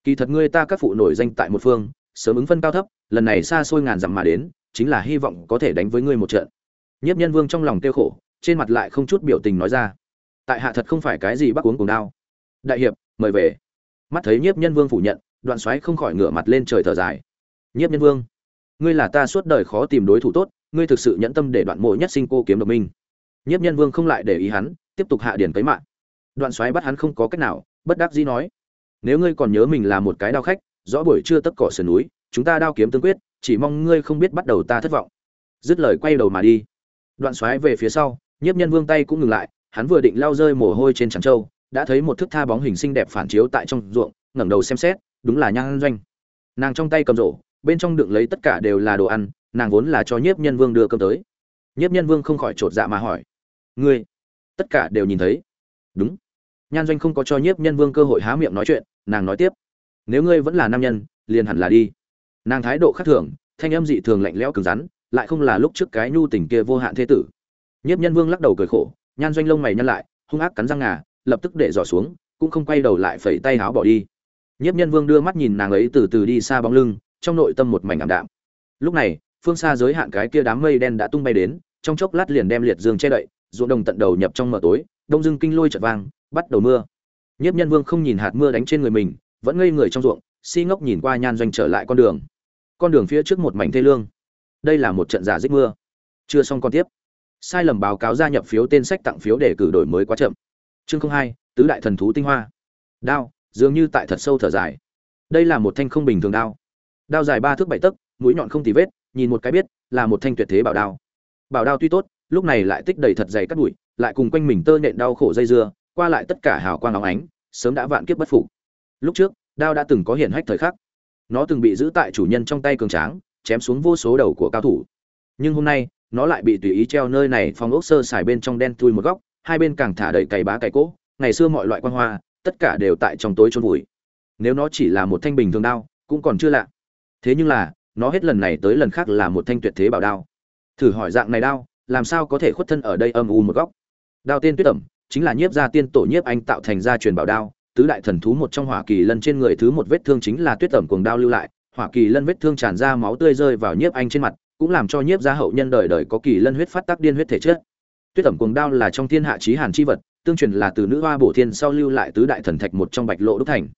Kỳ thật ngươi ta các phụ nổi danh tại một phương sớm ứng phân cao thấp, lần này xa xôi ngàn dặm mà đến, chính là hy vọng có thể đánh với ngươi một trận. Nhiếp nhân vương trong lòng tiêu khổ, trên mặt lại không chút biểu tình nói ra. Tại hạ thật không phải cái gì bắc uống cùng đao đại hiệp, mời về. Mắt thấy nhiếp nhân vương phủ nhận, đoạn xoáy không khỏi ngửa mặt lên trời thở dài. Nhiếp nhân vương, ngươi là ta suốt đời khó tìm đối thủ tốt, ngươi thực sự nhẫn tâm để đoạn mộ nhất sinh cô kiếm độc minh. Nhiếp nhân vương không lại để ý hắn, tiếp tục hạ điển cấy mạng. Đoạn xoáy bắt hắn không có cách nào, bất đắc dĩ nói, nếu ngươi còn nhớ mình là một cái đao khách rõ buổi trưa tất cỏ sườn núi, chúng ta đao kiếm tương quyết, chỉ mong ngươi không biết bắt đầu ta thất vọng. Dứt lời quay đầu mà đi. Đoạn xoáy về phía sau, nhiếp nhân vương tay cũng ngừng lại, hắn vừa định lao rơi mồ hôi trên tràng trâu, đã thấy một thức tha bóng hình xinh đẹp phản chiếu tại trong ruộng, ngẩng đầu xem xét, đúng là nhan doanh. Nàng trong tay cầm rổ, bên trong đựng lấy tất cả đều là đồ ăn, nàng vốn là cho nhiếp nhân vương đưa cơm tới. Nhiếp nhân vương không khỏi chột dạ mà hỏi, ngươi, tất cả đều nhìn thấy? Đúng. Nhan doanh không có cho nhiếp nhân vương cơ hội há miệng nói chuyện, nàng nói tiếp nếu ngươi vẫn là nam nhân, liền hẳn là đi. Nàng thái độ khác thường, thanh âm dị thường lạnh lẽo cứng rắn, lại không là lúc trước cái nhu tình kia vô hạn thế tử. Nhiếp nhân vương lắc đầu cười khổ, nhan doanh lông mày nhăn lại, hung ác cắn răng ngà, lập tức để dò xuống, cũng không quay đầu lại phẩy tay háo bỏ đi. Nhiếp nhân vương đưa mắt nhìn nàng ấy từ từ đi xa bóng lưng, trong nội tâm một mảnh ảm đạm. Lúc này, phương xa giới hạn cái kia đám mây đen đã tung bay đến, trong chốc lát liền đem liệt dương che đậy, ruộng đồng tận đầu nhập trong mờ tối, đông dưng kinh lôi chợt vang, bắt đầu mưa. Nhiếp nhân vương không nhìn hạt mưa đánh trên người mình vẫn ngây người trong ruộng, si ngốc nhìn qua nhan doanh trở lại con đường. Con đường phía trước một mảnh thê lương. Đây là một trận giả dích mưa. Chưa xong con tiếp. Sai lầm báo cáo gia nhập phiếu tên sách tặng phiếu để cử đổi mới quá chậm. Chương hai, tứ đại thần thú tinh hoa. Đao, dường như tại thật sâu thở dài. Đây là một thanh không bình thường đao. Đao dài ba thước bảy tấc, mũi nhọn không tì vết, nhìn một cái biết, là một thanh tuyệt thế bảo đao. Bảo đao tuy tốt, lúc này lại tích đầy thật dày cắt bụi, lại cùng quanh mình tơ nện đau khổ dây dưa, qua lại tất cả hào quang óng ánh, sớm đã vạn kiếp bất phục lúc trước, đao đã từng có hiển hách thời khắc. Nó từng bị giữ tại chủ nhân trong tay cường tráng, chém xuống vô số đầu của cao thủ. Nhưng hôm nay, nó lại bị tùy ý treo nơi này phong ốc sơ xài bên trong đen thui một góc, hai bên càng thả đầy cày bá cày cỗ. Ngày xưa mọi loại quan hoa, tất cả đều tại trong tối trôn vùi. Nếu nó chỉ là một thanh bình thường đao, cũng còn chưa lạ. Thế nhưng là, nó hết lần này tới lần khác là một thanh tuyệt thế bảo đao. Thử hỏi dạng này đao, làm sao có thể khuất thân ở đây âm u một góc? Đao tên tuyết ẩm, chính là nhiếp gia tiên tổ nhiếp anh tạo thành gia truyền bảo đao tứ đại thần thú một trong hỏa kỳ lân trên người thứ một vết thương chính là tuyết tẩm cuồng đao lưu lại. Hỏa kỳ lân vết thương tràn ra máu tươi rơi vào nhiếp anh trên mặt, cũng làm cho nhiếp gia hậu nhân đời đời có kỳ lân huyết phát tác điên huyết thể chất. Tuyết tẩm cuồng đao là trong thiên hạ trí hàn chi vật, tương truyền là từ nữ hoa bổ thiên sau lưu lại tứ đại thần thạch một trong bạch lộ đúc thành.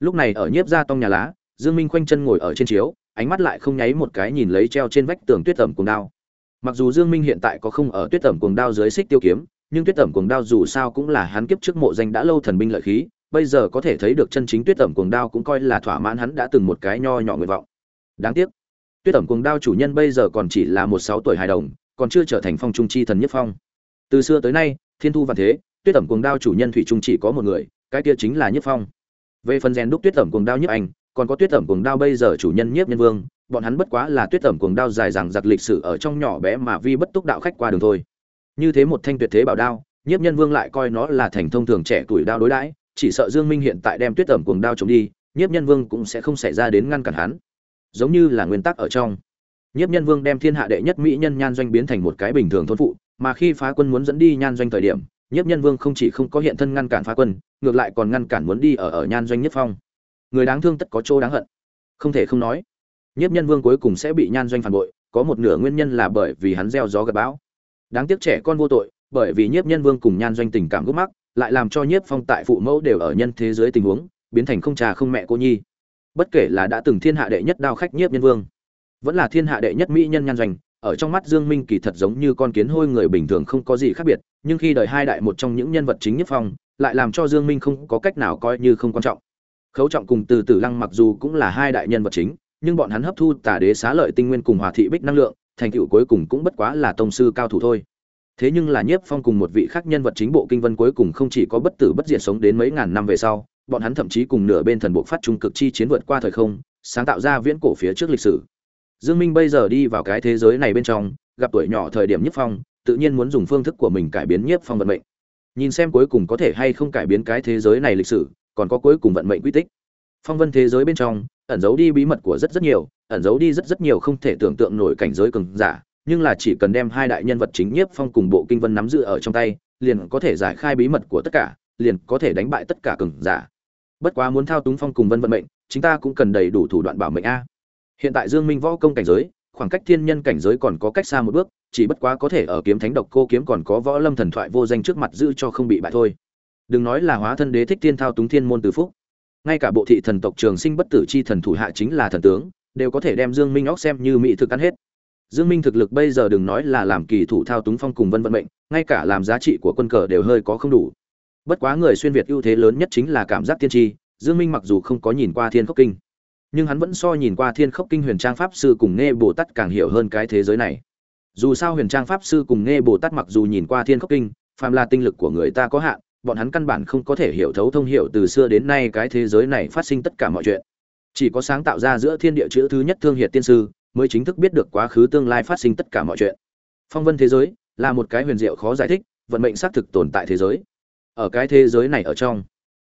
Lúc này ở nhiếp gia tông nhà lá, dương minh khoanh chân ngồi ở trên chiếu, ánh mắt lại không nháy một cái nhìn lấy treo trên vách tường tuyết tẩm cuồng đao. Mặc dù dương minh hiện tại có không ở tuyết tẩm cuồng đao dưới xích tiêu kiếm, nhưng tuyết tẩm cuồng đao dù sao cũng là hắn kiếp trước mộ danh đã lâu thần binh lợi khí bây giờ có thể thấy được chân chính tuyết ẩm cuồng đao cũng coi là thỏa mãn hắn đã từng một cái nho nhỏ nguyện vọng. Đáng tiếc, tuyết ẩm cuồng đao chủ nhân bây giờ còn chỉ là một sáu tuổi hài đồng, còn chưa trở thành phong trung chi thần nhất phong. Từ xưa tới nay, thiên thu văn thế, tuyết ẩm cuồng đao chủ nhân thủy trung chỉ có một người, cái kia chính là nhất phong. Về phần rèn đúc tuyết ẩm cuồng đao nhất anh, còn có tuyết ẩm cuồng đao bây giờ chủ nhân nhiếp nhân vương, bọn hắn bất quá là tuyết ẩm cuồng đao dài rằng giặc lịch sử ở trong nhỏ bé mà vi bất túc đạo khách qua đường thôi. Như thế một thanh tuyệt thế bảo đao, nhiếp nhân vương lại coi nó là thành thông thường trẻ tuổi đao đối đãi chỉ sợ dương minh hiện tại đem tuyết ẩm cuồng đao chống đi, nhiếp nhân vương cũng sẽ không xảy ra đến ngăn cản hắn. Giống như là nguyên tắc ở trong. Nhiếp nhân vương đem thiên hạ đệ nhất mỹ nhân nhan doanh biến thành một cái bình thường thôn phụ, mà khi phá quân muốn dẫn đi nhan doanh thời điểm, nhiếp nhân vương không chỉ không có hiện thân ngăn cản phá quân, ngược lại còn ngăn cản muốn đi ở ở nhan doanh nhất phong. Người đáng thương tất có chỗ đáng hận. Không thể không nói, nhiếp nhân vương cuối cùng sẽ bị nhan doanh phản bội, có một nửa nguyên nhân là bởi vì hắn gieo gió gặt bão. Đáng tiếc trẻ con vô tội, bởi vì nhiếp nhân vương cùng nhan doanh tình cảm gốc mắc lại làm cho nhiếp phong tại phụ mẫu đều ở nhân thế giới tình huống, biến thành không cha không mẹ cô nhi. Bất kể là đã từng thiên hạ đệ nhất đao khách nhiếp nhân vương, vẫn là thiên hạ đệ nhất mỹ nhân nhan doanh, ở trong mắt dương minh kỳ thật giống như con kiến hôi người bình thường không có gì khác biệt, nhưng khi đời hai đại một trong những nhân vật chính nhất phong, lại làm cho dương minh không có cách nào coi như không quan trọng. Khấu trọng cùng từ tử lăng mặc dù cũng là hai đại nhân vật chính, nhưng bọn hắn hấp thu tả đế xá lợi tinh nguyên cùng hòa thị bích năng lượng, thành tựu cuối cùng cũng bất quá là tông sư cao thủ thôi thế nhưng là nhiếp phong cùng một vị khác nhân vật chính bộ kinh vân cuối cùng không chỉ có bất tử bất diệt sống đến mấy ngàn năm về sau, bọn hắn thậm chí cùng nửa bên thần bộ phát trung cực chi chiến vượt qua thời không, sáng tạo ra viễn cổ phía trước lịch sử. Dương minh bây giờ đi vào cái thế giới này bên trong, gặp tuổi nhỏ thời điểm nhiếp phong, tự nhiên muốn dùng phương thức của mình cải biến nhiếp phong vận mệnh. Nhìn xem cuối cùng có thể hay không cải biến cái thế giới này lịch sử, còn có cuối cùng vận mệnh quy tích. Phong vân thế giới bên trong, ẩn giấu đi bí mật của rất rất nhiều, ẩn giấu đi rất rất nhiều không thể tưởng tượng nổi cảnh giới cường giả nhưng là chỉ cần đem hai đại nhân vật chính nhiếp phong cùng bộ kinh vân nắm giữ ở trong tay, liền có thể giải khai bí mật của tất cả, liền có thể đánh bại tất cả cường giả. Bất quá muốn thao túng phong cùng vân vận mệnh chúng ta cũng cần đầy đủ thủ đoạn bảo mệnh a. Hiện tại dương minh võ công cảnh giới, khoảng cách thiên nhân cảnh giới còn có cách xa một bước, chỉ bất quá có thể ở kiếm thánh độc cô kiếm còn có võ lâm thần thoại vô danh trước mặt giữ cho không bị bại thôi. Đừng nói là hóa thân đế thích thiên thao túng thiên môn từ phúc. Ngay cả bộ thị thần tộc trường sinh bất tử chi thần thủ hạ chính là thần tướng, đều có thể đem dương minh óc xem như mỹ thực ăn hết dương minh thực lực bây giờ đừng nói là làm kỳ thủ thao túng phong cùng vân vận mệnh, ngay cả làm giá trị của quân cờ đều hơi có không đủ. Bất quá người xuyên việt ưu thế lớn nhất chính là cảm giác tiên tri, dương minh mặc dù không có nhìn qua thiên khốc kinh, nhưng hắn vẫn so nhìn qua thiên khốc kinh huyền trang pháp sư cùng nghe bồ tát càng hiểu hơn cái thế giới này. Dù sao huyền trang pháp sư cùng nghe bồ tát mặc dù nhìn qua thiên khốc kinh, phàm là tinh lực của người ta có hạn, bọn hắn căn bản không có thể hiểu thấu thông hiểu từ xưa đến nay cái thế giới này phát sinh tất cả mọi chuyện. Chỉ có sáng tạo ra giữa thiên địa chữ thứ nhất thương hiệt tiên sư mới chính thức biết được quá khứ tương lai phát sinh tất cả mọi chuyện. Phong vân thế giới là một cái huyền diệu khó giải thích, vận mệnh xác thực tồn tại thế giới. Ở cái thế giới này ở trong,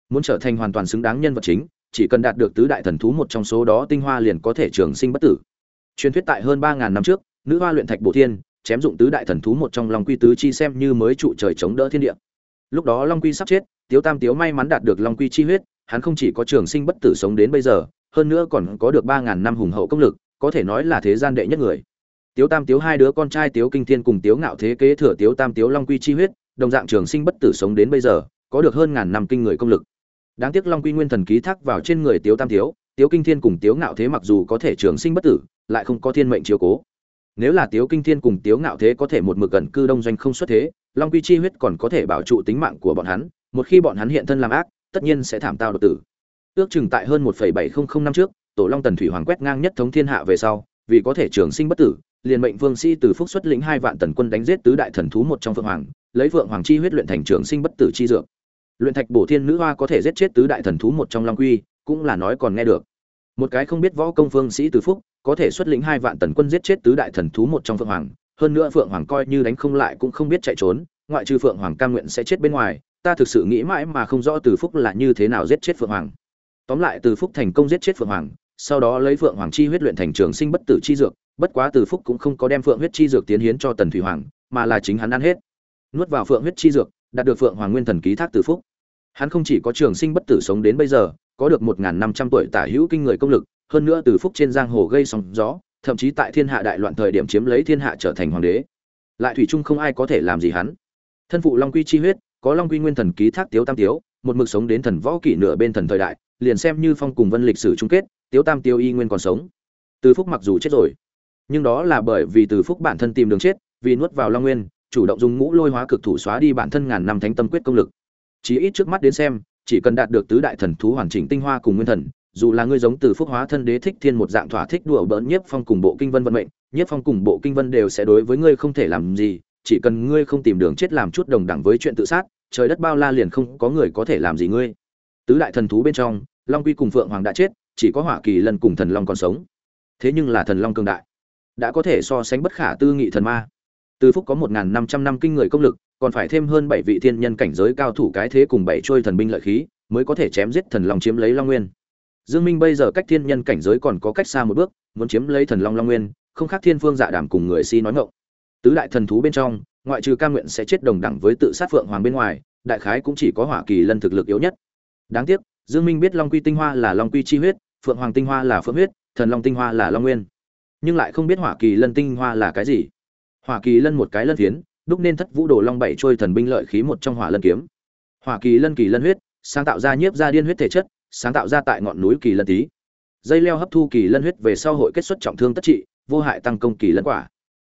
muốn trở thành hoàn toàn xứng đáng nhân vật chính, chỉ cần đạt được tứ đại thần thú một trong số đó tinh hoa liền có thể trường sinh bất tử. Truyền thuyết tại hơn ba ngàn năm trước, nữ hoa luyện thạch bổ thiên, chém dụng tứ đại thần thú một trong long quy tứ chi xem như mới trụ trời chống đỡ thiên địa. Lúc đó long quy sắp chết, tiếu tam tiếu may mắn đạt được long quy chi huyết, hắn không chỉ có trường sinh bất tử sống đến bây giờ, hơn nữa còn có được ba ngàn năm hùng hậu công lực có thể nói là thế gian đệ nhất người. Tiếu tam tiếu hai đứa con trai tiếu kinh thiên cùng tiếu ngạo thế kế thừa tiếu tam tiếu long quy chi huyết đồng dạng trường sinh bất tử sống đến bây giờ có được hơn ngàn năm kinh người công lực. Đáng tiếc long quy nguyên thần ký thác vào trên người tiếu tam tiếu tiếu kinh thiên cùng tiếu ngạo thế mặc dù có thể trường sinh bất tử lại không có thiên mệnh chiếu cố. Nếu là tiếu kinh thiên cùng tiếu ngạo thế có thể một mực gần cư đông doanh không xuất thế long quy chi huyết còn có thể bảo trụ tính mạng của bọn hắn một khi bọn hắn hiện thân làm ác tất nhiên sẽ thảm tao đột tử. Ước chừng tại hơn 1,700 năm trước tổ long tần thủy hoàng quét ngang nhất thống thiên hạ về sau, vì có thể trường sinh bất tử, liền mệnh vương sĩ từ phúc xuất lĩnh hai vạn tần quân đánh giết tứ đại thần thú một trong phượng hoàng, lấy phượng hoàng chi huyết luyện thành trường sinh bất tử chi dược. Luyện thạch bổ thiên nữ hoa có thể giết chết tứ đại thần thú một trong long quy, cũng là nói còn nghe được. Một cái không biết võ công phương sĩ từ phúc, có thể xuất lĩnh hai vạn tần quân giết chết tứ đại thần thú một trong phượng hoàng, hơn nữa phượng hoàng coi như đánh không lại cũng không biết chạy trốn, ngoại trừ phượng hoàng cam nguyện sẽ chết bên ngoài, ta thực sự nghĩ mãi mà không rõ từ phúc là như thế nào giết chết phượng hoàng tóm lại từ phúc thành công giết chết phượng hoàng, sau đó lấy phượng hoàng chi huyết luyện thành trường sinh bất tử chi dược, bất quá từ phúc cũng không có đem phượng huyết chi dược tiến hiến cho tần thủy hoàng, mà là chính hắn ăn hết. Nuốt vào phượng huyết chi dược, đạt được phượng hoàng nguyên thần ký thác từ phúc. Hắn không chỉ có trường sinh bất tử sống đến bây giờ, có được một năm trăm tuổi tả hữu kinh người công lực, hơn nữa từ phúc trên giang hồ gây sóng gió, thậm chí tại thiên hạ đại loạn thời điểm chiếm lấy thiên hạ trở thành hoàng đế. Lại thủy chung không ai có thể làm gì hắn. Thân phụ long quy chi huyết, có long quy nguyên thần ký thác tiếu tam tiếu, một mực sống đến thần võ kỷ nửa bên thần thời đại liền xem như phong cùng vân lịch sử chung kết, tiếu tam tiêu y nguyên còn sống. Từ phúc mặc dù chết rồi, nhưng đó là bởi vì từ phúc bản thân tìm đường chết, vì nuốt vào long nguyên, chủ động dùng ngũ lôi hóa cực thủ xóa đi bản thân ngàn năm thánh tâm quyết công lực. Chỉ ít trước mắt đến xem, chỉ cần đạt được tứ đại thần thú hoàn chỉnh tinh hoa cùng nguyên thần, dù là ngươi giống từ phúc hóa thân đế thích thiên một dạng thỏa thích đùa bỡn nhiếp phong cùng bộ kinh vân vận mệnh, nhiếp phong cùng bộ kinh vân đều sẽ đối với ngươi không thể làm gì, chỉ cần ngươi không tìm đường chết làm chút đồng đẳng với chuyện tự sát, trời đất bao la liền không có người có thể làm gì ngươi. Tứ đại thần thú bên trong long quy cùng phượng hoàng đã chết, chỉ có hỏa kỳ lân cùng thần long còn sống. Thế nhưng là thần long cường đại, đã có thể so sánh bất khả tư nghị thần ma. Từ phúc có một năm trăm năm kinh người công lực, còn phải thêm hơn bảy vị thiên nhân cảnh giới cao thủ cái thế cùng bảy trôi thần binh lợi khí, mới có thể chém giết thần long chiếm lấy long nguyên. Dương minh bây giờ cách thiên nhân cảnh giới còn có cách xa một bước, muốn chiếm lấy thần long long nguyên, không khác thiên phương dạ đảm cùng người si nói ngọng. Tứ đại thần thú bên trong, ngoại trừ ca nguyện sẽ chết đồng đẳng với tự sát phượng hoàng bên ngoài, đại khái cũng chỉ có hỏa kỳ lân thực lực yếu nhất. Đáng tiếc dương minh biết long quy tinh hoa là long quy chi huyết phượng hoàng tinh hoa là phượng huyết thần long tinh hoa là long nguyên nhưng lại không biết hỏa kỳ lân tinh hoa là cái gì hỏa kỳ lân một cái lân phiến đúc nên thất vũ đồ long bảy trôi thần binh lợi khí một trong hỏa lân kiếm hỏa kỳ lân kỳ lân huyết sáng tạo ra nhiếp ra điên huyết thể chất sáng tạo ra tại ngọn núi kỳ lân Tí, dây leo hấp thu kỳ lân huyết về sau hội kết xuất trọng thương tất trị vô hại tăng công kỳ lân quả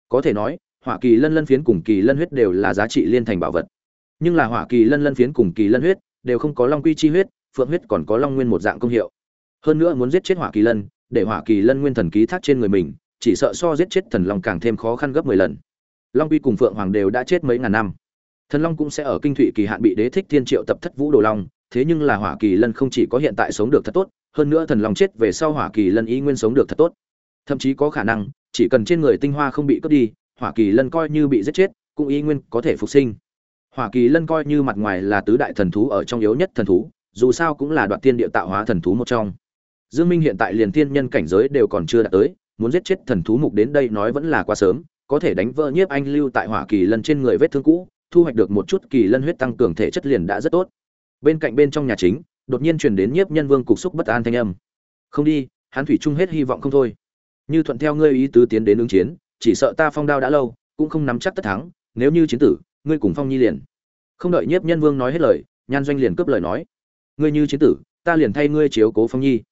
có thể nói hỏa kỳ lân lân phiến cùng kỳ lân huyết đều là giá trị liên thành bảo vật nhưng là hỏa kỳ lân lân phiến cùng kỳ lân huyết đều không có long quy chi huyết phượng huyết còn có long nguyên một dạng công hiệu. Hơn nữa muốn giết chết hỏa kỳ lân, để hỏa kỳ lân nguyên thần ký thác trên người mình, chỉ sợ so giết chết thần long càng thêm khó khăn gấp mười lần. Long quy cùng phượng hoàng đều đã chết mấy ngàn năm. Thần long cũng sẽ ở kinh thụy kỳ hạn bị đế thích thiên triệu tập thất vũ đồ long, thế nhưng là hỏa kỳ lân không chỉ có hiện tại sống được thật tốt, hơn nữa thần long chết về sau hỏa kỳ lân ý nguyên sống được thật tốt. Thậm chí có khả năng, chỉ cần trên người tinh hoa không bị cướp đi, hỏa kỳ lân coi như bị giết chết, cũng ý nguyên có thể phục sinh. Hỏa kỳ lân coi như mặt ngoài là tứ đại thần thú ở trong yếu nhất thần thú dù sao cũng là đoạn tiên địa tạo hóa thần thú một trong. Dương minh hiện tại liền thiên nhân cảnh giới đều còn chưa đạt tới, muốn giết chết thần thú mục đến đây nói vẫn là quá sớm, có thể đánh vỡ nhiếp anh lưu tại hỏa kỳ lân trên người vết thương cũ, thu hoạch được một chút kỳ lân huyết tăng cường thể chất liền đã rất tốt. Bên cạnh bên trong nhà chính, đột nhiên truyền đến nhiếp nhân vương cục xúc bất an thanh âm. Không đi, hắn thủy chung hết hy vọng không thôi. Như thuận theo ngươi ý tứ tiến đến ứng chiến, chỉ sợ ta phong đao đã lâu, cũng không nắm chắc tất thắng, nếu như chiến tử, ngươi cùng phong nhi liền. Không đợi nhiếp nhân vương nói hết lời, nhan doanh liền cướp lời nói ngươi như chiến tử, ta liền thay ngươi chiếu cố phong nhi.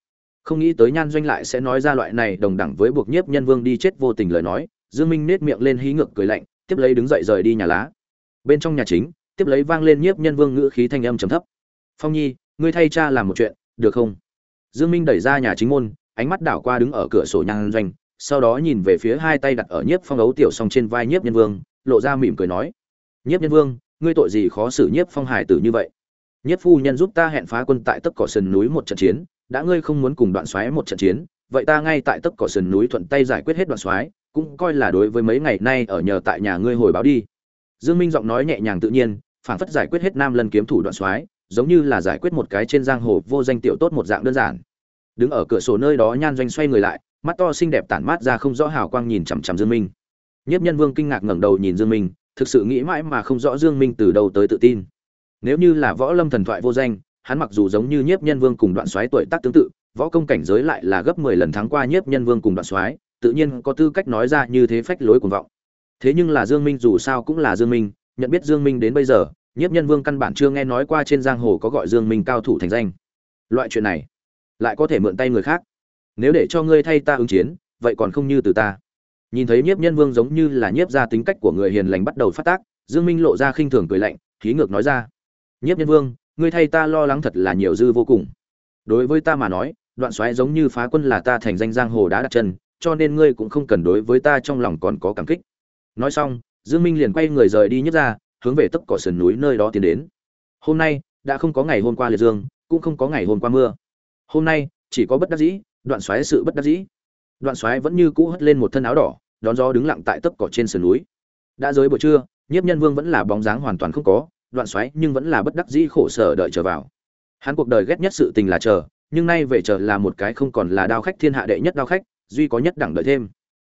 Không nghĩ tới nhan doanh lại sẽ nói ra loại này đồng đẳng với buộc nhiếp nhân vương đi chết vô tình lời nói, dương minh nết miệng lên hí ngược cười lạnh, tiếp lấy đứng dậy rời đi nhà lá. Bên trong nhà chính, tiếp lấy vang lên nhiếp nhân vương ngữ khí thanh âm trầm thấp. Phong nhi, ngươi thay cha làm một chuyện, được không? Dương minh đẩy ra nhà chính môn, ánh mắt đảo qua đứng ở cửa sổ nhan doanh, sau đó nhìn về phía hai tay đặt ở nhiếp phong ấu tiểu song trên vai nhiếp nhân vương, lộ ra mỉm cười nói. Nhiếp nhân vương, ngươi tội gì khó xử nhiếp phong hải tử như vậy? Nhất phu nhân giúp ta hẹn phá quân tại tấc cỏ sườn núi một trận chiến đã ngươi không muốn cùng đoạn xoáy một trận chiến vậy ta ngay tại tấc cỏ sườn núi thuận tay giải quyết hết đoạn xoáy, cũng coi là đối với mấy ngày nay ở nhờ tại nhà ngươi hồi báo đi. Dương minh giọng nói nhẹ nhàng tự nhiên phản phất giải quyết hết nam lân kiếm thủ đoạn xoáy, giống như là giải quyết một cái trên giang hồ vô danh tiểu tốt một dạng đơn giản. Đứng ở cửa sổ nơi đó nhan doanh xoay người lại mắt to xinh đẹp tản mát ra không rõ hào quang nhìn chằm chằm dương minh. Nhiếp nhân vương kinh ngạc ngẩng đầu nhìn dương minh thực sự nghĩ mãi mà không rõ dương minh từ đâu tới tự tin nếu như là võ lâm thần thoại vô danh hắn mặc dù giống như nhiếp nhân vương cùng đoạn soái tuổi tác tương tự võ công cảnh giới lại là gấp 10 lần thắng qua nhiếp nhân vương cùng đoạn soái, tự nhiên có tư cách nói ra như thế phách lối cuồng vọng. Thế nhưng là dương minh dù sao cũng là dương minh nhận biết dương minh đến bây giờ nhiếp nhân vương căn bản chưa nghe nói qua trên giang hồ có gọi dương minh cao thủ thành danh. Loại chuyện này lại có thể mượn tay người khác. Nếu để cho ngươi thay ta ứng chiến vậy còn không như từ ta. Nhìn thấy nhiếp nhân vương giống như là nhiếp ra tính cách của người hiền lành bắt đầu phát tác dương minh lộ ra khinh thường cười lạnh khí ngược nói ra nhiếp nhân vương, ngươi thay ta lo lắng thật là nhiều dư vô cùng. Đối với ta mà nói, đoạn xoáy giống như phá quân là ta thành danh giang hồ đã đặt chân, cho nên ngươi cũng không cần đối với ta trong lòng còn có cảm kích. Nói xong, dương minh liền quay người rời đi nhất ra hướng về tấp cỏ sườn núi nơi đó tiến đến. Hôm nay, đã không có ngày hôm qua liệt dương, cũng không có ngày hôm qua mưa. Hôm nay, chỉ có bất đắc dĩ, đoạn xoáy sự bất đắc dĩ. Đoạn xoáy vẫn như cũ hất lên một thân áo đỏ, đón gió đứng lặng tại tấp cỏ trên sườn núi. Đã dưới buổi trưa, nhiếp nhân vương vẫn là bóng dáng hoàn toàn không có đoạn xoáy nhưng vẫn là bất đắc dĩ khổ sở đợi chờ vào. Hắn cuộc đời ghét nhất sự tình là chờ, nhưng nay về chờ là một cái không còn là đao khách thiên hạ đệ nhất đao khách, duy có nhất đẳng đợi thêm.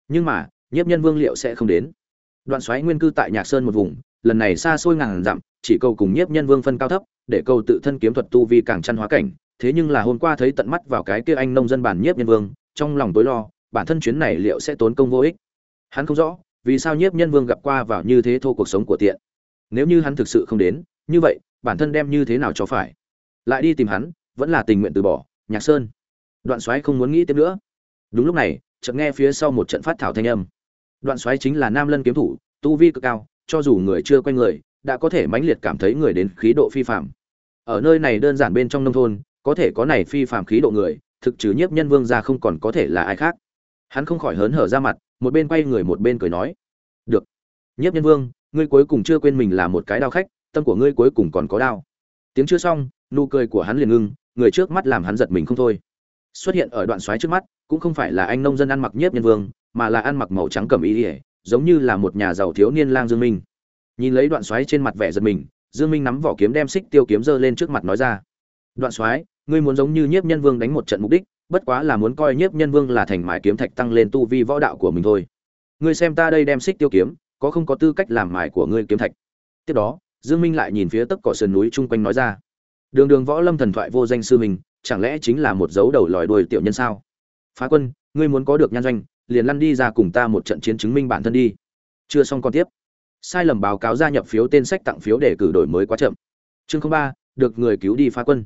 Nhưng mà, nhiếp nhân vương liệu sẽ không đến. Đoạn xoáy nguyên cư tại nhạc sơn một vùng, lần này xa xôi ngàn dặm, chỉ cầu cùng nhiếp nhân vương phân cao thấp, để cầu tự thân kiếm thuật tu vi càng chăn hóa cảnh. Thế nhưng là hôm qua thấy tận mắt vào cái kia anh nông dân bản nhiếp nhân vương, trong lòng tối lo, bản thân chuyến này liệu sẽ tốn công vô ích. Hắn không rõ vì sao nhiếp nhân vương gặp qua vào như thế thô cuộc sống của tiện nếu như hắn thực sự không đến, như vậy, bản thân đem như thế nào cho phải? Lại đi tìm hắn, vẫn là tình nguyện từ bỏ, nhạc sơn. Đoạn soái không muốn nghĩ tiếp nữa. Đúng lúc này, chợt nghe phía sau một trận phát thảo thanh âm. Đoạn soái chính là nam lân kiếm thủ, tu vi cực cao, cho dù người chưa quen người, đã có thể mãnh liệt cảm thấy người đến khí độ phi phạm ở nơi này đơn giản bên trong nông thôn, có thể có này phi phạm khí độ người, thực chứ nhiếp nhân vương ra không còn có thể là ai khác. Hắn không khỏi hớn hở ra mặt, một bên quay người một bên cười nói, được, nhiếp nhân vương ngươi cuối cùng chưa quên mình là một cái đao khách, tâm của ngươi cuối cùng còn có đao. Tiếng chưa xong, nụ cười của hắn liền ngưng, người trước mắt làm hắn giật mình không thôi. Xuất hiện ở đoạn xoáy trước mắt, cũng không phải là anh nông dân ăn mặc nhiếp nhân vương, mà là ăn mặc màu trắng cầm ý ỉa giống như là một nhà giàu thiếu niên lang dương minh. Nhìn lấy đoạn xoáy trên mặt vẻ giật mình, dương minh nắm vỏ kiếm đem xích tiêu kiếm giơ lên trước mặt nói ra. Đoạn xoáy, ngươi muốn giống như nhiếp nhân vương đánh một trận mục đích, bất quá là muốn coi nhiếp nhân vương là thành mài kiếm thạch tăng lên tu vi võ đạo của mình thôi. Ngươi xem ta đây đem xích tiêu kiếm có không có tư cách làm mài của ngươi kiếm thạch. Tiếp đó, dương minh lại nhìn phía tấc cỏ sườn núi chung quanh nói ra, đường đường võ lâm thần thoại vô danh sư mình chẳng lẽ chính là một dấu đầu lòi đuôi tiểu nhân sao? Phá quân, ngươi muốn có được nhan doanh, liền lăn đi ra cùng ta một trận chiến chứng minh bản thân đi. Chưa xong còn tiếp. Sai lầm báo cáo gia nhập phiếu tên sách tặng phiếu để cử đổi mới quá chậm. Chương ba, được người cứu đi phá quân.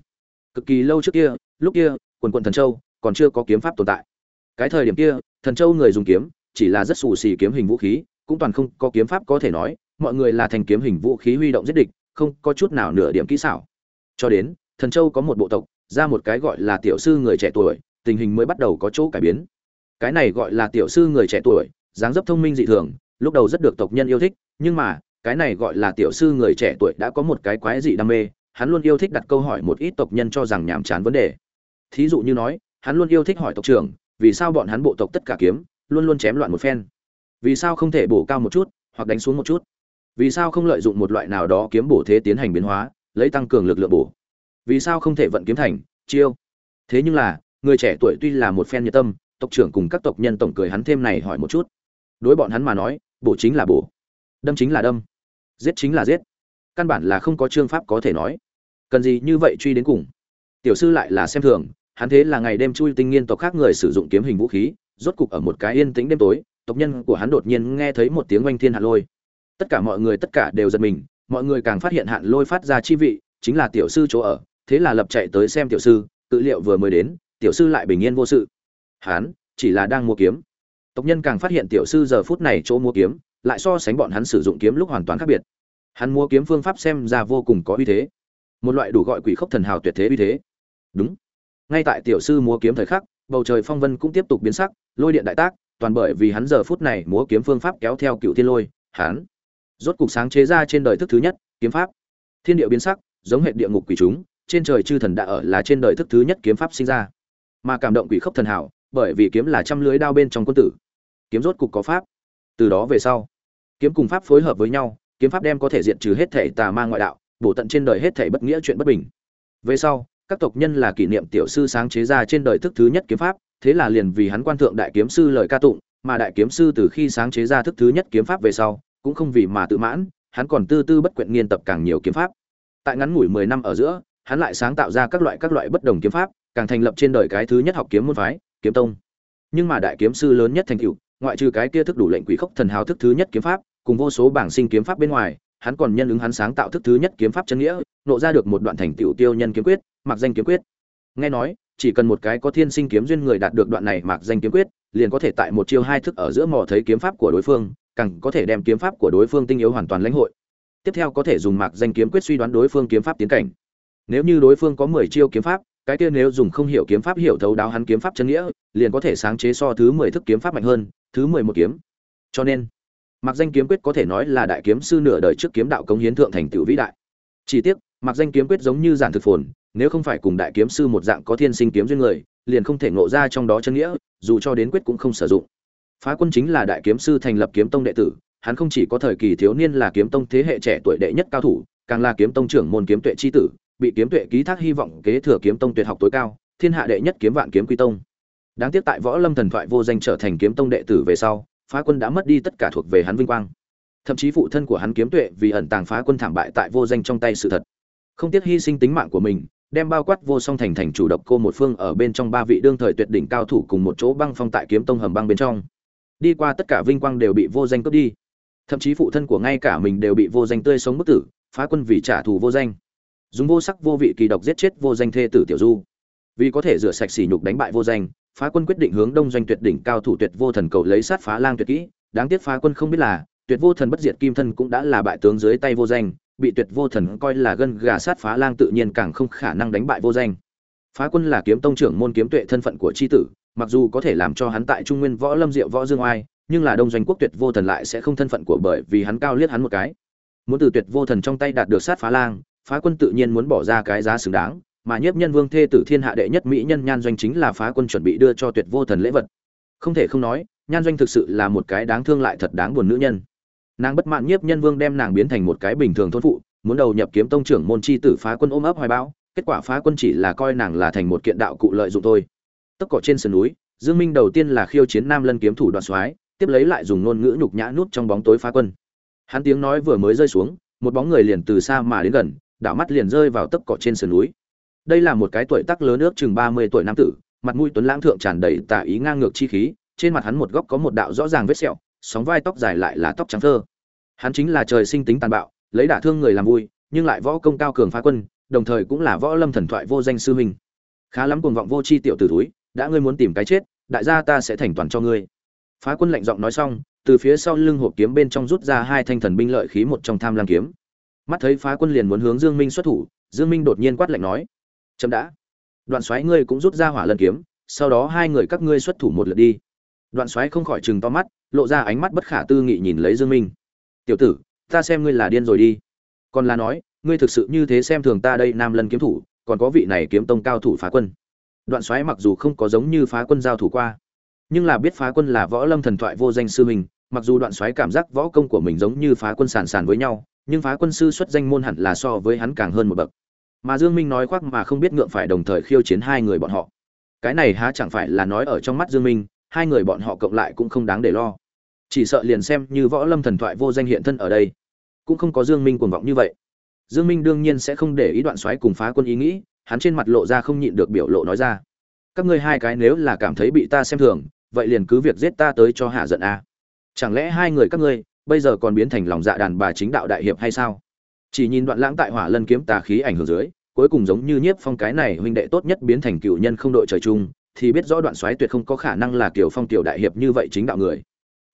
Cực kỳ lâu trước kia, lúc kia, quần quận thần châu còn chưa có kiếm pháp tồn tại. Cái thời điểm kia, thần châu người dùng kiếm, chỉ là rất xù xì kiếm hình vũ khí cũng toàn không có kiếm pháp có thể nói, mọi người là thành kiếm hình vũ khí huy động giết địch, không có chút nào nửa điểm kỹ xảo. Cho đến, thần châu có một bộ tộc, ra một cái gọi là tiểu sư người trẻ tuổi, tình hình mới bắt đầu có chỗ cải biến. Cái này gọi là tiểu sư người trẻ tuổi, dáng dấp thông minh dị thường, lúc đầu rất được tộc nhân yêu thích, nhưng mà, cái này gọi là tiểu sư người trẻ tuổi đã có một cái quái dị đam mê, hắn luôn yêu thích đặt câu hỏi một ít tộc nhân cho rằng nhàm chán vấn đề. Thí dụ như nói, hắn luôn yêu thích hỏi tộc trưởng, vì sao bọn hắn bộ tộc tất cả kiếm, luôn luôn chém loạn một phen vì sao không thể bổ cao một chút hoặc đánh xuống một chút? Vì sao không lợi dụng một loại nào đó kiếm bổ thế tiến hành biến hóa, lấy tăng cường lực lượng bổ? Vì sao không thể vận kiếm thành, chiêu? Thế nhưng là, người trẻ tuổi tuy là một phen nhiệt tâm, tộc trưởng cùng các tộc nhân tổng cười hắn thêm này hỏi một chút. Đối bọn hắn mà nói, bổ chính là bổ. Đâm chính là đâm. Giết chính là giết. Căn bản là không có chương pháp có thể nói. Cần gì như vậy truy đến cùng? Tiểu sư lại là xem thường, hắn thế là ngày đêm chui tinh nghiên tộc khác người sử dụng kiếm hình vũ khí, rốt cục ở một cái yên tĩnh đêm tối tộc nhân của hắn đột nhiên nghe thấy một tiếng oanh thiên hạ lôi. Tất cả mọi người, tất cả đều giật mình, mọi người càng phát hiện hạn lôi phát ra chi vị, chính là tiểu sư chỗ ở, thế là lập chạy tới xem tiểu sư, tự liệu vừa mới đến, tiểu sư lại bình yên vô sự. Hắn, chỉ là đang mua kiếm. Tộc nhân càng phát hiện tiểu sư giờ phút này chỗ mua kiếm, lại so sánh bọn hắn sử dụng kiếm lúc hoàn toàn khác biệt. Hắn mua kiếm phương pháp xem ra vô cùng có uy thế. Một loại đủ gọi quỷ khốc thần hào tuyệt thế uy thế. Đúng. Ngay tại tiểu sư múa kiếm thời khắc, bầu trời phong vân cũng tiếp tục biến sắc, lôi điện đại tác toàn bởi vì hắn giờ phút này múa kiếm phương pháp kéo theo cựu thiên lôi, hắn rốt cục sáng chế ra trên đời thức thứ nhất, kiếm pháp. Thiên địa biến sắc, giống hệ địa ngục quỷ chúng, trên trời chư thần đã ở là trên đời thức thứ nhất kiếm pháp sinh ra. Mà cảm động quỷ khốc thần hảo, bởi vì kiếm là trăm lưới đao bên trong quân tử. Kiếm rốt cục có pháp. Từ đó về sau, kiếm cùng pháp phối hợp với nhau, kiếm pháp đem có thể diệt trừ hết thể tà ma ngoại đạo, bổ tận trên đời hết thể bất nghĩa chuyện bất bình. Về sau, các tộc nhân là kỷ niệm tiểu sư sáng chế ra trên đời thức thứ nhất kiếm pháp thế là liền vì hắn quan thượng đại kiếm sư lời ca tụng, mà đại kiếm sư từ khi sáng chế ra thức thứ nhất kiếm pháp về sau, cũng không vì mà tự mãn, hắn còn tư tư bất quyện nghiên tập càng nhiều kiếm pháp. Tại ngắn ngủi mười năm ở giữa, hắn lại sáng tạo ra các loại các loại bất đồng kiếm pháp, càng thành lập trên đời cái thứ nhất học kiếm môn phái, kiếm tông. Nhưng mà đại kiếm sư lớn nhất thành tựu, ngoại trừ cái kia thức đủ lệnh quỷ khốc thần hào thức thứ nhất kiếm pháp, cùng vô số bảng sinh kiếm pháp bên ngoài, hắn còn nhân ứng hắn sáng tạo thức thứ nhất kiếm pháp chân nghĩa, nộ ra được một đoạn thành tựu tiêu nhân kiếm quyết, mặc danh kiếm quyết. Nghe nói chỉ cần một cái có thiên sinh kiếm duyên người đạt được đoạn này mạc danh kiếm quyết, liền có thể tại một chiêu hai thức ở giữa mò thấy kiếm pháp của đối phương, càng có thể đem kiếm pháp của đối phương tinh yếu hoàn toàn lãnh hội. Tiếp theo có thể dùng mạc danh kiếm quyết suy đoán đối phương kiếm pháp tiến cảnh. Nếu như đối phương có mười chiêu kiếm pháp, cái kia nếu dùng không hiểu kiếm pháp hiểu thấu đáo hắn kiếm pháp chân nghĩa, liền có thể sáng chế so thứ mười thức kiếm pháp mạnh hơn, thứ mười một kiếm. Cho nên, mạc danh kiếm quyết có thể nói là đại kiếm sư nửa đời trước kiếm đạo công hiến thượng thành tựu vĩ đại. Chỉ tiếc, mạc danh kiếm quyết giống như giản thực phồn nếu không phải cùng đại kiếm sư một dạng có thiên sinh kiếm duyên người, liền không thể ngộ ra trong đó chân nghĩa, dù cho đến quyết cũng không sử dụng. Phá quân chính là đại kiếm sư thành lập kiếm tông đệ tử, hắn không chỉ có thời kỳ thiếu niên là kiếm tông thế hệ trẻ tuổi đệ nhất cao thủ, càng là kiếm tông trưởng môn kiếm tuệ chi tử, bị kiếm tuệ ký thác hy vọng kế thừa kiếm tông tuyệt học tối cao, thiên hạ đệ nhất kiếm vạn kiếm quy tông. Đáng tiếc tại võ lâm thần thoại vô danh trở thành kiếm tông đệ tử về sau, phá quân đã mất đi tất cả thuộc về hắn vinh quang. Thậm chí phụ thân của hắn kiếm tuệ vì ẩn tàng phá quân thảm bại tại vô danh trong tay sự thật. Không tiếc hy sinh tính mạng của mình đem bao quát vô song thành thành chủ độc cô một phương ở bên trong ba vị đương thời tuyệt đỉnh cao thủ cùng một chỗ băng phong tại kiếm tông hầm băng bên trong. Đi qua tất cả vinh quang đều bị vô danh cướp đi. Thậm chí phụ thân của ngay cả mình đều bị vô danh tươi sống bức tử, phá quân vì trả thù vô danh. Dùng vô sắc vô vị kỳ độc giết chết vô danh thê tử tiểu du. Vì có thể rửa sạch sỉ nhục đánh bại vô danh, phá quân quyết định hướng đông doanh tuyệt đỉnh cao thủ tuyệt vô thần cầu lấy sát phá lang tuyệt kỹ. Đáng tiếc phá quân không biết là, tuyệt vô thần bất diệt kim thân cũng đã là bại tướng dưới tay vô danh bị tuyệt vô thần coi là gân gà sát phá lang tự nhiên càng không khả năng đánh bại vô danh. Phá quân là kiếm tông trưởng môn kiếm tuệ thân phận của c h i tử, mặc dù có thể làm cho hắn tại trung nguyên võ lâm diệu võ dương oai, nhưng là đông doanh quốc tuyệt vô thần lại sẽ không thân phận của bởi vì hắn cao liếc hắn một cái. Muốn từ tuyệt vô thần trong tay đạt được sát phá lang, phá quân tự nhiên muốn bỏ ra cái giá xứng đáng, mà nhiếp nhân vương thê tử thiên hạ đệ nhất mỹ nhân nhan doanh chính là phá quân chuẩn bị đưa cho tuyệt vô thần lễ vật. Không thể không nói, nhan doanh thực sự là một cái đáng thương lại thật đáng buồn nữ nhân nàng bất mãn nhiếp nhân vương đem nàng biến thành một cái bình thường thôn phụ, muốn đầu nhập kiếm tông trưởng môn chi tử phá quân ôm ấp hoài bão, kết quả phá quân chỉ là coi nàng là thành một kiện đạo cụ lợi dụng thôi. Tất cỏ trên sườn núi, dương minh đầu tiên là khiêu chiến nam lân kiếm thủ đoạn soái, tiếp lấy lại dùng ngôn ngữ nhục nhã nút trong bóng tối phá quân. Hắn tiếng nói vừa mới rơi xuống, một bóng người liền từ xa mà đến gần, đảo mắt liền rơi vào tấc cỏ trên sườn núi. Đây là một cái tuổi tác lớn ước chừng ba mươi tuổi nam tử, mặt mũi tuấn lãng thượng tràn đầy tà ý ngang ngược chi khí, trên mặt hắn một góc có một đạo rõ ràng vết sẹo sóng vai tóc dài lại là tóc trắng thơ. Hắn chính là trời sinh tính tàn bạo, lấy đả thương người làm vui, nhưng lại võ công cao cường phá quân, đồng thời cũng là võ lâm thần thoại vô danh sư huynh. Khá lắm cuồng vọng vô chi tiểu tử túi đã ngươi muốn tìm cái chết, đại gia ta sẽ thành toàn cho ngươi. Phá quân lạnh giọng nói xong, từ phía sau lưng hộp kiếm bên trong rút ra hai thanh thần binh lợi khí một trong tham lam kiếm. Mắt thấy phá quân liền muốn hướng dương minh xuất thủ, dương minh đột nhiên quát lạnh nói chậm đã. Đoạn xoáy ngươi cũng rút ra hỏa lần kiếm, sau đó hai người các ngươi xuất thủ một lượt đi đoạn xoáy không khỏi chừng to mắt, lộ ra ánh mắt bất khả tư nghị nhìn lấy dương minh. Tiểu tử, ta xem ngươi là điên rồi đi. Còn là nói, ngươi thực sự như thế xem thường ta đây nam lân kiếm thủ, còn có vị này kiếm tông cao thủ phá quân. Đoạn xoáy mặc dù không có giống như phá quân giao thủ qua, nhưng là biết phá quân là võ lâm thần thoại vô danh sư mình mặc dù đoạn xoáy cảm giác võ công của mình giống như phá quân sàn sàn với nhau, nhưng phá quân sư xuất danh môn hẳn là so với hắn càng hơn một bậc. Mà dương minh nói khoác mà không biết ngượng phải đồng thời khiêu chiến hai người bọn họ. Cái này há chẳng phải là nói ở trong mắt dương minh hai người bọn họ cộng lại cũng không đáng để lo. Chỉ sợ liền xem như võ lâm thần thoại vô danh hiện thân ở đây, cũng không có dương minh cuồng vọng như vậy. Dương minh đương nhiên sẽ không để ý đoạn xoáy cùng phá quân ý nghĩ, hắn trên mặt lộ ra không nhịn được biểu lộ nói ra. Các ngươi hai cái nếu là cảm thấy bị ta xem thường, vậy liền cứ việc giết ta tới cho hạ giận a. Chẳng lẽ hai người các ngươi, bây giờ còn biến thành lòng dạ đàn bà chính đạo đại hiệp hay sao? Chỉ nhìn đoạn lãng tại hỏa lân kiếm tà khí ảnh hưởng dưới, cuối cùng giống như nhiếp phong cái này huynh đệ tốt nhất biến thành cựu nhân không đội trời chung thì biết rõ đoạn xoáy tuyệt không có khả năng là kiểu phong tiểu đại hiệp như vậy chính đạo người.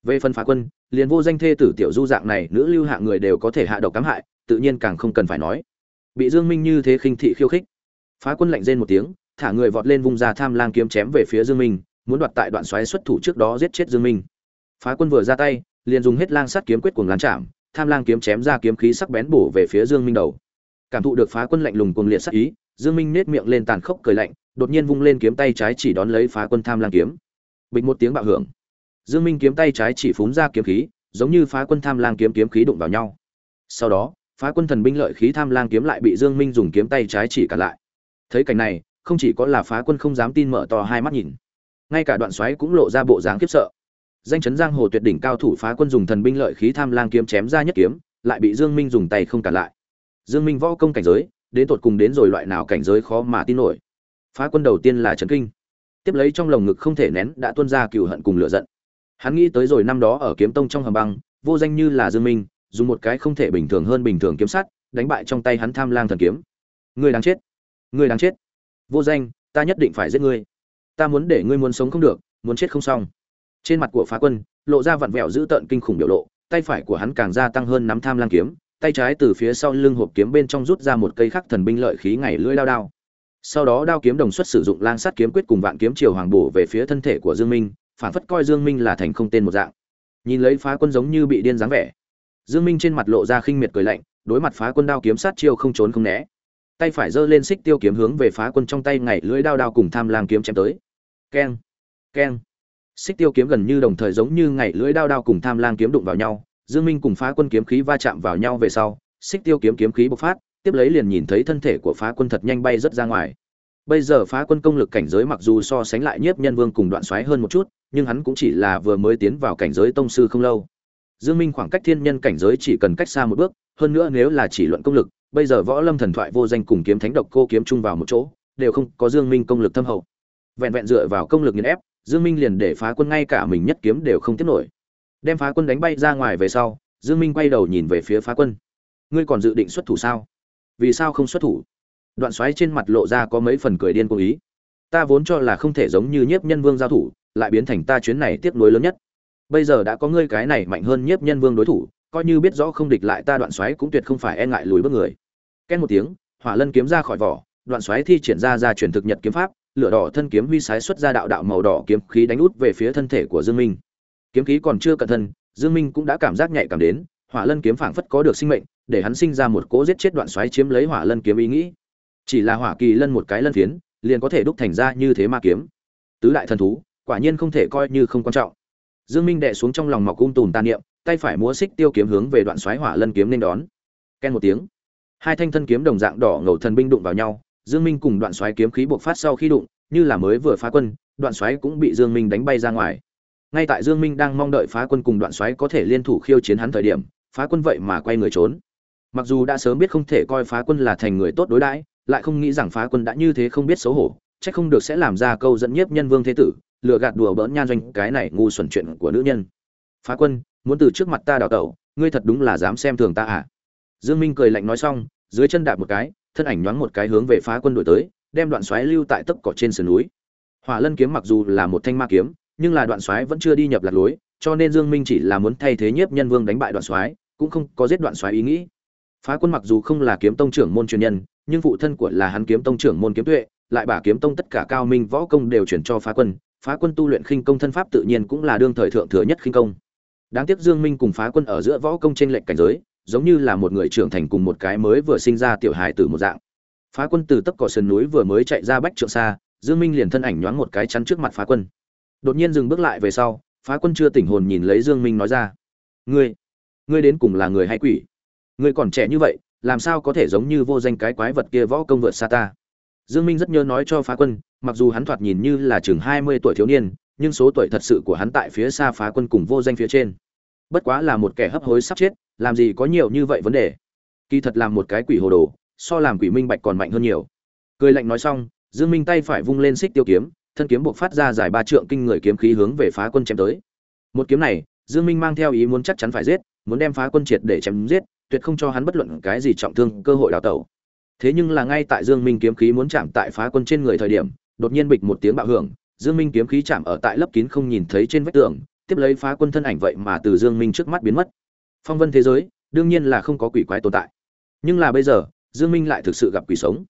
Về phân phá quân, liền vô danh thê tử tiểu du dạng này, nữ lưu hạ người đều có thể hạ độc cám hại, tự nhiên càng không cần phải nói. Bị dương minh như thế khinh thị khiêu khích, phá quân lạnh rên một tiếng, thả người vọt lên vùng ra tham lang kiếm chém về phía dương minh, muốn đoạt tại đoạn xoáy xuất thủ trước đó giết chết dương minh. Phá quân vừa ra tay, liền dùng hết lang sắt kiếm quyết cuồng lán chạm tham lang kiếm chém ra kiếm khí sắc bén bổ về phía dương minh đầu. Cảm thụ được phá quân lạnh lùng cuồng liệt sắc ý, dương minh nết miệng lên tàn khốc cười lạnh đột nhiên vung lên kiếm tay trái chỉ đón lấy phá quân tham lang kiếm. Bịch một tiếng bạo hưởng. Dương minh kiếm tay trái chỉ phún ra kiếm khí, giống như phá quân tham lang kiếm kiếm khí đụng vào nhau. Sau đó, phá quân thần binh lợi khí tham lang kiếm lại bị dương minh dùng kiếm tay trái chỉ cả lại. Thấy cảnh này, không chỉ có là phá quân không dám tin mở to hai mắt nhìn, ngay cả đoạn xoáy cũng lộ ra bộ dáng khiếp sợ. Danh chấn giang hồ tuyệt đỉnh cao thủ phá quân dùng thần binh lợi khí tham lang kiếm chém ra nhất kiếm, lại bị dương minh dùng tay không cản lại. Dương minh võ công cảnh giới, đến tột cùng đến rồi loại nào cảnh giới khó mà tin nổi phá quân đầu tiên là trấn kinh. Tiếp lấy trong lồng ngực không thể nén đã tuôn ra cựu hận cùng lửa giận. Hắn nghĩ tới rồi năm đó ở kiếm tông trong hầm băng, vô danh như là dương minh, dùng một cái không thể bình thường hơn bình thường kiếm sắt, đánh bại trong tay hắn tham lang thần kiếm. Ngươi đáng chết. Ngươi đáng chết. Vô danh, ta nhất định phải giết ngươi. Ta muốn để ngươi muốn sống không được, muốn chết không xong. Trên mặt của phá quân, lộ ra vặn vẹo dữ tợn kinh khủng biểu lộ, tay phải của hắn càng gia tăng hơn nắm tham lang kiếm, tay trái từ phía sau lưng hộp kiếm bên trong rút ra một cây khắc thần binh lợi khí ngày lưỡi đao đao sau đó đao kiếm đồng xuất sử dụng lang sát kiếm quyết cùng vạn kiếm chiều hoàng bổ về phía thân thể của dương minh, phản phất coi dương minh là thành không tên một dạng. Nhìn lấy phá quân giống như bị điên dáng vẻ, dương minh trên mặt lộ ra khinh miệt cười lạnh, đối mặt phá quân đao kiếm sát chiêu không trốn không né. Tay phải giơ lên xích tiêu kiếm hướng về phá quân trong tay ngày lưỡi đao đao cùng tham lang kiếm chém tới. Keng keng. Xích tiêu kiếm gần như đồng thời giống như ngày lưỡi đao đao cùng tham lang kiếm đụng vào nhau, dương minh cùng phá quân kiếm khí va chạm vào nhau về sau, xích tiêu kiếm kiếm khí bộc phát tiếp lấy liền nhìn thấy thân thể của phá quân thật nhanh bay rất ra ngoài. Bây giờ phá quân công lực cảnh giới mặc dù so sánh lại nhiếp nhân vương cùng đoạn xoáy hơn một chút, nhưng hắn cũng chỉ là vừa mới tiến vào cảnh giới tông sư không lâu. Dương minh khoảng cách thiên nhân cảnh giới chỉ cần cách xa một bước, hơn nữa nếu là chỉ luận công lực, bây giờ võ lâm thần thoại vô danh cùng kiếm thánh độc cô kiếm chung vào một chỗ, đều không có dương minh công lực thâm hậu. Vẹn vẹn dựa vào công lực nghiền ép, dương minh liền để phá quân ngay cả mình nhất kiếm đều không tiếp nổi. Đem phá quân đánh bay ra ngoài về sau, dương minh quay đầu nhìn về phía phá quân. Ngươi còn dự định xuất thủ sao? Vì sao không xuất thủ? Đoạn xoáy trên mặt lộ ra có mấy phần cười điên cố ý. Ta vốn cho là không thể giống như nhiếp nhân vương giao thủ, lại biến thành ta chuyến này tiếp nối lớn nhất. Bây giờ đã có ngươi cái này mạnh hơn nhiếp nhân vương đối thủ, coi như biết rõ không địch lại ta đoạn xoáy cũng tuyệt không phải e ngại lùi bước người. Ken một tiếng, hỏa lân kiếm ra khỏi vỏ, đoạn xoáy thi triển ra ra truyền thực nhật kiếm pháp, lửa đỏ thân kiếm huy sái xuất ra đạo đạo màu đỏ kiếm khí đánh út về phía thân thể của dương minh. Kiếm khí còn chưa cẩn thân, dương minh cũng đã cảm giác nhạy cảm đến, hỏa lân kiếm phảng phất có được sinh mệnh để hắn sinh ra một cỗ giết chết đoạn xoáy chiếm lấy hỏa lân kiếm ý nghĩ. Chỉ là hỏa kỳ lân một cái lân phiến, liền có thể đúc thành ra như thế ma kiếm. Tứ đại thần thú, quả nhiên không thể coi như không quan trọng. Dương minh đệ xuống trong lòng mọc cung tùn tàn niệm, tay phải múa xích tiêu kiếm hướng về đoạn xoáy hỏa lân kiếm nên đón. Ken một tiếng. Hai thanh thân kiếm đồng dạng đỏ ngầu thần binh đụng vào nhau, dương minh cùng đoạn xoáy kiếm khí bộc phát sau khi đụng, như là mới vừa phá quân, đoạn xoáy cũng bị dương minh đánh bay ra ngoài. Ngay tại dương minh đang mong đợi phá quân cùng đoạn xoáy có thể liên thủ khiêu chiến hắn thời điểm, phá quân vậy mà quay người trốn mặc dù đã sớm biết không thể coi phá quân là thành người tốt đối đãi, lại không nghĩ rằng phá quân đã như thế không biết xấu hổ, chắc không được sẽ làm ra câu dẫn nhiếp nhân vương thế tử, lừa gạt đùa bỡn nhan doanh cái này ngu xuẩn chuyện của nữ nhân. Phá quân, muốn từ trước mặt ta đào tẩu, ngươi thật đúng là dám xem thường ta à? Dương minh cười lạnh nói xong, dưới chân đạp một cái, thân ảnh nhoáng một cái hướng về phá quân đổi tới, đem đoạn xoáy lưu tại tấc cỏ trên sườn núi. Hỏa lân kiếm mặc dù là một thanh ma kiếm, nhưng là đoạn xoáy vẫn chưa đi nhập lạc lối, cho nên dương minh chỉ là muốn thay thế nhiếp nhân vương đánh bại đoạn xoáy, cũng không có giết đoạn xoáy ý nghĩ phá quân mặc dù không là kiếm tông trưởng môn truyền nhân, nhưng phụ thân của là hắn kiếm tông trưởng môn kiếm tuệ, lại bả kiếm tông tất cả cao minh võ công đều chuyển cho phá quân. Phá quân tu luyện khinh công thân pháp tự nhiên cũng là đương thời thượng thừa nhất khinh công. Đáng tiếc dương minh cùng phá quân ở giữa võ công trên lệnh cảnh giới, giống như là một người trưởng thành cùng một cái mới vừa sinh ra tiểu hài tử một dạng. Phá quân từ tấp cỏ sườn núi vừa mới chạy ra bách trượng xa, dương minh liền thân ảnh nhoáng một cái chắn trước mặt phá quân. Đột nhiên dừng bước lại về sau, phá quân chưa tỉnh hồn nhìn lấy dương minh nói ra, ngươi ngươi đến cùng là người hay quỷ? Ngươi còn trẻ như vậy, làm sao có thể giống như vô danh cái quái vật kia võ công vượt xa ta? Dương minh rất nhớ nói cho phá quân, mặc dù hắn thoạt nhìn như là chừng 20 tuổi thiếu niên, nhưng số tuổi thật sự của hắn tại phía xa phá quân cùng vô danh phía trên. Bất quá là một kẻ hấp hối sắp chết, làm gì có nhiều như vậy vấn đề. Kỳ thật làm một cái quỷ hồ đồ, so làm quỷ minh bạch còn mạnh hơn nhiều. Cười lạnh nói xong, dương minh tay phải vung lên xích tiêu kiếm, thân kiếm buộc phát ra dài ba trượng kinh người kiếm khí hướng về phá quân chém tới. Một kiếm này, dương minh mang theo ý muốn chắc chắn phải giết, muốn đem phá quân triệt để chém giết tuyệt không cho hắn bất luận cái gì trọng thương, cơ hội đào tẩu. Thế nhưng là ngay tại dương minh kiếm khí muốn chạm tại phá quân trên người thời điểm, đột nhiên bịch một tiếng bạo hưởng, dương minh kiếm khí chạm ở tại lớp kín không nhìn thấy trên vách tường, tiếp lấy phá quân thân ảnh vậy mà từ dương minh trước mắt biến mất. Phong vân thế giới, đương nhiên là không có quỷ quái tồn tại. Nhưng là bây giờ, dương minh lại thực sự gặp quỷ sống.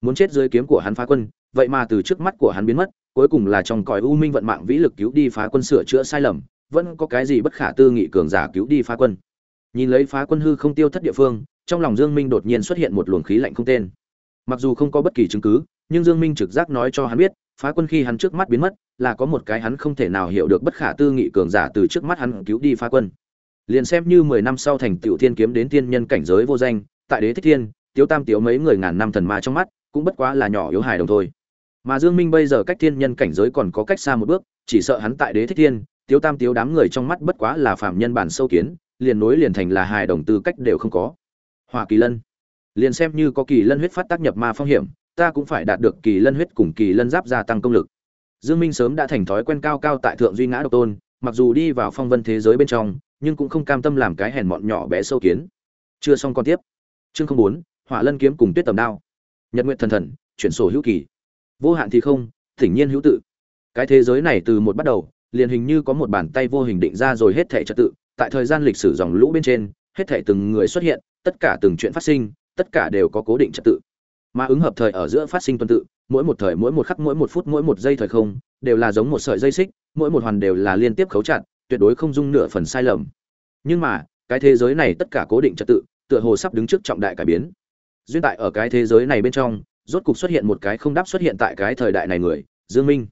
Muốn chết dưới kiếm của hắn phá quân, vậy mà từ trước mắt của hắn biến mất, cuối cùng là trong cõi u minh vận mạng vĩ lực cứu đi phá quân sửa chữa sai lầm, vẫn có cái gì bất khả tư nghị cường giả cứu đi phá quân nhìn lấy phá quân hư không tiêu thất địa phương, trong lòng dương minh đột nhiên xuất hiện một luồng khí lạnh không tên. Mặc dù không có bất kỳ chứng cứ, nhưng dương minh trực giác nói cho hắn biết, phá quân khi hắn trước mắt biến mất, là có một cái hắn không thể nào hiểu được bất khả tư nghị cường giả từ trước mắt hắn cứu đi phá quân. Liền xem như mười năm sau thành tiểu thiên kiếm đến tiên nhân cảnh giới vô danh, tại đế thích thiên, tiếu tam tiếu mấy người ngàn năm thần ma trong mắt, cũng bất quá là nhỏ yếu hài đồng thôi. Mà dương minh bây giờ cách thiên nhân cảnh giới còn có cách xa một bước, chỉ sợ hắn tại đế thích thiên, tiếu tam tiếu đám người trong mắt bất quá là phạm nhân bản sâu kiến liền nối liền thành là hài đồng tư cách đều không có. Hỏa kỳ lân. Liền xem như có kỳ lân huyết phát tác nhập ma phong hiểm, ta cũng phải đạt được kỳ lân huyết cùng kỳ lân giáp gia tăng công lực. Dương minh sớm đã thành thói quen cao cao tại thượng duy ngã độc tôn, mặc dù đi vào phong vân thế giới bên trong, nhưng cũng không cam tâm làm cái hèn mọn nhỏ bé sâu kiến. Chưa xong con tiếp. Chương không bốn, hỏa lân kiếm cùng tuyết tầm đao. Nhật nguyện thần thần, chuyển sổ hữu kỳ. Vô hạn thì không, thỉnh nhiên hữu tự. Cái thế giới này từ một bắt đầu, liền hình như có một bàn tay vô hình định ra rồi hết thể trật tự tại thời gian lịch sử dòng lũ bên trên, hết thể từng người xuất hiện, tất cả từng chuyện phát sinh, tất cả đều có cố định trật tự. Mà ứng hợp thời ở giữa phát sinh tuần tự, mỗi một thời, mỗi một khắc, mỗi một phút, mỗi một giây thời không, đều là giống một sợi dây xích, mỗi một hoàn đều là liên tiếp khấu chặt, tuyệt đối không dung nửa phần sai lầm. Nhưng mà, cái thế giới này tất cả cố định trật tự, tựa hồ sắp đứng trước trọng đại cải biến. Duyên tại ở cái thế giới này bên trong, rốt cục xuất hiện một cái không đáp xuất hiện tại cái thời đại này người, dương minh.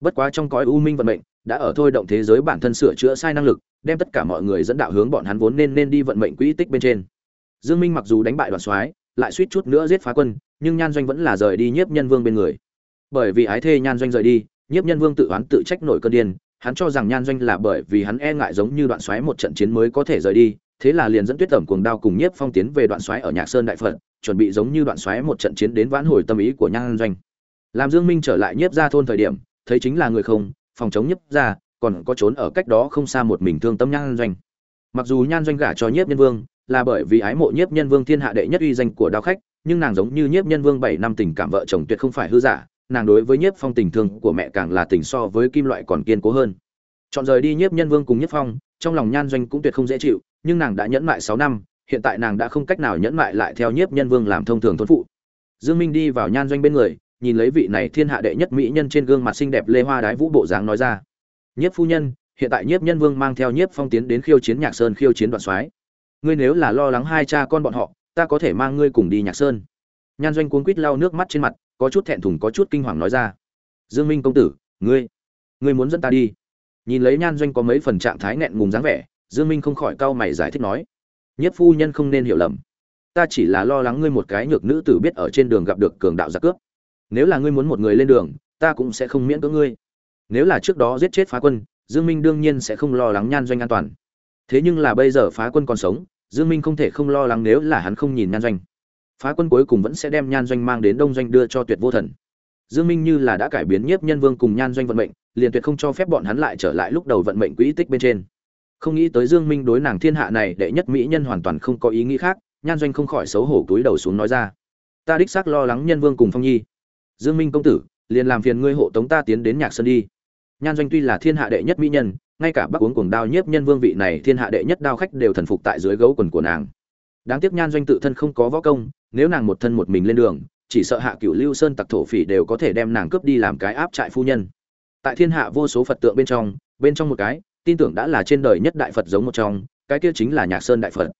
Bất quá trong cõi u minh vận mệnh đã ở thôi động thế giới bản thân sửa chữa sai năng lực, đem tất cả mọi người dẫn đạo hướng bọn hắn vốn nên nên đi vận mệnh quỹ tích bên trên. Dương minh mặc dù đánh bại đoàn soái, lại suýt chút nữa giết phá quân, nhưng nhan doanh vẫn là rời đi nhiếp nhân vương bên người. Bởi vì ái thê nhan doanh rời đi, nhiếp nhân vương tự oán tự trách nổi cơn điên, hắn cho rằng nhan doanh là bởi vì hắn e ngại giống như đoạn Soái một trận chiến mới có thể rời đi, thế là liền dẫn tuyết tẩm cuồng đao cùng nhiếp phong tiến về đoạn Soái ở nhạc sơn đại phật, chuẩn bị giống như đoạn Soái một trận chiến đến vãn hồi tâm ý của nhan doanh. Làm dương minh trở lại nhiếp gia thôn thời điểm, thấy chính là người không phòng chống nhiếp ra, còn có trốn ở cách đó không xa một mình thương tâm nhan doanh. Mặc dù nhan doanh gả cho nhiếp nhân vương, là bởi vì ái mộ nhiếp nhân vương thiên hạ đệ nhất uy danh của đao khách, nhưng nàng giống như nhiếp nhân vương bảy năm tình cảm vợ chồng tuyệt không phải hư giả, nàng đối với nhiếp phong tình thương của mẹ càng là tình so với kim loại còn kiên cố hơn. Chọn rời đi nhiếp nhân vương cùng nhiếp phong, trong lòng nhan doanh cũng tuyệt không dễ chịu, nhưng nàng đã nhẫn mại sáu năm, hiện tại nàng đã không cách nào nhẫn mại lại theo nhiếp nhân vương làm thông thường thôn phụ. Dương minh đi vào nhan doanh bên người nhìn lấy vị này thiên hạ đệ nhất mỹ nhân trên gương mặt xinh đẹp lê hoa đái vũ bộ dáng nói ra. Nhiếp phu nhân, hiện tại nhiếp nhân vương mang theo nhiếp phong tiến đến khiêu chiến nhạc sơn, khiêu chiến đoạn soái. Ngươi nếu là lo lắng hai cha con bọn họ, ta có thể mang ngươi cùng đi nhạc sơn. Nhan doanh cuốn quýt lau nước mắt trên mặt, có chút thẹn thùng, có chút kinh hoàng nói ra. Dương minh công tử, ngươi ngươi muốn dẫn ta đi? Nhìn lấy nhan doanh có mấy phần trạng thái nghẹn ngùng dáng vẻ, dương minh không khỏi cau mày giải thích nói. Nhất phu nhân không nên hiểu lầm. Ta chỉ là lo lắng ngươi một cái nhược nữ tử biết ở trên đường gặp được cường đạo giặc cướp nếu là ngươi muốn một người lên đường, ta cũng sẽ không miễn cưỡng ngươi. Nếu là trước đó giết chết phá quân, dương minh đương nhiên sẽ không lo lắng nhan doanh an toàn. Thế nhưng là bây giờ phá quân còn sống, dương minh không thể không lo lắng nếu là hắn không nhìn nhan doanh. Phá quân cuối cùng vẫn sẽ đem nhan doanh mang đến đông doanh đưa cho tuyệt vô thần. Dương minh như là đã cải biến nhiếp nhân vương cùng nhan doanh vận mệnh, liền tuyệt không cho phép bọn hắn lại trở lại lúc đầu vận mệnh quỹ tích bên trên. Không nghĩ tới dương minh đối nàng thiên hạ này đệ nhất mỹ nhân hoàn toàn không có ý nghĩ khác, nhan doanh không khỏi xấu hổ túi đầu xuống nói ra. Ta đích xác lo lắng nhân vương cùng phong nhi dương minh công tử, liền làm phiền ngươi hộ tống ta tiến đến nhạc sơn đi. Nhan doanh tuy là thiên hạ đệ nhất mỹ nhân, ngay cả bắc uống cuồng đao nhiếp nhân vương vị này thiên hạ đệ nhất đao khách đều thần phục tại dưới gấu quần của nàng. Đáng tiếc nhan doanh tự thân không có võ công, nếu nàng một thân một mình lên đường, chỉ sợ hạ cửu lưu sơn tặc thổ phỉ đều có thể đem nàng cướp đi làm cái áp trại phu nhân. Tại thiên hạ vô số phật tượng bên trong bên trong một cái, tin tưởng đã là trên đời nhất đại phật giống một trong, cái kia chính là nhạc sơn đại phật.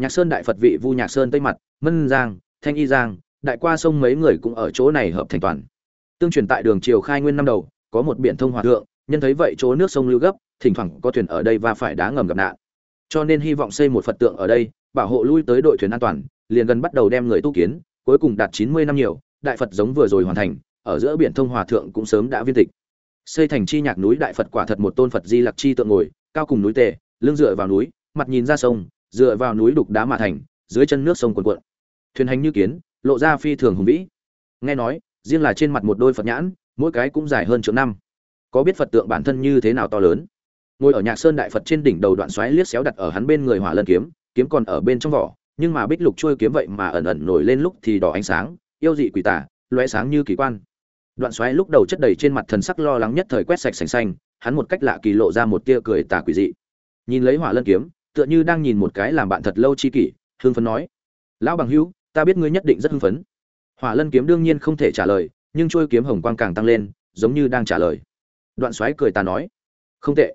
Nhạc sơn đại phật vị vu nhạc sơn tây mặt, mân giang, thanh y giang đại qua sông mấy người cũng ở chỗ này hợp thành toàn. Tương truyền tại đường triều khai nguyên năm đầu, có một biển thông hòa thượng, nhân thấy vậy chỗ nước sông lưu gấp, thỉnh thoảng có thuyền ở đây và phải đá ngầm gặp nạn. Cho nên hy vọng xây một phật tượng ở đây, bảo hộ lui tới đội thuyền an toàn, liền gần bắt đầu đem người tu kiến, cuối cùng đạt chín mươi năm nhiều, đại phật giống vừa rồi hoàn thành, ở giữa biển thông hòa thượng cũng sớm đã viên tịch. Xây thành chi nhạc núi đại phật quả thật một tôn phật di lặc chi tượng ngồi, cao cùng núi tề, lưng dựa vào núi, mặt nhìn ra sông, dựa vào núi đục đá mà thành, dưới chân nước sông cuồn cuộn. Thuyền hành như kiến lộ ra phi thường hùng vĩ. Nghe nói, riêng là trên mặt một đôi phật nhãn, mỗi cái cũng dài hơn triệu năm. Có biết phật tượng bản thân như thế nào to lớn? Ngồi ở nhạc sơn đại phật trên đỉnh đầu đoạn xoáy liếc xéo đặt ở hắn bên người hỏa lân kiếm kiếm còn ở bên trong vỏ, nhưng mà bích lục trôi kiếm vậy mà ẩn ẩn nổi lên lúc thì đỏ ánh sáng, yêu dị quỷ tả loé sáng như kỳ quan. Đoạn xoáy lúc đầu chất đầy trên mặt thần sắc lo lắng nhất thời quét sạch sành xanh, hắn một cách lạ kỳ lộ ra một tia cười tà quỷ dị. Nhìn lấy hỏa lân kiếm, tựa như đang nhìn một cái làm bạn thật lâu chi kỷ hương phấn nói, lão bằng hữu ta biết ngươi nhất định rất hưng phấn. Hỏa lân kiếm đương nhiên không thể trả lời, nhưng trôi kiếm hồng quang càng tăng lên, giống như đang trả lời. Đoạn Soái cười ta nói, không tệ.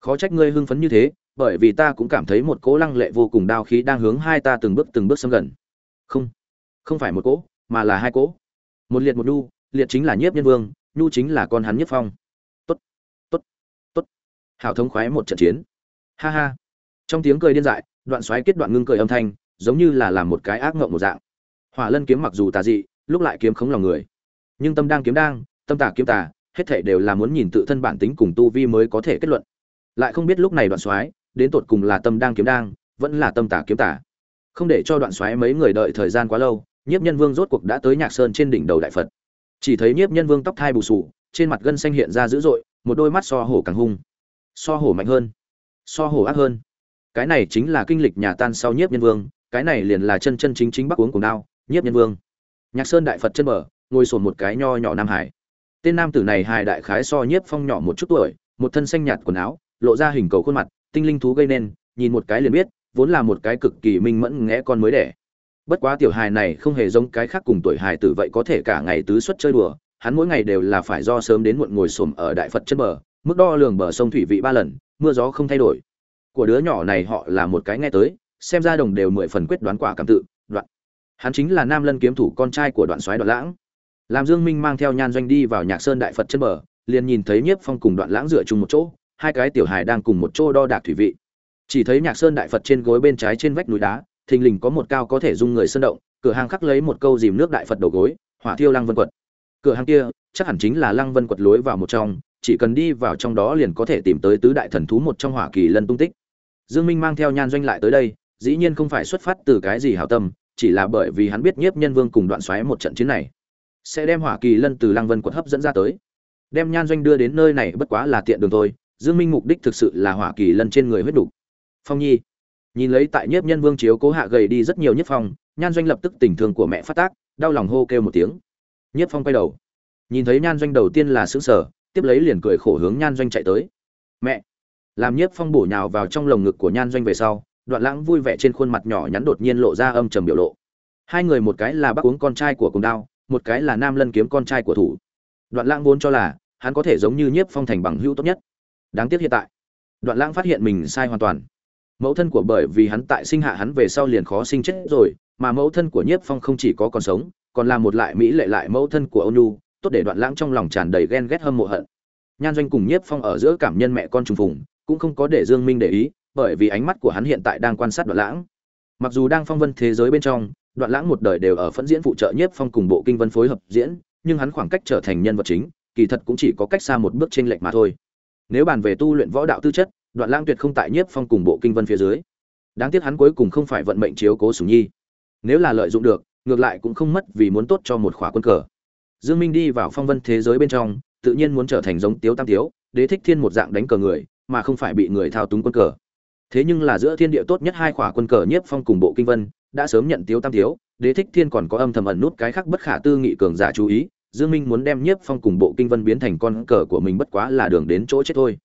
Khó trách ngươi hưng phấn như thế, bởi vì ta cũng cảm thấy một cỗ lăng lệ vô cùng đao khí đang hướng hai ta từng bước từng bước xâm gần. Không không phải một cỗ, mà là hai cỗ. Một liệt một đu liệt chính là nhiếp nhân vương, nhu chính là con hắn nhất phong. Tốt tốt tốt. Hào thống khoái một trận chiến. Ha ha. Trong tiếng cười điên dại, đoạn Soái kết đoạn ngưng cười âm thanh giống như là làm một cái ác ngộng một dạng. Hỏa lân kiếm mặc dù tà dị, lúc lại kiếm khống lòng người. Nhưng tâm đang kiếm đang, tâm tà kiếm tà, hết thể đều là muốn nhìn tự thân bản tính cùng tu vi mới có thể kết luận. Lại không biết lúc này đoạn soái, đến tột cùng là tâm đang kiếm đang, vẫn là tâm tà kiếm tà. Không để cho đoạn soái mấy người đợi thời gian quá lâu, nhiếp nhân vương rốt cuộc đã tới nhạc sơn trên đỉnh đầu đại phật. Chỉ thấy nhiếp nhân vương tóc thai bù sù, trên mặt gân xanh hiện ra dữ dội, một đôi mắt so hổ càng hung. So hổ mạnh hơn. So hổ ác hơn. Cái này chính là kinh lịch nhà tan sau nhiếp nhân vương cái này liền là chân chân chính chính bắc uống cùng đao, nhiếp nhân vương. Nhạc sơn đại phật chân mở ngồi sồn một cái nho nhỏ nam hải. Tên nam tử này hài đại khái so nhiếp phong nhỏ một chút tuổi, một thân xanh nhạt quần áo, lộ ra hình cầu khuôn mặt, tinh linh thú gây nên, nhìn một cái liền biết, vốn là một cái cực kỳ minh mẫn ngẽ con mới đẻ. Bất quá tiểu hài này không hề giống cái khác cùng tuổi hài tử vậy có thể cả ngày tứ xuất chơi đùa, hắn mỗi ngày đều là phải do sớm đến muộn ngồi xổm ở đại phật chân bờ, mức đo lường bờ sông thủy vị ba lần, mưa gió không thay đổi. Của đứa nhỏ này họ là một cái nghe tới xem ra đồng đều mười phần quyết đoán quả cảm tự, đoạn. Hắn chính là nam lân kiếm thủ con trai của đoạn soái đoạn lãng. Làm dương minh mang theo nhan doanh đi vào nhạc sơn đại phật chân bờ, liền nhìn thấy nhiếp phong cùng đoạn lãng dựa chung một chỗ, hai cái tiểu hài đang cùng một chỗ đo đạc thủy vị. Chỉ thấy nhạc sơn đại phật trên gối bên trái trên vách núi đá, thình lình có một cao có thể dung người sơn động, cửa hàng khắc lấy một câu dìm nước đại phật đầu gối, hỏa thiêu lăng vân quật. Cửa hàng kia, chắc hẳn chính là lăng vân quật lối vào một trong, chỉ cần đi vào trong đó liền có thể tìm tới tứ đại thần thú một trong hỏa kỳ lân tung tích. Dương minh mang theo nhan doanh lại tới đây dĩ nhiên không phải xuất phát từ cái gì hảo tâm chỉ là bởi vì hắn biết nhiếp nhân vương cùng đoạn xoáy một trận chiến này sẽ đem hỏa kỳ lân từ lăng vân quật hấp dẫn ra tới. Đem nhan doanh đưa đến nơi này bất quá là tiện đường thôi dương minh mục đích thực sự là hỏa kỳ lân trên người huyết đủ. Phong nhi nhìn lấy tại nhiếp nhân vương chiếu cố hạ gầy đi rất nhiều nhất phong nhan doanh lập tức tình thương của mẹ phát tác đau lòng hô kêu một tiếng. Nhiếp phong quay đầu nhìn thấy nhan doanh đầu tiên là sững sờ, tiếp lấy liền cười khổ hướng nhan doanh chạy tới. Mẹ! Làm nhiếp phong bổ nhào vào trong lồng ngực của nhan doanh về sau đoạn lãng vui vẻ trên khuôn mặt nhỏ nhắn đột nhiên lộ ra âm trầm biểu lộ. Hai người một cái là bác uống con trai của cùng đao, một cái là nam lân kiếm con trai của thủ. Đoạn lãng vốn cho là hắn có thể giống như nhiếp phong thành bằng hữu tốt nhất. Đáng tiếc hiện tại, đoạn lãng phát hiện mình sai hoàn toàn. Mẫu thân của bởi vì hắn tại sinh hạ hắn về sau liền khó sinh chết rồi, mà mẫu thân của nhiếp phong không chỉ có còn sống, còn là một lại mỹ lệ lại mẫu thân của ônu tốt để đoạn lãng trong lòng tràn đầy ghen ghét hâm mộ hận. Nhan doanh cùng nhiếp phong ở giữa cảm nhân mẹ con trùng phùng, cũng không có để dương minh để ý bởi vì ánh mắt của hắn hiện tại đang quan sát đoạn lãng. Mặc dù đang phong vân thế giới bên trong, đoạn lãng một đời đều ở phẫn diễn phụ trợ nhiếp phong cùng bộ kinh vân phối hợp diễn, nhưng hắn khoảng cách trở thành nhân vật chính, kỳ thật cũng chỉ có cách xa một bước trên lệch mà thôi. Nếu bàn về tu luyện võ đạo tư chất, đoạn lãng tuyệt không tại nhiếp phong cùng bộ kinh vân phía dưới. Đáng tiếc hắn cuối cùng không phải vận mệnh chiếu cố sủng nhi. Nếu là lợi dụng được, ngược lại cũng không mất vì muốn tốt cho một khóa quân cờ. Dương minh đi vào phong vân thế giới bên trong, tự nhiên muốn trở thành giống tiếu tam tiếu, đế thích thiên một dạng đánh cờ người, mà không phải bị người thao túng quân cờ thế nhưng là giữa thiên địa tốt nhất hai khỏa quân cờ nhiếp phong cùng bộ kinh vân, đã sớm nhận tiếu tam thiếu, đế thích thiên còn có âm thầm ẩn nút cái khác bất khả tư nghị cường giả chú ý, dương minh muốn đem nhiếp phong cùng bộ kinh vân biến thành con cờ của mình bất quá là đường đến chỗ chết thôi.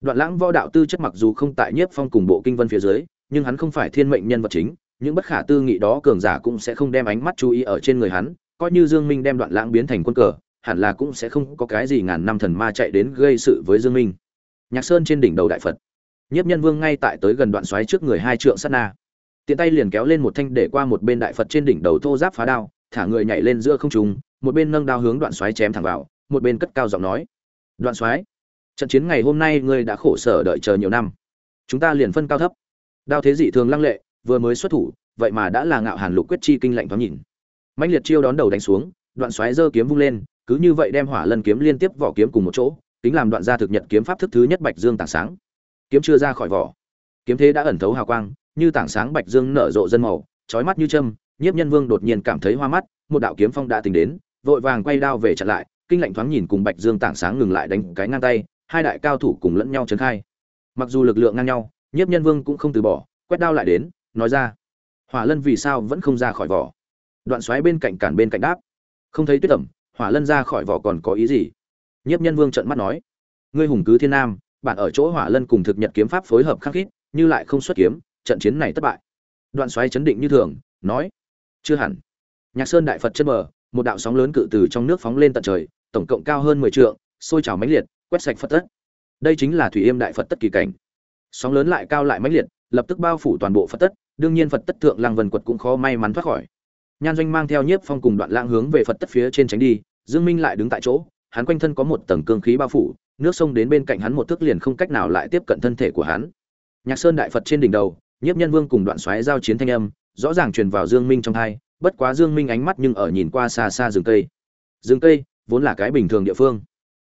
Đoạn lãng võ đạo tư chất mặc dù không tại nhiếp phong cùng bộ kinh vân phía dưới, nhưng hắn không phải thiên mệnh nhân vật chính, những bất khả tư nghị đó cường giả cũng sẽ không đem ánh mắt chú ý ở trên người hắn, coi như dương minh đem đoạn lãng biến thành quân cờ, hẳn là cũng sẽ không có cái gì ngàn năm thần ma chạy đến gây sự với dương minh. Nhạc sơn trên đỉnh đầu đại phật nhiếp nhân vương ngay tại tới gần đoạn xoáy trước người hai trượng sát na. Tiện tay liền kéo lên một thanh để qua một bên đại phật trên đỉnh đầu thô giáp phá đao, thả người nhảy lên giữa không trung, một bên nâng đao hướng đoạn xoáy chém thẳng vào, một bên cất cao giọng nói. Đoạn xoáy, trận chiến ngày hôm nay ngươi đã khổ sở đợi chờ nhiều năm. Chúng ta liền phân cao thấp. Đao thế dị thường lăng lệ, vừa mới xuất thủ, vậy mà đã là ngạo hàn lục quyết chi kinh lạnh thoáng nhìn. Mạnh liệt chiêu đón đầu đánh xuống, đoạn xoáy giơ kiếm vung lên, cứ như vậy đem hỏa lân kiếm liên tiếp vỏ kiếm cùng một chỗ, tính làm đoạn gia thực nhật kiếm pháp thức thứ nhất bạch dương tảng sáng kiếm chưa ra khỏi vỏ. Kiếm thế đã ẩn thấu hào quang, như tảng sáng bạch dương nở rộ dân màu trói mắt như châm, nhiếp nhân vương đột nhiên cảm thấy hoa mắt, một đạo kiếm phong đã tình đến, vội vàng quay đao về chặn lại, kinh lạnh thoáng nhìn cùng bạch dương tảng sáng ngừng lại đánh cái ngang tay, hai đại cao thủ cùng lẫn nhau trấn khai. Mặc dù lực lượng ngang nhau, nhiếp nhân vương cũng không từ bỏ, quét đao lại đến, nói ra, hỏa lân vì sao vẫn không ra khỏi vỏ? Đoạn xoáy bên cạnh cản bên cạnh đáp, không thấy tuyết ẩm, hỏa lân ra khỏi vỏ còn có ý gì? Nhiếp nhân vương trợn mắt nói, ngươi hùng cứ thiên nam bạn ở chỗ hỏa lân cùng thực nhật kiếm pháp phối hợp khắc khít, như lại không xuất kiếm, trận chiến này thất bại. Đoạn xoáy chấn định như thường, nói, chưa hẳn. Nhạc sơn đại phật chân bờ một đạo sóng lớn cự từ trong nước phóng lên tận trời, tổng cộng cao hơn mười trượng, sôi trào mãnh liệt, quét sạch phật tất đây chính là thủy yêm đại phật tất kỳ cảnh. Sóng lớn lại cao lại mãnh liệt, lập tức bao phủ toàn bộ phật tất đương nhiên phật tất thượng lăng vần quật cũng khó may mắn thoát khỏi. Nhan doanh mang theo nhiếp phong cùng đoạn lãng hướng về phật tất phía trên tránh đi, dương minh lại đứng tại chỗ, hắn quanh thân có một tầng cương khí bao phủ nước sông đến bên cạnh hắn một thước liền không cách nào lại tiếp cận thân thể của hắn. Nhạc sơn đại phật trên đỉnh đầu nhiếp nhân vương cùng đoạn xoáy giao chiến thanh âm rõ ràng truyền vào dương minh trong tai, bất quá dương minh ánh mắt nhưng ở nhìn qua xa xa rừng cây. Rừng cây vốn là cái bình thường địa phương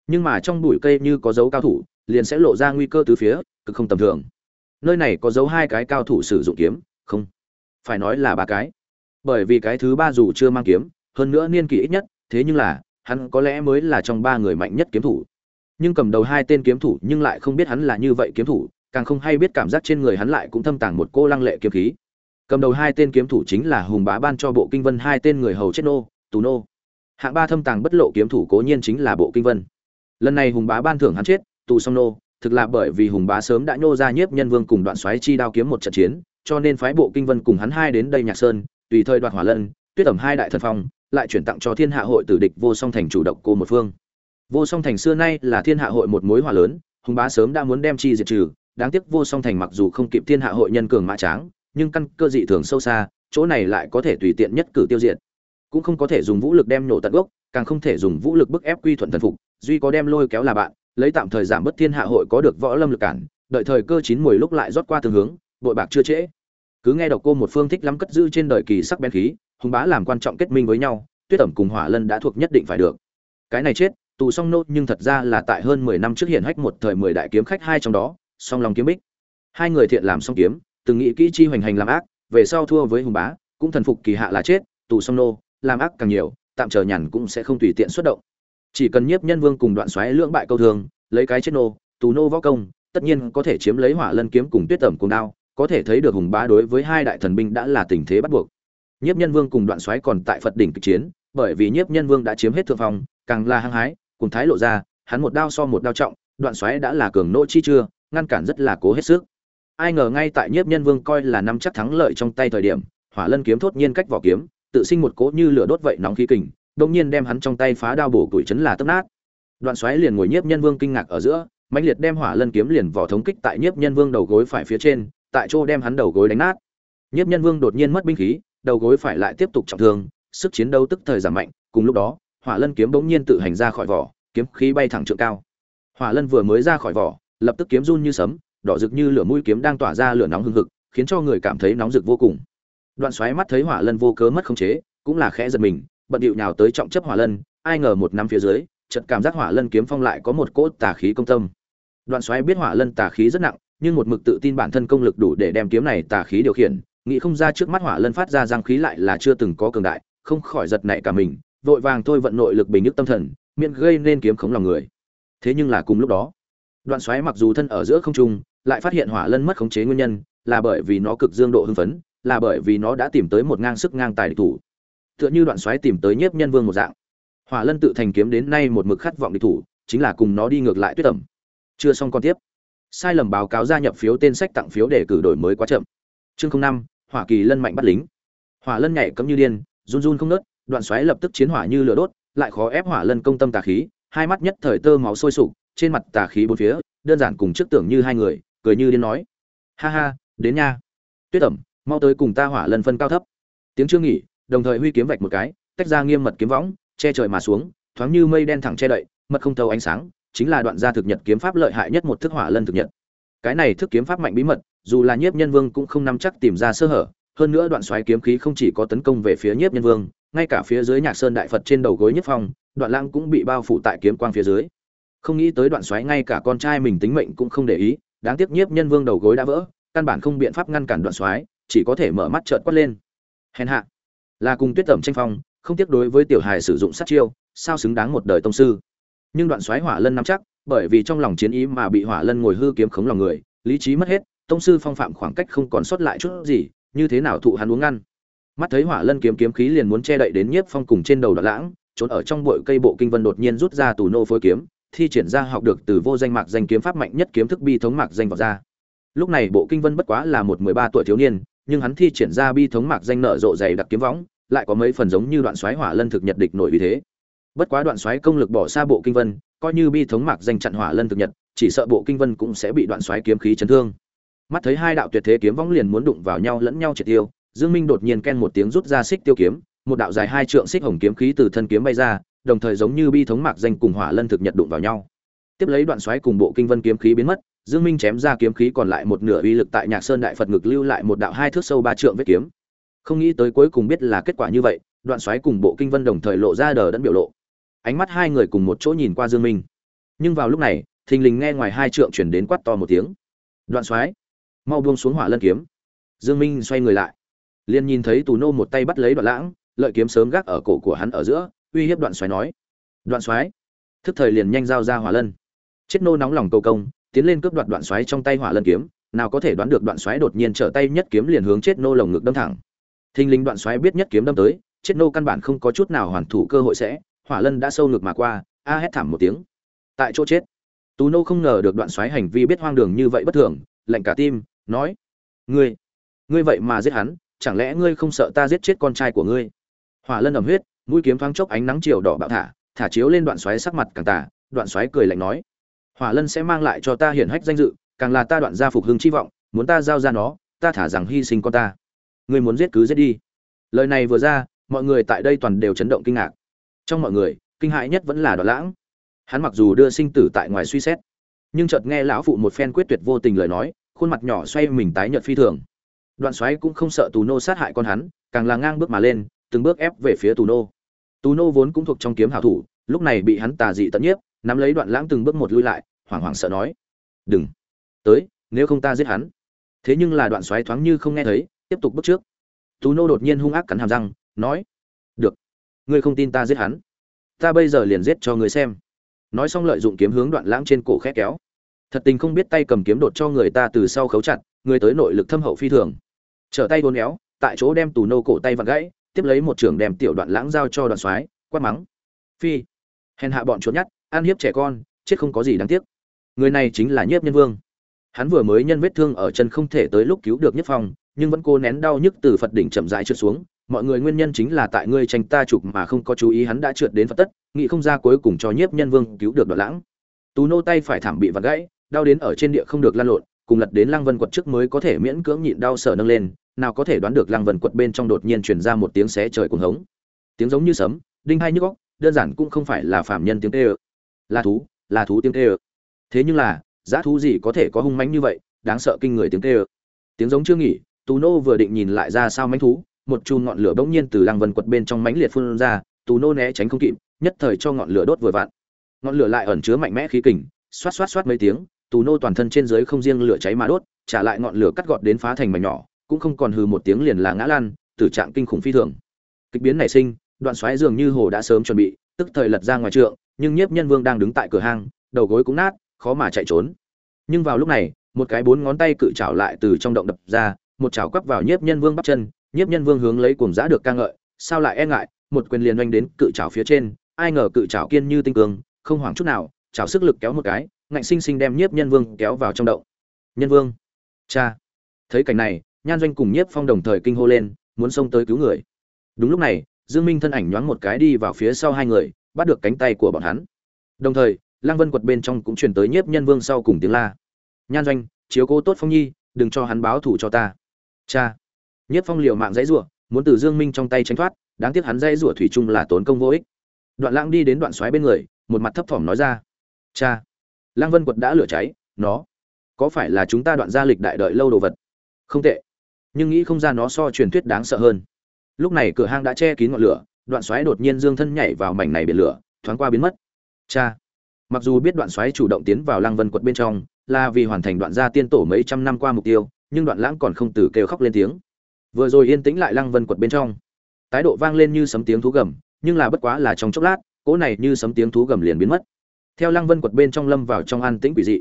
nhưng mà trong bụi cây như có dấu cao thủ liền sẽ lộ ra nguy cơ từ phía cực không tầm thường. Nơi này có dấu hai cái cao thủ sử dụng kiếm không phải nói là ba cái. Bởi vì cái thứ ba dù chưa mang kiếm hơn nữa niên kỷ ít nhất thế nhưng là hắn có lẽ mới là trong ba người mạnh nhất kiếm thủ nhưng cầm đầu hai tên kiếm thủ nhưng lại không biết hắn là như vậy kiếm thủ, càng không hay biết cảm giác trên người hắn lại cũng thâm tàng một cô lăng lệ kiếm khí. Cầm đầu hai tên kiếm thủ chính là hùng bá ban cho bộ kinh vân hai tên người hầu chết nô tù nô. Hạng ba thâm tàng bất lộ kiếm thủ cố nhiên chính là bộ kinh vân. Lần này hùng bá ban thưởng hắn chết tù song nô, thực là bởi vì hùng bá sớm đã nhô ra nhiếp nhân vương cùng đoạn xoáy chi đao kiếm một trận chiến, cho nên phái bộ kinh vân cùng hắn hai đến đây nhạc sơn, tùy thời đoạt hỏa lân, tuyết ẩm hai đại thần phong, lại chuyển tặng cho thiên hạ hội tử địch vô song thành chủ động cô một phương vô song thành xưa nay là thiên hạ hội một mối hòa lớn, hùng bá sớm đã muốn đem chi diệt trừ, đáng tiếc vô song thành mặc dù không kịp thiên hạ hội nhân cường mã tráng, nhưng căn cơ dị thường sâu xa, chỗ này lại có thể tùy tiện nhất cử tiêu diệt. Cũng không có thể dùng vũ lực đem nổ tận gốc, càng không thể dùng vũ lực bức ép quy thuận thần phục, duy có đem lôi kéo là bạn, lấy tạm thời giảm bớt thiên hạ hội có được võ lâm lực cản, đợi thời cơ chín mùi lúc lại rót qua tương hướng, bội bạc chưa trễ. Cứ nghe độc cô một phương thích lắm cất giữ trên đời kỳ sắc bén khí, hùng bá làm quan trọng kết minh với nhau, tuyết ẩm cùng hỏa lân đã thuộc nhất định phải được. Cái này chết tù song nô nhưng thật ra là tại hơn mười năm trước hiện hách một thời mười đại kiếm khách hai trong đó, song lòng kiếm bích. Hai người thiện làm song kiếm, từng nghĩ kỹ chi hoành hành làm ác, về sau thua với hùng bá, cũng thần phục kỳ hạ là chết, tù song nô, làm ác càng nhiều, tạm chờ nhàn cũng sẽ không tùy tiện xuất động. Chỉ cần nhiếp nhân vương cùng đoạn xoáy lưỡng bại câu thường, lấy cái chết nô, tù nô võ công, tất nhiên có thể chiếm lấy hỏa lân kiếm cùng tuyết tẩm cùng đao, có thể thấy được hùng bá đối với hai đại thần binh đã là tình thế bắt buộc. Nhiếp nhân vương cùng đoạn xoáy còn tại phật đỉnh kịch chiến, bởi vì nhiếp nhân vương đã chiếm hết thượng phòng càng là hăng hái cùng thái lộ ra, hắn một đao so một đao trọng, đoạn xoáy đã là cường nỗ chi chưa, ngăn cản rất là cố hết sức. Ai ngờ ngay tại nhiếp nhân vương coi là năm chắc thắng lợi trong tay thời điểm, hỏa lân kiếm thốt nhiên cách vỏ kiếm, tự sinh một cỗ như lửa đốt vậy nóng khí kình đông nhiên đem hắn trong tay phá đao bổ củi chấn là tấp nát. Đoạn xoáy liền ngồi nhiếp nhân vương kinh ngạc ở giữa, mãnh liệt đem hỏa lân kiếm liền vỏ thống kích tại nhiếp nhân vương đầu gối phải phía trên, tại chỗ đem hắn đầu gối đánh nát. Nhiếp nhân vương đột nhiên mất binh khí, đầu gối phải lại tiếp tục trọng thương, sức chiến đấu tức thời giảm mạnh, cùng lúc đó hỏa lân kiếm bỗng nhiên tự hành ra khỏi vỏ, kiếm khí bay thẳng trượng cao. Hỏa lân vừa mới ra khỏi vỏ, lập tức kiếm run như sấm, đỏ rực như lửa mũi kiếm đang tỏa ra lửa nóng hừng hực, khiến cho người cảm thấy nóng rực vô cùng. Đoạn xoáy mắt thấy hỏa lân vô cớ mất khống chế, cũng là khẽ giật mình, bận điệu nhào tới trọng chấp hỏa lân, ai ngờ một năm phía dưới, chợt cảm giác hỏa lân kiếm phong lại có một cỗ tà khí công tâm. Đoạn xoáy biết hỏa lân tà khí rất nặng, nhưng một mực tự tin bản thân công lực đủ để đem kiếm này tà khí điều khiển, nghĩ không ra trước mắt hỏa lân phát ra giang khí lại là chưa từng có cường đại, không khỏi giật nảy cả mình vội vàng thôi vận nội lực bình nhức tâm thần, miễn gây nên kiếm khống lòng người. Thế nhưng là cùng lúc đó, đoạn xoáy mặc dù thân ở giữa không trung, lại phát hiện hỏa lân mất khống chế nguyên nhân, là bởi vì nó cực dương độ hưng phấn, là bởi vì nó đã tìm tới một ngang sức ngang tài địch thủ. Tựa như đoạn xoáy tìm tới nhiếp nhân vương một dạng. Hỏa lân tự thành kiếm đến nay một mực khát vọng địch thủ, chính là cùng nó đi ngược lại tuyết tẩm. Chưa xong con tiếp. Sai lầm báo cáo gia nhập phiếu tên sách tặng phiếu để cử đổi mới quá chậm. Chương năm, hỏa kỳ lân mạnh bắt lính. Hỏa lân nhảy cấm như điên, run run không nớt đoạn xoáy lập tức chiến hỏa như lửa đốt, lại khó ép hỏa lân công tâm tà khí, hai mắt nhất thời tơ máu sôi sục, trên mặt tà khí bốn phía, đơn giản cùng trước tưởng như hai người, cười như điên nói. Ha ha, đến nha. Tuyết ẩm mau tới cùng ta hỏa lân phân cao thấp. Tiếng chưa nghỉ, đồng thời huy kiếm vạch một cái, tách ra nghiêm mật kiếm võng, che trời mà xuống, thoáng như mây đen thẳng che đậy, mật không thâu ánh sáng, chính là đoạn gia thực nhật kiếm pháp lợi hại nhất một thức hỏa lân thực nhật. Cái này thức kiếm pháp mạnh bí mật, dù là nhiếp nhân vương cũng không nắm chắc tìm ra sơ hở, hơn nữa đoạn xoáy kiếm khí không chỉ có tấn công về phía nhiếp nhân vương ngay cả phía dưới nhạc sơn đại phật trên đầu gối nhất phong, đoạn lãng cũng bị bao phủ tại kiếm quang phía dưới. Không nghĩ tới đoạn xoáy ngay cả con trai mình tính mệnh cũng không để ý, đáng tiếc nhiếp nhân vương đầu gối đã vỡ, căn bản không biện pháp ngăn cản đoạn xoáy, chỉ có thể mở mắt trợn quát lên. Hèn hạ. Là cùng tuyết tẩm tranh phong, không tiếc đối với tiểu hài sử dụng sát chiêu, sao xứng đáng một đời tông sư. Nhưng đoạn xoáy hỏa lân nắm chắc, bởi vì trong lòng chiến ý mà bị hỏa lân ngồi hư kiếm khống lòng người, lý trí mất hết, tông sư phong phạm khoảng cách không còn sót lại chút gì, như thế nào thụ hắn uống ngăn mắt thấy hỏa lân kiếm kiếm khí liền muốn che đậy đến nhiếp phong cùng trên đầu đoạn lãng, trốn ở trong bụi cây bộ kinh vân đột nhiên rút ra tù nô phối kiếm, thi triển ra học được từ vô danh mạc danh kiếm pháp mạnh nhất kiếm thức bi thống mạc danh vào ra. Lúc này bộ kinh vân bất quá là một mười ba tuổi thiếu niên, nhưng hắn thi triển ra bi thống mạc danh nợ rộ dày đặc kiếm võng, lại có mấy phần giống như đoạn xoáy hỏa lân thực nhật địch nổi vì thế. Bất quá đoạn xoáy công lực bỏ xa bộ kinh vân, coi như bi thống mạc danh chặn hỏa lân thực nhật, chỉ sợ bộ kinh vân cũng sẽ bị đoạn xoáy kiếm khí chấn thương. Mắt thấy hai đạo tuyệt thế kiếm võng liền muốn đụng vào nhau lẫn nhau triệt tiêu dương minh đột nhiên ken một tiếng rút ra xích tiêu kiếm, một đạo dài hai trượng xích hồng kiếm khí từ thân kiếm bay ra, đồng thời giống như bi thống mạc danh cùng hỏa lân thực nhật đụng vào nhau. Tiếp lấy đoạn xoáy cùng bộ kinh vân kiếm khí biến mất, dương minh chém ra kiếm khí còn lại một nửa uy lực tại nhạc sơn đại phật ngực lưu lại một đạo hai thước sâu ba trượng vết kiếm. Không nghĩ tới cuối cùng biết là kết quả như vậy, đoạn xoáy cùng bộ kinh vân đồng thời lộ ra đờ đẫn biểu lộ. Ánh mắt hai người cùng một chỗ nhìn qua dương minh. Nhưng vào lúc này, thình lình nghe ngoài hai trượng truyền đến quát to một tiếng. Đoạn xoáy, mau buông xuống hỏa lân kiếm. Dương minh xoay người lại liền nhìn thấy tù nô một tay bắt lấy đoạn lãng, lợi kiếm sớm gác ở cổ của hắn ở giữa, uy hiếp đoạn xoáy nói, đoạn xoáy. Thức thời liền nhanh giao ra hỏa lân. Chết nô nóng lòng cầu công, tiến lên cướp đoạt đoạn xoáy trong tay hỏa lân kiếm, nào có thể đoán được đoạn xoáy đột nhiên trở tay nhất kiếm liền hướng chết nô lồng ngực đâm thẳng. Thình lình đoạn xoáy biết nhất kiếm đâm tới, chết nô căn bản không có chút nào hoàn thủ cơ hội sẽ, hỏa lân đã sâu ngực mà qua, a hét thảm một tiếng. Tại chỗ chết. Tú nô không ngờ được đoạn xoáy hành vi biết hoang đường như vậy bất thường, lạnh cả tim, nói, ngươi ngươi vậy mà giết hắn chẳng lẽ ngươi không sợ ta giết chết con trai của ngươi? Hỏa lân ẩm huyết, mũi kiếm thoáng chốc ánh nắng chiều đỏ bạo thả thả chiếu lên đoạn xoáy sắc mặt càng tả đoạn xoáy cười lạnh nói, hỏa lân sẽ mang lại cho ta hiển hách danh dự, càng là ta đoạn gia phục hưng chi vọng, muốn ta giao ra nó, ta thả rằng hy sinh con ta. Ngươi muốn giết cứ giết đi. Lời này vừa ra, mọi người tại đây toàn đều chấn động kinh ngạc. Trong mọi người, kinh hại nhất vẫn là đoạn lãng. Hắn mặc dù đưa sinh tử tại ngoài suy xét, nhưng chợt nghe lão phụ một phen quyết tuyệt vô tình lời nói, khuôn mặt nhỏ xoay mình tái nhợt phi thường đoạn xoáy cũng không sợ tù nô sát hại con hắn, càng là ngang bước mà lên, từng bước ép về phía tù nô. Tù nô vốn cũng thuộc trong kiếm hảo thủ, lúc này bị hắn tà dị tận nhiếp, nắm lấy đoạn lãng từng bước một lui lại, hoảng hoảng sợ nói, đừng, tới, nếu không ta giết hắn. Thế nhưng là đoạn xoáy thoáng như không nghe thấy, tiếp tục bước trước. Tù nô đột nhiên hung ác cắn hàm răng, nói, được, ngươi không tin ta giết hắn, ta bây giờ liền giết cho ngươi xem. Nói xong lợi dụng kiếm hướng đoạn lãng trên cổ khét kéo. Thật tình không biết tay cầm kiếm đột cho người ta từ sau khấu chặt, người tới nội lực thâm hậu phi thường trở tay vốn éo tại chỗ đem tù nô cổ tay vặn gãy tiếp lấy một trường đem tiểu đoạn lãng giao cho đoàn soái quát mắng. Phi. Hèn hạ bọn chuột nhát, ăn hiếp trẻ con chết không có gì đáng tiếc. Người này chính là nhiếp nhân vương. Hắn vừa mới nhân vết thương ở chân không thể tới lúc cứu được nhất phong nhưng vẫn cố nén đau nhức từ phật đỉnh chậm rãi trượt xuống. Mọi người nguyên nhân chính là tại ngươi tranh ta chụp mà không có chú ý hắn đã trượt đến phật tất nghĩ không ra cuối cùng cho nhiếp nhân vương cứu được đoạn lãng. Tú nô tay phải thảm bị vặt gãy đau đến ở trên địa không được lan lộn cùng lật đến lăng vân quật trước mới có thể miễn cưỡng nhịn đau sở nâng lên, nào có thể đoán được lăng vân quật bên trong đột nhiên truyền ra một tiếng xé trời cuồng hống. Tiếng giống như sấm, đinh hai nhức góc đơn giản cũng không phải là phạm nhân tiếng tê ơ là thú là thú tiếng tê ơ thế nhưng là, giá thú gì có thể có hung mãnh như vậy, đáng sợ kinh người tiếng tê ơ tiếng giống chưa nghỉ tù nô vừa định nhìn lại ra sao mãnh thú, một chùm ngọn lửa bỗng nhiên từ lăng vân quật bên trong mãnh liệt phun ra tù nô né tránh không kịp, nhất thời cho ngọn lửa đốt vừa vặn. Ngọn lửa lại ẩn chứa mạnh mẽ khí kình, xoát xoát xoát mấy tiếng tù nô toàn thân trên dưới không riêng lửa cháy mà đốt, trả lại ngọn lửa cắt gọt đến phá thành mảnh nhỏ, cũng không còn hừ một tiếng liền là ngã lan tử trạng kinh khủng phi thường. Kịch biến nảy sinh, đoạn xoáy dường như hồ đã sớm chuẩn bị, tức thời lật ra ngoài trượng, nhưng nhiếp nhân vương đang đứng tại cửa hang, đầu gối cũng nát, khó mà chạy trốn. Nhưng vào lúc này, một cái bốn ngón tay cự trảo lại từ trong động đập ra, một chảo quắp vào nhiếp nhân vương bắp chân, nhiếp nhân vương hướng lấy cuồng giã được ca ngợi, sao lại e ngại, một quyền liền oanh đến cự trảo phía trên, ai ngờ cự trảo kiên như tinh cường không hoảng chút nào, chảo sức lực kéo một cái ngạnh sinh sinh đem nhiếp nhân vương kéo vào trong động. Nhân vương, cha, thấy cảnh này, nhan doanh cùng nhiếp phong đồng thời kinh hô lên, muốn xông tới cứu người. Đúng lúc này, dương minh thân ảnh nhoáng một cái đi vào phía sau hai người, bắt được cánh tay của bọn hắn. Đồng thời lang vân quật bên trong cũng truyền tới nhiếp nhân vương sau cùng tiếng la. Nhan doanh, chiếu cố tốt phong nhi, đừng cho hắn báo thủ cho ta. Cha, nhiếp phong liều mạng dãy rủa, muốn từ dương minh trong tay tránh thoát, đáng tiếc hắn dãy rủa thủy chung là tốn công vô ích. Đoạn lãng đi đến đoạn xoáy bên người, một mặt thấp thỏm nói ra. Cha lăng vân quật đã lửa cháy, nó, có phải là chúng ta đoạn gia lịch đại đợi lâu đồ vật? Không tệ. Nhưng nghĩ không ra nó so truyền thuyết đáng sợ hơn. Lúc này cửa hang đã che kín ngọn lửa, đoạn xoáy đột nhiên dương thân nhảy vào mảnh này biển lửa, thoáng qua biến mất. Cha! Mặc dù biết đoạn xoáy chủ động tiến vào lăng vân quật bên trong, là vì hoàn thành đoạn gia tiên tổ mấy trăm năm qua mục tiêu, nhưng đoạn lãng còn không từ kêu khóc lên tiếng. Vừa rồi yên tĩnh lại lăng vân quật bên trong. Tái độ vang lên như sấm tiếng thú gầm, nhưng là bất quá là trong chốc lát, cỗ này như sấm tiếng thú gầm liền biến mất theo lăng vân quật bên trong lâm vào trong an tĩnh quỷ dị.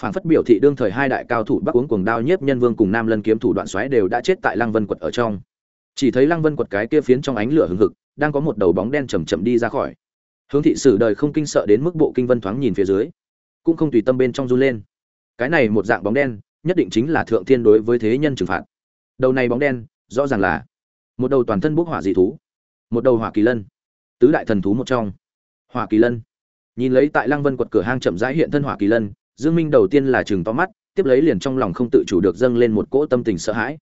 Phản phất biểu thị đương thời hai đại cao thủ bắc uống cuồng đao nhiếp nhân vương cùng nam lân kiếm thủ đoạn xoáy đều đã chết tại lăng vân quật ở trong. Chỉ thấy lăng vân quật cái kia phiến trong ánh lửa hừng hực, đang có một đầu bóng đen chầm chậm đi ra khỏi. Hướng thị sử đời không kinh sợ đến mức bộ kinh vân thoáng nhìn phía dưới, cũng không tùy tâm bên trong run lên. Cái này một dạng bóng đen, nhất định chính là thượng thiên đối với thế nhân trừng phạt. Đầu này bóng đen, rõ ràng là một đầu toàn thân bốc hỏa dị thú, một đầu hỏa kỳ lân, tứ đại thần thú một trong. Hỏa kỳ lân nhìn lấy tại lăng vân quật cửa hang chậm rãi hiện thân hỏa kỳ lân, dương minh đầu tiên là chừng to mắt, tiếp lấy liền trong lòng không tự chủ được dâng lên một cỗ tâm tình sợ hãi.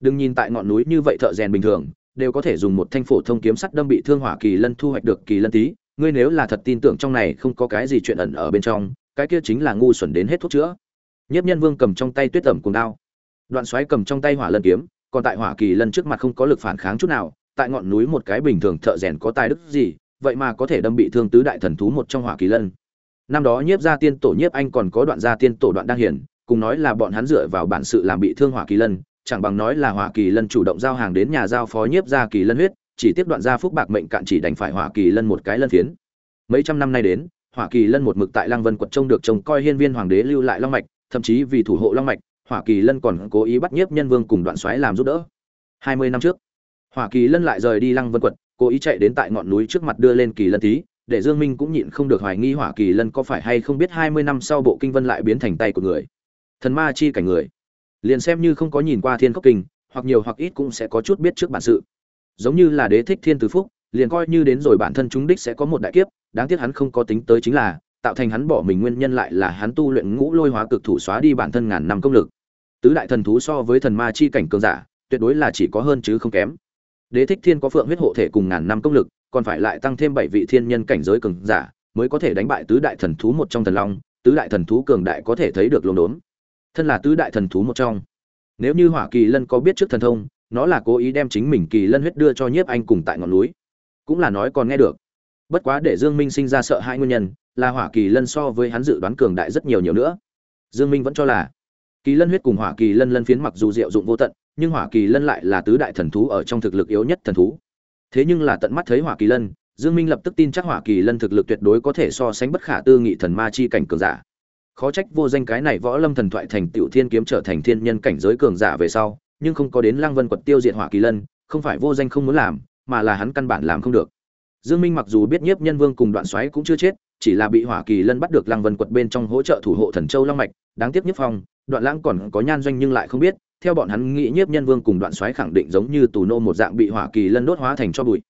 Đừng nhìn tại ngọn núi như vậy thợ rèn bình thường, đều có thể dùng một thanh phổ thông kiếm sắt đâm bị thương hỏa kỳ lân thu hoạch được kỳ lân tí. Ngươi nếu là thật tin tưởng trong này không có cái gì chuyện ẩn ở bên trong, cái kia chính là ngu xuẩn đến hết thuốc chữa. Nhiếp nhân vương cầm trong tay tuyết tẩm cùng đao. Đoạn xoáy cầm trong tay hỏa lân kiếm, còn tại hỏa kỳ lân trước mặt không có lực phản kháng chút nào, tại ngọn núi một cái bình thường thợ rèn có tài đức gì vậy mà có thể đâm bị thương tứ đại thần thú một trong hỏa kỳ lân. Năm đó nhiếp gia tiên tổ nhiếp anh còn có đoạn gia tiên tổ đoạn đa hiển, cùng nói là bọn hắn dựa vào bản sự làm bị thương hỏa kỳ lân, chẳng bằng nói là hỏa kỳ lân chủ động giao hàng đến nhà giao phó nhiếp gia kỳ lân huyết, chỉ tiếp đoạn gia phúc bạc mệnh cạn chỉ đành phải hỏa kỳ lân một cái lân phiến. Mấy trăm năm nay đến, hỏa kỳ lân một mực tại lăng vân quật trông được trông coi hiên viên hoàng đế lưu lại long mạch, thậm chí vì thủ hộ long mạch, hỏa kỳ lân còn cố ý bắt nhiếp nhân vương cùng đoạn xoáy làm giúp đỡ. Hai mươi năm trước, hỏa kỳ lân lại rời đi lăng vân quật cố ý chạy đến tại ngọn núi trước mặt đưa lên kỳ lân tí, để dương minh cũng nhịn không được hoài nghi hỏa kỳ lân có phải hay không biết hai mươi năm sau bộ kinh vân lại biến thành tay của người. Thần ma chi cảnh người. Liền xem như không có nhìn qua thiên cốc kinh, hoặc nhiều hoặc ít cũng sẽ có chút biết trước bản sự. Giống như là đế thích thiên tứ phúc, liền coi như đến rồi bản thân chúng đích sẽ có một đại kiếp, đáng tiếc hắn không có tính tới chính là, tạo thành hắn bỏ mình nguyên nhân lại là hắn tu luyện ngũ lôi hóa cực thủ xóa đi bản thân ngàn năm công lực. Tứ đại thần thú so với thần ma chi cảnh cường giả, tuyệt đối là chỉ có hơn chứ không kém đế thích thiên có phượng huyết hộ thể cùng ngàn năm công lực, còn phải lại tăng thêm bảy vị thiên nhân cảnh giới cường giả, mới có thể đánh bại tứ đại thần thú một trong thần long, tứ đại thần thú cường đại có thể thấy được lồn đốn. Thân là tứ đại thần thú một trong. Nếu như hỏa kỳ lân có biết trước thần thông, nó là cố ý đem chính mình kỳ lân huyết đưa cho nhiếp anh cùng tại ngọn núi. Cũng là nói còn nghe được. Bất quá để dương minh sinh ra sợ hai nguyên nhân, là hỏa kỳ lân so với hắn dự đoán cường đại rất nhiều nhiều nữa. Dương minh vẫn cho là kỳ lân huyết cùng hỏa kỳ lân lân phiến mặc dù diệu dụng vô tận nhưng hỏa kỳ lân lại là tứ đại thần thú ở trong thực lực yếu nhất thần thú. Thế nhưng là tận mắt thấy hỏa kỳ lân, dương minh lập tức tin chắc hỏa kỳ lân thực lực tuyệt đối có thể so sánh bất khả tư nghị thần ma chi cảnh cường giả. Khó trách vô danh cái này võ lâm thần thoại thành tiểu thiên kiếm trở thành thiên nhân cảnh giới cường giả về sau, nhưng không có đến lăng vân quật tiêu diệt hỏa kỳ lân, không phải vô danh không muốn làm, mà là hắn căn bản làm không được. Dương minh mặc dù biết nhiếp nhân vương cùng đoạn xoáy cũng chưa chết, chỉ là bị hỏa kỳ lân bắt được lăng vân quật bên trong hỗ trợ thủ hộ thần châu long mạch, đáng tiếc nhiếp phong, đoạn lãng còn có nhan doanh nhưng lại không biết theo bọn hắn nghĩ nhiếp nhân vương cùng đoạn xoáy khẳng định giống như tù nô một dạng bị hỏa kỳ lân đốt hóa thành cho bụi.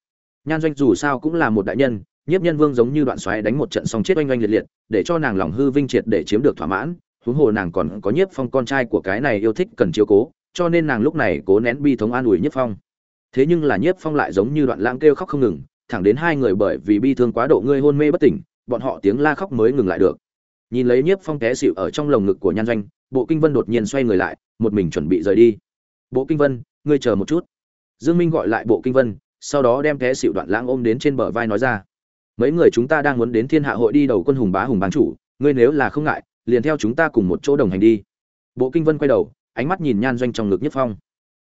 Nhan doanh dù sao cũng là một đại nhân, nhiếp nhân vương giống như đoạn xoáy đánh một trận xong chết oanh oanh liệt liệt, để cho nàng lòng hư vinh triệt để chiếm được thỏa mãn, huống hồ nàng còn có nhiếp phong con trai của cái này yêu thích cần chiếu cố, cho nên nàng lúc này cố nén bi thống an ủi nhiếp phong. Thế nhưng là nhiếp phong lại giống như đoạn lãng kêu khóc không ngừng, thẳng đến hai người bởi vì bi thương quá độ ngươi hôn mê bất tỉnh, bọn họ tiếng la khóc mới ngừng lại được nhìn lấy nhiếp phong té xịu ở trong lồng ngực của nhan doanh, bộ kinh vân đột nhiên xoay người lại, một mình chuẩn bị rời đi. Bộ kinh vân, ngươi chờ một chút. Dương minh gọi lại bộ kinh vân, sau đó đem té xịu đoạn lãng ôm đến trên bờ vai nói ra. Mấy người chúng ta đang muốn đến thiên hạ hội đi đầu quân hùng bá hùng bán chủ, ngươi nếu là không ngại, liền theo chúng ta cùng một chỗ đồng hành đi. Bộ kinh vân quay đầu, ánh mắt nhìn nhan doanh trong ngực nhất phong.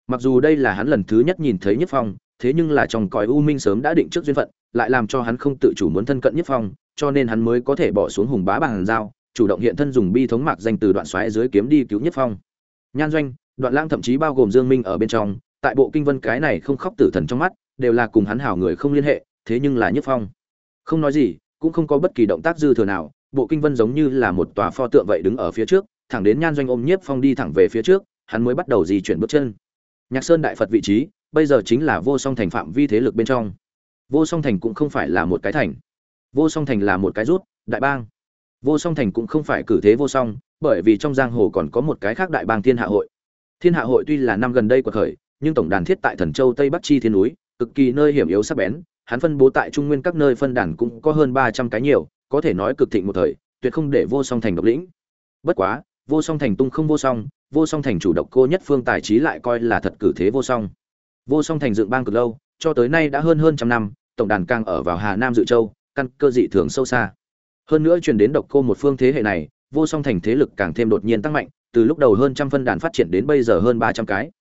Mặc dù đây là hắn lần thứ nhất nhìn thấy nhất phong, thế nhưng là trong cõi u minh sớm đã định trước duyên phận lại làm cho hắn không tự chủ muốn thân cận nhất phong, cho nên hắn mới có thể bỏ xuống hùng bá bằng dao chủ động hiện thân dùng bi thống mạc danh từ đoạn xoáy dưới kiếm đi cứu nhất phong. Nhan doanh, đoạn lang thậm chí bao gồm dương minh ở bên trong, tại bộ kinh vân cái này không khóc tử thần trong mắt, đều là cùng hắn hảo người không liên hệ, thế nhưng là nhất phong. Không nói gì, cũng không có bất kỳ động tác dư thừa nào, bộ kinh vân giống như là một tòa pho tượng vậy đứng ở phía trước, thẳng đến nhan doanh ôm nhiếp phong đi thẳng về phía trước, hắn mới bắt đầu di chuyển bước chân. Nhạc sơn đại phật vị trí, bây giờ chính là vô song thành phạm vi thế lực bên trong vô song thành cũng không phải là một cái thành. Vô song thành là một cái rút, đại bang. Vô song thành cũng không phải cử thế vô song, bởi vì trong giang hồ còn có một cái khác đại bang thiên hạ hội. Thiên hạ hội tuy là năm gần đây của khởi, nhưng tổng đàn thiết tại thần châu tây bắc chi thiên núi, cực kỳ nơi hiểm yếu sắc bén, hắn phân bố tại trung nguyên các nơi phân đàn cũng có hơn ba trăm cái nhiều, có thể nói cực thịnh một thời, tuyệt không để vô song thành độc lĩnh. Bất quá, vô song thành tung không vô song vô song thành chủ độc cô nhất phương tài trí lại coi là thật cử thế vô song. Vô song thành dựng bang cực lâu cho tới nay đã hơn hơn trăm năm, tổng đàn càng ở vào hà nam dự châu, căn cơ dị thường sâu xa. Hơn nữa truyền đến độc cô một phương thế hệ này, vô song thành thế lực càng thêm đột nhiên tăng mạnh, từ lúc đầu hơn trăm phân đàn phát triển đến bây giờ hơn ba trăm cái.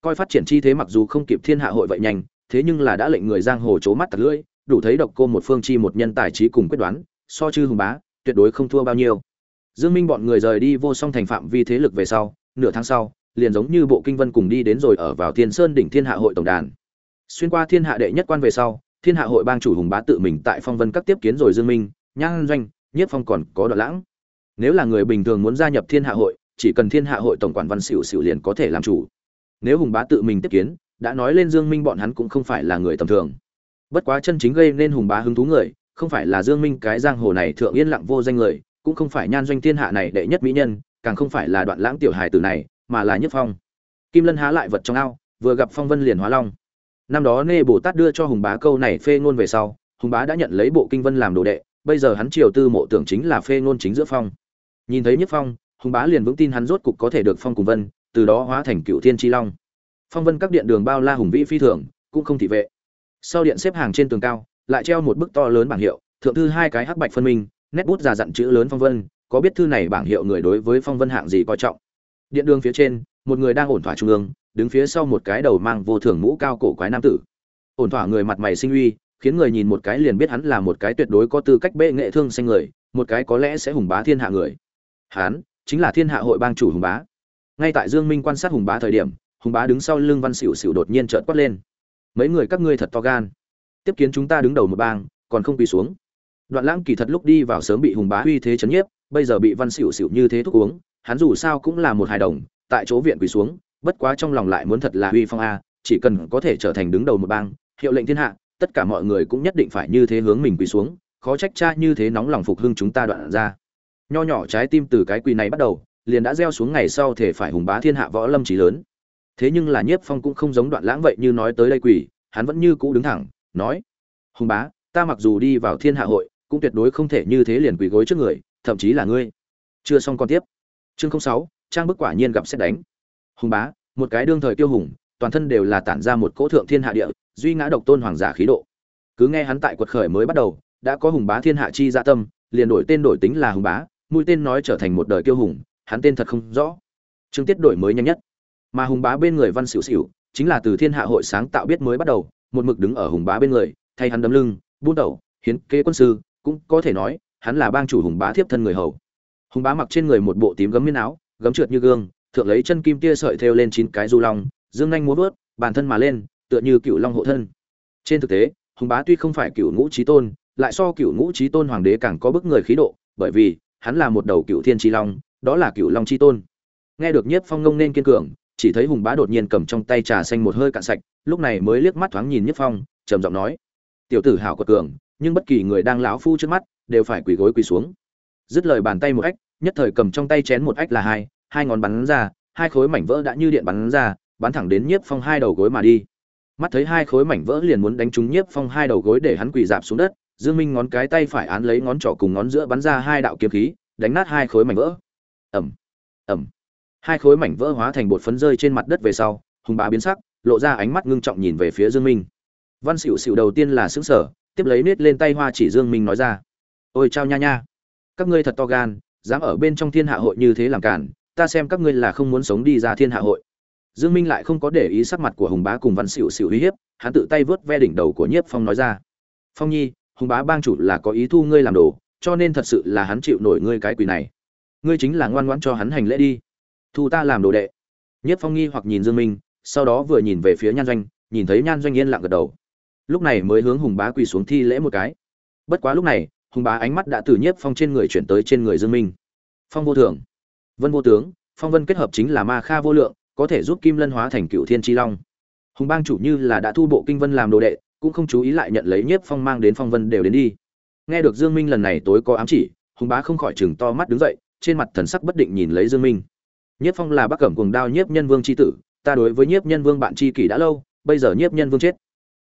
Coi phát triển chi thế mặc dù không kịp thiên hạ hội vậy nhanh, thế nhưng là đã lệnh người giang hồ c mắt tật lưỡi, đủ thấy độc cô một phương chi một nhân tài trí cùng quyết đoán, so chư hùng bá, tuyệt đối không thua bao nhiêu. Dương minh bọn người rời đi vô song thành phạm vi thế lực về sau, nửa tháng sau, liền giống như bộ kinh vân cùng đi đến rồi ở vào thiên sơn đỉnh thiên hạ hội tổng đàn xuyên qua thiên hạ đệ nhất quan về sau, thiên hạ hội bang chủ hùng bá tự mình tại phong vân các tiếp kiến rồi dương minh, nhang doanh, nhiếp phong còn có đoạn lãng. Nếu là người bình thường muốn gia nhập thiên hạ hội, chỉ cần thiên hạ hội tổng quản văn xỉu xỉu liền có thể làm chủ. Nếu hùng bá tự mình tiếp kiến, đã nói lên dương minh bọn hắn cũng không phải là người tầm thường. Bất quá chân chính gây nên hùng bá hứng thú người, không phải là dương minh cái giang hồ này thượng yên lặng vô danh người, cũng không phải nhan doanh thiên hạ này đệ nhất mỹ nhân, càng không phải là đoạn lãng tiểu hài tử này, mà là nhất phong. Kim lân há lại vật trong ao, vừa gặp phong vân liền hóa long năm đó nê bồ tát đưa cho hùng bá câu này phê ngôn về sau, hùng bá đã nhận lấy bộ kinh vân làm đồ đệ, bây giờ hắn triều tư mộ tưởng chính là phê ngôn chính giữa phong. Nhìn thấy nhất phong, hùng bá liền vững tin hắn rốt cục có thể được phong cùng vân, từ đó hóa thành cựu thiên tri long. Phong vân các điện đường bao la hùng vĩ phi thường, cũng không thị vệ. Sau điện xếp hàng trên tường cao, lại treo một bức to lớn bảng hiệu, thượng thư hai cái hắc bạch phân minh, nét bút già dặn chữ lớn phong vân, có biết thư này bảng hiệu người đối với phong vân hạng gì coi trọng. Điện đường phía trên, một người đang ổn thỏa trung ương đứng phía sau một cái đầu mang vô thường mũ cao cổ quái nam tử. Ổn thỏa người mặt mày sinh uy, khiến người nhìn một cái liền biết hắn là một cái tuyệt đối có tư cách bệ nghệ thương xanh người, một cái có lẽ sẽ hùng bá thiên hạ người. Hắn chính là thiên hạ hội bang chủ hùng bá. Ngay tại dương minh quan sát hùng bá thời điểm, hùng bá đứng sau lưng văn xỉu xỉu đột nhiên trợn quát lên. Mấy người các ngươi thật to gan. Tiếp kiến chúng ta đứng đầu một bang, còn không quỳ xuống. Đoạn lãng kỳ thật lúc đi vào sớm bị hùng bá uy thế chấn nhiếp, bây giờ bị văn xỉu xỉu như thế thúc uống, hắn dù sao cũng là một hài đồng, tại chỗ viện quỳ xuống bất quá trong lòng lại muốn thật là uy phong a, chỉ cần có thể trở thành đứng đầu một bang, hiệu lệnh thiên hạ, tất cả mọi người cũng nhất định phải như thế hướng mình quỳ xuống, khó trách cha như thế nóng lòng phục hưng chúng ta đoạn ra. Nho nhỏ trái tim từ cái quỳ này bắt đầu, liền đã gieo xuống ngày sau thể phải hùng bá thiên hạ võ lâm chí lớn. Thế nhưng là nhiếp phong cũng không giống đoạn lãng vậy như nói tới đây quỳ, hắn vẫn như cũ đứng thẳng, nói, hùng bá, ta mặc dù đi vào thiên hạ hội, cũng tuyệt đối không thể như thế liền quỳ gối trước người, thậm chí là ngươi. Chưa xong con tiếp. Chương sáu, trang bức quả nhiên gặp xét đánh hùng bá, một cái đương thời tiêu hùng, toàn thân đều là tản ra một cỗ thượng thiên hạ địa, duy ngã độc tôn hoàng giả khí độ. Cứ nghe hắn tại quật khởi mới bắt đầu, đã có hùng bá thiên hạ chi gia tâm, liền đổi tên đổi tính là hùng bá, mũi tên nói trở thành một đời kiêu hùng, hắn tên thật không rõ. Chương tiết đổi mới nhanh nhất. Mà hùng bá bên người văn xỉu xỉu, chính là từ thiên hạ hội sáng tạo biết mới bắt đầu, một mực đứng ở hùng bá bên người, thay hắn đấm lưng, buôn đầu hiến kế quân sư, cũng có thể nói, hắn là bang chủ hùng bá thiếp thân người hầu. Hùng bá mặc trên người một bộ tím gấm miên áo, gấm trượt như gương thượng lấy chân kim tia sợi thêu lên chín cái du long, dương nhanh múa vớt, bản thân mà lên, tựa như cựu long hộ thân. Trên thực tế, hùng bá tuy không phải cựu ngũ chí tôn, lại so cựu ngũ chí tôn hoàng đế càng có bức người khí độ, bởi vì, hắn là một đầu cựu thiên chi long, đó là cựu long chi tôn. Nghe được nhiếp phong ngông nên kiên cường, chỉ thấy hùng bá đột nhiên cầm trong tay trà xanh một hơi cạn sạch, lúc này mới liếc mắt thoáng nhìn nhiếp phong, trầm giọng nói, tiểu tử hảo quật cường, nhưng bất kỳ người đang lão phu trước mắt, đều phải quỳ gối quỳ xuống. Dứt lời bàn tay một ếch nhất thời cầm trong tay chén một ếch là hai hai ngón bắn ra hai khối mảnh vỡ đã như điện bắn ra bắn thẳng đến nhiếp phong hai đầu gối mà đi. Mắt thấy hai khối mảnh vỡ liền muốn đánh trúng nhiếp phong hai đầu gối để hắn quỳ dạp xuống đất dương minh ngón cái tay phải án lấy ngón trỏ cùng ngón giữa bắn ra hai đạo kiếm khí đánh nát hai khối mảnh vỡ. Ầm ầm, hai khối mảnh vỡ hóa thành bột phấn rơi trên mặt đất về sau hùng bá biến sắc lộ ra ánh mắt ngưng trọng nhìn về phía dương minh. Văn Sửu Sửu đầu tiên là sững sờ, tiếp lấy nết lên tay hoa chỉ dương minh nói ra. Ôi chao nha nha các ngươi thật to gan dám ở bên trong thiên hạ hội như thế làm cản ta xem các ngươi là không muốn sống đi ra thiên hạ hội. Dương minh lại không có để ý sắc mặt của hùng bá cùng văn xỉu xỉu uy hiếp, hắn tự tay vớt ve đỉnh đầu của nhiếp phong nói ra. Phong nhi, hùng bá bang chủ là có ý thu ngươi làm đồ, cho nên thật sự là hắn chịu nổi ngươi cái quỷ này. Ngươi chính là ngoan ngoãn cho hắn hành lễ đi. Thu ta làm đồ đệ. Nhiếp phong nghi hoặc nhìn dương minh, sau đó vừa nhìn về phía nhan doanh, nhìn thấy nhan doanh yên lặng gật đầu. Lúc này mới hướng hùng bá quỳ xuống thi lễ một cái. Bất quá lúc này, hùng bá ánh mắt đã từ nhiếp phong trên người chuyển tới trên người dương minh. Phong vô thường vân vô tướng, phong vân kết hợp chính là ma kha vô lượng, có thể giúp kim lân hóa thành cựu thiên tri long. Hùng bang chủ như là đã thu bộ kinh vân làm đồ đệ, cũng không chú ý lại nhận lấy nhiếp phong mang đến phong vân đều đến đi. Nghe được dương minh lần này tối có ám chỉ, hùng bá không khỏi chừng to mắt đứng dậy, trên mặt thần sắc bất định nhìn lấy dương minh. Nhiếp phong là bác cẩm cuồng đao nhiếp nhân vương chi tử, ta đối với nhiếp nhân vương bạn tri kỷ đã lâu, bây giờ nhiếp nhân vương chết.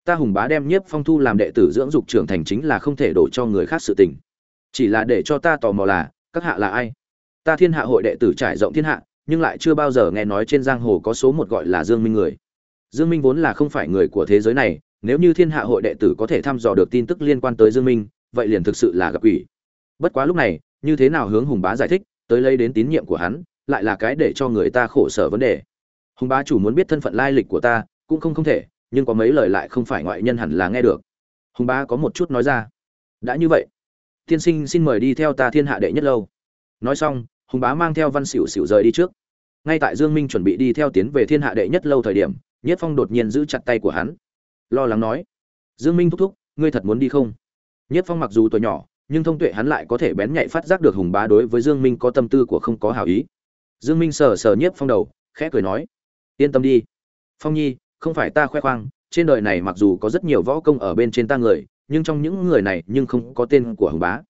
Ta hùng bá đem nhiếp phong thu làm đệ tử dưỡng dục trưởng thành chính là không thể đổ cho người khác sự tình. Chỉ là để cho ta tò mò là, các hạ là ai? Ta thiên hạ hội đệ tử trải rộng thiên hạ, nhưng lại chưa bao giờ nghe nói trên giang hồ có số một gọi là dương minh người. Dương minh vốn là không phải người của thế giới này, nếu như thiên hạ hội đệ tử có thể thăm dò được tin tức liên quan tới dương minh, vậy liền thực sự là gặp ủy bất quá lúc này, như thế nào hướng hùng bá giải thích, tới lấy đến tín nhiệm của hắn, lại là cái để cho người ta khổ sở vấn đề. Hùng bá chủ muốn biết thân phận lai lịch của ta, cũng không không thể, nhưng có mấy lời lại không phải ngoại nhân hẳn là nghe được. Hùng bá có một chút nói ra. Đã như vậy, tiên sinh xin mời đi theo ta thiên hạ đệ nhất lâu nói xong, hùng bá mang theo văn xỉu xỉu rời đi trước. Ngay tại dương minh chuẩn bị đi theo tiến về thiên hạ đệ nhất lâu thời điểm, nhất phong đột nhiên giữ chặt tay của hắn. Lo lắng nói, dương minh thúc thúc, ngươi thật muốn đi không? Nhất phong mặc dù tuổi nhỏ, nhưng thông tuệ hắn lại có thể bén nhạy phát giác được hùng bá đối với dương minh có tâm tư của không có hảo ý. Dương minh sờ sờ nhiếp phong đầu, khẽ cười nói, yên tâm đi. Phong nhi, không phải ta khoe khoang, trên đời này mặc dù có rất nhiều võ công ở bên trên ta người, nhưng trong những người này nhưng không có tên của hùng bá.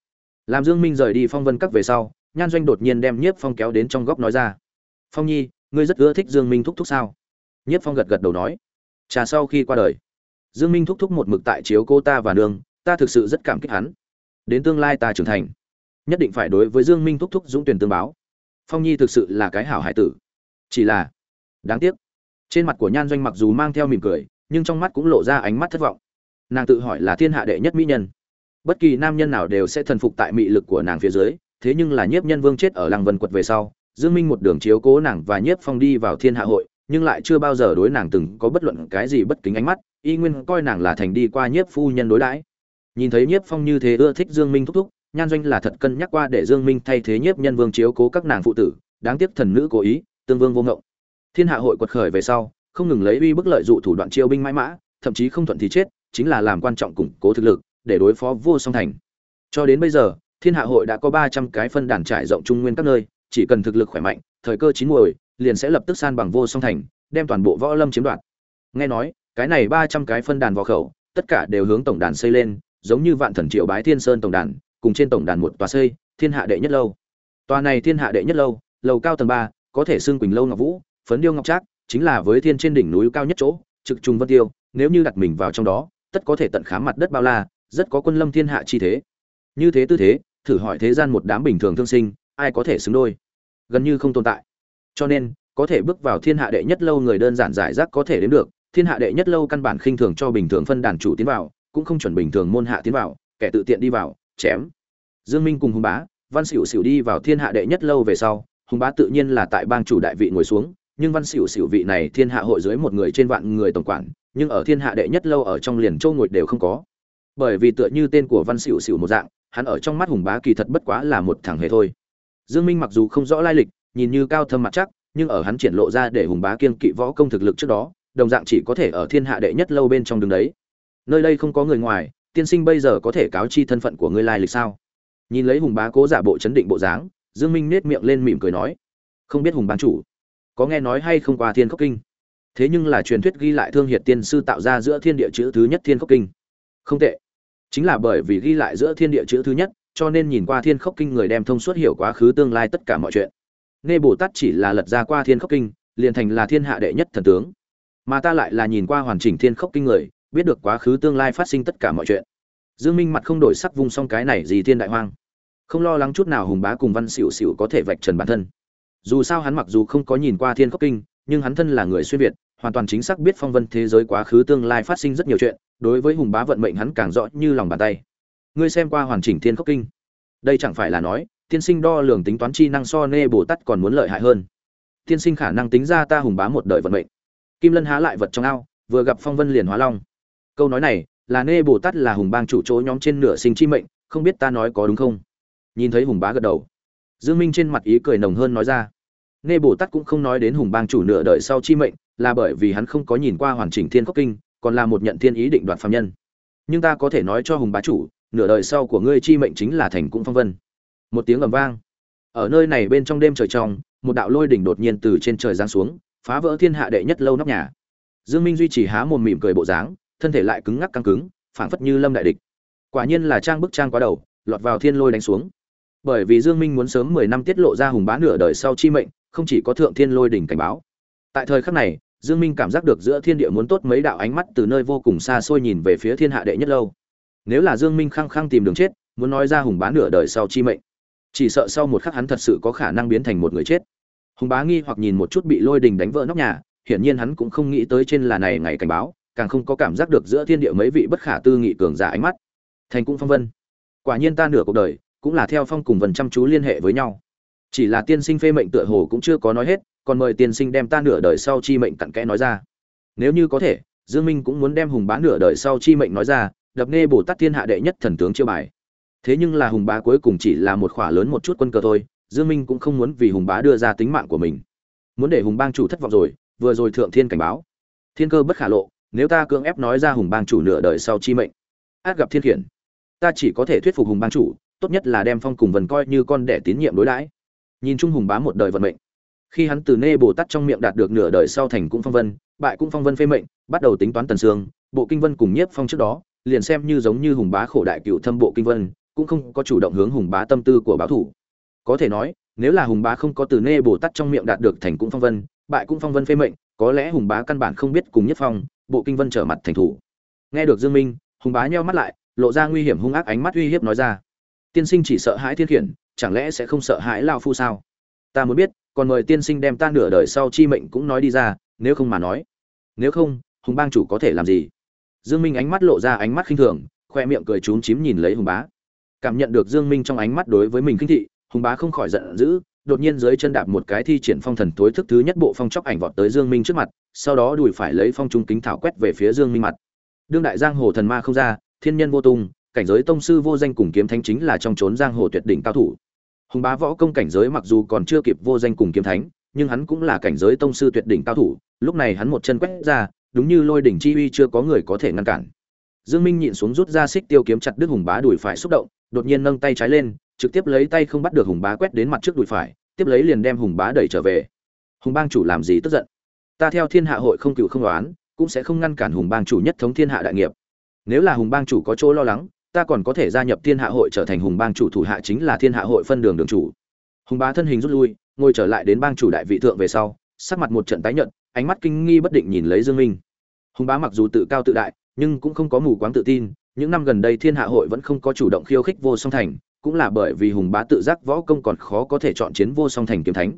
Làm dương minh rời đi phong vân các về sau nhan doanh đột nhiên đem nhiếp phong kéo đến trong góc nói ra. Phong nhi, ngươi rất ưa thích dương minh thúc thúc sao? Nhiếp phong gật gật đầu nói. Trà sau khi qua đời, dương minh thúc thúc một mực tại chiếu cô ta và nương, ta thực sự rất cảm kích hắn. Đến tương lai ta trưởng thành, nhất định phải đối với dương minh thúc thúc dũng tuyển tương báo. Phong nhi thực sự là cái hảo hải tử. Chỉ là, đáng tiếc, trên mặt của nhan doanh mặc dù mang theo mỉm cười, nhưng trong mắt cũng lộ ra ánh mắt thất vọng. Nàng tự hỏi là thiên hạ đệ nhất mỹ nhân. Bất kỳ nam nhân nào đều sẽ thần phục tại mị lực của nàng phía dưới thế nhưng là nhiếp nhân vương chết ở lăng vân quật về sau, dương minh một đường chiếu cố nàng và nhiếp phong đi vào thiên hạ hội, nhưng lại chưa bao giờ đối nàng từng có bất luận cái gì bất kính ánh mắt, y nguyên coi nàng là thành đi qua nhiếp phu nhân đối đãi. Nhìn thấy nhiếp phong như thế ưa thích dương minh thúc thúc, nhan doanh là thật cân nhắc qua để dương minh thay thế nhiếp nhân vương chiếu cố các nàng phụ tử, đáng tiếc thần nữ cố ý, tương vương vô ngộng. Thiên hạ hội quật khởi về sau, không ngừng lấy uy bức lợi dụ thủ đoạn chiêu binh mãi mã, thậm chí không thuận thì chết, chính là làm quan trọng củng cố thực lực, để đối phó vô song thành. Cho đến bây giờ thiên hạ hội đã có ba trăm cái phân đàn trải rộng trung nguyên các nơi, chỉ cần thực lực khỏe mạnh, thời cơ chín muồi, liền sẽ lập tức san bằng vô song thành, đem toàn bộ võ lâm chiếm đoạt. Nghe nói, cái này ba trăm cái phân đàn võ khẩu, tất cả đều hướng tổng đàn xây lên, giống như vạn thần triệu bái thiên sơn tổng đàn, cùng trên tổng đàn một tòa xây, thiên hạ đệ nhất lâu. Tòa này thiên hạ đệ nhất lâu, lầu cao tầng ba, có thể xưng quỳnh lâu ngọc vũ, phấn điêu ngọc trác, chính là với thiên trên đỉnh núi cao nhất chỗ, trực trùng vân tiêu, nếu như đặt mình vào trong đó, tất có thể tận khám mặt đất bao la, rất có quân lâm thiên hạ chi thế. Như thế tư thế thử hỏi thế gian một đám bình thường thương sinh, ai có thể xứng đôi? Gần như không tồn tại. Cho nên, có thể bước vào thiên hạ đệ nhất lâu người đơn giản giải rác có thể đến được, thiên hạ đệ nhất lâu căn bản khinh thường cho bình thường phân đàn chủ tiến vào, cũng không chuẩn bình thường môn hạ tiến vào, kẻ tự tiện đi vào, chém. Dương minh cùng hùng bá, văn xỉu xỉu đi vào thiên hạ đệ nhất lâu về sau, hùng bá tự nhiên là tại bang chủ đại vị ngồi xuống, nhưng văn xỉu xỉu vị này thiên hạ hội dưới một người trên vạn người tổng quản, nhưng ở thiên hạ đệ nhất lâu ở trong liền châu ngồi đều không có. Bởi vì tựa như tên của văn xỉu xỉu một dạng hắn ở trong mắt hùng bá kỳ thật bất quá là một thằng hề thôi. Dương minh mặc dù không rõ lai lịch, nhìn như cao thâm mặt chắc, nhưng ở hắn triển lộ ra để hùng bá kiên kỵ võ công thực lực trước đó, đồng dạng chỉ có thể ở thiên hạ đệ nhất lâu bên trong đường đấy. Nơi đây không có người ngoài, tiên sinh bây giờ có thể cáo chi thân phận của ngươi lai lịch sao? Nhìn lấy hùng bá cố giả bộ chấn định bộ dáng, dương minh nết miệng lên mỉm cười nói, không biết hùng bán chủ, có nghe nói hay không qua thiên khốc kinh? Thế nhưng là truyền thuyết ghi lại thương hiệt tiên sư tạo ra giữa thiên địa chữ thứ nhất thiên khốc kinh. Không tệ chính là bởi vì ghi lại giữa thiên địa chữ thứ nhất, cho nên nhìn qua thiên khốc kinh người đem thông suốt hiểu quá khứ tương lai tất cả mọi chuyện. Nghe bồ tát chỉ là lật ra qua thiên khốc kinh, liền thành là thiên hạ đệ nhất thần tướng. Mà ta lại là nhìn qua hoàn chỉnh thiên khốc kinh người, biết được quá khứ tương lai phát sinh tất cả mọi chuyện. Dương minh mặt không đổi sắc vung xong cái này gì thiên đại hoang. Không lo lắng chút nào hùng bá cùng văn xỉu xỉu có thể vạch trần bản thân. Dù sao hắn mặc dù không có nhìn qua thiên khốc kinh, nhưng hắn thân là người xuyên việt hoàn toàn chính xác biết phong vân thế giới quá khứ tương lai phát sinh rất nhiều chuyện, đối với hùng bá vận mệnh hắn càng rõ như lòng bàn tay. Ngươi xem qua hoàn chỉnh thiên khốc kinh. Đây chẳng phải là nói, tiên sinh đo lường tính toán chi năng so nê bồ tát còn muốn lợi hại hơn. Tiên sinh khả năng tính ra ta hùng bá một đời vận mệnh. Kim lân há lại vật trong ao, vừa gặp phong vân liền hóa long. Câu nói này, là nê bồ tát là hùng bang chủ chỗ nhóm trên nửa sinh chi mệnh, không biết ta nói có đúng không? Nhìn thấy hùng bá gật đầu. Dương minh trên mặt ý cười nồng hơn nói ra. Nê bồ tát cũng không nói đến hùng bang chủ nửa đời sau chi mệnh là bởi vì hắn không có nhìn qua hoàn chỉnh thiên khốc kinh, còn là một nhận thiên ý định đoạt phạm nhân. Nhưng ta có thể nói cho hùng bá chủ, nửa đời sau của ngươi chi mệnh chính là thành cũng phong vân. Một tiếng ầm vang. Ở nơi này bên trong đêm trời trong, một đạo lôi đỉnh đột nhiên từ trên trời giáng xuống, phá vỡ thiên hạ đệ nhất lâu nóc nhà. Dương minh duy trì há mồm mỉm cười bộ dáng, thân thể lại cứng ngắc căng cứng, phảng phất như lâm đại địch. Quả nhiên là trang bức trang quá đầu, lọt vào thiên lôi đánh xuống. Bởi vì dương minh muốn sớm 10 năm tiết lộ ra hùng bá nửa đời sau chi mệnh, không chỉ có thượng thiên lôi đỉnh cảnh báo. Tại thời khắc này dương minh cảm giác được giữa thiên địa muốn tốt mấy đạo ánh mắt từ nơi vô cùng xa xôi nhìn về phía thiên hạ đệ nhất lâu. Nếu là dương minh khăng khăng tìm đường chết, muốn nói ra hùng bá nửa đời sau chi mệnh, chỉ sợ sau một khắc hắn thật sự có khả năng biến thành một người chết. Hùng bá nghi hoặc nhìn một chút bị lôi đình đánh vỡ nóc nhà, hiển nhiên hắn cũng không nghĩ tới trên là này ngày cảnh báo, càng không có cảm giác được giữa thiên địa mấy vị bất khả tư nghị cường giả ánh mắt. Thành cũng phong vân. Quả nhiên ta nửa cuộc đời, cũng là theo phong cùng vần chăm chú liên hệ với nhau. Chỉ là tiên sinh phê mệnh tựa hồ cũng chưa có nói hết còn mời tiên sinh đem ta nửa đời sau chi mệnh cặn kẽ nói ra. Nếu như có thể, dương minh cũng muốn đem hùng bá nửa đời sau chi mệnh nói ra, đập nghe bồ tát thiên hạ đệ nhất thần tướng chiêu bài. Thế nhưng là hùng bá cuối cùng chỉ là một khỏa lớn một chút quân cờ thôi, dương minh cũng không muốn vì hùng bá đưa ra tính mạng của mình. Muốn để hùng bang chủ thất vọng rồi, vừa rồi thượng thiên cảnh báo. Thiên cơ bất khả lộ, nếu ta cưỡng ép nói ra hùng bang chủ nửa đời sau chi mệnh, át gặp thiên khiển. Ta chỉ có thể thuyết phục hùng bang chủ, tốt nhất là đem phong cùng vần coi như con đẻ tín nhiệm đối đãi. Nhìn chung hùng bá một đời vận mệnh khi hắn từ nê bồ tát trong miệng đạt được nửa đời sau thành cũng phong vân, bại cũng phong vân phê mệnh, bắt đầu tính toán tần sương bộ kinh vân cùng nhiếp phong trước đó, liền xem như giống như hùng bá khổ đại cựu thâm bộ kinh vân, cũng không có chủ động hướng hùng bá tâm tư của báo thủ. Có thể nói, nếu là hùng bá không có từ nê bồ tát trong miệng đạt được thành cũng phong vân, bại cũng phong vân phê mệnh, có lẽ hùng bá căn bản không biết cùng nhất phong, bộ kinh vân trở mặt thành thủ. Nghe được dương minh, hùng bá nheo mắt lại, lộ ra nguy hiểm hung ác ánh mắt uy hiếp nói ra. Tiên sinh chỉ sợ hãi thiên khiển, chẳng lẽ sẽ không sợ hãi lao phu sao? Ta muốn biết còn mời tiên sinh đem ta nửa đời sau chi mệnh cũng nói đi ra, nếu không mà nói. Nếu không, hùng bang chủ có thể làm gì? Dương minh ánh mắt lộ ra ánh mắt khinh thường, khoe miệng cười trúng chím nhìn lấy hùng bá. Cảm nhận được dương minh trong ánh mắt đối với mình khinh thị, hùng bá không khỏi giận dữ, đột nhiên dưới chân đạp một cái thi triển phong thần tối thức thứ nhất bộ phong chóc ảnh vọt tới dương minh trước mặt, sau đó đùi phải lấy phong trung kính thảo quét về phía dương minh mặt. Đương đại giang hồ thần ma không ra, thiên nhân vô tung, cảnh giới tông sư vô danh cùng kiếm thánh chính là trong trốn giang hồ tuyệt đỉnh cao thủ hùng bá võ công cảnh giới mặc dù còn chưa kịp vô danh cùng kiếm thánh, nhưng hắn cũng là cảnh giới tông sư tuyệt đỉnh cao thủ, lúc này hắn một chân quét ra, đúng như lôi đỉnh chi uy chưa có người có thể ngăn cản. Dương minh nhịn xuống rút ra xích tiêu kiếm chặt đứt hùng bá đùi phải xúc động, đột nhiên nâng tay trái lên, trực tiếp lấy tay không bắt được hùng bá quét đến mặt trước đùi phải, tiếp lấy liền đem hùng bá đẩy trở về. Hùng bang chủ làm gì tức giận? Ta theo thiên hạ hội không cựu không đoán, cũng sẽ không ngăn cản hùng bang chủ nhất thống thiên hạ đại nghiệp. Nếu là hùng bang chủ có chỗ lo lắng ta còn có thể gia nhập thiên hạ hội trở thành hùng bang chủ thủ hạ chính là thiên hạ hội phân đường đường chủ. Hùng bá thân hình rút lui, ngồi trở lại đến bang chủ đại vị thượng về sau, sắc mặt một trận tái nhợt, ánh mắt kinh nghi bất định nhìn lấy dương minh. Hùng bá mặc dù tự cao tự đại, nhưng cũng không có mù quáng tự tin, những năm gần đây thiên hạ hội vẫn không có chủ động khiêu khích vô song thành, cũng là bởi vì hùng bá tự giác võ công còn khó có thể chọn chiến vô song thành kiếm thánh.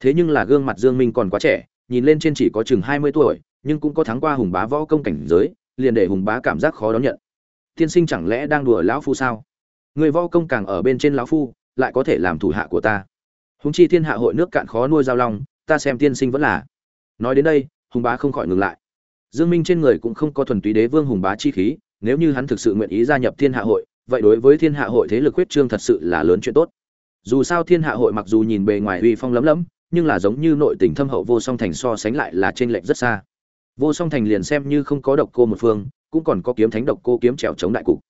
Thế nhưng là gương mặt dương minh còn quá trẻ, nhìn lên trên chỉ có chừng 20 tuổi, nhưng cũng có thắng qua hùng bá võ công cảnh giới, liền để hùng bá cảm giác khó đón nhận tiên sinh chẳng lẽ đang đùa lão phu sao? Người võ công càng ở bên trên lão phu, lại có thể làm thủ hạ của ta. Hùng chi thiên hạ hội nước cạn khó nuôi giao long, ta xem tiên sinh vẫn là. Nói đến đây, hùng bá không khỏi ngừng lại. Dương minh trên người cũng không có thuần túy đế vương hùng bá chi khí, nếu như hắn thực sự nguyện ý gia nhập thiên hạ hội, vậy đối với thiên hạ hội thế lực huyết trương thật sự là lớn chuyện tốt. Dù sao thiên hạ hội mặc dù nhìn bề ngoài uy phong lấm lấm, nhưng là giống như nội tình thâm hậu vô song thành so sánh lại là trên lệnh rất xa. Vô song thành liền xem như không có độc cô một phương cũng còn có kiếm thánh độc cô kiếm trèo chống đại cục.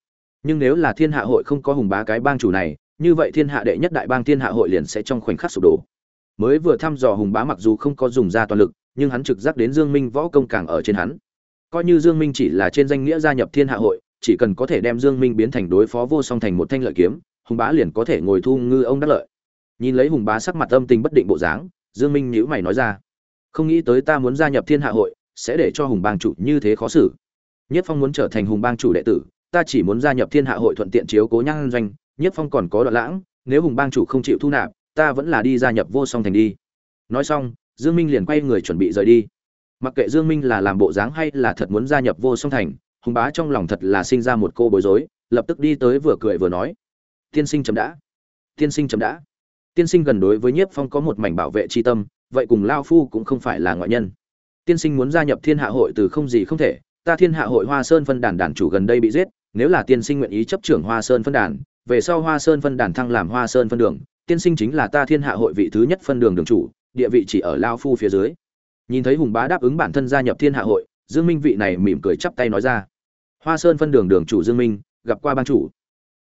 Nhưng nếu là thiên hạ hội không có hùng bá cái bang chủ này, như vậy thiên hạ đệ nhất đại bang thiên hạ hội liền sẽ trong khoảnh khắc sụp đổ. Mới vừa thăm dò hùng bá mặc dù không có dùng ra toàn lực, nhưng hắn trực giác đến dương minh võ công càng ở trên hắn. Coi như dương minh chỉ là trên danh nghĩa gia nhập thiên hạ hội, chỉ cần có thể đem dương minh biến thành đối phó vô song thành một thanh lợi kiếm, hùng bá liền có thể ngồi thu ngư ông đắc lợi. Nhìn lấy hùng bá sắc mặt âm tình bất định bộ dáng, dương minh nhíu mày nói ra, không nghĩ tới ta muốn gia nhập thiên hạ hội, sẽ để cho hùng bang chủ như thế khó xử nhất phong muốn trở thành hùng bang chủ đệ tử, ta chỉ muốn gia nhập thiên hạ hội thuận tiện chiếu cố nhang doanh. Nhất phong còn có đoạn lãng, nếu hùng bang chủ không chịu thu nạp, ta vẫn là đi gia nhập vô song thành đi. Nói xong, dương minh liền quay người chuẩn bị rời đi. Mặc kệ dương minh là làm bộ dáng hay là thật muốn gia nhập vô song thành, hùng bá trong lòng thật là sinh ra một cô bối rối, lập tức đi tới vừa cười vừa nói. Tiên sinh chấm đã. Tiên sinh chấm đã. Tiên sinh gần đối với nhiếp phong có một mảnh bảo vệ chi tâm, vậy cùng lao phu cũng không phải là ngoại nhân. Tiên sinh muốn gia nhập thiên hạ hội từ không gì không thể ta thiên hạ hội hoa sơn phân đàn đàn chủ gần đây bị giết, nếu là tiên sinh nguyện ý chấp trưởng hoa sơn phân đàn, về sau hoa sơn phân đàn thăng làm hoa sơn phân đường, tiên sinh chính là ta thiên hạ hội vị thứ nhất phân đường đường chủ, địa vị chỉ ở lao phu phía dưới. Nhìn thấy hùng bá đáp ứng bản thân gia nhập thiên hạ hội, dương minh vị này mỉm cười chắp tay nói ra. Hoa sơn phân đường đường chủ dương minh, gặp qua ban chủ.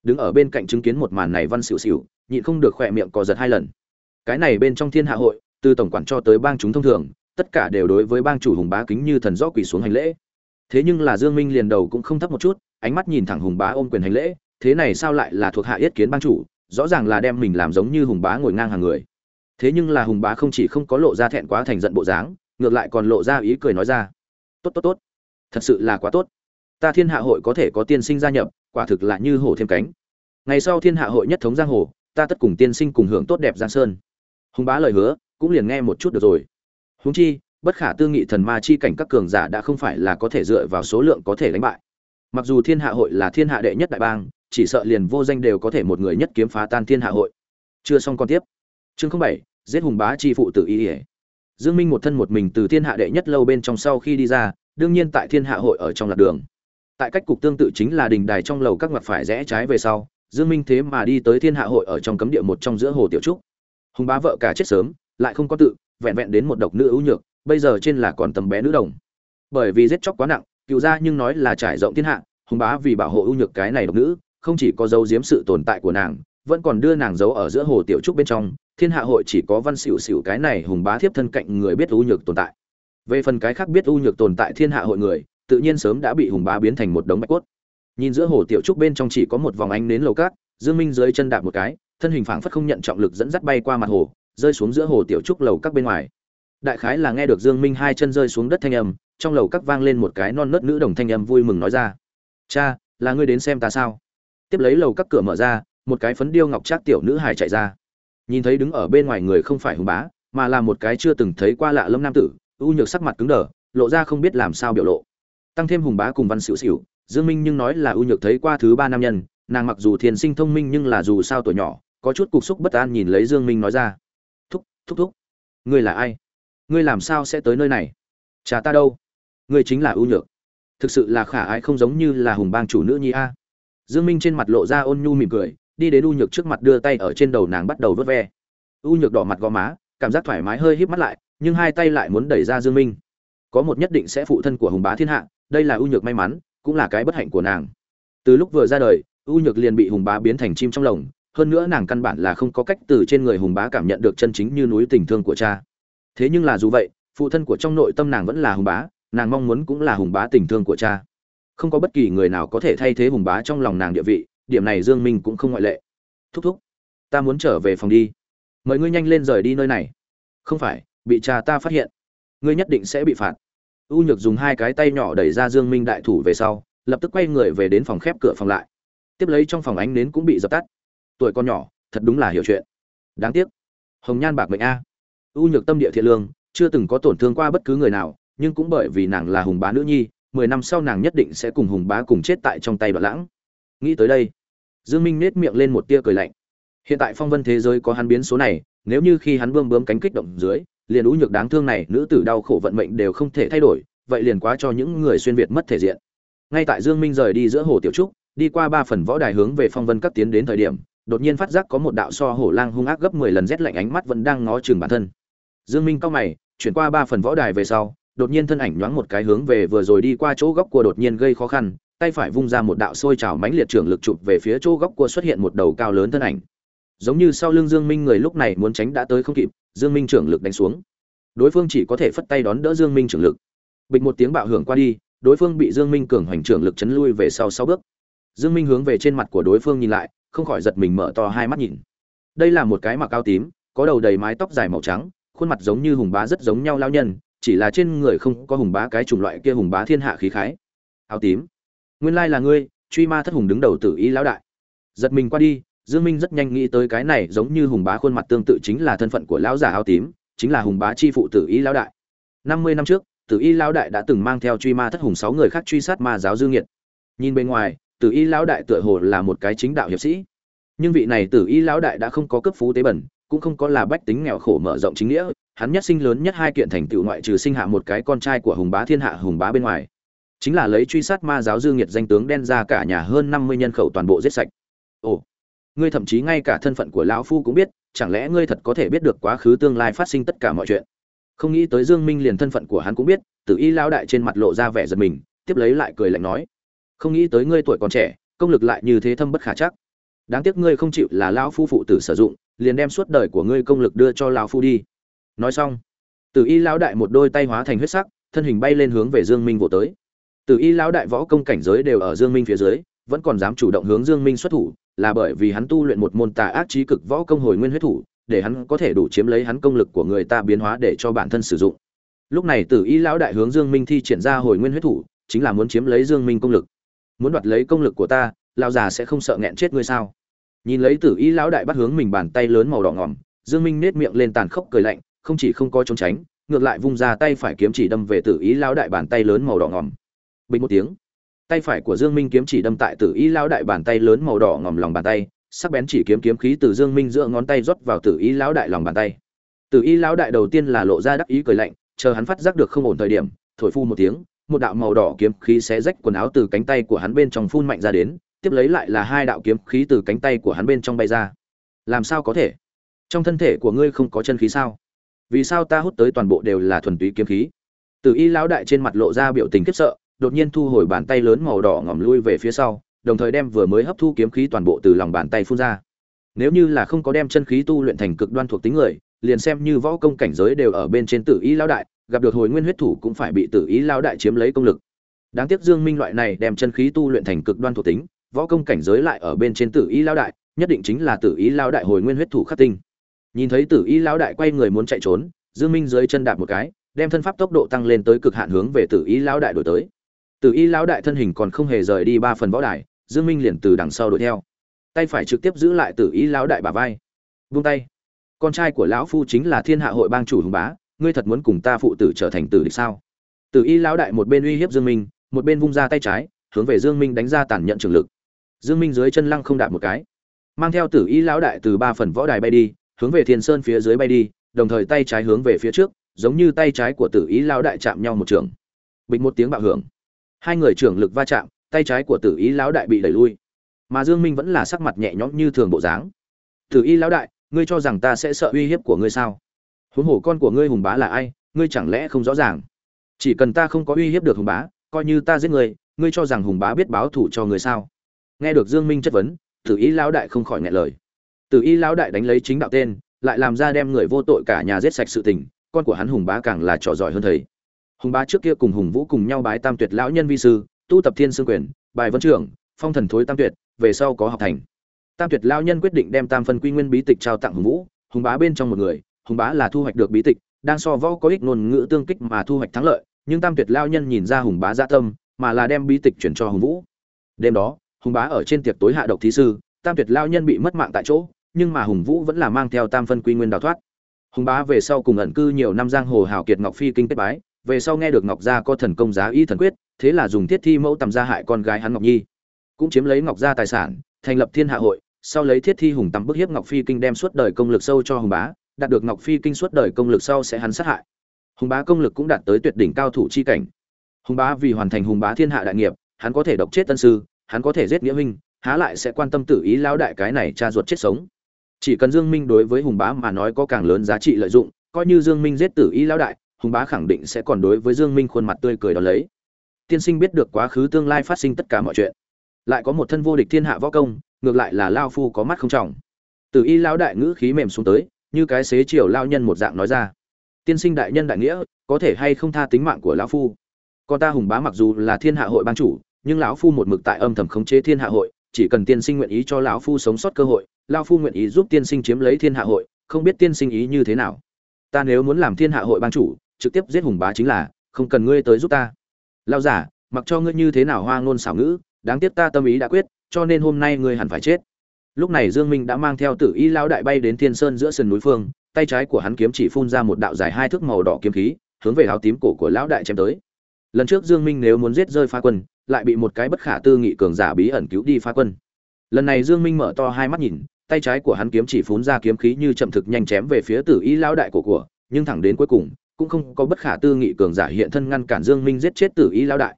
Đứng ở bên cạnh chứng kiến một màn này văn xỉu xỉu, nhịn không được khỏe miệng cò giật hai lần. Cái này bên trong thiên hạ hội, từ tổng quản cho tới bang chúng thông thường, tất cả đều đối với bang chủ hùng bá kính như thần rõ quỳ xuống hành lễ thế nhưng là dương minh liền đầu cũng không thấp một chút, ánh mắt nhìn thẳng hùng bá ôm quyền hành lễ, thế này sao lại là thuộc hạ yết kiến bang chủ, rõ ràng là đem mình làm giống như hùng bá ngồi ngang hàng người. Thế nhưng là hùng bá không chỉ không có lộ ra thẹn quá thành giận bộ dáng, ngược lại còn lộ ra ý cười nói ra. Tốt tốt tốt. Thật sự là quá tốt. Ta thiên hạ hội có thể có tiên sinh gia nhập, quả thực là như hổ thêm cánh. Ngày sau thiên hạ hội nhất thống giang hồ, ta tất cùng tiên sinh cùng hưởng tốt đẹp giang sơn. Hùng bá lời hứa, cũng liền nghe một chút được rồi. Huống chi bất khả tư nghị thần ma chi cảnh các cường giả đã không phải là có thể dựa vào số lượng có thể đánh bại. Mặc dù thiên hạ hội là thiên hạ đệ nhất đại bang, chỉ sợ liền vô danh đều có thể một người nhất kiếm phá tan thiên hạ hội. Chưa xong con tiếp. Chương bảy, giết hùng bá chi phụ tự ý ỉa dương minh một thân một mình từ thiên hạ đệ nhất lâu bên trong sau khi đi ra, đương nhiên tại thiên hạ hội ở trong lạc đường. Tại cách cục tương tự chính là đình đài trong lầu các mặt phải rẽ trái về sau, dương minh thế mà đi tới thiên hạ hội ở trong cấm địa một trong giữa hồ tiểu trúc. Hùng bá vợ cả chết sớm, lại không có tự, vẹn vẹn đến một độc nữ ưu nhược bây giờ trên là còn tầm bé nữ đồng. Bởi vì giết chóc quá nặng, cựu gia nhưng nói là trải rộng thiên hạ, hùng bá vì bảo hộ ưu nhược cái này độc nữ, không chỉ có dấu giếm sự tồn tại của nàng, vẫn còn đưa nàng giấu ở giữa hồ tiểu trúc bên trong, thiên hạ hội chỉ có văn xỉu xỉu cái này hùng bá thiếp thân cạnh người biết ưu nhược tồn tại. Về phần cái khác biết ưu nhược tồn tại thiên hạ hội người, tự nhiên sớm đã bị hùng bá biến thành một đống bạch cốt. Nhìn giữa hồ tiểu trúc bên trong chỉ có một vòng ánh nến lầu cát, dương minh dưới chân đạp một cái, thân hình phảng phất không nhận trọng lực dẫn dắt bay qua mặt hồ, rơi xuống giữa hồ tiểu trúc lầu các bên ngoài đại khái là nghe được dương minh hai chân rơi xuống đất thanh âm, trong lầu các vang lên một cái non nớt nữ đồng thanh âm vui mừng nói ra. Cha, là ngươi đến xem ta sao? Tiếp lấy lầu các cửa mở ra, một cái phấn điêu ngọc trác tiểu nữ hài chạy ra. Nhìn thấy đứng ở bên ngoài người không phải hùng bá, mà là một cái chưa từng thấy qua lạ lâm nam tử u nhược sắc mặt cứng đờ, lộ ra không biết làm sao biểu lộ. Tăng thêm hùng bá cùng văn xỉu xỉu, dương minh nhưng nói là u nhược thấy qua thứ ba nam nhân, nàng mặc dù thiền sinh thông minh nhưng là dù sao tuổi nhỏ, có chút cục xúc bất an nhìn lấy dương minh nói ra. Thúc thúc thúc, ngươi là ai? Ngươi làm sao sẽ tới nơi này? Cha ta đâu? Ngươi chính là u nhược. Thực sự là khả ai không giống như là hùng bang chủ nữ nhi a. Dương minh trên mặt lộ ra ôn nhu mỉm cười, đi đến u nhược trước mặt đưa tay ở trên đầu nàng bắt đầu vớt ve. U nhược đỏ mặt gò má, cảm giác thoải mái hơi híp mắt lại, nhưng hai tay lại muốn đẩy ra dương minh. Có một nhất định sẽ phụ thân của hùng bá thiên hạ, đây là u nhược may mắn, cũng là cái bất hạnh của nàng. Từ lúc vừa ra đời u nhược liền bị hùng bá biến thành chim trong lồng, hơn nữa nàng căn bản là không có cách từ trên người hùng bá cảm nhận được chân chính như núi tình thương của cha thế nhưng là dù vậy, phụ thân của trong nội tâm nàng vẫn là hùng bá, nàng mong muốn cũng là hùng bá tình thương của cha. Không có bất kỳ người nào có thể thay thế hùng bá trong lòng nàng địa vị, điểm này dương minh cũng không ngoại lệ. Thúc thúc, ta muốn trở về phòng đi. Mời ngươi nhanh lên rời đi nơi này. Không phải, bị cha ta phát hiện. Ngươi nhất định sẽ bị phạt. U nhược dùng hai cái tay nhỏ đẩy ra dương minh đại thủ về sau, lập tức quay người về đến phòng khép cửa phòng lại. Tiếp lấy trong phòng ánh nến cũng bị dập tắt. Tuổi con nhỏ, thật đúng là hiểu chuyện. Đáng tiếc. Hồng nhan bạc mệnh a u nhược tâm địa thiện lương, chưa từng có tổn thương qua bất cứ người nào, nhưng cũng bởi vì nàng là hùng bá nữ nhi, mười năm sau nàng nhất định sẽ cùng hùng bá cùng chết tại trong tay đoạn lãng. Nghĩ tới đây, dương minh nết miệng lên một tia cười lạnh. Hiện tại phong vân thế giới có hắn biến số này, nếu như khi hắn bơm bướm cánh kích động dưới, liền u nhược đáng thương này, nữ tử đau khổ vận mệnh đều không thể thay đổi, vậy liền quá cho những người xuyên việt mất thể diện. Ngay tại dương minh rời đi giữa hồ tiểu trúc, đi qua ba phần võ đài hướng về phong vân các tiến đến thời điểm, đột nhiên phát giác có một đạo so hổ lang hung ác gấp 10 lần rét lạnh ánh mắt vẫn đang ngó chừng bản thân dương minh cao mày, chuyển qua ba phần võ đài về sau, đột nhiên thân ảnh nhoáng một cái hướng về vừa rồi đi qua chỗ góc cua đột nhiên gây khó khăn, tay phải vung ra một đạo sôi trào mãnh liệt trưởng lực chụp về phía chỗ góc cua xuất hiện một đầu cao lớn thân ảnh. Giống như sau lưng dương minh người lúc này muốn tránh đã tới không kịp, dương minh trưởng lực đánh xuống. Đối phương chỉ có thể phất tay đón đỡ dương minh trưởng lực. Bịch một tiếng bạo hưởng qua đi, đối phương bị dương minh cường hoành trưởng lực chấn lui về sau sáu bước. Dương minh hướng về trên mặt của đối phương nhìn lại, không khỏi giật mình mở to hai mắt nhìn. Đây là một cái mặc áo tím, có đầu đầy mái tóc dài màu trắng khuôn mặt giống như hùng bá rất giống nhau lao nhân, chỉ là trên người không có hùng bá cái chủng loại kia hùng bá thiên hạ khí khái. Áo tím. Nguyên lai là ngươi, truy ma thất hùng đứng đầu tử ý lão đại. Giật mình qua đi, dương minh rất nhanh nghĩ tới cái này giống như hùng bá khuôn mặt tương tự chính là thân phận của lão giả áo tím, chính là hùng bá chi phụ tử ý lão đại. 50 năm trước, tử y lão đại đã từng mang theo truy ma thất hùng sáu người khác truy sát ma giáo dương nghiệt. Nhìn bên ngoài, tử y lão đại tựa hồ là một cái chính đạo hiệp sĩ. Nhưng vị này tử y lão đại đã không có cấp phú tế bẩn cũng không có là bách tính nghèo khổ mở rộng chính nghĩa, hắn nhất sinh lớn nhất hai kiện thành tựu ngoại trừ sinh hạ một cái con trai của hùng bá thiên hạ, hùng bá bên ngoài. Chính là lấy truy sát ma giáo dương nghiệt danh tướng đen ra cả nhà hơn năm mươi nhân khẩu toàn bộ giết sạch. Ồ, ngươi thậm chí ngay cả thân phận của lão phu cũng biết, chẳng lẽ ngươi thật có thể biết được quá khứ tương lai phát sinh tất cả mọi chuyện? Không nghĩ tới dương minh liền thân phận của hắn cũng biết, tử y lão đại trên mặt lộ ra vẻ giật mình, tiếp lấy lại cười lạnh nói, không nghĩ tới ngươi tuổi còn trẻ, công lực lại như thế thâm bất khả chắc đáng tiếc ngươi không chịu là lão phu phụ tử sử dụng, liền đem suốt đời của ngươi công lực đưa cho lão phu đi. Nói xong, tử y lão đại một đôi tay hóa thành huyết sắc, thân hình bay lên hướng về dương minh vỗ tới. Tử y lão đại võ công cảnh giới đều ở dương minh phía dưới, vẫn còn dám chủ động hướng dương minh xuất thủ, là bởi vì hắn tu luyện một môn tà ác trí cực võ công hồi nguyên huyết thủ, để hắn có thể đủ chiếm lấy hắn công lực của người ta biến hóa để cho bản thân sử dụng. Lúc này tử y lão đại hướng dương minh thi triển ra hồi nguyên huyết thủ, chính là muốn chiếm lấy dương minh công lực. Muốn đoạt lấy công lực của ta lão già sẽ không sợ nghẹn chết ngươi sao? Nhìn lấy tử y lão đại bắt hướng mình bàn tay lớn màu đỏ ngỏm, dương minh nết miệng lên tàn khốc cười lạnh, không chỉ không có trốn tránh, ngược lại vung ra tay phải kiếm chỉ đâm về tử y lão đại bàn tay lớn màu đỏ ngỏm. Bình một tiếng, tay phải của dương minh kiếm chỉ đâm tại tử y lão đại bàn tay lớn màu đỏ ngỏm lòng bàn tay, sắc bén chỉ kiếm kiếm khí từ dương minh giữa ngón tay rót vào tử y lão đại lòng bàn tay. Tử y lão đại đầu tiên là lộ ra đắc ý cười lạnh, chờ hắn phát giác được không ổn thời điểm, thổi phu một tiếng, một đạo màu đỏ kiếm khí xé rách quần áo từ cánh tay của hắn bên trong phun mạnh ra đến tiếp lấy lại là hai đạo kiếm khí từ cánh tay của hắn bên trong bay ra. Làm sao có thể? Trong thân thể của ngươi không có chân khí sao? Vì sao ta hút tới toàn bộ đều là thuần túy kiếm khí? Từ y lão đại trên mặt lộ ra biểu tình khiếp sợ, đột nhiên thu hồi bàn tay lớn màu đỏ ngòm lui về phía sau, đồng thời đem vừa mới hấp thu kiếm khí toàn bộ từ lòng bàn tay phun ra. Nếu như là không có đem chân khí tu luyện thành cực đoan thuộc tính người, liền xem như võ công cảnh giới đều ở bên trên tử ý lão đại, gặp được hồi nguyên huyết thủ cũng phải bị tử ý lão đại chiếm lấy công lực. Đáng tiếc dương minh loại này đem chân khí tu luyện thành cực đoan thuộc tính võ công cảnh giới lại ở bên trên tử ý lão đại, nhất định chính là tử ý lão đại hồi nguyên huyết thủ khắc tinh. Nhìn thấy tử ý lão đại quay người muốn chạy trốn, dương minh dưới chân đạp một cái, đem thân pháp tốc độ tăng lên tới cực hạn hướng về tử ý lão đại đổi tới. Tử y lão đại thân hình còn không hề rời đi ba phần võ đài, dương minh liền từ đằng sau đuổi theo. Tay phải trực tiếp giữ lại tử y lão đại bả vai. Buông tay. Con trai của lão phu chính là thiên hạ hội bang chủ hùng bá, ngươi thật muốn cùng ta phụ tử trở thành tử địch sao? Tử y lão đại một bên uy hiếp dương minh, một bên vung ra tay trái, hướng về dương minh đánh ra tàn nhận trường lực dương minh dưới chân lăng không đạp một cái. Mang theo tử y lão đại từ ba phần võ đài bay đi, hướng về thiên sơn phía dưới bay đi, đồng thời tay trái hướng về phía trước, giống như tay trái của tử y lão đại chạm nhau một trường. Bịch một tiếng bạo hưởng. Hai người trưởng lực va chạm, tay trái của tử y lão đại bị đẩy lui. Mà dương minh vẫn là sắc mặt nhẹ nhõm như thường bộ dáng. Tử y lão đại, ngươi cho rằng ta sẽ sợ uy hiếp của ngươi sao? Huống hồ con của ngươi hùng bá là ai, ngươi chẳng lẽ không rõ ràng? Chỉ cần ta không có uy hiếp được hùng bá, coi như ta giết ngươi ngươi cho rằng hùng bá biết báo thù cho ngươi sao? Nghe được dương minh chất vấn, tử y lão đại không khỏi nghẹn lời. Tử y lão đại đánh lấy chính đạo tên, lại làm ra đem người vô tội cả nhà giết sạch sự tình, con của hắn hùng bá càng là trò giỏi hơn thầy. Hùng bá trước kia cùng hùng vũ cùng nhau bái tam tuyệt lão nhân vi sư, tu tập thiên sương quyền, bài vân trưởng, phong thần thối tam tuyệt, về sau có học thành. Tam tuyệt lão nhân quyết định đem tam phân quy nguyên bí tịch trao tặng hùng vũ, hùng bá bên trong một người, hùng bá là thu hoạch được bí tịch, đang so võ có ích ngôn ngữ tương kích mà thu hoạch thắng lợi, nhưng tam tuyệt lão nhân nhìn ra hùng bá dạ tâm, mà là đem bí tịch chuyển cho hùng vũ. Đêm đó hùng bá ở trên tiệc tối hạ độc thí sư, tam tuyệt lão nhân bị mất mạng tại chỗ, nhưng mà hùng vũ vẫn là mang theo tam phân quy nguyên đào thoát. Hùng bá về sau cùng ẩn cư nhiều năm giang hồ hào kiệt ngọc phi kinh kết bái, về sau nghe được ngọc gia có thần công giá y thần quyết, thế là dùng thiết thi mẫu tầm gia hại con gái hắn ngọc nhi. Cũng chiếm lấy ngọc gia tài sản, thành lập thiên hạ hội, sau lấy thiết thi hùng tắm bức hiếp ngọc phi kinh đem suốt đời công lực sâu cho hùng bá, đạt được ngọc phi kinh suốt đời công lực sau sẽ hắn sát hại. Hùng bá công lực cũng đạt tới tuyệt đỉnh cao thủ chi cảnh. Hùng bá vì hoàn thành hùng bá thiên hạ đại nghiệp, hắn có thể độc chết tân sư hắn có thể giết nghĩa huynh, há lại sẽ quan tâm tử ý lão đại cái này cha ruột chết sống. Chỉ cần dương minh đối với hùng bá mà nói có càng lớn giá trị lợi dụng, coi như dương minh giết tử ý lão đại, hùng bá khẳng định sẽ còn đối với dương minh khuôn mặt tươi cười đó lấy. Tiên sinh biết được quá khứ tương lai phát sinh tất cả mọi chuyện. Lại có một thân vô địch thiên hạ võ công, ngược lại là lao phu có mắt không trọng. Tử y lão đại ngữ khí mềm xuống tới, như cái xế chiều lao nhân một dạng nói ra. Tiên sinh đại nhân đại nghĩa, có thể hay không tha tính mạng của lão phu? Còn ta hùng bá mặc dù là thiên hạ hội ban chủ nhưng lão phu một mực tại âm thầm khống chế thiên hạ hội, chỉ cần tiên sinh nguyện ý cho lão phu sống sót cơ hội, lão phu nguyện ý giúp tiên sinh chiếm lấy thiên hạ hội, không biết tiên sinh ý như thế nào. Ta nếu muốn làm thiên hạ hội ban chủ, trực tiếp giết hùng bá chính là, không cần ngươi tới giúp ta. Lao giả mặc cho ngươi như thế nào hoa ngôn xảo ngữ, đáng tiếc ta tâm ý đã quyết, cho nên hôm nay ngươi hẳn phải chết. Lúc này dương minh đã mang theo tử y Lão đại bay đến thiên sơn giữa sườn núi phương, tay trái của hắn kiếm chỉ phun ra một đạo dài hai thước màu đỏ kiếm khí, hướng về áo tím cổ của lão đại chém tới lần trước dương minh nếu muốn giết rơi phá quân lại bị một cái bất khả tư nghị cường giả bí ẩn cứu đi phá quân lần này dương minh mở to hai mắt nhìn tay trái của hắn kiếm chỉ phun ra kiếm khí như chậm thực nhanh chém về phía tử y lão đại của của nhưng thẳng đến cuối cùng cũng không có bất khả tư nghị cường giả hiện thân ngăn cản Dương Minh giết chết Tử Y lão đại.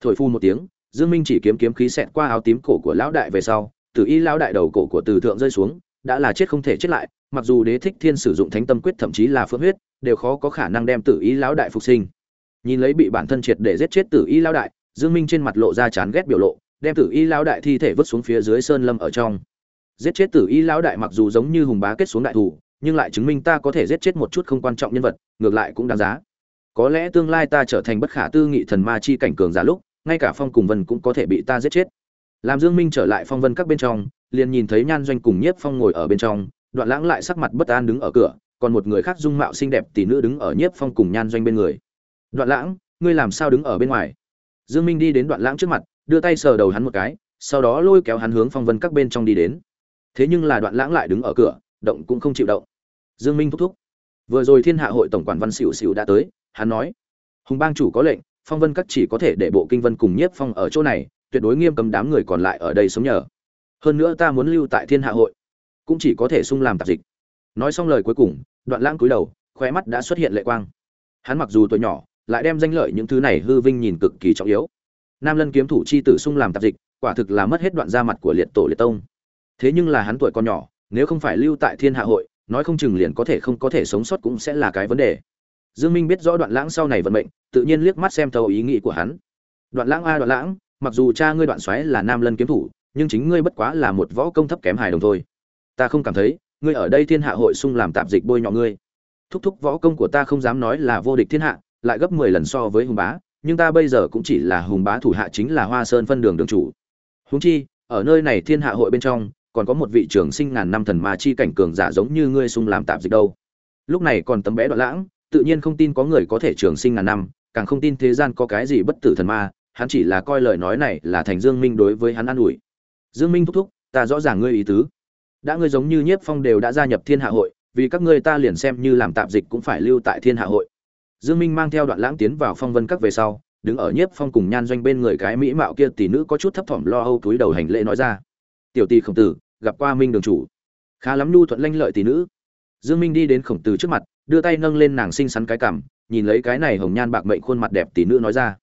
Thổi phu một tiếng, Dương Minh chỉ kiếm kiếm khí xẹt qua áo tím cổ của lão đại về sau, Tử Y lão đại đầu cổ của Từ thượng rơi xuống, đã là chết không thể chết lại, mặc dù Đế Thích Thiên sử dụng Thánh Tâm quyết thậm chí là phượng huyết, đều khó có khả năng đem Tử Y lão đại phục sinh. Nhìn lấy bị bản thân triệt để giết chết Tử Y lão đại, Dương Minh trên mặt lộ ra chán ghét biểu lộ, đem Tử Y lão đại thi thể vứt xuống phía dưới sơn lâm ở trong. Giết chết Tử Y lão đại mặc dù giống như hùng bá kết xuống đại thủ, nhưng lại chứng minh ta có thể giết chết một chút không quan trọng nhân vật ngược lại cũng đáng giá. Có lẽ tương lai ta trở thành bất khả tư nghị thần ma chi cảnh cường giả lúc ngay cả phong cùng vân cũng có thể bị ta giết chết. Làm dương minh trở lại phong vân các bên trong liền nhìn thấy nhan doanh cùng nhiếp phong ngồi ở bên trong đoạn lãng lại sắc mặt bất an đứng ở cửa còn một người khác dung mạo xinh đẹp tỷ nữ đứng ở nhiếp phong cùng nhan doanh bên người đoạn lãng, ngươi làm sao đứng ở bên ngoài? Dương minh đi đến đoạn lãng trước mặt, đưa tay sờ đầu hắn một cái, sau đó lôi kéo hắn hướng phong vân các bên trong đi đến. Thế nhưng là đoạn lãng lại đứng ở cửa, động cũng không chịu động. Dương minh thúc thúc. Vừa rồi thiên hạ hội tổng quản văn xỉu xỉu đã tới, hắn nói, hùng bang chủ có lệnh, phong vân các chỉ có thể để bộ kinh vân cùng nhiếp phong ở chỗ này, tuyệt đối nghiêm cấm đám người còn lại ở đây sống nhờ. Hơn nữa ta muốn lưu tại thiên hạ hội, cũng chỉ có thể sung làm tạp dịch. Nói xong lời cuối cùng, đoạn lãng cúi đầu, khóe mắt đã xuất hiện lệ quang. Hắn mặc dù tuổi nhỏ lại đem danh lợi những thứ này hư vinh nhìn cực kỳ trọng yếu. Nam lân kiếm thủ chi tử sung làm tạp dịch, quả thực là mất hết đoạn da mặt của liệt tổ liệt tông. Thế nhưng là hắn tuổi còn nhỏ, nếu không phải lưu tại thiên hạ hội, nói không chừng liền có thể không có thể sống sót cũng sẽ là cái vấn đề. Dương minh biết rõ đoạn lãng sau này vận mệnh, tự nhiên liếc mắt xem thấu ý nghĩ của hắn. Đoạn lãng a, đoạn lãng, mặc dù cha ngươi đoạn xoáy là nam lân kiếm thủ, nhưng chính ngươi bất quá là một võ công thấp kém hài đồng thôi. Ta không cảm thấy, ngươi ở đây thiên hạ hội sung làm tạp dịch bôi nhọ ngươi. Thúc thúc võ công của ta không dám nói là vô địch thiên hạ lại gấp 10 lần so với hùng bá, nhưng ta bây giờ cũng chỉ là hùng bá thủ hạ chính là hoa sơn phân đường đường chủ. Huống chi, ở nơi này thiên hạ hội bên trong, còn có một vị trường sinh ngàn năm thần ma chi cảnh cường giả giống như ngươi xung làm tạm dịch đâu. Lúc này còn tấm bé đoạn lãng, tự nhiên không tin có người có thể trường sinh ngàn năm, càng không tin thế gian có cái gì bất tử thần ma, hắn chỉ là coi lời nói này là thành dương minh đối với hắn an ủi. Dương minh thúc thúc, ta rõ ràng ngươi ý tứ. Đã ngươi giống như nhiếp phong đều đã gia nhập thiên hạ hội, vì các ngươi ta liền xem như làm tạm dịch cũng phải lưu tại thiên hạ hội dương minh mang theo đoạn lãng tiến vào phong vân các về sau, đứng ở nhiếp phong cùng nhan doanh bên người cái mỹ mạo kia tỷ nữ có chút thấp thỏm lo âu túi đầu hành lễ nói ra. Tiểu tỷ khổng tử, gặp qua minh đường chủ. Khá lắm nhu thuận lanh lợi tỷ nữ. Dương minh đi đến khổng tử trước mặt, đưa tay nâng lên nàng xinh xắn cái cằm, nhìn lấy cái này hồng nhan bạc mệnh khuôn mặt đẹp tỷ nữ nói ra.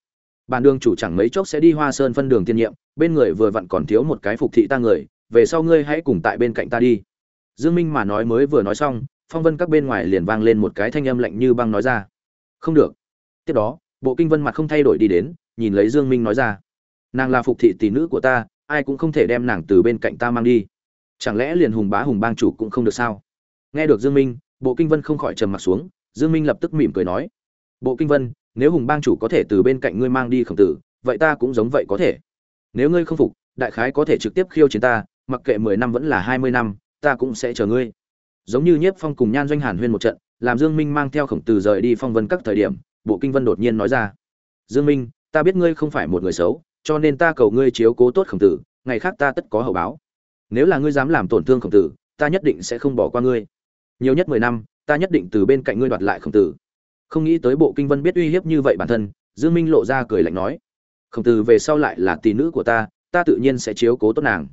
Bản đường chủ chẳng mấy chốc sẽ đi hoa sơn phân đường tiên nhiệm, bên người vừa vặn còn thiếu một cái phục thị ta người, về sau ngươi hãy cùng tại bên cạnh ta đi. Dương minh mà nói mới vừa nói xong, phong vân các bên ngoài liền vang lên một cái thanh âm lạnh như băng nói ra không được. Tiếp đó, bộ kinh vân mặt không thay đổi đi đến, nhìn lấy dương minh nói ra. Nàng là phục thị tỷ nữ của ta, ai cũng không thể đem nàng từ bên cạnh ta mang đi. Chẳng lẽ liền hùng bá hùng bang chủ cũng không được sao? Nghe được dương minh, bộ kinh vân không khỏi trầm mặt xuống, dương minh lập tức mỉm cười nói. Bộ kinh vân, nếu hùng bang chủ có thể từ bên cạnh ngươi mang đi khổng tử, vậy ta cũng giống vậy có thể. Nếu ngươi không phục, đại khái có thể trực tiếp khiêu chiến ta, mặc kệ mười năm vẫn là hai mươi năm, ta cũng sẽ chờ ngươi. Giống như nhiếp phong cùng nhan doanh hàn huyên một trận làm dương minh mang theo khổng tử rời đi phong vân các thời điểm, bộ kinh vân đột nhiên nói ra, dương minh, ta biết ngươi không phải một người xấu, cho nên ta cầu ngươi chiếu cố tốt khổng tử, ngày khác ta tất có hậu báo. Nếu là ngươi dám làm tổn thương khổng tử, ta nhất định sẽ không bỏ qua ngươi. Nhiều nhất mười năm, ta nhất định từ bên cạnh ngươi đoạt lại khổng tử. Không nghĩ tới bộ kinh vân biết uy hiếp như vậy bản thân, dương minh lộ ra cười lạnh nói, khổng tử về sau lại là tỷ nữ của ta ta tự nhiên sẽ chiếu cố tốt nàng.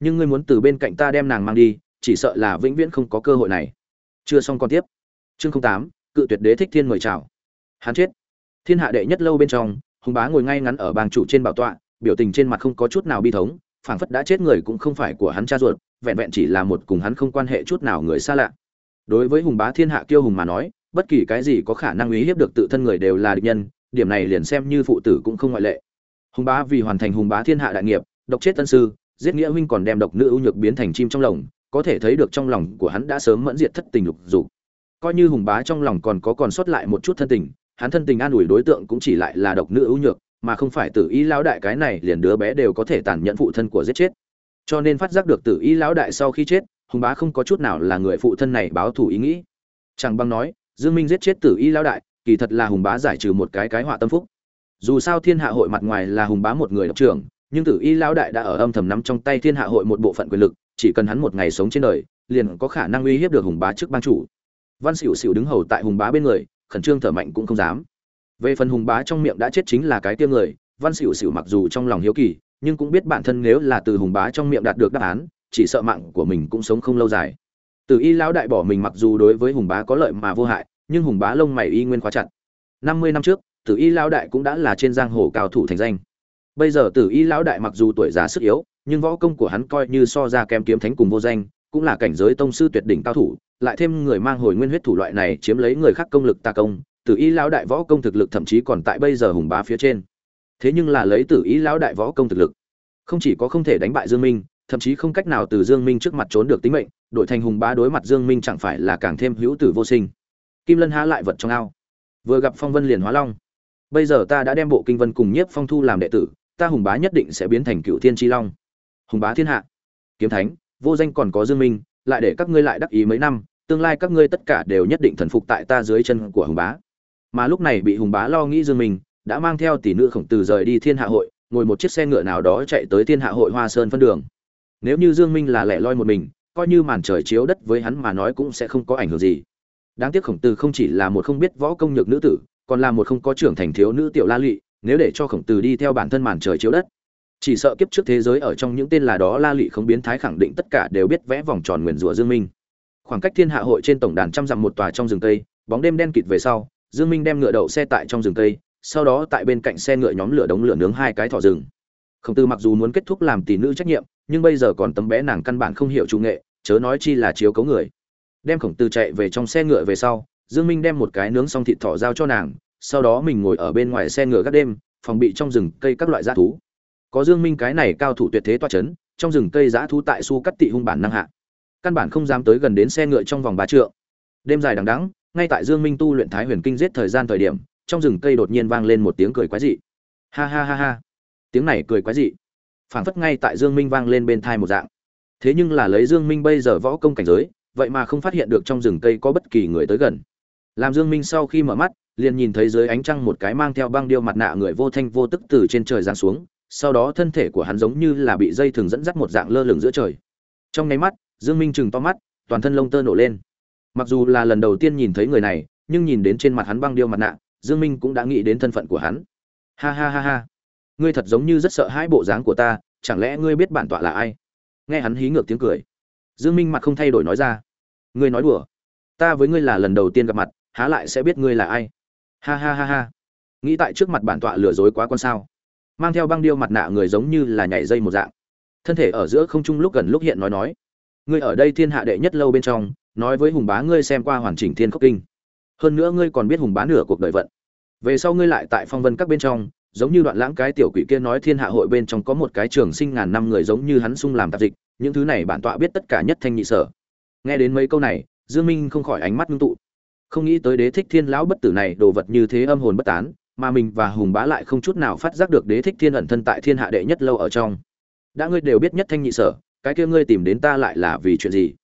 Nhưng ngươi muốn từ bên cạnh ta đem nàng mang đi, chỉ sợ là vĩnh viễn không có cơ hội này. Chưa xong còn tiếp chương tám, cự tuyệt đế thích thiên mời chào. Hắn chết. Thiên hạ đệ nhất lâu bên trong, hùng bá ngồi ngay ngắn ở bang chủ trên bảo tọa, biểu tình trên mặt không có chút nào bi thống, phảng phất đã chết người cũng không phải của hắn cha ruột, vẹn vẹn chỉ là một cùng hắn không quan hệ chút nào người xa lạ. Đối với hùng bá thiên hạ kiêu hùng mà nói, bất kỳ cái gì có khả năng uy hiếp được tự thân người đều là địch nhân, điểm này liền xem như phụ tử cũng không ngoại lệ. Hùng bá vì hoàn thành hùng bá thiên hạ đại nghiệp, độc chết tân sư, giết nghĩa huynh còn đem độc nữ ưu nhược biến thành chim trong lồng, có thể thấy được trong lòng của hắn đã sớm mẫn diệt thất tình lục dục coi như hùng bá trong lòng còn có còn sót lại một chút thân tình, hắn thân tình an ủi đối tượng cũng chỉ lại là độc nữ ưu nhược, mà không phải tử ý lão đại cái này liền đứa bé đều có thể tàn nhẫn phụ thân của giết chết. Cho nên phát giác được tử ý lão đại sau khi chết, hùng bá không có chút nào là người phụ thân này báo thù ý nghĩ. Chẳng băng nói, dương minh giết chết tử ý lão đại, kỳ thật là hùng bá giải trừ một cái cái họa tâm phúc. Dù sao thiên hạ hội mặt ngoài là hùng bá một người độc trưởng, nhưng tử y lão đại đã ở âm thầm nắm trong tay thiên hạ hội một bộ phận quyền lực, chỉ cần hắn một ngày sống trên đời, liền có khả năng uy hiếp được hùng bá trước ban chủ văn xỉu xỉu đứng hầu tại hùng bá bên người, khẩn trương thở mạnh cũng không dám. Về phần hùng bá trong miệng đã chết chính là cái tiêm người, văn xỉu xỉu mặc dù trong lòng hiếu kỳ, nhưng cũng biết bản thân nếu là từ hùng bá trong miệng đạt được đáp án, chỉ sợ mạng của mình cũng sống không lâu dài. Từ y lão đại bỏ mình mặc dù đối với hùng bá có lợi mà vô hại, nhưng hùng bá lông mày y nguyên khóa chặt. Năm mươi năm trước, tử y lão đại cũng đã là trên giang hồ cao thủ thành danh. Bây giờ tử y lão đại mặc dù tuổi già sức yếu, nhưng võ công của hắn coi như so ra kém kiếm thánh cùng vô danh, cũng là cảnh giới tông sư tuyệt đỉnh cao thủ lại thêm người mang hồi nguyên huyết thủ loại này chiếm lấy người khác công lực tà công, tử ý lão đại võ công thực lực thậm chí còn tại bây giờ hùng bá phía trên. Thế nhưng là lấy tử ý lão đại võ công thực lực, không chỉ có không thể đánh bại dương minh, thậm chí không cách nào từ dương minh trước mặt trốn được tính mệnh đội thành hùng bá đối mặt dương minh chẳng phải là càng thêm hữu tử vô sinh. Kim lân há lại vật trong ao. Vừa gặp phong vân liền hóa long. Bây giờ ta đã đem bộ kinh vân cùng nhiếp phong thu làm đệ tử, ta hùng bá nhất định sẽ biến thành cựu thiên tri long. Hùng bá thiên hạ. Kiếm thánh, vô danh còn có dương minh, lại để các ngươi lại đắc ý mấy năm tương lai các ngươi tất cả đều nhất định thần phục tại ta dưới chân của hùng bá. Mà lúc này bị hùng bá lo nghĩ dương minh, đã mang theo tỷ nữ khổng tử rời đi thiên hạ hội, ngồi một chiếc xe ngựa nào đó chạy tới thiên hạ hội hoa sơn phân đường. Nếu như dương minh là lẻ loi một mình, coi như màn trời chiếu đất với hắn mà nói cũng sẽ không có ảnh hưởng gì. Đáng tiếc khổng tử không chỉ là một không biết võ công nhược nữ tử, còn là một không có trưởng thành thiếu nữ tiểu la lụy nếu để cho khổng tử đi theo bản thân màn trời chiếu đất. Chỉ sợ kiếp trước thế giới ở trong những tên là đó la lụy không biến thái khẳng định tất cả đều biết vẽ vòng tròn nguyền rủa dương minh khoảng cách thiên hạ hội trên tổng đàn trăm dặm một tòa trong rừng cây bóng đêm đen kịt về sau, dương minh đem ngựa đậu xe tại trong rừng cây sau đó tại bên cạnh xe ngựa nhóm lửa đống lửa nướng hai cái thỏ rừng. Khổng tử mặc dù muốn kết thúc làm tỷ nữ trách nhiệm, nhưng bây giờ còn tấm bé nàng căn bản không hiểu trung nghệ, chớ nói chi là chiếu cấu người. Đem khổng tử chạy về trong xe ngựa về sau, dương minh đem một cái nướng xong thịt thỏ giao cho nàng, sau đó mình ngồi ở bên ngoài xe ngựa gác đêm, phòng bị trong rừng cây các loại dã thú. Có dương minh cái này cao thủ tuyệt thế toa chấn, trong rừng cây dã thú tại su cắt tị hung bản năng hạ căn bản không dám tới gần đến xe ngựa trong vòng ba trượng. Đêm dài đằng đẵng, ngay tại dương minh tu luyện thái huyền kinh giết thời gian thời điểm, trong rừng cây đột nhiên vang lên một tiếng cười quái dị. Ha ha ha ha. Tiếng này cười quái dị. Phảng phất ngay tại dương minh vang lên bên thai một dạng. Thế nhưng là lấy dương minh bây giờ võ công cảnh giới, vậy mà không phát hiện được trong rừng cây có bất kỳ người tới gần. Làm dương minh sau khi mở mắt, liền nhìn thấy dưới ánh trăng một cái mang theo băng điêu mặt nạ người vô thanh vô tức từ trên trời giáng xuống, sau đó thân thể của hắn giống như là bị dây thừng dẫn dắt một dạng lơ lửng giữa trời. Trong nháy mắt dương minh chừng to mắt, toàn thân lông tơ nổ lên. Mặc dù là lần đầu tiên nhìn thấy người này, nhưng nhìn đến trên mặt hắn băng điêu mặt nạ, dương minh cũng đã nghĩ đến thân phận của hắn. Ha ha ha ha. Ngươi thật giống như rất sợ hãi bộ dáng của ta, chẳng lẽ ngươi biết bản tọa là ai? Nghe hắn hí ngược tiếng cười. Dương minh mặt không thay đổi nói ra. Ngươi nói đùa. Ta với ngươi là lần đầu tiên gặp mặt, há lại sẽ biết ngươi là ai? Ha ha ha ha. Nghĩ tại trước mặt bản tọa lừa dối quá con sao. Mang theo băng điêu mặt nạ người giống như là nhảy dây một dạng. Thân thể ở giữa không trung lúc gần lúc hiện nói nói ngươi ở đây thiên hạ đệ nhất lâu bên trong, nói với hùng bá ngươi xem qua hoàn chỉnh thiên khốc kinh. Hơn nữa ngươi còn biết hùng bá nửa cuộc đời vận. Về sau ngươi lại tại phong vân các bên trong, giống như đoạn lãng cái tiểu quỷ kia nói thiên hạ hội bên trong có một cái trường sinh ngàn năm người giống như hắn sung làm tạp dịch, những thứ này bản tọa biết tất cả nhất thanh nhị sở. Nghe đến mấy câu này, dương minh không khỏi ánh mắt ngưng tụ. Không nghĩ tới đế thích thiên lão bất tử này đồ vật như thế âm hồn bất tán, mà mình và hùng bá lại không chút nào phát giác được đế thích thiên ẩn thân tại thiên hạ đệ nhất lâu ở trong. Đã ngươi đều biết nhất thanh nhị sở cái kia ngươi tìm đến ta lại là vì chuyện gì?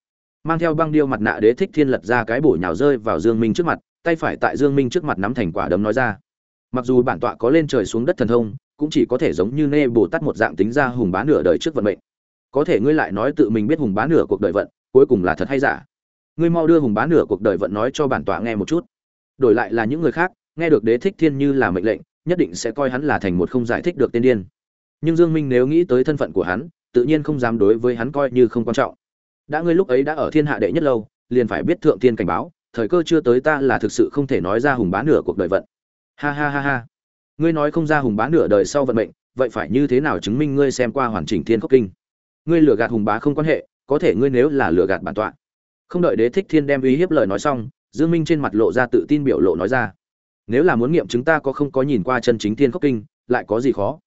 Mang theo băng điêu mặt nạ đế thích thiên lật ra cái bổ nhào rơi vào dương minh trước mặt, tay phải tại dương minh trước mặt nắm thành quả đấm nói ra. Mặc dù bản tọa có lên trời xuống đất thần thông, cũng chỉ có thể giống như nê bồ tát một dạng tính ra hùng bá nửa đời trước vận mệnh. Có thể ngươi lại nói tự mình biết hùng bá nửa cuộc đời vận, cuối cùng là thật hay giả? Ngươi mau đưa hùng bá nửa cuộc đời vận nói cho bản tọa nghe một chút. Đổi lại là những người khác, nghe được đế thích thiên như là mệnh lệnh, nhất định sẽ coi hắn là thành một không giải thích được tên điên. Nhưng dương minh nếu nghĩ tới thân phận của hắn tự nhiên không dám đối với hắn coi như không quan trọng. Đã ngươi lúc ấy đã ở thiên hạ đệ nhất lâu, liền phải biết thượng thiên cảnh báo, thời cơ chưa tới ta là thực sự không thể nói ra hùng bá nửa cuộc đời vận. Ha ha ha ha. Ngươi nói không ra hùng bá nửa đời sau vận mệnh, vậy phải như thế nào chứng minh ngươi xem qua hoàn chỉnh thiên khốc kinh? Ngươi lừa gạt hùng bá không quan hệ, có thể ngươi nếu là lừa gạt bản tọa. Không đợi đế thích thiên đem uy hiếp lời nói xong, dương minh trên mặt lộ ra tự tin biểu lộ nói ra. Nếu là muốn nghiệm chúng ta có không có nhìn qua chân chính thiên khốc kinh, lại có gì khó?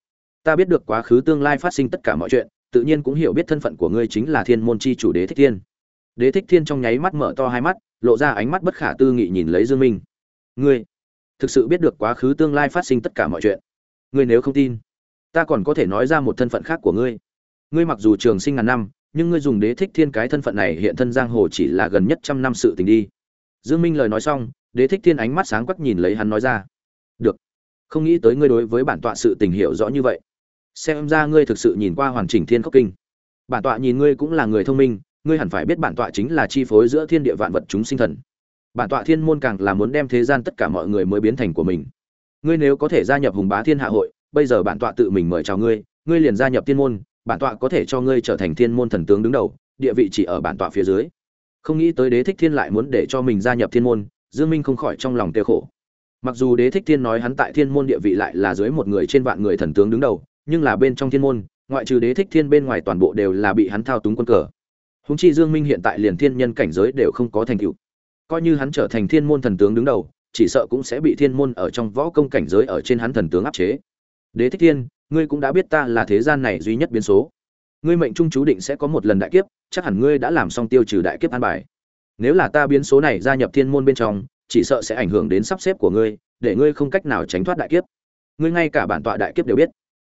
Ta biết được quá khứ tương lai phát sinh tất cả mọi chuyện tự nhiên cũng hiểu biết thân phận của ngươi chính là thiên môn chi chủ đế thích thiên. Đế thích thiên trong nháy mắt mở to hai mắt, lộ ra ánh mắt bất khả tư nghị nhìn lấy dương minh. Ngươi, thực sự biết được quá khứ tương lai phát sinh tất cả mọi chuyện. Ngươi nếu không tin, ta còn có thể nói ra một thân phận khác của ngươi. Ngươi mặc dù trường sinh ngàn năm, nhưng ngươi dùng đế thích thiên cái thân phận này hiện thân giang hồ chỉ là gần nhất trăm năm sự tình đi. Dương minh lời nói xong, đế thích thiên ánh mắt sáng quắc nhìn lấy hắn nói ra. Được, không nghĩ tới ngươi đối với bản tọa sự tình hiểu rõ như vậy xem ra ngươi thực sự nhìn qua hoàn chỉnh thiên khốc kinh. Bản tọa nhìn ngươi cũng là người thông minh, ngươi hẳn phải biết bản tọa chính là chi phối giữa thiên địa vạn vật chúng sinh thần. Bản tọa thiên môn càng là muốn đem thế gian tất cả mọi người mới biến thành của mình. Ngươi nếu có thể gia nhập hùng bá thiên hạ hội, bây giờ bản tọa tự mình mời chào ngươi ngươi liền gia nhập thiên môn, bản tọa có thể cho ngươi trở thành thiên môn thần tướng đứng đầu, địa vị chỉ ở bản tọa phía dưới. Không nghĩ tới đế thích thiên lại muốn để cho mình gia nhập thiên môn, dương minh không khỏi trong lòng tiêu khổ. Mặc dù đế thích thiên nói hắn tại thiên môn địa vị lại là dưới một người trên vạn người thần tướng đứng đầu nhưng là bên trong thiên môn, ngoại trừ đế thích thiên bên ngoài toàn bộ đều là bị hắn thao túng quân cờ. Húng chi dương minh hiện tại liền thiên nhân cảnh giới đều không có thành tựu. Coi như hắn trở thành thiên môn thần tướng đứng đầu, chỉ sợ cũng sẽ bị thiên môn ở trong võ công cảnh giới ở trên hắn thần tướng áp chế. Đế thích thiên, ngươi cũng đã biết ta là thế gian này duy nhất biến số. Ngươi mệnh trung chú định sẽ có một lần đại kiếp, chắc hẳn ngươi đã làm xong tiêu trừ đại kiếp an bài. Nếu là ta biến số này gia nhập thiên môn bên trong, chỉ sợ sẽ ảnh hưởng đến sắp xếp của ngươi, để ngươi không cách nào tránh thoát đại kiếp. Ngươi ngay cả bản tọa đại kiếp đều biết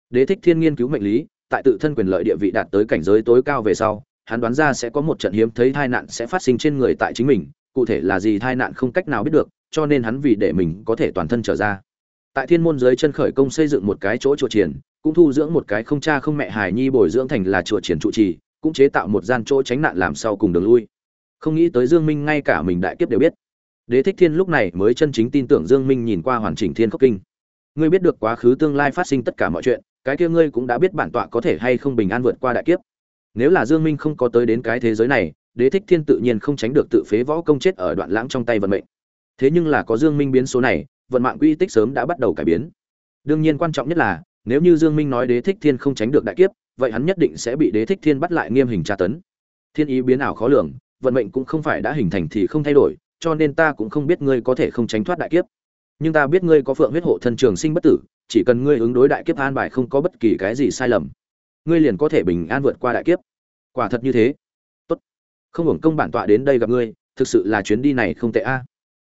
đế thích thiên nghiên cứu mệnh lý, tại tự thân quyền lợi địa vị đạt tới cảnh giới tối cao về sau, hắn đoán ra sẽ có một trận hiếm thấy tai nạn sẽ phát sinh trên người tại chính mình, cụ thể là gì tai nạn không cách nào biết được, cho nên hắn vì để mình có thể toàn thân trở ra. Tại thiên môn dưới chân khởi công xây dựng một cái chỗ chùa triển cũng thu dưỡng một cái không cha không mẹ hài nhi bồi dưỡng thành là chùa triển trụ trì, cũng chế tạo một gian chỗ tránh nạn làm sau cùng đường lui. Không nghĩ tới dương minh ngay cả mình đại kiếp đều biết. Đế thích thiên lúc này mới chân chính tin tưởng dương minh nhìn qua hoàn chỉnh thiên Cốc kinh. Ngươi biết được quá khứ tương lai phát sinh tất cả mọi chuyện cái kia ngươi cũng đã biết bản tọa có thể hay không bình an vượt qua đại kiếp. Nếu là dương minh không có tới đến cái thế giới này, đế thích thiên tự nhiên không tránh được tự phế võ công chết ở đoạn lãng trong tay vận mệnh. Thế nhưng là có dương minh biến số này, vận mạng quy tích sớm đã bắt đầu cải biến. Đương nhiên quan trọng nhất là, nếu như dương minh nói đế thích thiên không tránh được đại kiếp, vậy hắn nhất định sẽ bị đế thích thiên bắt lại nghiêm hình tra tấn. Thiên ý biến ảo khó lường, vận mệnh cũng không phải đã hình thành thì không thay đổi, cho nên ta cũng không biết ngươi có thể không tránh thoát đại kiếp. Nhưng ta biết ngươi có phượng huyết hộ thân trường sinh bất tử chỉ cần ngươi ứng đối đại kiếp an bài không có bất kỳ cái gì sai lầm, ngươi liền có thể bình an vượt qua đại kiếp. Quả thật như thế. Tốt. Không hưởng công bản tọa đến đây gặp ngươi, thực sự là chuyến đi này không tệ a.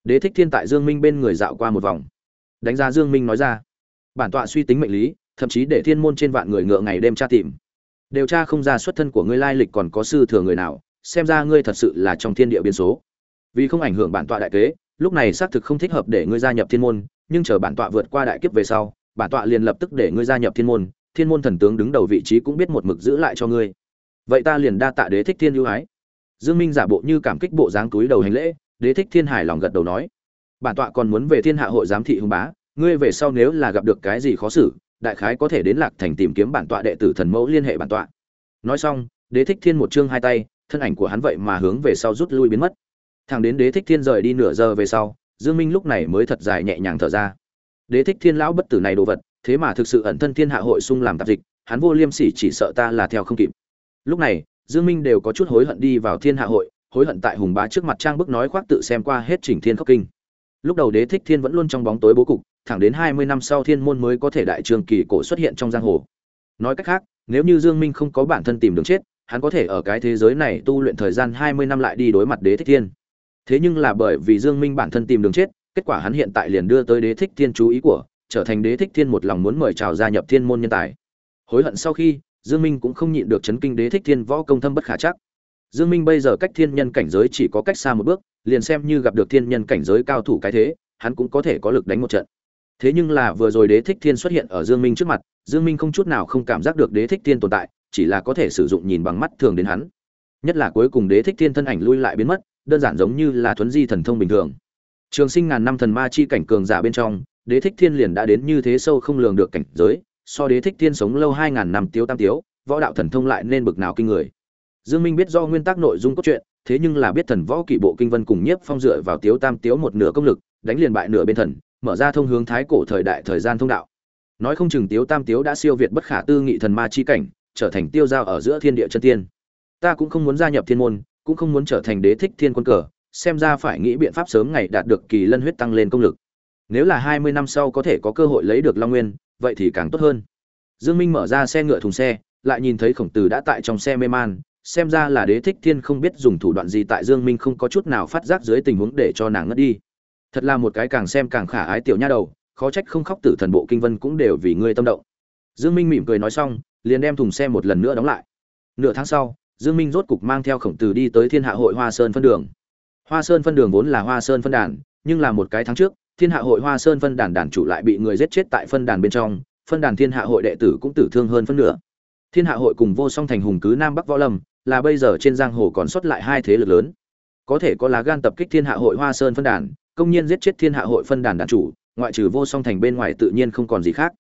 Đế thích thiên tại dương minh bên người dạo qua một vòng. Đánh giá dương minh nói ra. Bản tọa suy tính mệnh lý, thậm chí để thiên môn trên vạn người ngựa ngày đêm tra tìm. Điều tra không ra xuất thân của ngươi lai lịch còn có sư thừa người nào, xem ra ngươi thật sự là trong thiên địa biến số. Vì không ảnh hưởng bản tọa đại kế, lúc này xác thực không thích hợp để ngươi gia nhập thiên môn, nhưng chờ bản tọa vượt qua đại kiếp về sau bản tọa liền lập tức để ngươi gia nhập thiên môn thiên môn thần tướng đứng đầu vị trí cũng biết một mực giữ lại cho ngươi. Vậy ta liền đa tạ đế thích thiên ưu ái. Dương minh giả bộ như cảm kích bộ dáng túi đầu hành lễ, đế thích thiên hài lòng gật đầu nói. Bản tọa còn muốn về thiên hạ hội giám thị hùng bá, ngươi về sau nếu là gặp được cái gì khó xử, đại khái có thể đến lạc thành tìm kiếm bản tọa đệ tử thần mẫu liên hệ bản tọa. Nói xong, đế thích thiên một chương hai tay, thân ảnh của hắn vậy mà hướng về sau rút lui biến mất. Thằng đến đế thích thiên rời đi nửa giờ về sau, dương minh lúc này mới thật dài nhẹ nhàng thở ra đế thích thiên lão bất tử này đồ vật, thế mà thực sự ẩn thân thiên hạ hội xung làm tạp dịch, hắn vô liêm sỉ chỉ sợ ta là theo không kịp. Lúc này, dương minh đều có chút hối hận đi vào thiên hạ hội, hối hận tại hùng bá trước mặt trang bức nói khoác tự xem qua hết chỉnh thiên khốc kinh. Lúc đầu đế thích thiên vẫn luôn trong bóng tối bố cục, thẳng đến 20 năm sau thiên môn mới có thể đại trường kỳ cổ xuất hiện trong giang hồ. Nói cách khác, nếu như dương minh không có bản thân tìm đường chết, hắn có thể ở cái thế giới này tu luyện thời gian 20 năm lại đi đối mặt đế thích thiên. Thế nhưng là bởi vì dương minh bản thân tìm đường chết kết quả hắn hiện tại liền đưa tới đế thích thiên chú ý của, trở thành đế thích thiên một lòng muốn mời chào gia nhập thiên môn nhân tài. Hối hận sau khi, dương minh cũng không nhịn được chấn kinh đế thích thiên võ công thâm bất khả chắc. Dương minh bây giờ cách thiên nhân cảnh giới chỉ có cách xa một bước, liền xem như gặp được thiên nhân cảnh giới cao thủ cái thế, hắn cũng có thể có lực đánh một trận. Thế nhưng là vừa rồi đế thích thiên xuất hiện ở dương minh trước mặt, dương minh không chút nào không cảm giác được đế thích thiên tồn tại, chỉ là có thể sử dụng nhìn bằng mắt thường đến hắn. Nhất là cuối cùng đế thích thiên thân ảnh lui lại biến mất, đơn giản giống như là thuấn di thần thông bình thường trường sinh ngàn năm thần ma chi cảnh cường giả bên trong, đế thích thiên liền đã đến như thế sâu không lường được cảnh giới, so đế thích thiên sống lâu hai ngàn năm tiếu tam tiếu, võ đạo thần thông lại nên bực nào kinh người. Dương minh biết do nguyên tắc nội dung cốt truyện, thế nhưng là biết thần võ kỵ bộ kinh vân cùng nhiếp phong dựa vào tiếu tam tiếu một nửa công lực, đánh liền bại nửa bên thần, mở ra thông hướng thái cổ thời đại thời gian thông đạo. Nói không chừng tiếu tam tiếu đã siêu việt bất khả tư nghị thần ma chi cảnh, trở thành tiêu giao ở giữa thiên địa chân tiên. Ta cũng không muốn gia nhập thiên môn, cũng không muốn trở thành đế thích thiên quân cờ xem ra phải nghĩ biện pháp sớm ngày đạt được kỳ lân huyết tăng lên công lực. Nếu là hai mươi năm sau có thể có cơ hội lấy được long nguyên, vậy thì càng tốt hơn. Dương minh mở ra xe ngựa thùng xe, lại nhìn thấy khổng tử đã tại trong xe mê man, xem ra là đế thích thiên không biết dùng thủ đoạn gì tại dương minh không có chút nào phát giác dưới tình huống để cho nàng ngất đi. Thật là một cái càng xem càng khả ái tiểu nha đầu, khó trách không khóc tử thần bộ kinh vân cũng đều vì ngươi tâm động. Dương minh mỉm cười nói xong, liền đem thùng xe một lần nữa đóng lại. Nửa tháng sau, dương minh rốt cục mang theo khổng tử đi tới thiên hạ hội hoa sơn phân đường hoa sơn phân đường vốn là hoa sơn phân đàn, nhưng là một cái tháng trước, thiên hạ hội hoa sơn phân đàn đàn chủ lại bị người giết chết tại phân đàn bên trong, phân đàn thiên hạ hội đệ tử cũng tử thương hơn phân nửa. Thiên hạ hội cùng vô song thành hùng cứ nam bắc võ lâm, là bây giờ trên giang hồ còn sót lại hai thế lực lớn. Có thể có lá gan tập kích thiên hạ hội hoa sơn phân đàn, công nhiên giết chết thiên hạ hội phân đàn đàn chủ, ngoại trừ vô song thành bên ngoài tự nhiên không còn gì khác.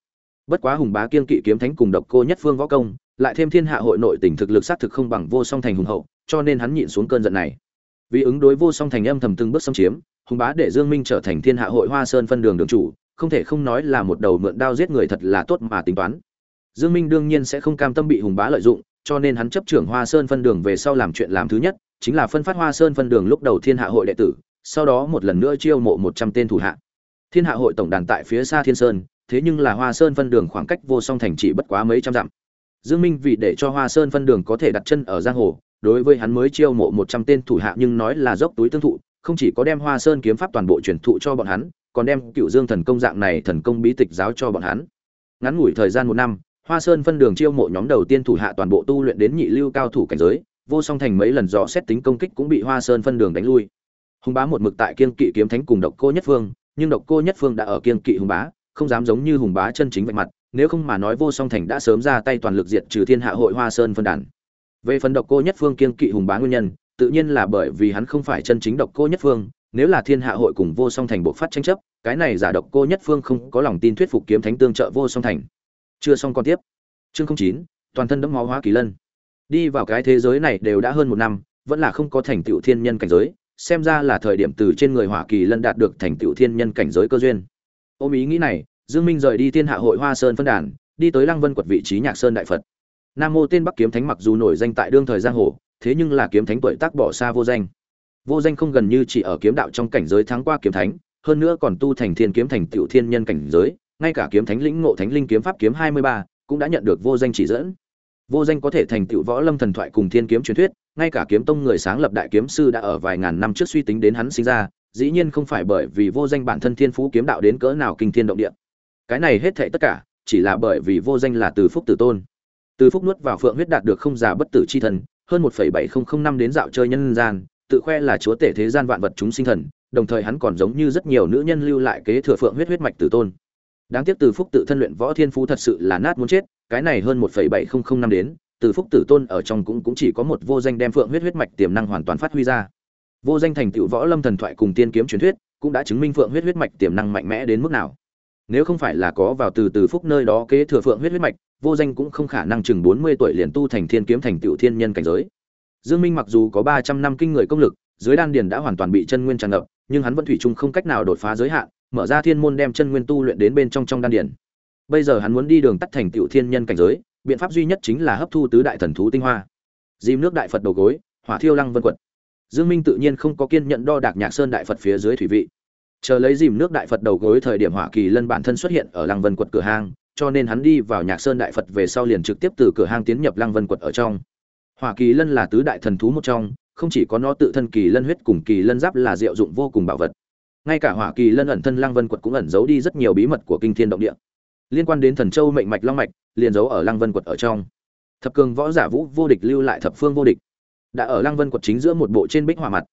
Bất quá hùng bá kiên kỵ kiếm thánh cùng độc cô nhất phương võ công, lại thêm thiên hạ hội nội tình thực lực sát thực không bằng vô song thành hùng hậu, cho nên hắn nhịn xuống cơn giận này vì ứng đối vô song thành âm thầm từng bước xâm chiếm, hùng bá để dương minh trở thành thiên hạ hội hoa sơn phân đường đường chủ, không thể không nói là một đầu mượn đao giết người thật là tốt mà tính toán. Dương minh đương nhiên sẽ không cam tâm bị hùng bá lợi dụng, cho nên hắn chấp trưởng hoa sơn phân đường về sau làm chuyện làm thứ nhất, chính là phân phát hoa sơn phân đường lúc đầu thiên hạ hội đệ tử, sau đó một lần nữa chiêu mộ 100 tên thủ hạ. Thiên hạ hội tổng đàn tại phía xa thiên sơn, thế nhưng là hoa sơn phân đường khoảng cách vô song thành chỉ bất quá mấy trăm dặm. Dương minh vì để cho hoa sơn phân đường có thể đặt chân ở giang hồ đối với hắn mới chiêu mộ 100 tên thủ hạ nhưng nói là dốc túi tương thụ, không chỉ có đem hoa sơn kiếm pháp toàn bộ truyền thụ cho bọn hắn, còn đem cựu dương thần công dạng này thần công bí tịch giáo cho bọn hắn. Ngắn ngủi thời gian một năm, hoa sơn phân đường chiêu mộ nhóm đầu tiên thủ hạ toàn bộ tu luyện đến nhị lưu cao thủ cảnh giới, vô song thành mấy lần dò xét tính công kích cũng bị hoa sơn phân đường đánh lui. Hùng bá một mực tại kiên kỵ kiếm thánh cùng độc cô nhất phương, nhưng độc cô nhất phương đã ở kiên kỵ hùng bá, không dám giống như hùng bá chân chính vạch mặt, nếu không mà nói vô song thành đã sớm ra tay toàn lực diệt trừ thiên hạ hội hoa sơn phân đàn về phần độc cô nhất phương kiên kỵ hùng bá nguyên nhân, tự nhiên là bởi vì hắn không phải chân chính độc cô nhất phương, nếu là thiên hạ hội cùng vô song thành bộ phát tranh chấp, cái này giả độc cô nhất phương không có lòng tin thuyết phục kiếm thánh tương trợ vô song thành. Chưa xong còn tiếp. Chương chín, toàn thân đẫm máu hóa kỳ lân. Đi vào cái thế giới này đều đã hơn một năm, vẫn là không có thành tựu thiên nhân cảnh giới, xem ra là thời điểm từ trên người hỏa kỳ lân đạt được thành tựu thiên nhân cảnh giới cơ duyên. Ôm ý nghĩ này, dương minh rời đi thiên hạ hội hoa sơn phân đàn, đi tới lăng vân quật vị trí nhạc sơn đại phật nam mô tên bắc kiếm thánh mặc dù nổi danh tại đương thời giang hồ, thế nhưng là kiếm thánh tuổi tác bỏ xa vô danh. Vô danh không gần như chỉ ở kiếm đạo trong cảnh giới thắng qua kiếm thánh, hơn nữa còn tu thành thiên kiếm thành tiểu thiên nhân cảnh giới, ngay cả kiếm thánh lĩnh ngộ thánh linh kiếm pháp kiếm hai mươi ba cũng đã nhận được vô danh chỉ dẫn. Vô danh có thể thành tựu võ lâm thần thoại cùng thiên kiếm truyền thuyết, ngay cả kiếm tông người sáng lập đại kiếm sư đã ở vài ngàn năm trước suy tính đến hắn sinh ra, dĩ nhiên không phải bởi vì vô danh bản thân thiên phú kiếm đạo đến cỡ nào kinh thiên động địa. Cái này hết thệ tất cả chỉ là bởi vì vô danh là từ phúc tử tôn từ phúc nuốt vào phượng huyết đạt được không già bất tử chi thần, hơn một phẩy bảy không không năm đến dạo chơi nhân gian, tự khoe là chúa tể thế gian vạn vật chúng sinh thần, đồng thời hắn còn giống như rất nhiều nữ nhân lưu lại kế thừa phượng huyết huyết mạch tử tôn. Đáng tiếc từ phúc tự thân luyện võ thiên phú thật sự là nát muốn chết, cái này hơn một bảy nghìn năm đến, từ phúc tử tôn ở trong cũng cũng chỉ có một vô danh đem phượng huyết huyết mạch tiềm năng hoàn toàn phát huy ra. Vô danh thành tựu võ lâm thần thoại cùng tiên kiếm truyền thuyết, cũng đã chứng minh phượng huyết huyết mạch tiềm năng mạnh mẽ đến mức nào. Nếu không phải là có vào từ từ phúc nơi đó kế thừa phượng huyết huyết mạch vô danh cũng không khả năng chừng bốn mươi tuổi liền tu thành thiên kiếm thành tựu thiên nhân cảnh giới. Dương minh mặc dù có ba trăm năm kinh người công lực, dưới đan điền đã hoàn toàn bị chân nguyên tràn ngập, nhưng hắn vẫn thủy chung không cách nào đột phá giới hạn, mở ra thiên môn đem chân nguyên tu luyện đến bên trong trong đan điền. Bây giờ hắn muốn đi đường tắt thành tựu thiên nhân cảnh giới, biện pháp duy nhất chính là hấp thu tứ đại thần thú tinh hoa. Dìm nước đại phật đầu gối, hỏa thiêu lăng vân quật. Dương minh tự nhiên không có kiên nhận đo đạc nhạc sơn đại phật phía dưới thủy vị. Chờ lấy dìm nước đại phật đầu gối thời điểm hỏa kỳ lân bản thân xuất hiện ở lăng vân quật cửa hang cho nên hắn đi vào nhạc sơn đại phật về sau liền trực tiếp từ cửa hang tiến nhập lăng vân quật ở trong. Hỏa kỳ lân là tứ đại thần thú một trong, không chỉ có nó tự thân kỳ lân huyết cùng kỳ lân giáp là diệu dụng vô cùng bảo vật. Ngay cả hỏa kỳ lân ẩn thân lăng vân quật cũng ẩn giấu đi rất nhiều bí mật của kinh thiên động địa. Liên quan đến thần châu mệnh mạch long mạch, liền giấu ở lăng vân quật ở trong. Thập cường võ giả vũ vô địch lưu lại thập phương vô địch. Đã ở lăng vân quật chính giữa một bộ trên bích hỏa mặt.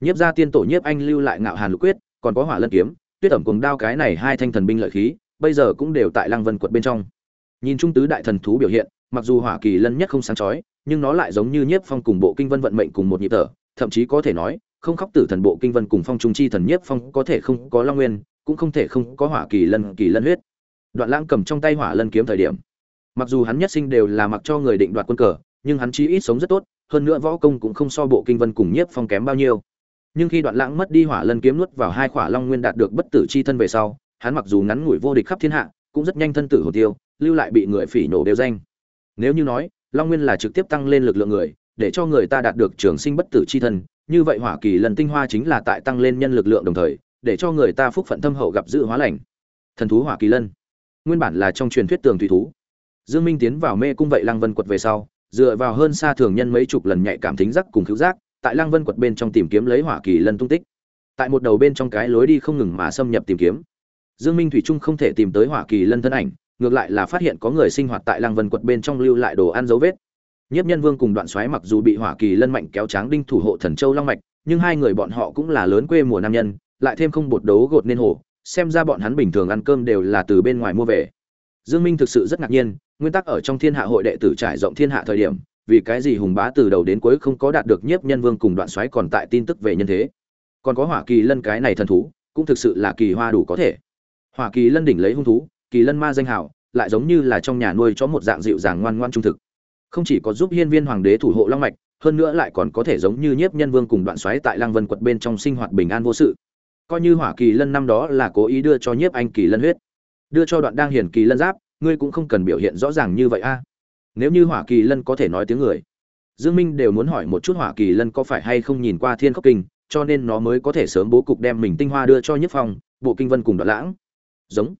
Nhiếp gia tiên tổ nhiếp anh lưu lại ngạo hàn lục quyết, còn có hỏa lân kiếm, tuyết ẩm cùng đao cái này hai thanh thần binh lợi khí bây giờ cũng đều tại lăng vân quật bên trong. Nhìn trung tứ đại thần thú biểu hiện, mặc dù hỏa kỳ lân nhất không sáng chói, nhưng nó lại giống như nhiếp phong cùng bộ kinh vân vận mệnh cùng một nhịp thở, thậm chí có thể nói, không khóc tử thần bộ kinh vân cùng phong trung chi thần nhiếp phong có thể không có long nguyên, cũng không thể không có hỏa kỳ lân kỳ lân huyết. Đoạn lãng cầm trong tay hỏa lân kiếm thời điểm, mặc dù hắn nhất sinh đều là mặc cho người định đoạt quân cờ, nhưng hắn chí ít sống rất tốt, hơn nữa võ công cũng không so bộ kinh vân cùng nhiếp phong kém bao nhiêu. Nhưng khi đoạn lãng mất đi hỏa lân kiếm nuốt vào hai khỏa long nguyên đạt được bất tử chi thân về sau hắn mặc dù ngắn ngủi vô địch khắp thiên hạ, cũng rất nhanh thân tử hồ tiêu, lưu lại bị người phỉ nổ đều danh. Nếu như nói, long nguyên là trực tiếp tăng lên lực lượng người, để cho người ta đạt được trường sinh bất tử chi thân, như vậy hỏa kỳ lần tinh hoa chính là tại tăng lên nhân lực lượng đồng thời, để cho người ta phúc phận thâm hậu gặp dự hóa lành. Thần thú hỏa kỳ lân. Nguyên bản là trong truyền thuyết tường thủy thú. Dương minh tiến vào mê cung vậy lăng vân quật về sau, dựa vào hơn xa thường nhân mấy chục lần nhạy cảm thính giác cùng cứu giác, tại lăng vân quật bên trong tìm kiếm lấy hỏa kỳ lân tung tích. Tại một đầu bên trong cái lối đi không ngừng mà xâm nhập tìm kiếm dương minh thủy trung không thể tìm tới hỏa kỳ lân thân ảnh ngược lại là phát hiện có người sinh hoạt tại lăng vân quật bên trong lưu lại đồ ăn dấu vết Nhiếp Nhân Vương cùng Đoạn Soái mặc dù bị Hỏa Kỳ Lân mạnh kéo tráng đinh thủ hộ Thần Châu Long mạch, nhưng hai người bọn họ cũng là lớn quê mùa nam nhân, lại thêm không bột đấu gột nên hổ, xem ra bọn hắn bình thường ăn cơm đều là từ bên ngoài mua về. Dương Minh thực sự rất ngạc nhiên, nguyên tắc ở trong Thiên Hạ hội đệ tử trải rộng thiên hạ thời điểm, vì cái gì Hùng Bá từ đầu đến cuối không có đạt được Nhiếp Nhân Vương cùng Đoạn Soái còn tại tin tức về nhân thế. Còn có Hỏa Kỳ Lân cái này thần thú, cũng thực sự là kỳ hoa đủ có thể. Hỏa Kỳ Lân đỉnh lấy hung thú, Kỳ Lân ma danh hảo, lại giống như là trong nhà nuôi chó một dạng dịu dàng ngoan ngoan trung thực. Không chỉ có giúp hiên viên hoàng đế thủ hộ long mạch hơn nữa lại còn có thể giống như nhiếp nhân vương cùng đoạn xoáy tại lang vân quật bên trong sinh hoạt bình an vô sự. Coi như hỏa kỳ lân năm đó là cố ý đưa cho nhiếp anh kỳ lân huyết đưa cho đoạn đang hiển kỳ lân giáp ngươi cũng không cần biểu hiện rõ ràng như vậy a. Nếu như hỏa kỳ lân có thể nói tiếng người dương minh đều muốn hỏi một chút hỏa kỳ lân có phải hay không nhìn qua thiên khốc kinh cho nên nó mới có thể sớm bố cục đem mình tinh hoa đưa cho nhiếp phong bộ kinh vân cùng đoạn lãng giống.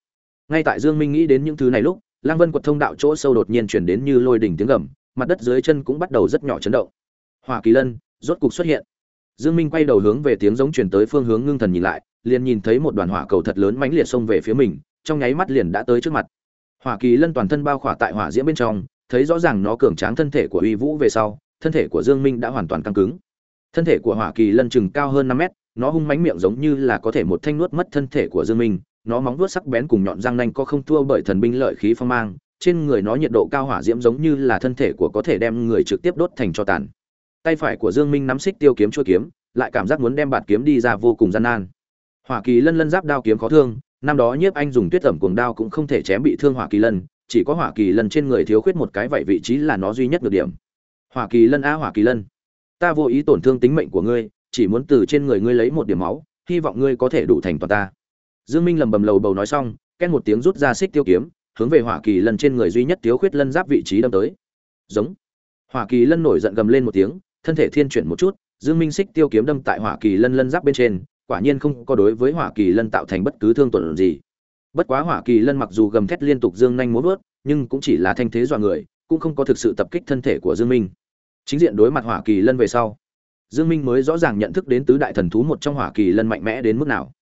Ngay tại dương minh nghĩ đến những thứ này lúc, lang vân quật thông đạo chỗ sâu đột nhiên chuyển đến như lôi đỉnh tiếng gầm, mặt đất dưới chân cũng bắt đầu rất nhỏ chấn động. Hỏa kỳ lân, rốt cục xuất hiện. Dương minh quay đầu hướng về tiếng giống chuyển tới phương hướng ngưng thần nhìn lại, liền nhìn thấy một đoàn hỏa cầu thật lớn mãnh liệt xông về phía mình, trong nháy mắt liền đã tới trước mặt. Hỏa kỳ lân toàn thân bao khỏa tại hỏa diễm bên trong, thấy rõ ràng nó cường tráng thân thể của uy vũ về sau, thân thể của dương minh đã hoàn toàn căng cứng. Thân thể của hỏa kỳ lân chừng cao hơn 5 mét, nó hung mãnh miệng giống như là có thể một thanh nuốt mất thân thể của dương minh nó móng vuốt sắc bén cùng nhọn răng nanh có không thua bởi thần binh lợi khí phong mang, trên người nó nhiệt độ cao hỏa diễm giống như là thân thể của có thể đem người trực tiếp đốt thành cho tàn. Tay phải của dương minh nắm xích tiêu kiếm chuôi kiếm, lại cảm giác muốn đem bạt kiếm đi ra vô cùng gian nan. Hỏa kỳ lân lân giáp đao kiếm khó thương, năm đó nhiếp anh dùng tuyết tẩm cuồng đao cũng không thể chém bị thương hỏa kỳ lân, chỉ có hỏa kỳ lân trên người thiếu khuyết một cái vậy vị trí là nó duy nhất được điểm. Hỏa kỳ lân a, hỏa kỳ lân. Ta vô ý tổn thương tính mệnh của ngươi, chỉ muốn từ trên người ngươi lấy một điểm máu, hy vọng ngươi có thể đủ thành toàn ta dương minh lầm bầm lầu bầu nói xong, két một tiếng rút ra xích tiêu kiếm, hướng về hỏa kỳ lân trên người duy nhất thiếu khuyết lân giáp vị trí đâm tới. Giống. Hỏa kỳ lân nổi giận gầm lên một tiếng, thân thể thiên chuyển một chút, dương minh xích tiêu kiếm đâm tại hỏa kỳ lân lân giáp bên trên, quả nhiên không có đối với hỏa kỳ lân tạo thành bất cứ thương tổn gì. Bất quá hỏa kỳ lân mặc dù gầm thét liên tục dương nhanh muốn vớt, nhưng cũng chỉ là thanh thế dọa người, cũng không có thực sự tập kích thân thể của dương minh. Chính diện đối mặt hỏa kỳ lân về sau, dương minh mới rõ ràng nhận thức đến tứ đại thần thú một trong hỏa kỳ lân mạnh mẽ đến mức nào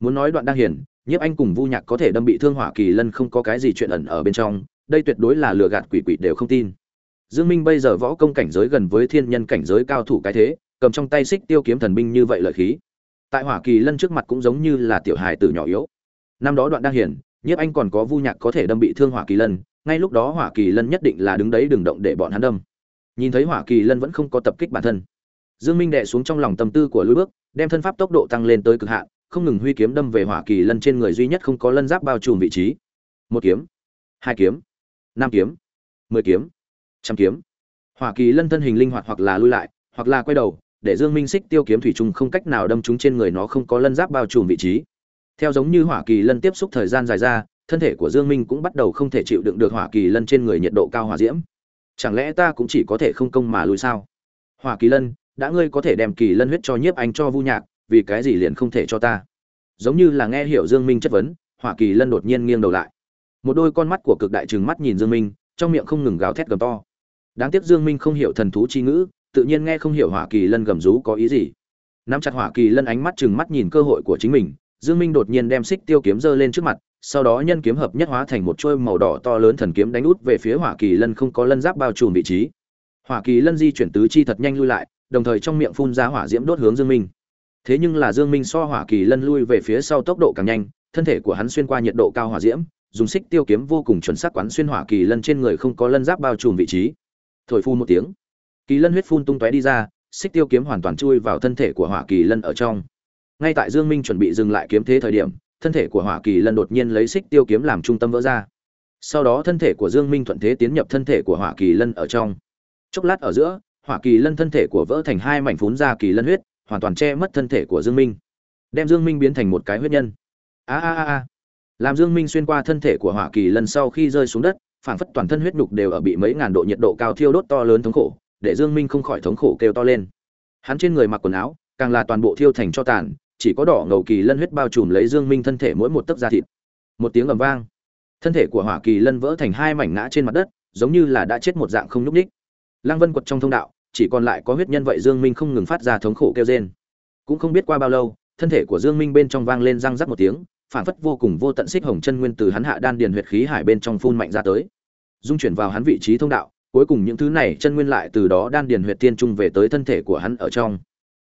muốn nói đoạn đang hiển nhiếp anh cùng vu nhạc có thể đâm bị thương hỏa kỳ lân không có cái gì chuyện ẩn ở bên trong, đây tuyệt đối là lừa gạt quỷ quỷ đều không tin. Dương minh bây giờ võ công cảnh giới gần với thiên nhân cảnh giới cao thủ cái thế, cầm trong tay xích tiêu kiếm thần binh như vậy lợi khí. Tại hỏa kỳ lân trước mặt cũng giống như là tiểu hài tử nhỏ yếu. Năm đó đoạn đang hiển nhiếp anh còn có vu nhạc có thể đâm bị thương hỏa kỳ lân, ngay lúc đó hỏa kỳ lân nhất định là đứng đấy đừng động để bọn hắn đâm. Nhìn thấy hỏa kỳ lân vẫn không có tập kích bản thân. Dương minh đệ xuống trong lòng tâm tư của lối bước, đem thân pháp tốc độ tăng lên tới cực hạn không ngừng huy kiếm đâm về hỏa kỳ lân trên người duy nhất không có lân giáp bao trùm vị trí. Một kiếm, hai kiếm, năm kiếm, mười kiếm, trăm kiếm. Hỏa kỳ lân thân hình linh hoạt hoặc là lui lại, hoặc là quay đầu, để dương minh xích tiêu kiếm thủy chung không cách nào đâm trúng trên người nó không có lân giáp bao trùm vị trí. Theo giống như hỏa kỳ lân tiếp xúc thời gian dài ra, thân thể của dương minh cũng bắt đầu không thể chịu đựng được hỏa kỳ lân trên người nhiệt độ cao hỏa diễm. Chẳng lẽ ta cũng chỉ có thể không công mà lùi sao? Hỏa kỳ lân, đã ngươi có thể đem kỳ lân huyết cho nhiếp anh cho vu nhạc vì cái gì liền không thể cho ta? Giống như là nghe hiểu dương minh chất vấn hỏa kỳ lân đột nhiên nghiêng đầu lại. Một đôi con mắt của cực đại trừng mắt nhìn dương minh, trong miệng không ngừng gào thét gầm to. Đáng tiếc dương minh không hiểu thần thú chi ngữ, tự nhiên nghe không hiểu hỏa kỳ lân gầm rú có ý gì. Nắm chặt hỏa kỳ lân ánh mắt trừng mắt nhìn cơ hội của chính mình, dương minh đột nhiên đem xích tiêu kiếm giơ lên trước mặt, sau đó nhân kiếm hợp nhất hóa thành một chuôi màu đỏ to lớn thần kiếm đánh út về phía hỏa kỳ lân không có lân giáp bao trùm vị trí. Hỏa kỳ lân di chuyển tứ chi thật nhanh lui lại, đồng thời trong miệng phun ra hỏa diễm đốt hướng dương minh thế nhưng là dương minh so hỏa kỳ lân lui về phía sau tốc độ càng nhanh, thân thể của hắn xuyên qua nhiệt độ cao hỏa diễm, dùng xích tiêu kiếm vô cùng chuẩn xác quán xuyên hỏa kỳ lân trên người không có lân giáp bao trùm vị trí. Thổi phun một tiếng, kỳ lân huyết phun tung tóe đi ra, xích tiêu kiếm hoàn toàn chui vào thân thể của hỏa kỳ lân ở trong. Ngay tại dương minh chuẩn bị dừng lại kiếm thế thời điểm, thân thể của hỏa kỳ lân đột nhiên lấy xích tiêu kiếm làm trung tâm vỡ ra. Sau đó thân thể của dương minh thuận thế tiến nhập thân thể của hỏa kỳ lân ở trong. Chốc lát ở giữa, hỏa kỳ lân thân thể của vỡ thành hai mảnh phún ra kỳ lân huyết hoàn toàn che mất thân thể của dương minh. Đem dương minh biến thành một cái huyết nhân. A a a a. Làm dương minh xuyên qua thân thể của hỏa kỳ lân sau khi rơi xuống đất, phảng phất toàn thân huyết nhục đều ở bị mấy ngàn độ nhiệt độ cao thiêu đốt to lớn thống khổ, để dương minh không khỏi thống khổ kêu to lên. Hắn trên người mặc quần áo, càng là toàn bộ thiêu thành cho tàn, chỉ có đỏ ngầu kỳ lân huyết bao trùm lấy dương minh thân thể mỗi một tấc da thịt. Một tiếng ầm vang. Thân thể của hỏa kỳ lân vỡ thành hai mảnh ngã trên mặt đất, giống như là đã chết một dạng không nhúc nhích. Lăng vân quật trong thông đạo chỉ còn lại có huyết nhân vậy dương minh không ngừng phát ra thống khổ kêu rên. Cũng không biết qua bao lâu, thân thể của dương minh bên trong vang lên răng rắc một tiếng, phản phất vô cùng vô tận xích hồng chân nguyên từ hắn hạ đan điền huyệt khí hải bên trong phun mạnh ra tới. Dung chuyển vào hắn vị trí thông đạo, cuối cùng những thứ này chân nguyên lại từ đó đan điền huyệt tiên trung về tới thân thể của hắn ở trong.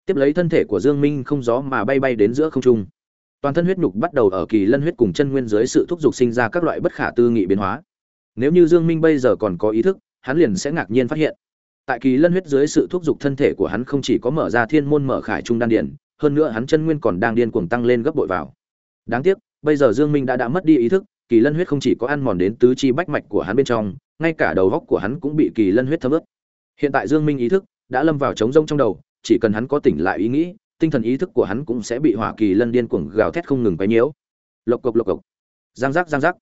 Tiếp lấy thân thể của dương minh không gió mà bay bay đến giữa không trung. Toàn thân huyết nhục bắt đầu ở kỳ lân huyết cùng chân nguyên dưới sự thúc giục sinh ra các loại bất khả tư nghị biến hóa. Nếu như dương minh bây giờ còn có ý thức, hắn liền sẽ ngạc nhiên phát hiện tại kỳ lân huyết dưới sự thúc giục thân thể của hắn không chỉ có mở ra thiên môn mở khải trung đan điền, hơn nữa hắn chân nguyên còn đang điên cuồng tăng lên gấp bội vào. Đáng tiếc, bây giờ dương minh đã đã mất đi ý thức, kỳ lân huyết không chỉ có ăn mòn đến tứ chi bách mạch của hắn bên trong, ngay cả đầu góc của hắn cũng bị kỳ lân huyết thấm ướt. Hiện tại dương minh ý thức đã lâm vào trống rông trong đầu, chỉ cần hắn có tỉnh lại ý nghĩ, tinh thần ý thức của hắn cũng sẽ bị hỏa kỳ lân điên cuồng gào thét không ngừng quấy nhiễu. Lộc cộc lộc cộc. Giang giác giang giác.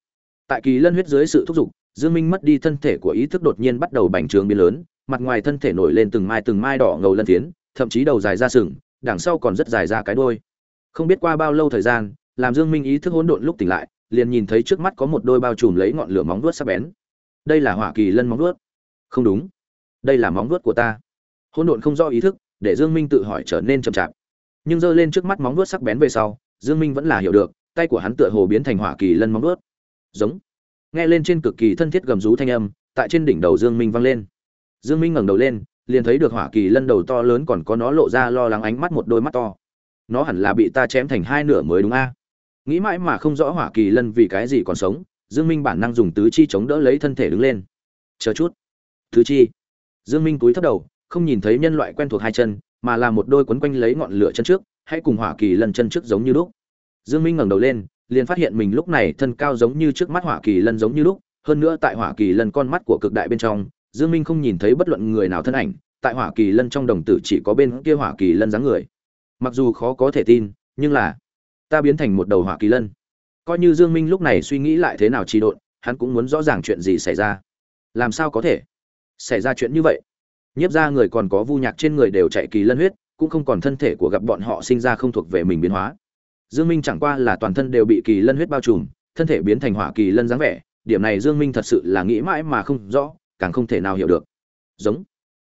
Tại kỳ lân huyết dưới sự thúc giục, dương minh mất đi thân thể của ý thức đột nhiên bắt đầu bành trướng biến lớn mặt ngoài thân thể nổi lên từng mai từng mai đỏ ngầu lân tiến thậm chí đầu dài ra sừng, đằng sau còn rất dài ra cái đuôi. Không biết qua bao lâu thời gian, làm dương minh ý thức hỗn độn lúc tỉnh lại, liền nhìn thấy trước mắt có một đôi bao trùm lấy ngọn lửa móng vuốt sắc bén. Đây là hỏa kỳ lân móng vuốt. Không đúng. Đây là móng vuốt của ta. Hỗn độn không rõ ý thức, để dương minh tự hỏi trở nên chậm chạp. Nhưng giơ lên trước mắt móng vuốt sắc bén về sau, dương minh vẫn là hiểu được, tay của hắn tựa hồ biến thành hỏa kỳ lân móng vuốt. Giống. Nghe lên trên cực kỳ thân thiết gầm rú thanh âm, tại trên đỉnh đầu dương minh vang lên dương minh ngẩng đầu lên, liền thấy được hỏa kỳ lân đầu to lớn còn có nó lộ ra lo lắng ánh mắt một đôi mắt to. Nó hẳn là bị ta chém thành hai nửa mới đúng a. Nghĩ mãi mà không rõ hỏa kỳ lân vì cái gì còn sống, dương minh bản năng dùng tứ chi chống đỡ lấy thân thể đứng lên. Chờ chút. Tứ chi. Dương minh cúi thấp đầu, không nhìn thấy nhân loại quen thuộc hai chân, mà là một đôi quấn quanh lấy ngọn lửa chân trước hãy cùng hỏa kỳ lân chân trước giống như lúc. Dương minh ngẩng đầu lên, liền phát hiện mình lúc này thân cao giống như trước mắt hỏa kỳ lân giống như lúc, hơn nữa tại hỏa kỳ lân con mắt của cực đại bên trong dương minh không nhìn thấy bất luận người nào thân ảnh, tại hỏa kỳ lân trong đồng tử chỉ có bên kia hỏa kỳ lân dáng người. Mặc dù khó có thể tin, nhưng là, ta biến thành một đầu hỏa kỳ lân. Coi như dương minh lúc này suy nghĩ lại thế nào trì độn, hắn cũng muốn rõ ràng chuyện gì xảy ra. Làm sao có thể xảy ra chuyện như vậy? Nhiếp ra người còn có vu nhạc trên người đều chạy kỳ lân huyết, cũng không còn thân thể của gặp bọn họ sinh ra không thuộc về mình biến hóa. Dương minh chẳng qua là toàn thân đều bị kỳ lân huyết bao trùm, thân thể biến thành hỏa kỳ lân dáng vẻ, điểm này dương minh thật sự là nghĩ mãi mà không rõ càng không thể nào hiểu được. Giống.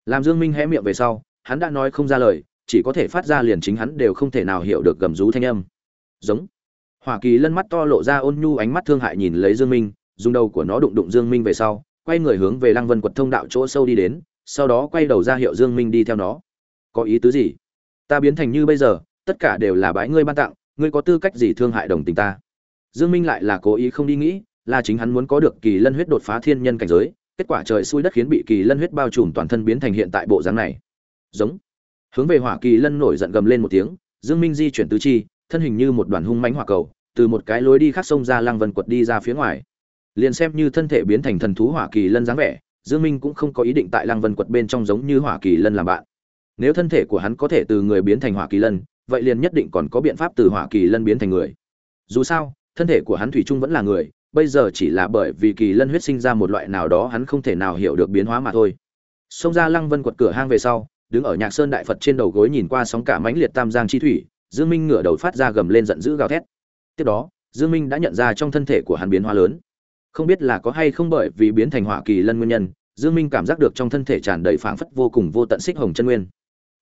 Làm dương minh hé miệng về sau, hắn đã nói không ra lời, chỉ có thể phát ra liền chính hắn đều không thể nào hiểu được gầm rú thanh âm. Giống. Hỏa kỳ lân mắt to lộ ra ôn nhu ánh mắt thương hại nhìn lấy dương minh, dùng đầu của nó đụng đụng dương minh về sau, quay người hướng về lăng vân quật thông đạo chỗ sâu đi đến, sau đó quay đầu ra hiệu dương minh đi theo nó. Có ý tứ gì? Ta biến thành như bây giờ, tất cả đều là bái ngươi ban tặng, ngươi có tư cách gì thương hại đồng tình ta? Dương minh lại là cố ý không đi nghĩ, là chính hắn muốn có được kỳ lân huyết đột phá thiên nhân cảnh giới kết quả trời xui đất khiến bị kỳ lân huyết bao trùm toàn thân biến thành hiện tại bộ dáng này. Giống. Hướng về hỏa kỳ lân nổi giận gầm lên một tiếng, dương minh di chuyển tứ chi, thân hình như một đoàn hung mãnh hỏa cầu, từ một cái lối đi khác sông ra lăng vân quật đi ra phía ngoài. Liền xem như thân thể biến thành thần thú hỏa kỳ lân dáng vẻ, dương minh cũng không có ý định tại lăng vân quật bên trong giống như hỏa kỳ lân làm bạn. Nếu thân thể của hắn có thể từ người biến thành hỏa kỳ lân, vậy liền nhất định còn có biện pháp từ hỏa kỳ lân biến thành người. Dù sao, thân thể của hắn thủy chung vẫn là người bây giờ chỉ là bởi vì kỳ lân huyết sinh ra một loại nào đó hắn không thể nào hiểu được biến hóa mà thôi. Xông ra lăng vân quật cửa hang về sau, đứng ở nhạc sơn đại phật trên đầu gối nhìn qua sóng cả mãnh liệt tam giang chi thủy, dương minh ngửa đầu phát ra gầm lên giận dữ gào thét. Tiếp đó, dương minh đã nhận ra trong thân thể của hắn biến hóa lớn. Không biết là có hay không bởi vì biến thành hỏa kỳ lân nguyên nhân, dương minh cảm giác được trong thân thể tràn đầy phảng phất vô cùng vô tận xích hồng chân nguyên.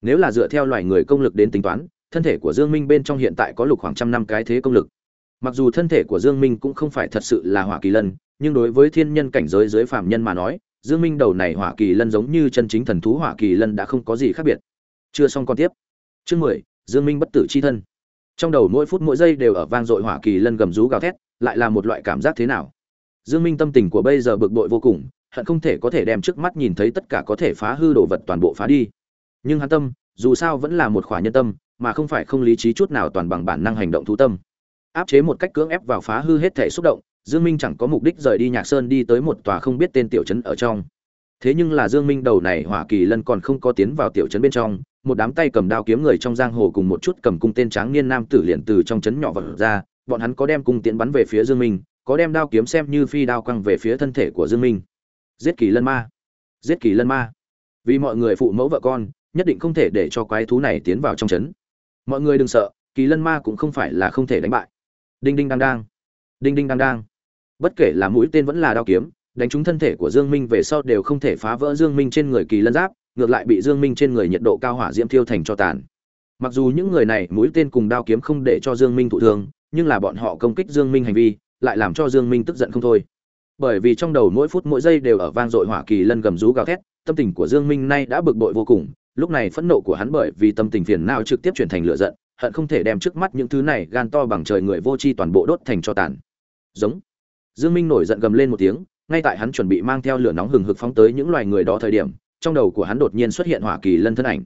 Nếu là dựa theo loài người công lực đến tính toán, thân thể của dương minh bên trong hiện tại có lục khoảng trăm năm cái thế công lực mặc dù thân thể của dương minh cũng không phải thật sự là hỏa kỳ lân, nhưng đối với thiên nhân cảnh giới dưới phàm nhân mà nói, dương minh đầu này hỏa kỳ lân giống như chân chính thần thú hỏa kỳ lân đã không có gì khác biệt. Chưa xong còn tiếp. Chương mười, dương minh bất tử chi thân. Trong đầu mỗi phút mỗi giây đều ở vang dội hỏa kỳ lân gầm rú gào thét, lại là một loại cảm giác thế nào? Dương minh tâm tình của bây giờ bực bội vô cùng, hận không thể có thể đem trước mắt nhìn thấy tất cả có thể phá hư đồ vật toàn bộ phá đi. Nhưng hắn tâm, dù sao vẫn là một khỏa nhân tâm, mà không phải không lý trí chút nào toàn bằng bản năng hành động thú tâm áp chế một cách cưỡng ép vào phá hư hết thể xúc động, dương minh chẳng có mục đích rời đi nhạc sơn đi tới một tòa không biết tên tiểu trấn ở trong. Thế nhưng là dương minh đầu này hỏa kỳ lân còn không có tiến vào tiểu trấn bên trong, một đám tay cầm đao kiếm người trong giang hồ cùng một chút cầm cung tên tráng niên nam tử liền từ trong trấn nhỏ vật ra, bọn hắn có đem cung tiễn bắn về phía dương minh, có đem đao kiếm xem như phi đao quăng về phía thân thể của dương minh. Giết kỳ lân ma! Giết kỳ lân ma! Vì mọi người phụ mẫu vợ con, nhất định không thể để cho quái thú này tiến vào trong trấn. Mọi người đừng sợ, kỳ lân ma cũng không phải là không thể đánh bại đinh đinh đang đang đinh đinh đang đang bất kể là mũi tên vẫn là đao kiếm, đánh trúng thân thể của dương minh về sau đều không thể phá vỡ dương minh trên người kỳ lân giáp, ngược lại bị dương minh trên người nhiệt độ cao hỏa diễm thiêu thành cho tàn. Mặc dù những người này mũi tên cùng đao kiếm không để cho dương minh thụ thương, nhưng là bọn họ công kích dương minh hành vi, lại làm cho dương minh tức giận không thôi. Bởi vì trong đầu mỗi phút mỗi giây đều ở vang dội hỏa kỳ lân gầm rú gào thét, tâm tình của dương minh nay đã bực bội vô cùng, lúc này phẫn nộ của hắn bởi vì tâm tình phiền não trực tiếp chuyển thành lửa giận hận không thể đem trước mắt những thứ này gan to bằng trời người vô tri toàn bộ đốt thành cho tàn. Giống. Dương minh nổi giận gầm lên một tiếng, ngay tại hắn chuẩn bị mang theo lửa nóng hừng hực phóng tới những loài người đó thời điểm, trong đầu của hắn đột nhiên xuất hiện hỏa kỳ lân thân ảnh.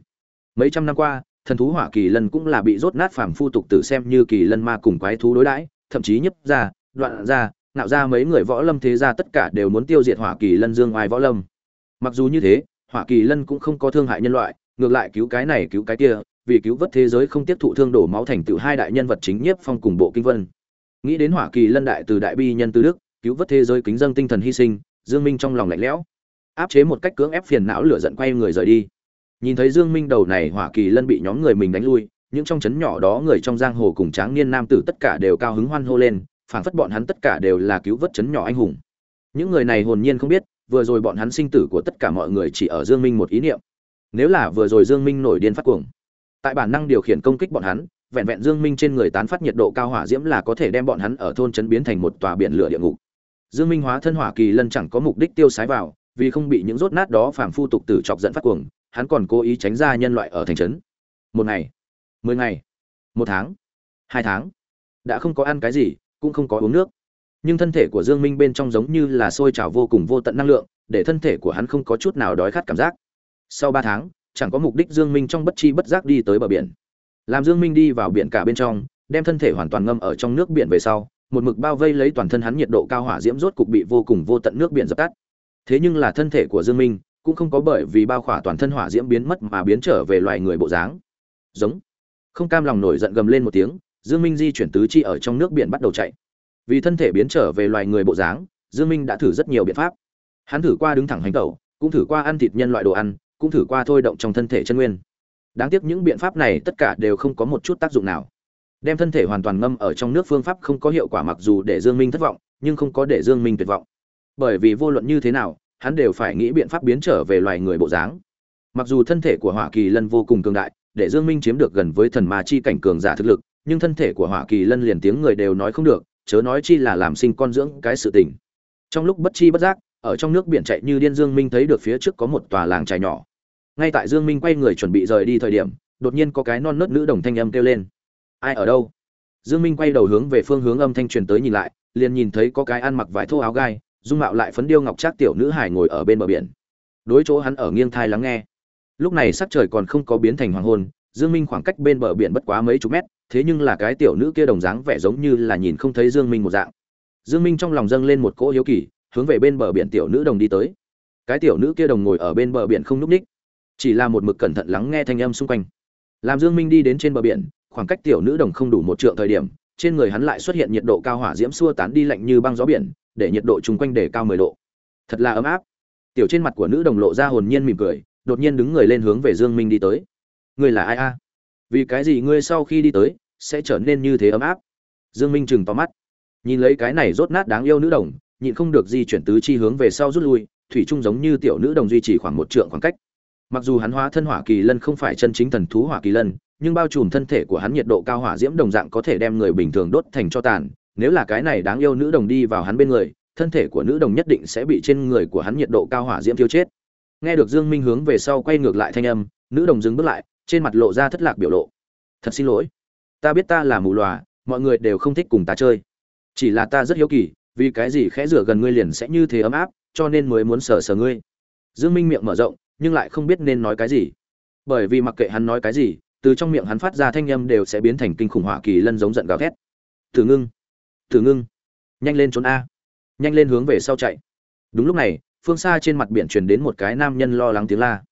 Mấy trăm năm qua, thần thú hỏa kỳ lân cũng là bị rốt nát phàm phu tục tử xem như kỳ lân ma cùng quái thú đối đãi, thậm chí nhấp ra, đoạn ra, nạo ra mấy người võ lâm thế gia tất cả đều muốn tiêu diệt hỏa kỳ lân dương ngoài võ lâm. Mặc dù như thế, hỏa kỳ lân cũng không có thương hại nhân loại, ngược lại cứu cái này cứu cái kia vì cứu vớt thế giới không tiếp thụ thương đổ máu thành tựu hai đại nhân vật chính nhiếp phong cùng bộ kinh vân. Nghĩ đến hỏa kỳ lân đại từ đại bi nhân từ đức, cứu vớt thế giới kính dân tinh thần hy sinh, dương minh trong lòng lạnh lẽo. Áp chế một cách cưỡng ép phiền não lửa giận quay người rời đi. Nhìn thấy dương minh đầu này hỏa kỳ lân bị nhóm người mình đánh lui, những trong chấn nhỏ đó người trong giang hồ cùng tráng niên nam tử tất cả đều cao hứng hoan hô lên, phảng phất bọn hắn tất cả đều là cứu vớt chấn nhỏ anh hùng. Những người này hồn nhiên không biết, vừa rồi bọn hắn sinh tử của tất cả mọi người chỉ ở dương minh một ý niệm. Nếu là vừa rồi dương minh nổi điên phát cuồng tại bản năng điều khiển công kích bọn hắn, vẹn vẹn dương minh trên người tán phát nhiệt độ cao hỏa diễm là có thể đem bọn hắn ở thôn trấn biến thành một tòa biển lửa địa ngục. Dương minh hóa thân hỏa kỳ lân chẳng có mục đích tiêu sái vào, vì không bị những rốt nát đó phàm phu tục tử chọc giận phát cuồng, hắn còn cố ý tránh ra nhân loại ở thành trấn. Một ngày, mười ngày, một tháng, hai tháng, đã không có ăn cái gì, cũng không có uống nước. Nhưng thân thể của dương minh bên trong giống như là sôi trào vô cùng vô tận năng lượng, để thân thể của hắn không có chút nào đói khát cảm giác. Sau ba tháng chẳng có mục đích dương minh trong bất chi bất giác đi tới bờ biển. Làm dương minh đi vào biển cả bên trong, đem thân thể hoàn toàn ngâm ở trong nước biển về sau, một mực bao vây lấy toàn thân hắn nhiệt độ cao hỏa diễm rốt cục bị vô cùng vô tận nước biển dập tắt. Thế nhưng là thân thể của dương minh cũng không có bởi vì bao khỏa toàn thân hỏa diễm biến mất mà biến trở về loài người bộ dáng. Giống. Không cam lòng nổi giận gầm lên một tiếng, dương minh di chuyển tứ chi ở trong nước biển bắt đầu chạy. Vì thân thể biến trở về loài người bộ dáng, dương minh đã thử rất nhiều biện pháp. Hắn thử qua đứng thẳng hành tẩu, cũng thử qua ăn thịt nhân loại đồ ăn cũng thử qua thôi động trong thân thể chân nguyên. Đáng tiếc những biện pháp này tất cả đều không có một chút tác dụng nào. Đem thân thể hoàn toàn ngâm ở trong nước phương pháp không có hiệu quả mặc dù để dương minh thất vọng, nhưng không có để dương minh tuyệt vọng. Bởi vì vô luận như thế nào, hắn đều phải nghĩ biện pháp biến trở về loài người bộ dáng. Mặc dù thân thể của hỏa kỳ lân vô cùng cường đại, để dương minh chiếm được gần với thần ma chi cảnh cường giả thực lực, nhưng thân thể của hỏa kỳ lân liền tiếng người đều nói không được, chớ nói chi là làm sinh con dưỡng cái sự tình. Trong lúc bất chi bất giác, ở trong nước biển chạy như điên dương minh thấy được phía trước có một tòa làng trài nhỏ ngay tại dương minh quay người chuẩn bị rời đi thời điểm, đột nhiên có cái non nớt nữ đồng thanh âm kêu lên. Ai ở đâu? Dương minh quay đầu hướng về phương hướng âm thanh truyền tới nhìn lại, liền nhìn thấy có cái ăn mặc vải thô áo gai, dung mạo lại phấn điêu ngọc trác tiểu nữ hải ngồi ở bên bờ biển. Đối chỗ hắn ở nghiêng thai lắng nghe. Lúc này sắc trời còn không có biến thành hoàng hôn, dương minh khoảng cách bên bờ biển bất quá mấy chục mét, thế nhưng là cái tiểu nữ kia đồng dáng vẻ giống như là nhìn không thấy dương minh một dạng. Dương minh trong lòng dâng lên một cỗ hiếu kỳ, hướng về bên bờ biển tiểu nữ đồng đi tới. Cái tiểu nữ kia đồng ngồi ở bên bờ biển không núp ních chỉ là một mực cẩn thận lắng nghe thanh âm xung quanh. Làm dương minh đi đến trên bờ biển, khoảng cách tiểu nữ đồng không đủ một trượng thời điểm, trên người hắn lại xuất hiện nhiệt độ cao hỏa diễm xua tán đi lạnh như băng gió biển, để nhiệt độ chung quanh để cao 10 độ. Thật là ấm áp. Tiểu trên mặt của nữ đồng lộ ra hồn nhiên mỉm cười, đột nhiên đứng người lên hướng về dương minh đi tới. Ngươi là ai a? Vì cái gì ngươi sau khi đi tới, sẽ trở nên như thế ấm áp? Dương minh chừng to mắt. Nhìn lấy cái này rốt nát đáng yêu nữ đồng, nhịn không được di chuyển tứ chi hướng về sau rút lui, thủy trung giống như tiểu nữ đồng duy trì khoảng một trượng khoảng cách mặc dù hắn hóa thân hỏa kỳ lân không phải chân chính thần thú hỏa kỳ lân, nhưng bao trùm thân thể của hắn nhiệt độ cao hỏa diễm đồng dạng có thể đem người bình thường đốt thành cho tàn. Nếu là cái này đáng yêu nữ đồng đi vào hắn bên người, thân thể của nữ đồng nhất định sẽ bị trên người của hắn nhiệt độ cao hỏa diễm tiêu chết. Nghe được dương minh hướng về sau quay ngược lại thanh âm, nữ đồng dừng bước lại, trên mặt lộ ra thất lạc biểu lộ. Thật xin lỗi. Ta biết ta là mù lòa mọi người đều không thích cùng ta chơi. Chỉ là ta rất hiếu kỳ, vì cái gì khẽ rửa gần ngươi liền sẽ như thế ấm áp, cho nên mới muốn sờ sờ ngươi. Dương minh miệng mở rộng nhưng lại không biết nên nói cái gì. Bởi vì mặc kệ hắn nói cái gì, từ trong miệng hắn phát ra thanh âm đều sẽ biến thành kinh khủng hỏa kỳ lân giống giận gào thét. Tử ngưng tử ngưng, nhanh lên trốn a. Nhanh lên hướng về sau chạy. Đúng lúc này, phương xa trên mặt biển truyền đến một cái nam nhân lo lắng tiếng la.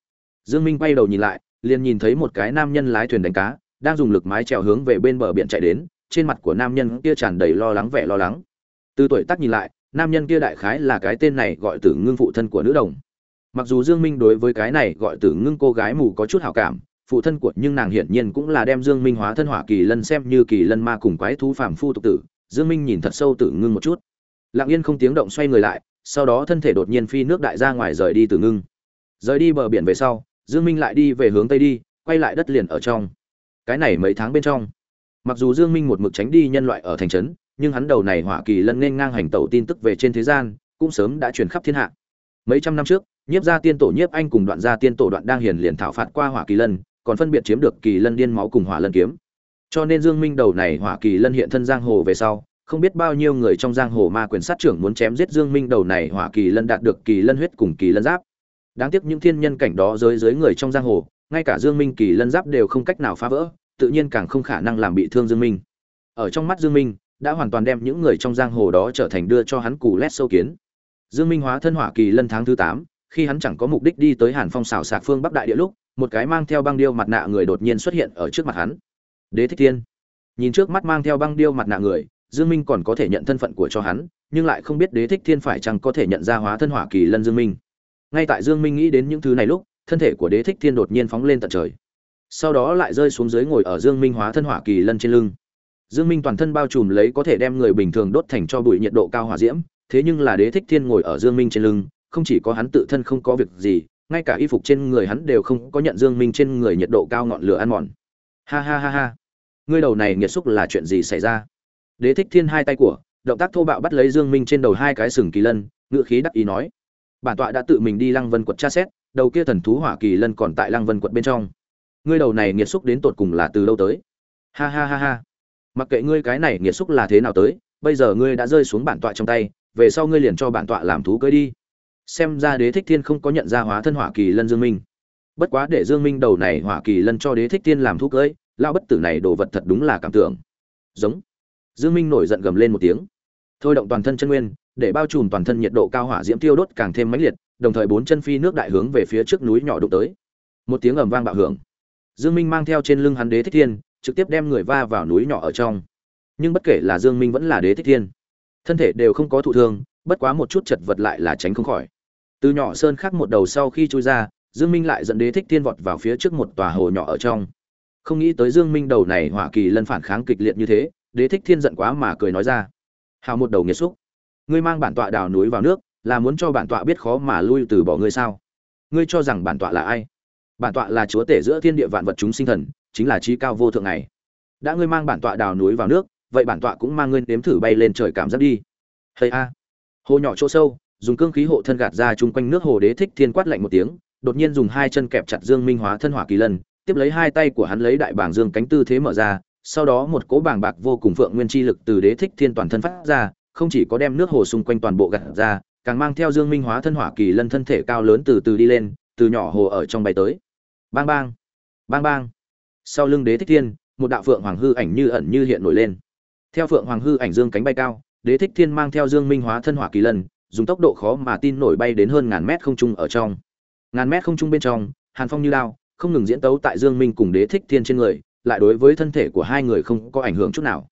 Dương minh quay đầu nhìn lại, liền nhìn thấy một cái nam nhân lái thuyền đánh cá, đang dùng lực mái chèo hướng về bên bờ biển chạy đến, trên mặt của nam nhân kia tràn đầy lo lắng vẻ lo lắng. Từ tuổi tác nhìn lại, nam nhân kia đại khái là cái tên này gọi tử ngưng phụ thân của nữ đồng mặc dù dương minh đối với cái này gọi tử ngưng cô gái mù có chút hảo cảm, phụ thân của nhưng nàng hiển nhiên cũng là đem dương minh hóa thân hỏa kỳ lân xem như kỳ lân ma cùng quái thú phàm phu tục tử, dương minh nhìn thật sâu tử ngưng một chút. Lặng yên không tiếng động xoay người lại, sau đó thân thể đột nhiên phi nước đại ra ngoài rời đi tử ngưng. Rời đi bờ biển về sau, dương minh lại đi về hướng tây đi, quay lại đất liền ở trong. Cái này mấy tháng bên trong, mặc dù dương minh một mực tránh đi nhân loại ở thành trấn, nhưng hắn đầu này hỏa kỳ lân nên ngang hành tẩu tin tức về trên thế gian, cũng sớm đã truyền khắp thiên hạ. Mấy trăm năm trước nhiếp gia tiên tổ nhiếp anh cùng đoạn gia tiên tổ đoạn đang hiền liền thảo phạt qua hỏa kỳ lân còn phân biệt chiếm được kỳ lân điên máu cùng hỏa lân kiếm. Cho nên dương minh đầu này hỏa kỳ lân hiện thân giang hồ về sau không biết bao nhiêu người trong giang hồ ma quyền sát trưởng muốn chém giết dương minh đầu này hỏa kỳ lân đạt được kỳ lân huyết cùng kỳ lân giáp. Đáng tiếc những thiên nhân cảnh đó dưới dưới người trong giang hồ ngay cả dương minh kỳ lân giáp đều không cách nào phá vỡ tự nhiên càng không khả năng làm bị thương dương minh. Ở trong mắt dương minh đã hoàn toàn đem những người trong giang hồ đó trở thành đưa cho hắn cù lét sâu kiến. Dương minh hóa thân hỏa kỳ lân tháng thứ 8, khi hắn chẳng có mục đích đi tới hàn phong xảo sạc phương bắc đại địa lúc, một cái mang theo băng điêu mặt nạ người đột nhiên xuất hiện ở trước mặt hắn. Đế thích thiên. Nhìn trước mắt mang theo băng điêu mặt nạ người, dương minh còn có thể nhận thân phận của cho hắn, nhưng lại không biết đế thích thiên phải chăng có thể nhận ra hóa thân hỏa kỳ lân dương minh. Ngay tại dương minh nghĩ đến những thứ này lúc, thân thể của đế thích thiên đột nhiên phóng lên tận trời. Sau đó lại rơi xuống dưới ngồi ở dương minh hóa thân hỏa kỳ lân trên lưng. Dương minh toàn thân bao trùm lấy có thể đem người bình thường đốt thành cho bụi nhiệt độ cao hỏa diễm, thế nhưng là đế thích thiên ngồi ở dương minh trên lưng không chỉ có hắn tự thân không có việc gì, ngay cả y phục trên người hắn đều không có nhận dương minh trên người nhiệt độ cao ngọn lửa ăn mòn. Ha ha ha ha. Ngươi đầu này nghiệt xúc là chuyện gì xảy ra? Đế thích thiên hai tay của, động tác thô bạo bắt lấy dương minh trên đầu hai cái sừng kỳ lân, ngựa khí đắc ý nói. Bản tọa đã tự mình đi lăng vân quật tra xét, đầu kia thần thú hỏa kỳ lân còn tại lăng vân quật bên trong. Ngươi đầu này nghiệt xúc đến tột cùng là từ đâu tới? Ha ha ha ha. Mặc kệ ngươi cái này nghiệt xúc là thế nào tới, bây giờ ngươi đã rơi xuống bản tọa trong tay, về sau ngươi liền cho bản tọa làm thú cưới đi xem ra đế thích thiên không có nhận ra hóa thân hỏa kỳ lân dương minh. Bất quá để dương minh đầu này hỏa kỳ lân cho đế thích thiên làm thuốc cưới lao bất tử này đồ vật thật đúng là cảm tưởng. Giống. Dương minh nổi giận gầm lên một tiếng. Thôi động toàn thân chân nguyên, để bao trùm toàn thân nhiệt độ cao hỏa diễm tiêu đốt càng thêm mãnh liệt, đồng thời bốn chân phi nước đại hướng về phía trước núi nhỏ đụng tới. Một tiếng ầm vang bạo hưởng. Dương minh mang theo trên lưng hắn đế thích thiên, trực tiếp đem người va vào núi nhỏ ở trong. Nhưng bất kể là dương minh vẫn là đế thích thiên, thân thể đều không có thụ thương, bất quá một chút chật vật lại là tránh không khỏi từ nhỏ sơn khác một đầu sau khi chui ra, dương minh lại dẫn đế thích thiên vọt vào phía trước một tòa hồ nhỏ ở trong. Không nghĩ tới dương minh đầu này hỏa kỳ lân phản kháng kịch liệt như thế, đế thích thiên giận quá mà cười nói ra. Hào một đầu nghiệt xúc. Ngươi mang bản tọa đào núi vào nước, là muốn cho bản tọa biết khó mà lui từ bỏ ngươi sao? Ngươi cho rằng bản tọa là ai? Bản tọa là chúa tể giữa thiên địa vạn vật chúng sinh thần, chính là trí cao vô thượng này. Đã ngươi mang bản tọa đào núi vào nước, vậy bản tọa cũng mang ngươi nếm thử bay lên trời cảm giác đi. Hay a. Hồ nhỏ chỗ sâu dùng cương khí hộ thân gạt ra chung quanh nước hồ đế thích thiên quát lạnh một tiếng, đột nhiên dùng hai chân kẹp chặt dương minh hóa thân hỏa kỳ lân, tiếp lấy hai tay của hắn lấy đại bảng dương cánh tư thế mở ra, sau đó một cỗ bảng bạc vô cùng phượng nguyên chi lực từ đế thích thiên toàn thân phát ra, không chỉ có đem nước hồ xung quanh toàn bộ gạt ra, càng mang theo dương minh hóa thân hỏa kỳ lân thân thể cao lớn từ từ đi lên, từ nhỏ hồ ở trong bay tới. Bang bang bang bang. Sau lưng đế thích thiên, một đạo phượng hoàng hư ảnh như ẩn như hiện nổi lên. Theo phượng hoàng hư ảnh dương cánh bay cao, đế thích thiên mang theo dương minh hóa thân hỏa kỳ lân dùng tốc độ khó mà tin nổi bay đến hơn ngàn mét không trung ở trong. Ngàn mét không trung bên trong, hàn phong như lao, không ngừng diễn tấu tại dương minh cùng đế thích thiên trên người, lại đối với thân thể của hai người không có ảnh hưởng chút nào.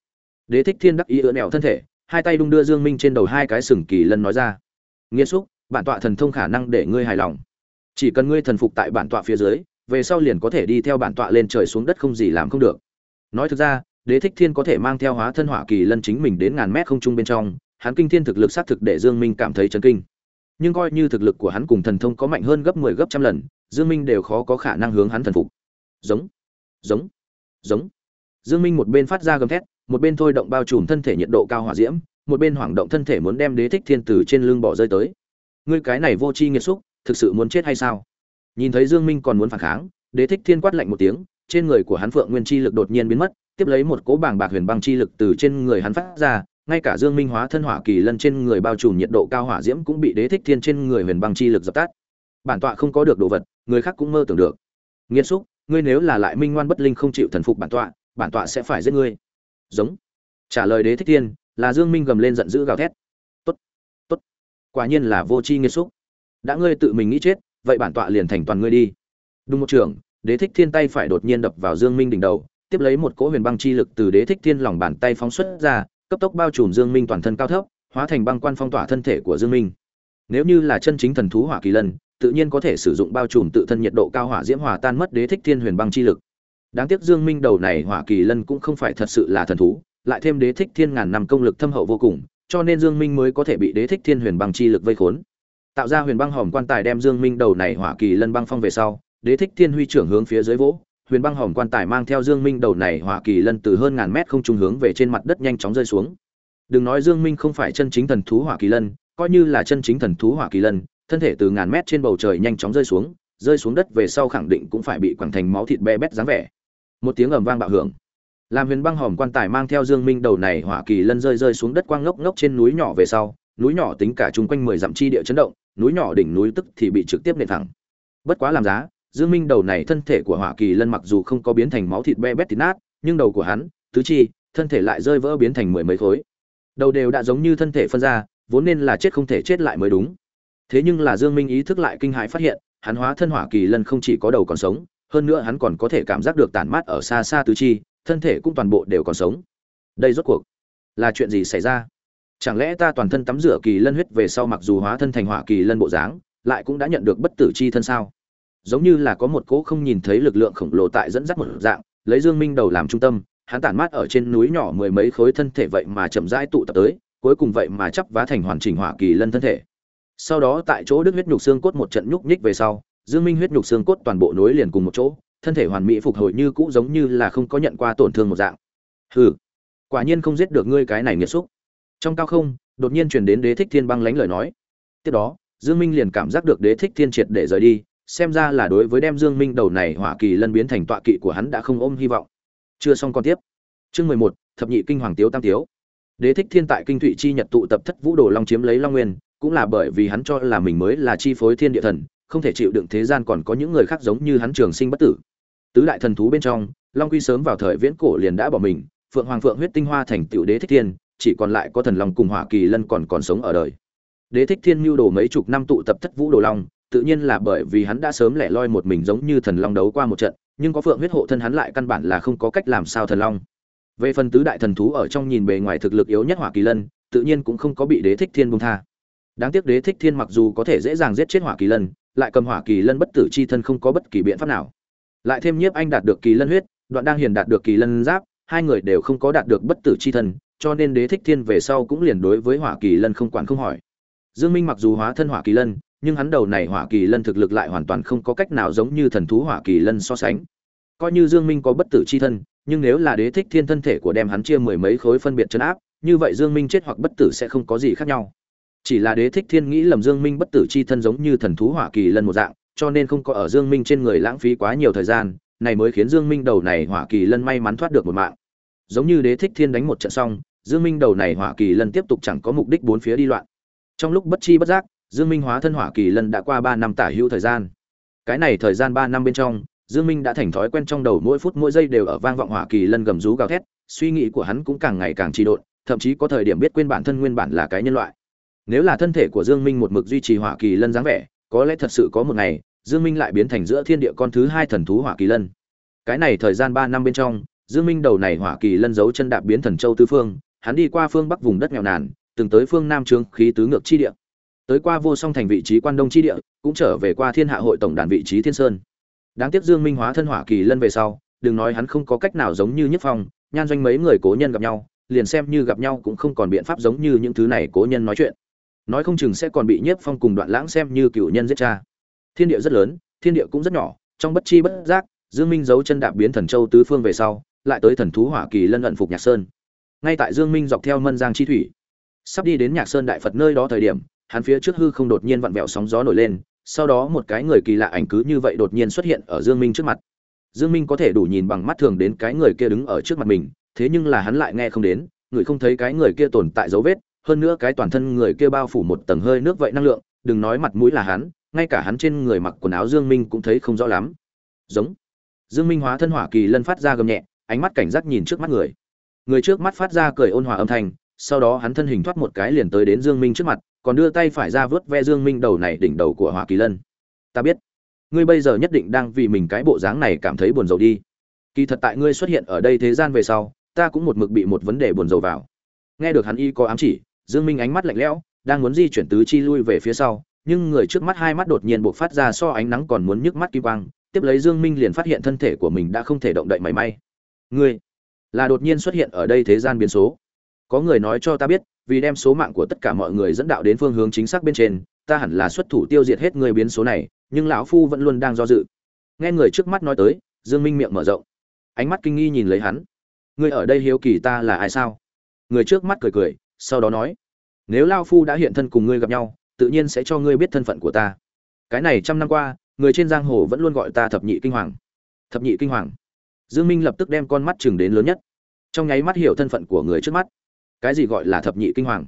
Đế thích thiên đắc ý ưỡn nẹo thân thể, hai tay đung đưa dương minh trên đầu hai cái sừng kỳ lân nói ra. Nghĩa xúc, bản tọa thần thông khả năng để ngươi hài lòng. Chỉ cần ngươi thần phục tại bản tọa phía dưới, về sau liền có thể đi theo bản tọa lên trời xuống đất không gì làm không được. Nói thực ra, đế thích thiên có thể mang theo hóa thân hỏa kỳ lân chính mình đến ngàn mét không trung bên trong hắn kinh thiên thực lực xác thực để dương minh cảm thấy chấn kinh. Nhưng coi như thực lực của hắn cùng thần thông có mạnh hơn gấp 10 gấp trăm lần, dương minh đều khó có khả năng hướng hắn thần phục. Giống giống giống. Dương minh một bên phát ra gầm thét, một bên thôi động bao trùm thân thể nhiệt độ cao hỏa diễm, một bên hoảng động thân thể muốn đem đế thích thiên Tử trên lưng bỏ rơi tới. Ngươi cái này vô tri nghiệt xúc, thực sự muốn chết hay sao? Nhìn thấy dương minh còn muốn phản kháng, đế thích thiên quát lạnh một tiếng, trên người của hắn phượng nguyên chi lực đột nhiên biến mất, tiếp lấy một cỗ bảng bạc huyền băng chi lực từ trên người hắn phát ra ngay cả dương minh hóa thân hỏa kỳ lân trên người bao trùm nhiệt độ cao hỏa diễm cũng bị đế thích thiên trên người huyền băng chi lực dập tắt. Bản tọa không có được đồ vật, người khác cũng mơ tưởng được. Nghiệt xúc, ngươi nếu là lại minh ngoan bất linh không chịu thần phục bản tọa bản tọa sẽ phải giết ngươi. Giống. Trả lời đế thích thiên, là dương minh gầm lên giận dữ gào thét. Tốt tốt. Quả nhiên là vô tri nghiệt xúc. Đã ngươi tự mình nghĩ chết, vậy bản tọa liền thành toàn ngươi đi. Đúng một trường, đế thích thiên tay phải đột nhiên đập vào dương minh đỉnh đầu, tiếp lấy một cỗ huyền băng chi lực từ đế thích thiên lòng bàn tay phóng xuất ra cấp tốc bao trùm dương minh toàn thân cao thấp, hóa thành băng quan phong tỏa thân thể của dương minh. Nếu như là chân chính thần thú hỏa kỳ lân, tự nhiên có thể sử dụng bao trùm tự thân nhiệt độ cao hỏa diễm hòa tan mất đế thích thiên huyền băng chi lực. Đáng tiếc dương minh đầu này hỏa kỳ lân cũng không phải thật sự là thần thú, lại thêm đế thích thiên ngàn năm công lực thâm hậu vô cùng, cho nên dương minh mới có thể bị đế thích thiên huyền băng chi lực vây khốn. Tạo ra huyền băng hòm quan tài đem dương minh đầu này hỏa kỳ lân băng phong về sau, đế thích thiên huy trưởng hướng phía dưới vỗ huyền băng hòm quan tài mang theo dương minh đầu này hỏa kỳ lân từ hơn ngàn mét không trung hướng về trên mặt đất nhanh chóng rơi xuống. Đừng nói dương minh không phải chân chính thần thú hỏa kỳ lân, coi như là chân chính thần thú hỏa kỳ lân, thân thể từ ngàn mét trên bầu trời nhanh chóng rơi xuống rơi xuống đất về sau khẳng định cũng phải bị quẳng thành máu thịt be bét dáng vẻ. Một tiếng ầm vang bạo hưởng. Làm huyền băng hòm quan tài mang theo dương minh đầu này hỏa kỳ lân rơi rơi xuống đất quang ngốc ngốc trên núi nhỏ về sau, núi nhỏ tính cả chung quanh mười dặm chi địa chấn động, núi nhỏ đỉnh núi tức thì bị trực tiếp nện thẳng. Bất quá làm giá dương minh đầu này thân thể của hỏa kỳ lân mặc dù không có biến thành máu thịt be bét thịt nát, nhưng đầu của hắn, tứ chi, thân thể lại rơi vỡ biến thành mười mấy khối. Đầu đều đã giống như thân thể phân ra, vốn nên là chết không thể chết lại mới đúng. Thế nhưng là dương minh ý thức lại kinh hãi phát hiện, hắn hóa thân hỏa kỳ lân không chỉ có đầu còn sống, hơn nữa hắn còn có thể cảm giác được tản mát ở xa xa tứ chi, thân thể cũng toàn bộ đều còn sống. Đây rốt cuộc là chuyện gì xảy ra? Chẳng lẽ ta toàn thân tắm rửa kỳ lân huyết về sau mặc dù hóa thân thành hỏa kỳ lân bộ dáng, lại cũng đã nhận được bất tử chi thân sao? Giống như là có một cỗ không nhìn thấy lực lượng khổng lồ tại dẫn dắt một dạng, lấy dương minh đầu làm trung tâm, hắn tản mát ở trên núi nhỏ mười mấy khối thân thể vậy mà chậm rãi tụ tập tới, cuối cùng vậy mà chắp vá thành hoàn chỉnh hỏa kỳ lân thân thể. Sau đó tại chỗ đứt huyết nhục xương cốt một trận nhúc nhích về sau, dương minh huyết nhục xương cốt toàn bộ nối liền cùng một chỗ, thân thể hoàn mỹ phục hồi như cũ giống như là không có nhận qua tổn thương một dạng. Hừ, quả nhiên không giết được ngươi cái này nghiệt xúc. Trong cao không, đột nhiên truyền đến đế thích thiên băng lãnh lời nói. Tiếp đó, dương minh liền cảm giác được đế thích thiên triệt để rời đi xem ra là đối với đem dương minh đầu này hỏa kỳ lân biến thành tọa kỵ của hắn đã không ôm hy vọng. Chưa xong con tiếp. Chương mười một, thập nhị kinh hoàng tiếu tam tiếu. Đế thích thiên tại kinh thụy chi nhật tụ tập thất vũ đồ long chiếm lấy long nguyên, cũng là bởi vì hắn cho là mình mới là chi phối thiên địa thần, không thể chịu đựng thế gian còn có những người khác giống như hắn trường sinh bất tử. Tứ đại thần thú bên trong, long quy sớm vào thời viễn cổ liền đã bỏ mình, phượng hoàng phượng huyết tinh hoa thành tiểu đế thích thiên, chỉ còn lại có thần long cùng hỏa kỳ lân còn còn sống ở đời. Đế thích thiên lưu đồ mấy chục năm tụ tập thất vũ đồ long tự nhiên là bởi vì hắn đã sớm lẻ loi một mình giống như thần long đấu qua một trận, nhưng có phượng huyết hộ thân hắn lại căn bản là không có cách làm sao thần long. Về phần tứ đại thần thú ở trong nhìn bề ngoài thực lực yếu nhất hỏa kỳ lân, tự nhiên cũng không có bị đế thích thiên bung tha. Đáng tiếc đế thích thiên mặc dù có thể dễ dàng giết chết hỏa kỳ lân, lại cầm hỏa kỳ lân bất tử chi thân không có bất kỳ biện pháp nào. Lại thêm nhiếp anh đạt được kỳ lân huyết, đoạn đang hiền đạt được kỳ lân giáp, hai người đều không có đạt được bất tử chi thân, cho nên đế thích thiên về sau cũng liền đối với hỏa kỳ lân không quản không hỏi. Dương minh mặc dù hóa thân hỏa kỳ lân nhưng hắn đầu này hỏa kỳ lân thực lực lại hoàn toàn không có cách nào giống như thần thú hỏa kỳ lân so sánh coi như dương minh có bất tử chi thân nhưng nếu là đế thích thiên thân thể của đem hắn chia mười mấy khối phân biệt chấn áp như vậy dương minh chết hoặc bất tử sẽ không có gì khác nhau chỉ là đế thích thiên nghĩ lầm dương minh bất tử chi thân giống như thần thú hỏa kỳ lân một dạng cho nên không có ở dương minh trên người lãng phí quá nhiều thời gian này mới khiến Dương Minh đầu này Hỏa Kỳ Lân may mắn thoát được một mạng. Giống như Đế Thích Thiên đánh một trận xong, Dương Minh đầu này Hỏa Kỳ Lân tiếp tục chẳng có mục đích bốn phía đi loạn. Trong lúc bất chi bất giác, Dương Minh hóa thân Hỏa Kỳ Lân đã qua 3 năm tả hữu thời gian. Cái này thời gian 3 năm bên trong, Dương Minh đã thành thói quen trong đầu mỗi phút mỗi giây đều ở vang vọng Hỏa Kỳ Lân gầm rú gào thét, suy nghĩ của hắn cũng càng ngày càng trì độn, thậm chí có thời điểm biết quên bản thân nguyên bản là cái nhân loại. Nếu là thân thể của Dương Minh một mực duy trì Hỏa Kỳ Lân dáng vẻ, có lẽ thật sự có một ngày, Dương Minh lại biến thành giữa thiên địa con thứ hai thần thú Hỏa Kỳ Lân. Cái này thời gian 3 năm bên trong, Dương Minh đầu này Hỏa Kỳ Lân giấu chân đạp biến thần châu tứ phương, hắn đi qua phương bắc vùng đất nghèo nàn, từng tới phương nam trướng khí tứ ngược chi địa. Tới qua vô song thành vị trí quan đông chi địa, cũng trở về qua Thiên Hạ hội tổng đàn vị trí Thiên Sơn. Đáng tiếc Dương Minh hóa thân Hỏa Kỳ Lân về sau, đừng nói hắn không có cách nào giống như Nhất Phong, nhan doanh mấy người cố nhân gặp nhau, liền xem như gặp nhau cũng không còn biện pháp giống như những thứ này cố nhân nói chuyện. Nói không chừng sẽ còn bị Nhiếp Phong cùng Đoạn Lãng xem như cựu nhân giết cha. Thiên địa rất lớn, thiên địa cũng rất nhỏ, trong bất chi bất giác, Dương Minh giấu chân đạp biến thần châu tứ phương về sau, lại tới thần thú hỏa kỳ lân ẩn phục Nhạc Sơn. Ngay tại Dương Minh dọc theo Mân Giang chi thủy, sắp đi đến Nhạc Sơn đại Phật nơi đó thời điểm, hắn phía trước hư không đột nhiên vặn vẹo sóng gió nổi lên, sau đó một cái người kỳ lạ ảnh cứ như vậy đột nhiên xuất hiện ở Dương Minh trước mặt. Dương Minh có thể đủ nhìn bằng mắt thường đến cái người kia đứng ở trước mặt mình, thế nhưng là hắn lại nghe không đến, người không thấy cái người kia tồn tại dấu vết, hơn nữa cái toàn thân người kia bao phủ một tầng hơi nước vậy năng lượng, đừng nói mặt mũi là hắn, ngay cả hắn trên người mặc quần áo Dương Minh cũng thấy không rõ lắm. Giống Dương Minh hóa thân hỏa kỳ lân phát ra gầm nhẹ, ánh mắt cảnh giác nhìn trước mắt người. Người trước mắt phát ra cười ôn hòa âm thanh, sau đó hắn thân hình thoát một cái liền tới đến Dương Minh trước mặt, còn đưa tay phải ra vớt ve Dương Minh đầu này đỉnh đầu của hỏa kỳ lân. Ta biết, ngươi bây giờ nhất định đang vì mình cái bộ dáng này cảm thấy buồn rầu đi. Kỳ thật tại ngươi xuất hiện ở đây thế gian về sau, ta cũng một mực bị một vấn đề buồn rầu vào. Nghe được hắn y có ám chỉ, Dương Minh ánh mắt lạnh lẽo, đang muốn di chuyển tứ chi lui về phía sau, nhưng người trước mắt hai mắt đột nhiên bộc phát ra so ánh nắng còn muốn nhức mắt kim quang, tiếp lấy Dương Minh liền phát hiện thân thể của mình đã không thể động đậy mảy may. Ngươi là đột nhiên xuất hiện ở đây thế gian biến số. Có người nói cho ta biết, vì đem số mạng của tất cả mọi người dẫn đạo đến phương hướng chính xác bên trên, ta hẳn là xuất thủ tiêu diệt hết người biến số này, nhưng lão phu vẫn luôn đang do dự. Nghe người trước mắt nói tới, Dương Minh miệng mở rộng, ánh mắt kinh nghi nhìn lấy hắn. Ngươi ở đây hiếu kỳ ta là ai sao? Người trước mắt cười cười, sau đó nói, nếu lão phu đã hiện thân cùng ngươi gặp nhau, tự nhiên sẽ cho ngươi biết thân phận của ta. Cái này trăm năm qua, người trên giang hồ vẫn luôn gọi ta thập nhị kinh hoàng thập nhị kinh hoàng dương minh lập tức đem con mắt chừng đến lớn nhất trong nháy mắt hiểu thân phận của người trước mắt cái gì gọi là thập nhị kinh hoàng?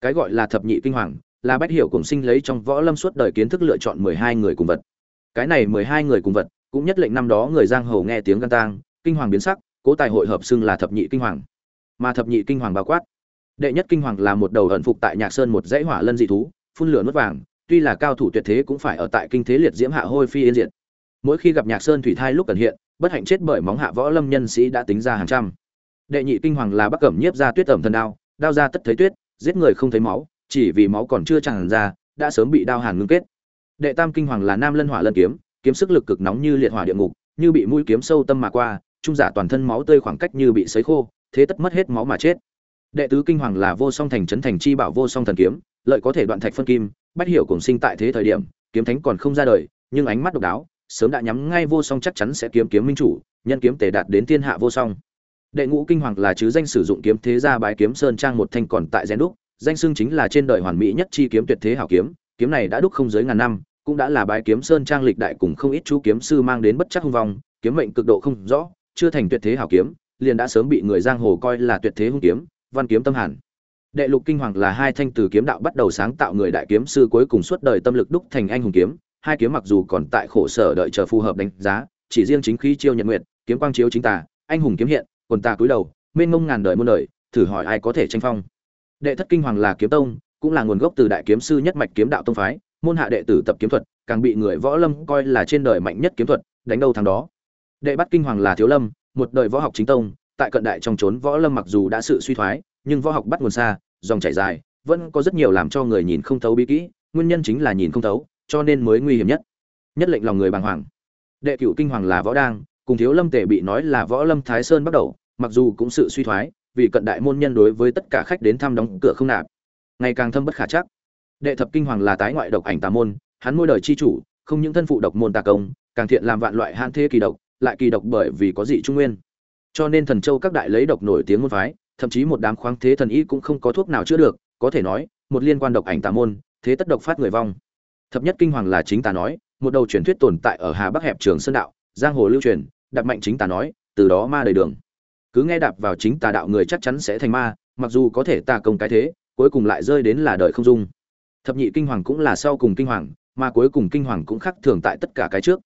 Cái gọi là thập nhị kinh hoàng là bách hiểu cùng sinh lấy trong võ lâm suốt đời kiến thức lựa chọn mười hai người cùng vật. Cái này mười hai người cùng vật, cũng nhất lệnh năm đó người giang hồ nghe tiếng gan tang, kinh hoàng biến sắc, cố tài hội hợp xưng là thập nhị kinh hoàng. Mà thập nhị kinh hoàng bao quát, đệ nhất kinh hoàng là một đầu ẩn phục tại nhạc sơn một dãy hỏa lân dị thú, phun lửa nuốt vàng, tuy là cao thủ tuyệt thế cũng phải ở tại kinh thế liệt diễm hạ hôi phi yên diệt. Mỗi khi gặp nhạc sơn thủy thai lúc cần hiện, bất hạnh chết bởi móng hạ võ lâm nhân sĩ đã tính ra hàng trăm đệ nhị kinh hoàng là bắc cẩm nhiếp ra tuyết ẩm thần đao đao ra tất thấy tuyết, giết người không thấy máu, chỉ vì máu còn chưa tràn ra, đã sớm bị đao hàn ngưng kết. Đệ tam kinh hoàng là nam lân hỏa lân kiếm kiếm sức lực cực nóng như liệt hỏa địa ngục, như bị mũi kiếm sâu tâm mà qua, trung giả toàn thân máu tươi khoảng cách như bị sấy khô, thế tất mất hết máu mà chết. Đệ tứ kinh hoàng là vô song thành trấn thành chi bảo vô song thần kiếm, lợi có thể đoạn thạch phân kim, bách hiểu cùng sinh tại thế thời điểm, kiếm thánh còn không ra đời, nhưng ánh mắt độc đáo, sớm đã nhắm ngay vô song chắc chắn sẽ kiếm kiếm minh chủ, nhân kiếm tề đạt đến thiên hạ vô song đệ ngũ kinh hoàng là chứ danh sử dụng kiếm thế gia bái kiếm sơn trang một thanh còn tại gen đúc danh xưng chính là trên đời hoàn mỹ nhất chi kiếm tuyệt thế hảo kiếm kiếm này đã đúc không dưới ngàn năm cũng đã là bái kiếm sơn trang lịch đại cùng không ít chú kiếm sư mang đến bất chắc hung vong kiếm mệnh cực độ không rõ chưa thành tuyệt thế hảo kiếm liền đã sớm bị người giang hồ coi là tuyệt thế hung kiếm văn kiếm tâm hàn. Đệ lục kinh hoàng là hai thanh từ kiếm đạo bắt đầu sáng tạo người đại kiếm sư cuối cùng suốt đời tâm lực đúc thành anh hùng kiếm, hai kiếm mặc dù còn tại khổ sở đợi chờ phù hợp đánh giá, chỉ riêng chính khí chiêu nhật nguyệt, kiếm quang chiếu chính tà, anh hùng kiếm hiện, quần ta cúi đầu, mênh ngông ngàn đời muôn đời, thử hỏi ai có thể tranh phong. Đệ thất kinh hoàng là kiếm tông, cũng là nguồn gốc từ đại kiếm sư nhất mạch kiếm đạo tông phái, môn hạ đệ tử tập kiếm thuật, càng bị người võ lâm coi là trên đời mạnh nhất kiếm thuật, đánh đâu thắng đó. Đệ bát kinh hoàng là thiếu lâm, một đời võ học chính tông, tại cận đại trong chốn võ lâm mặc dù đã sự suy thoái, nhưng võ học bắt nguồn xa, dòng chảy dài, vẫn có rất nhiều làm cho người nhìn không thấu bí kỹ, nguyên nhân chính là nhìn không thấu, cho nên mới nguy hiểm nhất. Nhất lệnh lòng người bàng hoàng. Đệ cửu kinh hoàng là võ đang, cùng Thiếu Lâm Tề bị nói là võ lâm Thái Sơn bắt đầu, mặc dù cũng sự suy thoái, vì cận đại môn nhân đối với tất cả khách đến thăm đóng cửa không nạp, ngày càng thâm bất khả chắc. Đệ thập kinh hoàng là tái ngoại độc ảnh tà môn, hắn môi đời chi chủ, không những thân phụ độc môn tà công, càng thiện làm vạn loại hạn thế kỳ độc, lại kỳ độc bởi vì có dị trung nguyên. Cho nên thần châu các đại lấy độc nổi tiếng môn phái, thậm chí một đám khoáng thế thần y cũng không có thuốc nào chữa được, có thể nói, một liên quan độc ảnh tà môn, thế tất độc phát người vong. Thập nhất kinh hoàng là chính ta nói, một đầu truyền thuyết tồn tại ở Hà Bắc hẹp Trường Sơn đạo, giang hồ lưu truyền, đặt mạnh chính tà nói từ đó ma đầy đường cứ nghe đạp vào chính tà đạo người chắc chắn sẽ thành ma, mặc dù có thể tà công cái thế, cuối cùng lại rơi đến là đời không dung. Thập nhị kinh hoàng cũng là sau cùng kinh hoàng, mà cuối cùng kinh hoàng cũng khác thường tại tất cả cái trước.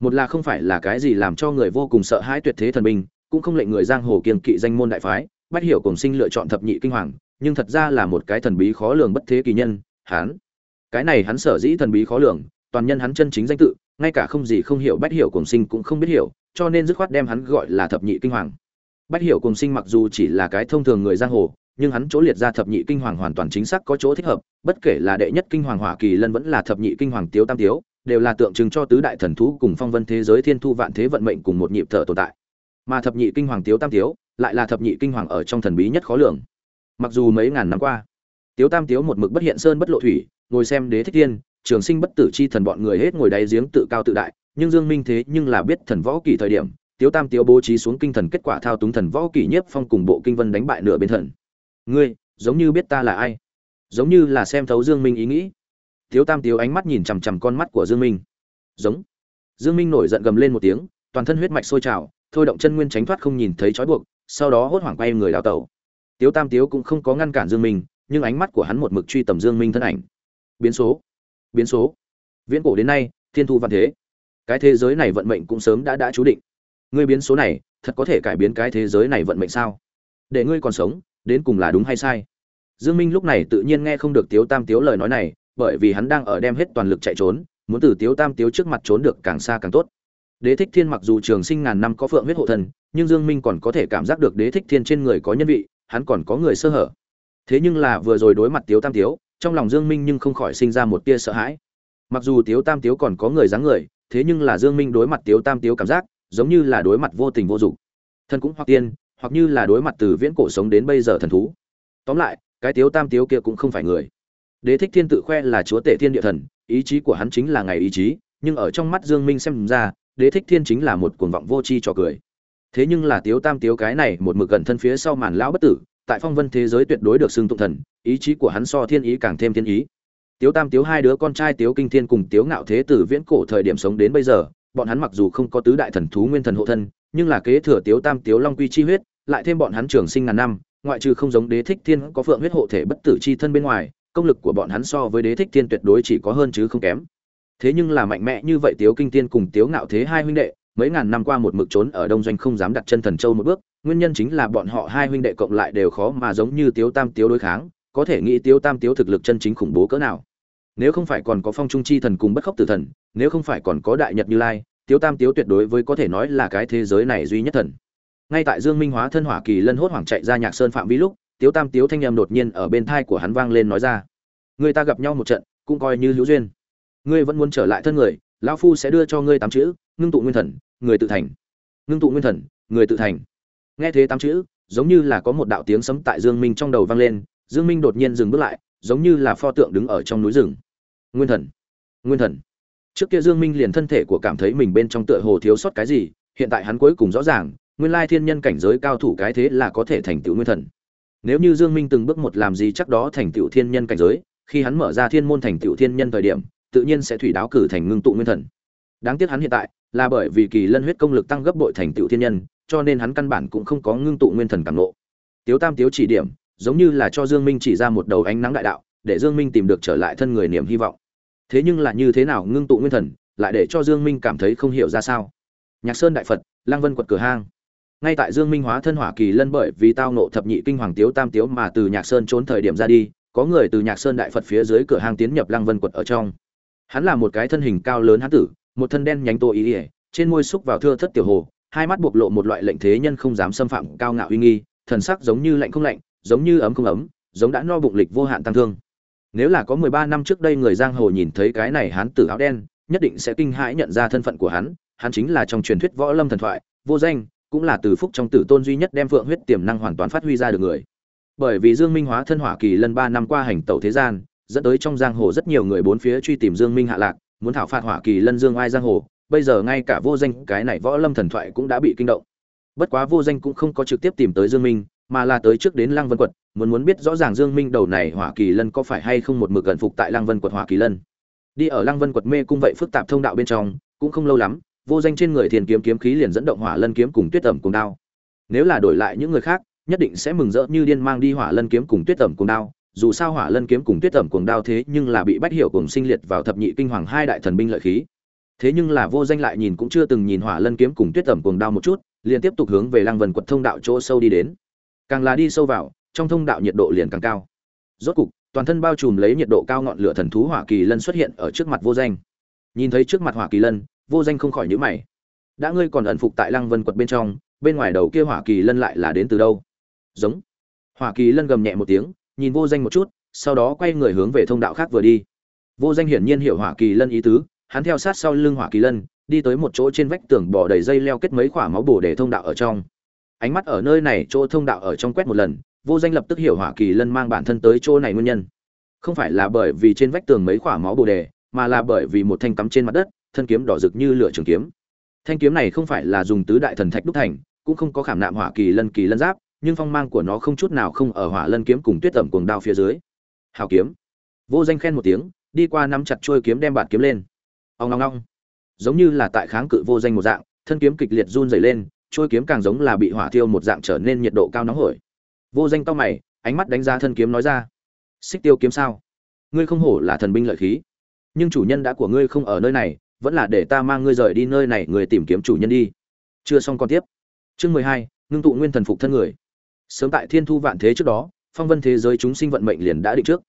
Một là không phải là cái gì làm cho người vô cùng sợ hãi tuyệt thế thần binh, cũng không lệnh người giang hồ kiên kỵ danh môn đại phái, bách hiểu cùng sinh lựa chọn thập nhị kinh hoàng, nhưng thật ra là một cái thần bí khó lường bất thế kỳ nhân, hắn. Cái này hắn sở dĩ thần bí khó lường, toàn nhân hắn chân chính danh tự, ngay cả không gì không hiểu bách hiểu cùng sinh cũng không biết hiểu, cho nên dứt khoát đem hắn gọi là thập nhị kinh hoàng bách hiểu cùng sinh mặc dù chỉ là cái thông thường người giang hồ, nhưng hắn chỗ liệt ra thập nhị kinh hoàng hoàn toàn chính xác có chỗ thích hợp, bất kể là đệ nhất kinh hoàng hỏa kỳ lân vẫn là thập nhị kinh hoàng tiếu tam tiếu, đều là tượng trưng cho tứ đại thần thú cùng phong vân thế giới thiên thu vạn thế vận mệnh cùng một nhịp thở tồn tại. Mà thập nhị kinh hoàng tiếu tam tiếu lại là thập nhị kinh hoàng ở trong thần bí nhất khó lường. Mặc dù mấy ngàn năm qua, tiếu tam tiếu một mực bất hiện sơn bất lộ thủy, ngồi xem đế thích thiên, trường sinh bất tử chi thần bọn người hết ngồi đáy giếng tự cao tự đại, nhưng dương minh thế nhưng là biết thần võ kỳ thời điểm tiếu tam tiếu bố trí xuống kinh thần kết quả thao túng thần võ kỳ nhiếp phong cùng bộ kinh vân đánh bại nửa bên thần. Ngươi, giống như biết ta là ai? Giống như là xem thấu dương minh ý nghĩ. Tiếu tam tiếu ánh mắt nhìn chằm chằm con mắt của dương minh. Giống. Dương minh nổi giận gầm lên một tiếng, toàn thân huyết mạch sôi trào, thôi động chân nguyên tránh thoát không nhìn thấy trói buộc, sau đó hốt hoảng quay người đào tẩu. Tiếu tam tiếu cũng không có ngăn cản dương minh, nhưng ánh mắt của hắn một mực truy tầm dương minh thân ảnh. Biến số. Biến số. Viễn cổ đến nay, thiên thu văn thế. Cái thế giới này vận mệnh cũng sớm đã đã chú định ngươi biến số này, thật có thể cải biến cái thế giới này vận mệnh sao? Để ngươi còn sống, đến cùng là đúng hay sai? Dương minh lúc này tự nhiên nghe không được tiếu tam tiếu lời nói này, bởi vì hắn đang ở đem hết toàn lực chạy trốn, muốn từ tiếu tam tiếu trước mặt trốn được càng xa càng tốt. Đế thích thiên mặc dù trường sinh ngàn năm có phượng huyết hộ thần, nhưng dương minh còn có thể cảm giác được đế thích thiên trên người có nhân vị, hắn còn có người sơ hở. Thế nhưng là vừa rồi đối mặt tiếu tam tiếu, trong lòng dương minh nhưng không khỏi sinh ra một tia sợ hãi. Mặc dù tiếu tam tiếu còn có người dáng người, thế nhưng là dương minh đối mặt tiếu tam tiếu cảm giác giống như là đối mặt vô tình vô dụng. Thân cũng hoặc tiên, hoặc như là đối mặt từ viễn cổ sống đến bây giờ thần thú. Tóm lại, cái tiếu tam tiếu kia cũng không phải người. Đế thích thiên tự khoe là chúa tể thiên địa thần, ý chí của hắn chính là ngày ý chí, nhưng ở trong mắt dương minh xem ra, đế thích thiên chính là một cuồng vọng vô tri trò cười. Thế nhưng là tiếu tam tiếu cái này một mực gần thân phía sau màn lão bất tử, tại phong vân thế giới tuyệt đối được xưng tụng thần, ý chí của hắn so thiên ý càng thêm thiên ý. Tiếu tam tiếu hai đứa con trai tiếu kinh thiên cùng tiếu ngạo thế từ viễn cổ thời điểm sống đến bây giờ bọn hắn mặc dù không có tứ đại thần thú nguyên thần hộ thân, nhưng là kế thừa tiếu tam, tiếu long quy chi huyết, lại thêm bọn hắn trường sinh ngàn năm, ngoại trừ không giống đế thích thiên có phượng huyết hộ thể bất tử chi thân bên ngoài, công lực của bọn hắn so với đế thích thiên tuyệt đối chỉ có hơn chứ không kém. Thế nhưng là mạnh mẽ như vậy tiếu kinh tiên cùng tiếu ngạo thế hai huynh đệ, mấy ngàn năm qua một mực trốn ở đông doanh không dám đặt chân thần châu một bước, nguyên nhân chính là bọn họ hai huynh đệ cộng lại đều khó mà giống như tiếu tam, tiếu đối kháng, có thể nghĩ tiếu tam, tiếu thực lực chân chính khủng bố cỡ nào. Nếu không phải còn có phong trung chi thần cùng bất khốc tử thần, nếu không phải còn có đại nhật như lai tiếu tam tiếu tuyệt đối với có thể nói là cái thế giới này duy nhất thần. Ngay tại dương minh hóa thân hỏa kỳ lân hốt hoảng chạy ra nhạc sơn phạm vi lúc, tiếu tam tiếu thanh âm đột nhiên ở bên thai của hắn vang lên nói ra. Người ta gặp nhau một trận, cũng coi như hữu duyên. Ngươi vẫn muốn trở lại thân người, lão phu sẽ đưa cho ngươi tám chữ, ngưng tụ nguyên thần, người tự thành. Ngưng tụ nguyên thần, người tự thành. Nghe thế tám chữ, giống như là có một đạo tiếng sấm tại dương minh trong đầu vang lên, dương minh đột nhiên dừng bước lại, giống như là pho tượng đứng ở trong núi rừng. Nguyên thần nguyên thần trước kia dương minh liền thân thể của cảm thấy mình bên trong tựa hồ thiếu sót cái gì, hiện tại hắn cuối cùng rõ ràng, nguyên lai thiên nhân cảnh giới cao thủ cái thế là có thể thành tựu nguyên thần. Nếu như dương minh từng bước một làm gì chắc đó thành tựu thiên nhân cảnh giới, khi hắn mở ra thiên môn thành tựu thiên nhân thời điểm, tự nhiên sẽ thủy đáo cử thành ngưng tụ nguyên thần. Đáng tiếc hắn hiện tại là bởi vì kỳ lân huyết công lực tăng gấp bội thành tựu thiên nhân, cho nên hắn căn bản cũng không có ngưng tụ nguyên thần cảm nộ tiếu tam tiếu chỉ điểm, giống như là cho dương minh chỉ ra một đầu ánh nắng đại đạo, để dương minh tìm được trở lại thân người niềm hy vọng thế nhưng là như thế nào ngưng tụ nguyên thần, lại để cho dương minh cảm thấy không hiểu ra sao? Nhạc sơn đại phật, lang vân quật cửa hang. Ngay tại dương minh hóa thân hỏa kỳ lân bởi vì tao nộ thập nhị kinh hoàng tiếu tam tiếu mà từ nhạc sơn trốn thời điểm ra đi, có người từ nhạc sơn đại phật phía dưới cửa hang tiến nhập lang vân quật ở trong. Hắn là một cái thân hình cao lớn hán tử, một thân đen nhánh tô ý ỉa trên môi xúc vào thưa thất tiểu hồ, hai mắt bộc lộ một loại lệnh thế nhân không dám xâm phạm cao ngạo uy nghi, thần sắc giống như lạnh không lạnh, giống như ấm không ấm, giống đã no bụng lịch vô hạn tăng thương nếu là có mười ba năm trước đây người giang hồ nhìn thấy cái này hán tử áo đen, nhất định sẽ kinh hãi nhận ra thân phận của hắn. Hắn chính là trong truyền thuyết võ lâm thần thoại, vô danh, cũng là từ phúc trong tử tôn duy nhất đem phượng huyết tiềm năng hoàn toàn phát huy ra được người. Bởi vì dương minh hóa thân hỏa kỳ lân ba năm qua hành tẩu thế gian, dẫn tới trong giang hồ rất nhiều người bốn phía truy tìm dương minh hạ lạc, muốn thảo phạt hỏa kỳ lân dương ai giang hồ. Bây giờ ngay cả vô danh, cái này võ lâm thần thoại cũng đã bị kinh động. Bất quá vô danh cũng không có trực tiếp tìm tới dương minh, mà là tới trước đến lăng vân quật muốn muốn biết rõ ràng dương minh đầu này hỏa kỳ lân có phải hay không một mực gần phục tại lăng vân quật hỏa kỳ lân. Đi ở lăng vân quật mê cung vậy phức tạp thông đạo bên trong, cũng không lâu lắm, vô danh trên người thiền kiếm kiếm khí liền dẫn động hỏa lân kiếm cùng tuyết tẩm cùng đao. Nếu là đổi lại những người khác, nhất định sẽ mừng rỡ như điên mang đi hỏa lân kiếm cùng tuyết tẩm cùng đao. Dù sao hỏa lân kiếm cùng tuyết tẩm cùng đao thế nhưng là bị bách hiểu cùng sinh liệt vào thập nhị kinh hoàng hai đại thần binh lợi khí. Thế nhưng là vô danh lại nhìn cũng chưa từng nhìn hỏa lân kiếm cùng tuyết tẩm cùng đao một chút, liền tiếp tục hướng về lăng Vân quật thông đạo chỗ sâu đi đến. Càng là đi sâu vào trong thông đạo nhiệt độ liền càng cao. Rốt cục, toàn thân bao trùm lấy nhiệt độ cao ngọn lửa thần thú hỏa kỳ lân xuất hiện ở trước mặt vô danh. Nhìn thấy trước mặt hỏa kỳ lân, vô danh không khỏi nhíu mày. Đã ngươi còn ẩn phục tại lăng vân quật bên trong, bên ngoài đầu kia hỏa kỳ lân lại là đến từ đâu? Giống. Hỏa kỳ lân gầm nhẹ một tiếng, nhìn vô danh một chút, sau đó quay người hướng về thông đạo khác vừa đi. Vô danh hiển nhiên hiểu hỏa kỳ lân ý tứ, hắn theo sát sau lưng hỏa kỳ lân, đi tới một chỗ trên vách tường bỏ đầy dây leo kết mấy quả máu bổ để thông đạo ở trong. Ánh mắt ở nơi này, chỗ thông đạo ở trong quét một lần vô danh lập tức hiểu hỏa kỳ lân mang bản thân tới chỗ này nguyên nhân. Không phải là bởi vì trên vách tường mấy khỏa máu bồ đề, mà là bởi vì một thanh cắm trên mặt đất, thân kiếm đỏ rực như lửa trường kiếm. Thanh kiếm này không phải là dùng tứ đại thần thạch đúc thành, cũng không có khảm nạm hỏa kỳ lân kỳ lân giáp, nhưng phong mang của nó không chút nào không ở hỏa lân kiếm cùng tuyết tẩm cuồng đao phía dưới. Hào kiếm. Vô danh khen một tiếng, đi qua nắm chặt trôi kiếm đem bạt kiếm lên. Ông long long giống như là tại kháng cự vô danh một dạng, thân kiếm kịch liệt run dày lên trôi kiếm càng giống là bị hỏa thiêu một dạng trở nên nhiệt độ cao nóng hổi vô danh to mày, ánh mắt đánh giá thân kiếm nói ra. Xích tiêu kiếm sao? Ngươi không hổ là thần binh lợi khí. Nhưng chủ nhân đã của ngươi không ở nơi này, vẫn là để ta mang ngươi rời đi nơi này, người tìm kiếm chủ nhân đi. Chưa xong còn tiếp. Chương mười hai, ngưng tụ nguyên thần phục thân người. Sớm tại thiên thu vạn thế trước đó, phong vân thế giới chúng sinh vận mệnh liền đã định trước.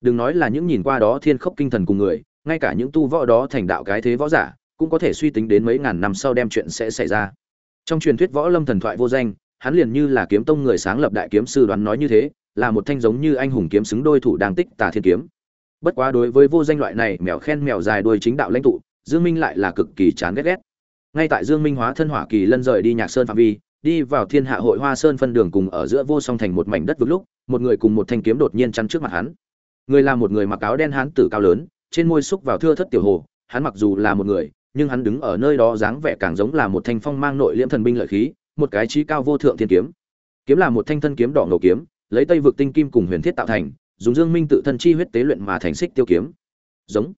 Đừng nói là những nhìn qua đó thiên khốc kinh thần cùng người, ngay cả những tu võ đó thành đạo cái thế võ giả, cũng có thể suy tính đến mấy ngàn năm sau đem chuyện sẽ xảy ra. Trong truyền thuyết võ lâm thần thoại vô danh hắn liền như là kiếm tông người sáng lập đại kiếm sư đoán nói như thế, là một thanh giống như anh hùng kiếm xứng đôi thủ đang tích tà thiên kiếm. Bất quá đối với vô danh loại này, mèo khen mèo dài đuôi chính đạo lãnh tụ, dương minh lại là cực kỳ chán ghét ghét. Ngay tại dương minh hóa thân hỏa kỳ lân rời đi nhạc sơn phạm vi, đi vào thiên hạ hội hoa sơn phân đường cùng ở giữa vô song thành một mảnh đất vực lúc, một người cùng một thanh kiếm đột nhiên chắn trước mặt hắn. Người là một người mặc áo đen hán tử cao lớn, trên môi xúc vào thưa thất tiểu hồ, hắn mặc dù là một người, nhưng hắn đứng ở nơi đó dáng vẻ càng giống là một thanh phong mang nội liễm thần binh lợi khí một cái trí cao vô thượng thiên kiếm. Kiếm là một thanh thân kiếm đỏ ngầu kiếm, lấy tây vực tinh kim cùng huyền thiết tạo thành, dùng dương minh tự thân chi huyết tế luyện mà thành xích tiêu kiếm. Giống.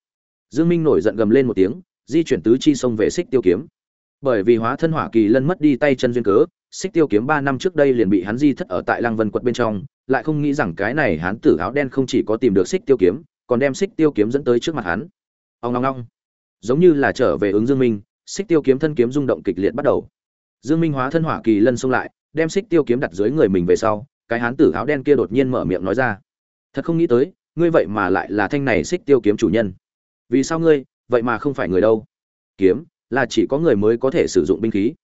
Dương minh nổi giận gầm lên một tiếng, di chuyển tứ chi xông về xích tiêu kiếm. Bởi vì hóa thân hỏa kỳ lân mất đi tay chân duyên cớ, xích tiêu kiếm ba năm trước đây liền bị hắn di thất ở tại lăng vân quật bên trong, lại không nghĩ rằng cái này hắn tử áo đen không chỉ có tìm được xích tiêu kiếm, còn đem xích tiêu kiếm dẫn tới trước mặt hắn. Ông long ngong giống như là trở về ứng dương minh, xích tiêu kiếm thân kiếm rung động kịch liệt bắt đầu dương minh hóa thân hỏa kỳ lân xông lại, đem xích tiêu kiếm đặt dưới người mình về sau, cái hán tử áo đen kia đột nhiên mở miệng nói ra. Thật không nghĩ tới, ngươi vậy mà lại là thanh này xích tiêu kiếm chủ nhân. Vì sao ngươi, vậy mà không phải người đâu? Kiếm, là chỉ có người mới có thể sử dụng binh khí.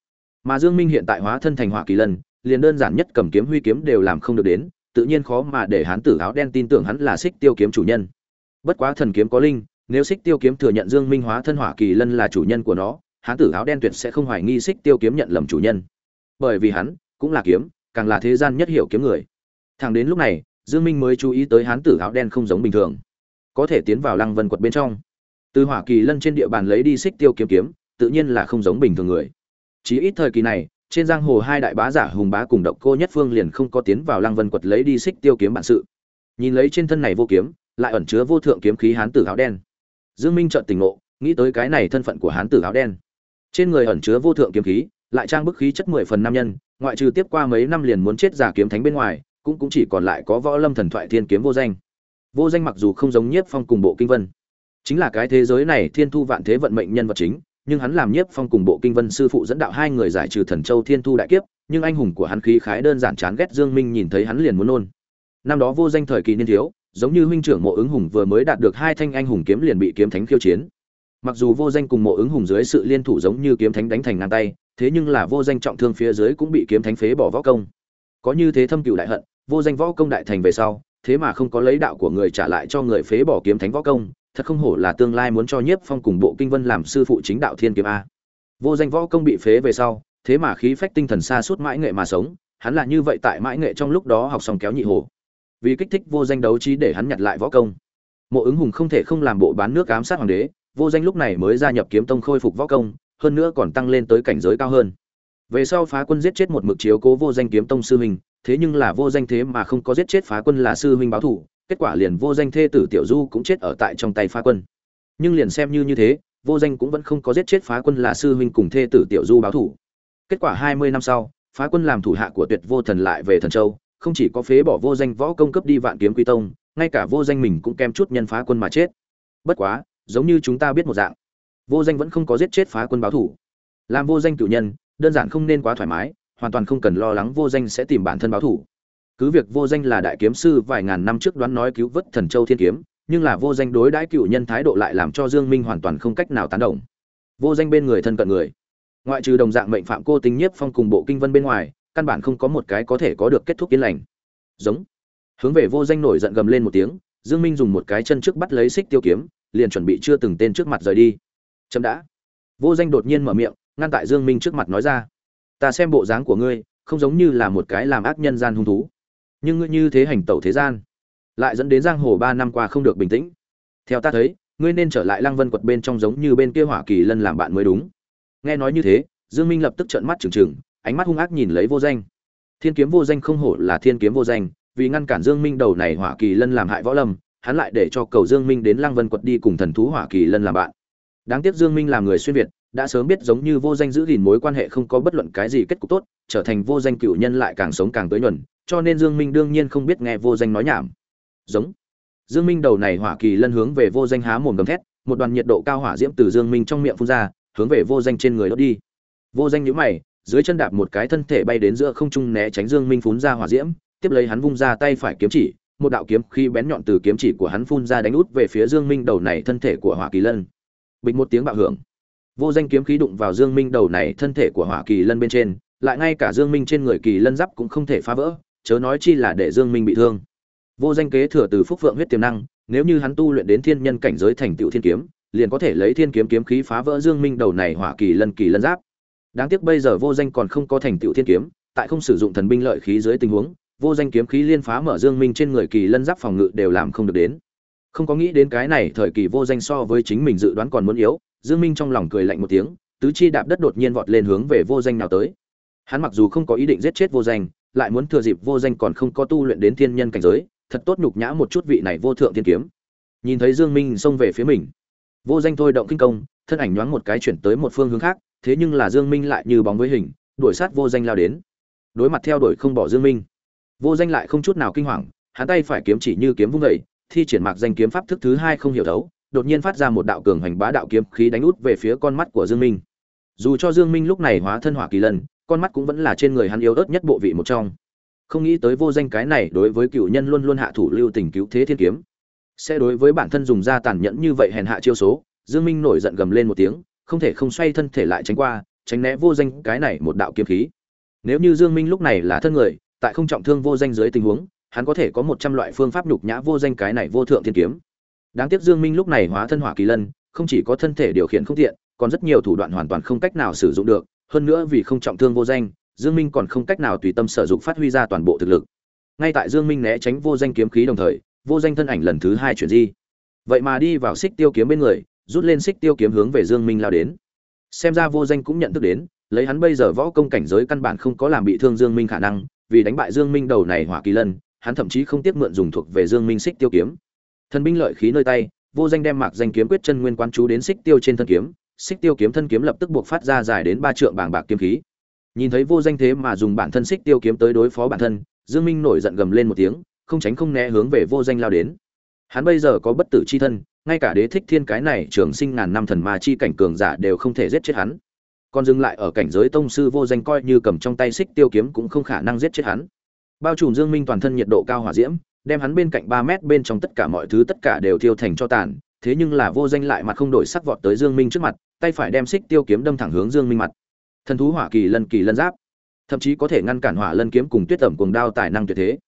Mà dương minh hiện tại hóa thân thành hỏa kỳ lân, liền đơn giản nhất cầm kiếm huy kiếm đều làm không được đến, tự nhiên khó mà để hán tử áo đen tin tưởng hắn là xích tiêu kiếm chủ nhân. Bất quá thần kiếm có linh, nếu xích tiêu kiếm thừa nhận dương minh hóa thân hỏa kỳ lân là chủ nhân của nó hán tử áo đen tuyệt sẽ không hoài nghi xích tiêu kiếm nhận lầm chủ nhân. Bởi vì hắn cũng là kiếm, càng là thế gian nhất hiểu kiếm người. Thẳng đến lúc này, dương minh mới chú ý tới hán tử áo đen không giống bình thường. Có thể tiến vào lăng vân quật bên trong. Từ hỏa kỳ lân trên địa bàn lấy đi xích tiêu kiếm kiếm, tự nhiên là không giống bình thường người. Chỉ ít thời kỳ này, trên giang hồ hai đại bá giả hùng bá cùng độc cô nhất phương liền không có tiến vào lăng vân quật lấy đi xích tiêu kiếm bản sự. Nhìn lấy trên thân này vô kiếm, lại ẩn chứa vô thượng kiếm khí hán tử áo đen. Dương minh chợt tỉnh ngộ, nghĩ tới cái này thân phận của hán tử áo đen trên người ẩn chứa vô thượng kiếm khí, lại trang bức khí chất mười phần nam nhân, ngoại trừ tiếp qua mấy năm liền muốn chết giả kiếm thánh bên ngoài, cũng cũng chỉ còn lại có võ lâm thần thoại thiên kiếm vô danh. Vô danh mặc dù không giống nhiếp phong cùng bộ kinh vân. Chính là cái thế giới này thiên thu vạn thế vận mệnh nhân vật chính, nhưng hắn làm nhiếp phong cùng bộ kinh vân sư phụ dẫn đạo hai người giải trừ thần châu thiên thu đại kiếp, nhưng anh hùng của hắn khí khái đơn giản chán ghét dương minh nhìn thấy hắn liền muốn nôn. Năm đó vô danh thời kỳ niên thiếu, giống như huynh trưởng mộ ứng hùng vừa mới đạt được hai thanh anh hùng kiếm liền bị kiếm thánh khiêu chiến mặc dù vô danh cùng mộ ứng hùng dưới sự liên thủ giống như kiếm thánh đánh thành ngang tay, thế nhưng là vô danh trọng thương phía dưới cũng bị kiếm thánh phế bỏ võ công. Có như thế thâm cựu đại hận, vô danh võ công đại thành về sau, thế mà không có lấy đạo của người trả lại cho người phế bỏ kiếm thánh võ công, thật không hổ là tương lai muốn cho nhiếp phong cùng bộ kinh vân làm sư phụ chính đạo thiên kiếm a. Vô danh võ công bị phế về sau, thế mà khí phách tinh thần xa suốt mãi nghệ mà sống, hắn là như vậy tại mãi nghệ trong lúc đó học xong kéo nhị hồ. Vì kích thích vô danh đấu trí để hắn nhặt lại võ công. Mộ ứng hùng không thể không làm bộ bán nước ám sát hoàng đế vô danh lúc này mới gia nhập kiếm tông khôi phục võ công, hơn nữa còn tăng lên tới cảnh giới cao hơn. Về sau phá quân giết chết một mực chiếu cố vô danh kiếm tông sư huynh, thế nhưng là vô danh thế mà không có giết chết phá quân là sư huynh báo thủ kết quả liền vô danh thê tử tiểu du cũng chết ở tại trong tay phá quân. Nhưng liền xem như như thế, vô danh cũng vẫn không có giết chết phá quân là sư huynh cùng thê tử tiểu du báo thủ kết quả hai mươi năm sau, phá quân làm thủ hạ của tuyệt vô thần lại về thần châu, không chỉ có phế bỏ vô danh võ công cấp đi vạn kiếm quy tông, ngay cả vô danh mình cũng kém chút nhân phá quân mà chết. Bất quá giống như chúng ta biết một dạng. Vô danh vẫn không có giết chết phá quân báo thủ. Làm vô danh cử nhân, đơn giản không nên quá thoải mái, hoàn toàn không cần lo lắng vô danh sẽ tìm bản thân báo thủ. Cứ việc vô danh là đại kiếm sư vài ngàn năm trước đoán nói cứu vớt thần châu thiên kiếm, nhưng là vô danh đối đãi cựu nhân thái độ lại làm cho dương minh hoàn toàn không cách nào tán đồng. Vô danh bên người thân cận người. Ngoại trừ đồng dạng mệnh phạm cô tính nhiếp phong cùng bộ kinh vân bên ngoài, căn bản không có một cái có thể có được kết thúc yên lành. Giống. Hướng về vô danh nổi giận gầm lên một tiếng, dương minh dùng một cái chân trước bắt lấy xích tiêu kiếm liền chuẩn bị chưa từng tên trước mặt rời đi. Chậm đã. Vô danh đột nhiên mở miệng, ngăn tại dương minh trước mặt nói ra. Ta xem bộ dáng của ngươi, không giống như là một cái làm ác nhân gian hung thú. Nhưng ngươi như thế hành tẩu thế gian, lại dẫn đến giang hồ ba năm qua không được bình tĩnh. Theo ta thấy, ngươi nên trở lại lăng vân quật bên trong giống như bên kia hỏa kỳ lân làm bạn mới đúng. Nghe nói như thế, dương minh lập tức trợn mắt trừng trừng, ánh mắt hung ác nhìn lấy vô danh. Thiên kiếm vô danh không hổ là thiên kiếm vô danh, vì ngăn cản dương minh đầu này hỏa kỳ lân làm hại võ lâm hắn lại để cho cầu dương minh đến lăng vân quật đi cùng thần thú hỏa kỳ lân làm bạn. Đáng tiếc dương minh làm người xuyên việt, đã sớm biết giống như vô danh giữ gìn mối quan hệ không có bất luận cái gì kết cục tốt, trở thành vô danh cựu nhân lại càng sống càng tới nhuần, cho nên dương minh đương nhiên không biết nghe vô danh nói nhảm. Giống. Dương minh đầu này hỏa kỳ lân hướng về vô danh há mồm gầm thét, một đoàn nhiệt độ cao hỏa diễm từ dương minh trong miệng phun ra, hướng về vô danh trên người đốt đi. Vô danh nhíu mày, dưới chân đạp một cái thân thể bay đến giữa không trung né tránh dương minh phun ra hỏa diễm, tiếp lấy hắn vung ra tay phải kiếm chỉ một đạo kiếm khi bén nhọn từ kiếm chỉ của hắn phun ra đánh út về phía dương minh đầu này thân thể của hỏa kỳ lân. Bình một tiếng bạo hưởng. Vô danh kiếm khí đụng vào dương minh đầu này thân thể của hỏa kỳ lân bên trên, lại ngay cả dương minh trên người kỳ lân giáp cũng không thể phá vỡ, chớ nói chi là để dương minh bị thương. Vô danh kế thừa từ phúc vượng huyết tiềm năng, nếu như hắn tu luyện đến thiên nhân cảnh giới thành tựu thiên kiếm, liền có thể lấy thiên kiếm kiếm khí phá vỡ dương minh đầu này hỏa kỳ lân kỳ lân giáp. Đáng tiếc bây giờ vô danh còn không có thành tựu thiên kiếm, tại không sử dụng thần binh lợi khí dưới tình huống vô danh kiếm khí liên phá mở dương minh trên người kỳ lân giáp phòng ngự đều làm không được đến. Không có nghĩ đến cái này thời kỳ vô danh so với chính mình dự đoán còn muốn yếu, dương minh trong lòng cười lạnh một tiếng, tứ chi đạp đất đột nhiên vọt lên hướng về vô danh nào tới. Hắn mặc dù không có ý định giết chết vô danh, lại muốn thừa dịp vô danh còn không có tu luyện đến thiên nhân cảnh giới, thật tốt nhục nhã một chút vị này vô thượng thiên kiếm. Nhìn thấy dương minh xông về phía mình, vô danh thôi động kinh công, thân ảnh nhoáng một cái chuyển tới một phương hướng khác, thế nhưng là dương minh lại như bóng với hình, đuổi sát vô danh lao đến. Đối mặt theo đuổi không bỏ dương minh vô danh lại không chút nào kinh hoàng hắn tay phải kiếm chỉ như kiếm vung vẩy thi triển mạc danh kiếm pháp thức thứ hai không hiểu thấu đột nhiên phát ra một đạo cường hành bá đạo kiếm khí đánh út về phía con mắt của dương minh. Dù cho dương minh lúc này hóa thân hỏa kỳ lần, con mắt cũng vẫn là trên người hắn yếu ớt nhất bộ vị một trong. Không nghĩ tới vô danh cái này đối với cựu nhân luôn luôn hạ thủ lưu tình cứu thế thiên kiếm. Sẽ đối với bản thân dùng ra tàn nhẫn như vậy hèn hạ chiêu số dương minh nổi giận gầm lên một tiếng không thể không xoay thân thể lại tránh qua tránh né vô danh cái này một đạo kiếm khí. Nếu như dương minh lúc này là thân người tại không trọng thương vô danh dưới tình huống, hắn có thể có một trăm loại phương pháp nhục nhã vô danh cái này vô thượng thiên kiếm. Đáng tiếc dương minh lúc này hóa thân hỏa kỳ lân, không chỉ có thân thể điều khiển không tiện, còn rất nhiều thủ đoạn hoàn toàn không cách nào sử dụng được. Hơn nữa vì không trọng thương vô danh, dương minh còn không cách nào tùy tâm sử dụng phát huy ra toàn bộ thực lực. Ngay tại dương minh né tránh vô danh kiếm khí đồng thời, vô danh thân ảnh lần thứ hai chuyển di. Vậy mà đi vào xích tiêu kiếm bên người, rút lên xích tiêu kiếm hướng về dương minh lao đến. Xem ra vô danh cũng nhận thức đến, lấy hắn bây giờ võ công cảnh giới căn bản không có làm bị thương dương minh khả năng vì đánh bại dương minh đầu này hỏa kỳ lân, hắn thậm chí không tiếc mượn dùng thuộc về dương minh xích tiêu kiếm. Thần binh lợi khí nơi tay, vô danh đem mạc danh kiếm quyết chân nguyên quán chú đến xích tiêu trên thân kiếm, xích tiêu kiếm thân kiếm lập tức buộc phát ra dài đến ba trượng bảng bạc kiếm khí. Nhìn thấy vô danh thế mà dùng bản thân xích tiêu kiếm tới đối phó bản thân, dương minh nổi giận gầm lên một tiếng, không tránh không né hướng về vô danh lao đến. Hắn bây giờ có bất tử chi thân, ngay cả đế thích thiên cái này trường sinh ngàn năm thần ma chi cảnh cường giả đều không thể giết chết hắn còn dừng lại ở cảnh giới tông sư vô danh coi như cầm trong tay xích tiêu kiếm cũng không khả năng giết chết hắn. Bao trùm dương minh toàn thân nhiệt độ cao hỏa diễm, đem hắn bên cạnh 3 mét bên trong tất cả mọi thứ tất cả đều thiêu thành cho tàn, thế nhưng là vô danh lại mặt không đổi sắc vọt tới dương minh trước mặt, tay phải đem xích tiêu kiếm đâm thẳng hướng dương minh mặt. Thần thú hỏa kỳ lân kỳ lân giáp, thậm chí có thể ngăn cản hỏa lân kiếm cùng tuyết tẩm cuồng đao tài năng tuyệt thế.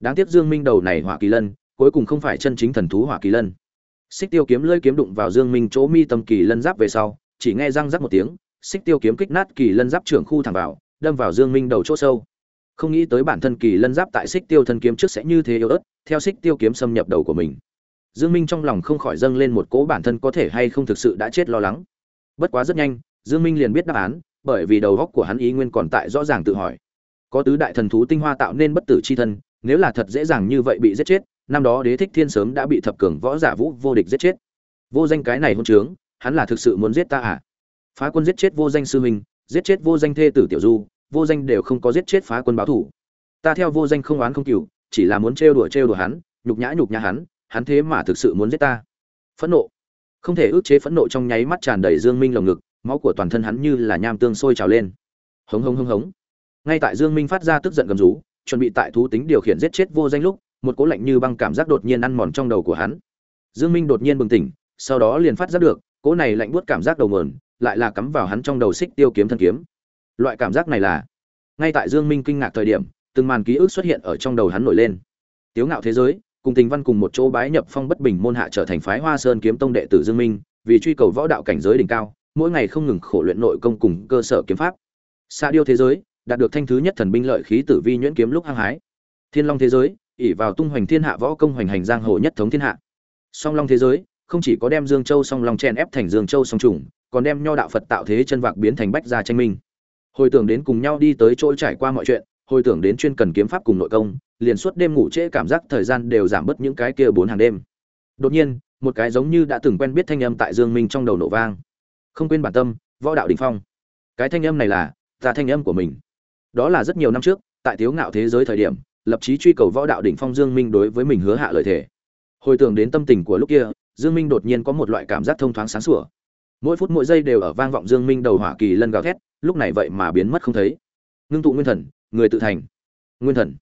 Đáng tiếc dương minh đầu này hỏa kỳ lân, cuối cùng không phải chân chính thần thú hỏa kỳ lân. Xích tiêu kiếm lưỡi kiếm đụng vào dương minh chỗ mi tâm kỳ lân giáp về sau, chỉ nghe răng rắc một tiếng xích tiêu kiếm kích nát kỳ lân giáp trưởng khu thẳng vào, đâm vào dương minh đầu chỗ sâu. Không nghĩ tới bản thân kỳ lân giáp tại xích tiêu thân kiếm trước sẽ như thế yếu ớt, theo xích tiêu kiếm xâm nhập đầu của mình. Dương minh trong lòng không khỏi dâng lên một cỗ bản thân có thể hay không thực sự đã chết lo lắng. Bất quá rất nhanh, dương minh liền biết đáp án, bởi vì đầu óc của hắn ý nguyên còn tại rõ ràng tự hỏi. Có tứ đại thần thú tinh hoa tạo nên bất tử chi thân, nếu là thật dễ dàng như vậy bị giết chết, năm đó đế thích thiên sớm đã bị thập cường võ giả vũ vô địch giết chết. Vô danh cái này hôn trướng, hắn là thực sự muốn giết ta à? Phá quân giết chết vô danh sư huynh, giết chết vô danh thê tử tiểu du, vô danh đều không có giết chết phá quân báo thủ. Ta theo vô danh không oán không cừu, chỉ là muốn trêu đùa trêu đùa hắn, nhục nhã nhục nhã hắn hắn thế mà thực sự muốn giết ta. Phẫn nộ. Không thể ước chế phẫn nộ trong nháy mắt tràn đầy dương minh lồng ngực, máu của toàn thân hắn như là nham tương sôi trào lên. Hống hống hống hống. Ngay tại dương minh phát ra tức giận gầm rú, chuẩn bị tại thú tính điều khiển giết chết vô danh lúc, một cỗ lạnh như băng cảm giác đột nhiên ăn mòn trong đầu của hắn. Dương minh đột nhiên bừng tỉnh, sau đó liền phát giác được, cỗ này lạnh buốt cảm giác đầu mờn lại là cắm vào hắn trong đầu xích tiêu kiếm thân kiếm. Loại cảm giác này là, ngay tại dương minh kinh ngạc thời điểm, từng màn ký ức xuất hiện ở trong đầu hắn nổi lên. Tiếu ngạo thế giới, cùng tình văn cùng một chỗ bái nhập phong bất bình môn hạ trở thành phái hoa sơn kiếm tông đệ tử dương minh, vì truy cầu võ đạo cảnh giới đỉnh cao, mỗi ngày không ngừng khổ luyện nội công cùng cơ sở kiếm pháp. Xa điêu thế giới, đạt được thanh thứ nhất thần binh lợi khí tử vi nhuyễn kiếm lúc hăng hái. Thiên long thế giới ỉ vào tung hoành thiên hạ võ công hoành hành giang hồ nhất thống thiên hạ. Song long thế giới, không chỉ có đem dương châu song long chen ép thành dương châu song trùng còn đem nho đạo phật tạo thế chân vạc biến thành bách gia tranh minh. Hồi tưởng đến cùng nhau đi tới chỗ trải qua mọi chuyện, hồi tưởng đến chuyên cần kiếm pháp cùng nội công, liền suốt đêm ngủ trễ cảm giác thời gian đều giảm bớt những cái kia bốn hàng đêm. Đột nhiên, một cái giống như đã từng quen biết thanh âm tại dương minh trong đầu nổ vang. Không quên bản tâm, võ đạo đỉnh phong. Cái thanh âm này là, ta thanh âm của mình. Đó là rất nhiều năm trước, tại thiếu ngạo thế giới thời điểm, lập chí truy cầu võ đạo đỉnh phong dương minh đối với mình hứa hạ lời thề. Hồi tưởng đến tâm tình của lúc kia, dương minh đột nhiên có một loại cảm giác thông thoáng sáng sủa mỗi phút mỗi giây đều ở vang vọng dương minh đầu hỏa kỳ lân gào thét, lúc này vậy mà biến mất không thấy. Ngưng tụ nguyên thần, người tự thành. Nguyên thần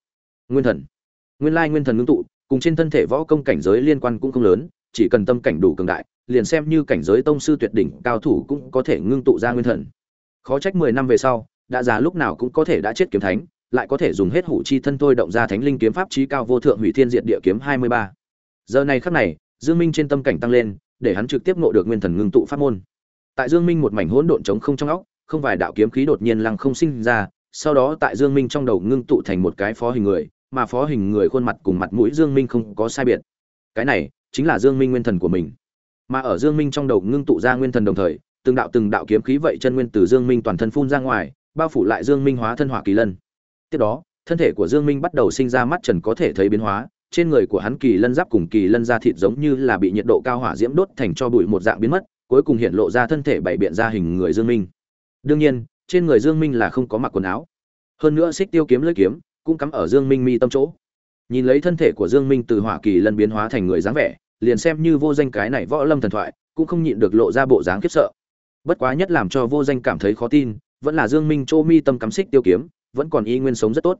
nguyên thần. Nguyên lai nguyên thần ngưng tụ, cùng trên thân thể võ công cảnh giới liên quan cũng không lớn, chỉ cần tâm cảnh đủ cường đại, liền xem như cảnh giới tông sư tuyệt đỉnh, cao thủ cũng có thể ngưng tụ ra nguyên thần. Khó trách mười năm về sau, đã già lúc nào cũng có thể đã chết kiếm thánh, lại có thể dùng hết hủ chi thân thôi động ra thánh linh kiếm pháp trí cao vô thượng hủy thiên diệt địa kiếm hai mươi ba. Giờ này khắc này, dương minh trên tâm cảnh tăng lên để hắn trực tiếp ngộ được nguyên thần ngưng tụ pháp môn. Tại dương minh một mảnh hỗn độn trống không trong óc, không vài đạo kiếm khí đột nhiên lăng không sinh ra, sau đó tại dương minh trong đầu ngưng tụ thành một cái phó hình người, mà phó hình người khuôn mặt cùng mặt mũi dương minh không có sai biệt. Cái này chính là dương minh nguyên thần của mình. Mà ở dương minh trong đầu ngưng tụ ra nguyên thần đồng thời, từng đạo từng đạo kiếm khí vậy chân nguyên từ dương minh toàn thân phun ra ngoài, bao phủ lại dương minh hóa thân hỏa kỳ lân. Tiếp đó, thân thể của dương minh bắt đầu sinh ra mắt trần có thể thấy biến hóa trên người của hắn kỳ lân giáp cùng kỳ lân da thịt giống như là bị nhiệt độ cao hỏa diễm đốt thành cho bụi một dạng biến mất, cuối cùng hiện lộ ra thân thể bảy biện ra hình người dương minh. Đương nhiên, trên người dương minh là không có mặc quần áo. Hơn nữa xích tiêu kiếm lưỡi kiếm cũng cắm ở dương minh mi tâm chỗ. Nhìn lấy thân thể của dương minh từ hỏa kỳ lân biến hóa thành người dáng vẻ, liền xem như vô danh cái này võ lâm thần thoại, cũng không nhịn được lộ ra bộ dáng khiếp sợ. Bất quá nhất làm cho vô danh cảm thấy khó tin, vẫn là dương minh chỗ mi tâm cắm xích tiêu kiếm, vẫn còn y nguyên sống rất tốt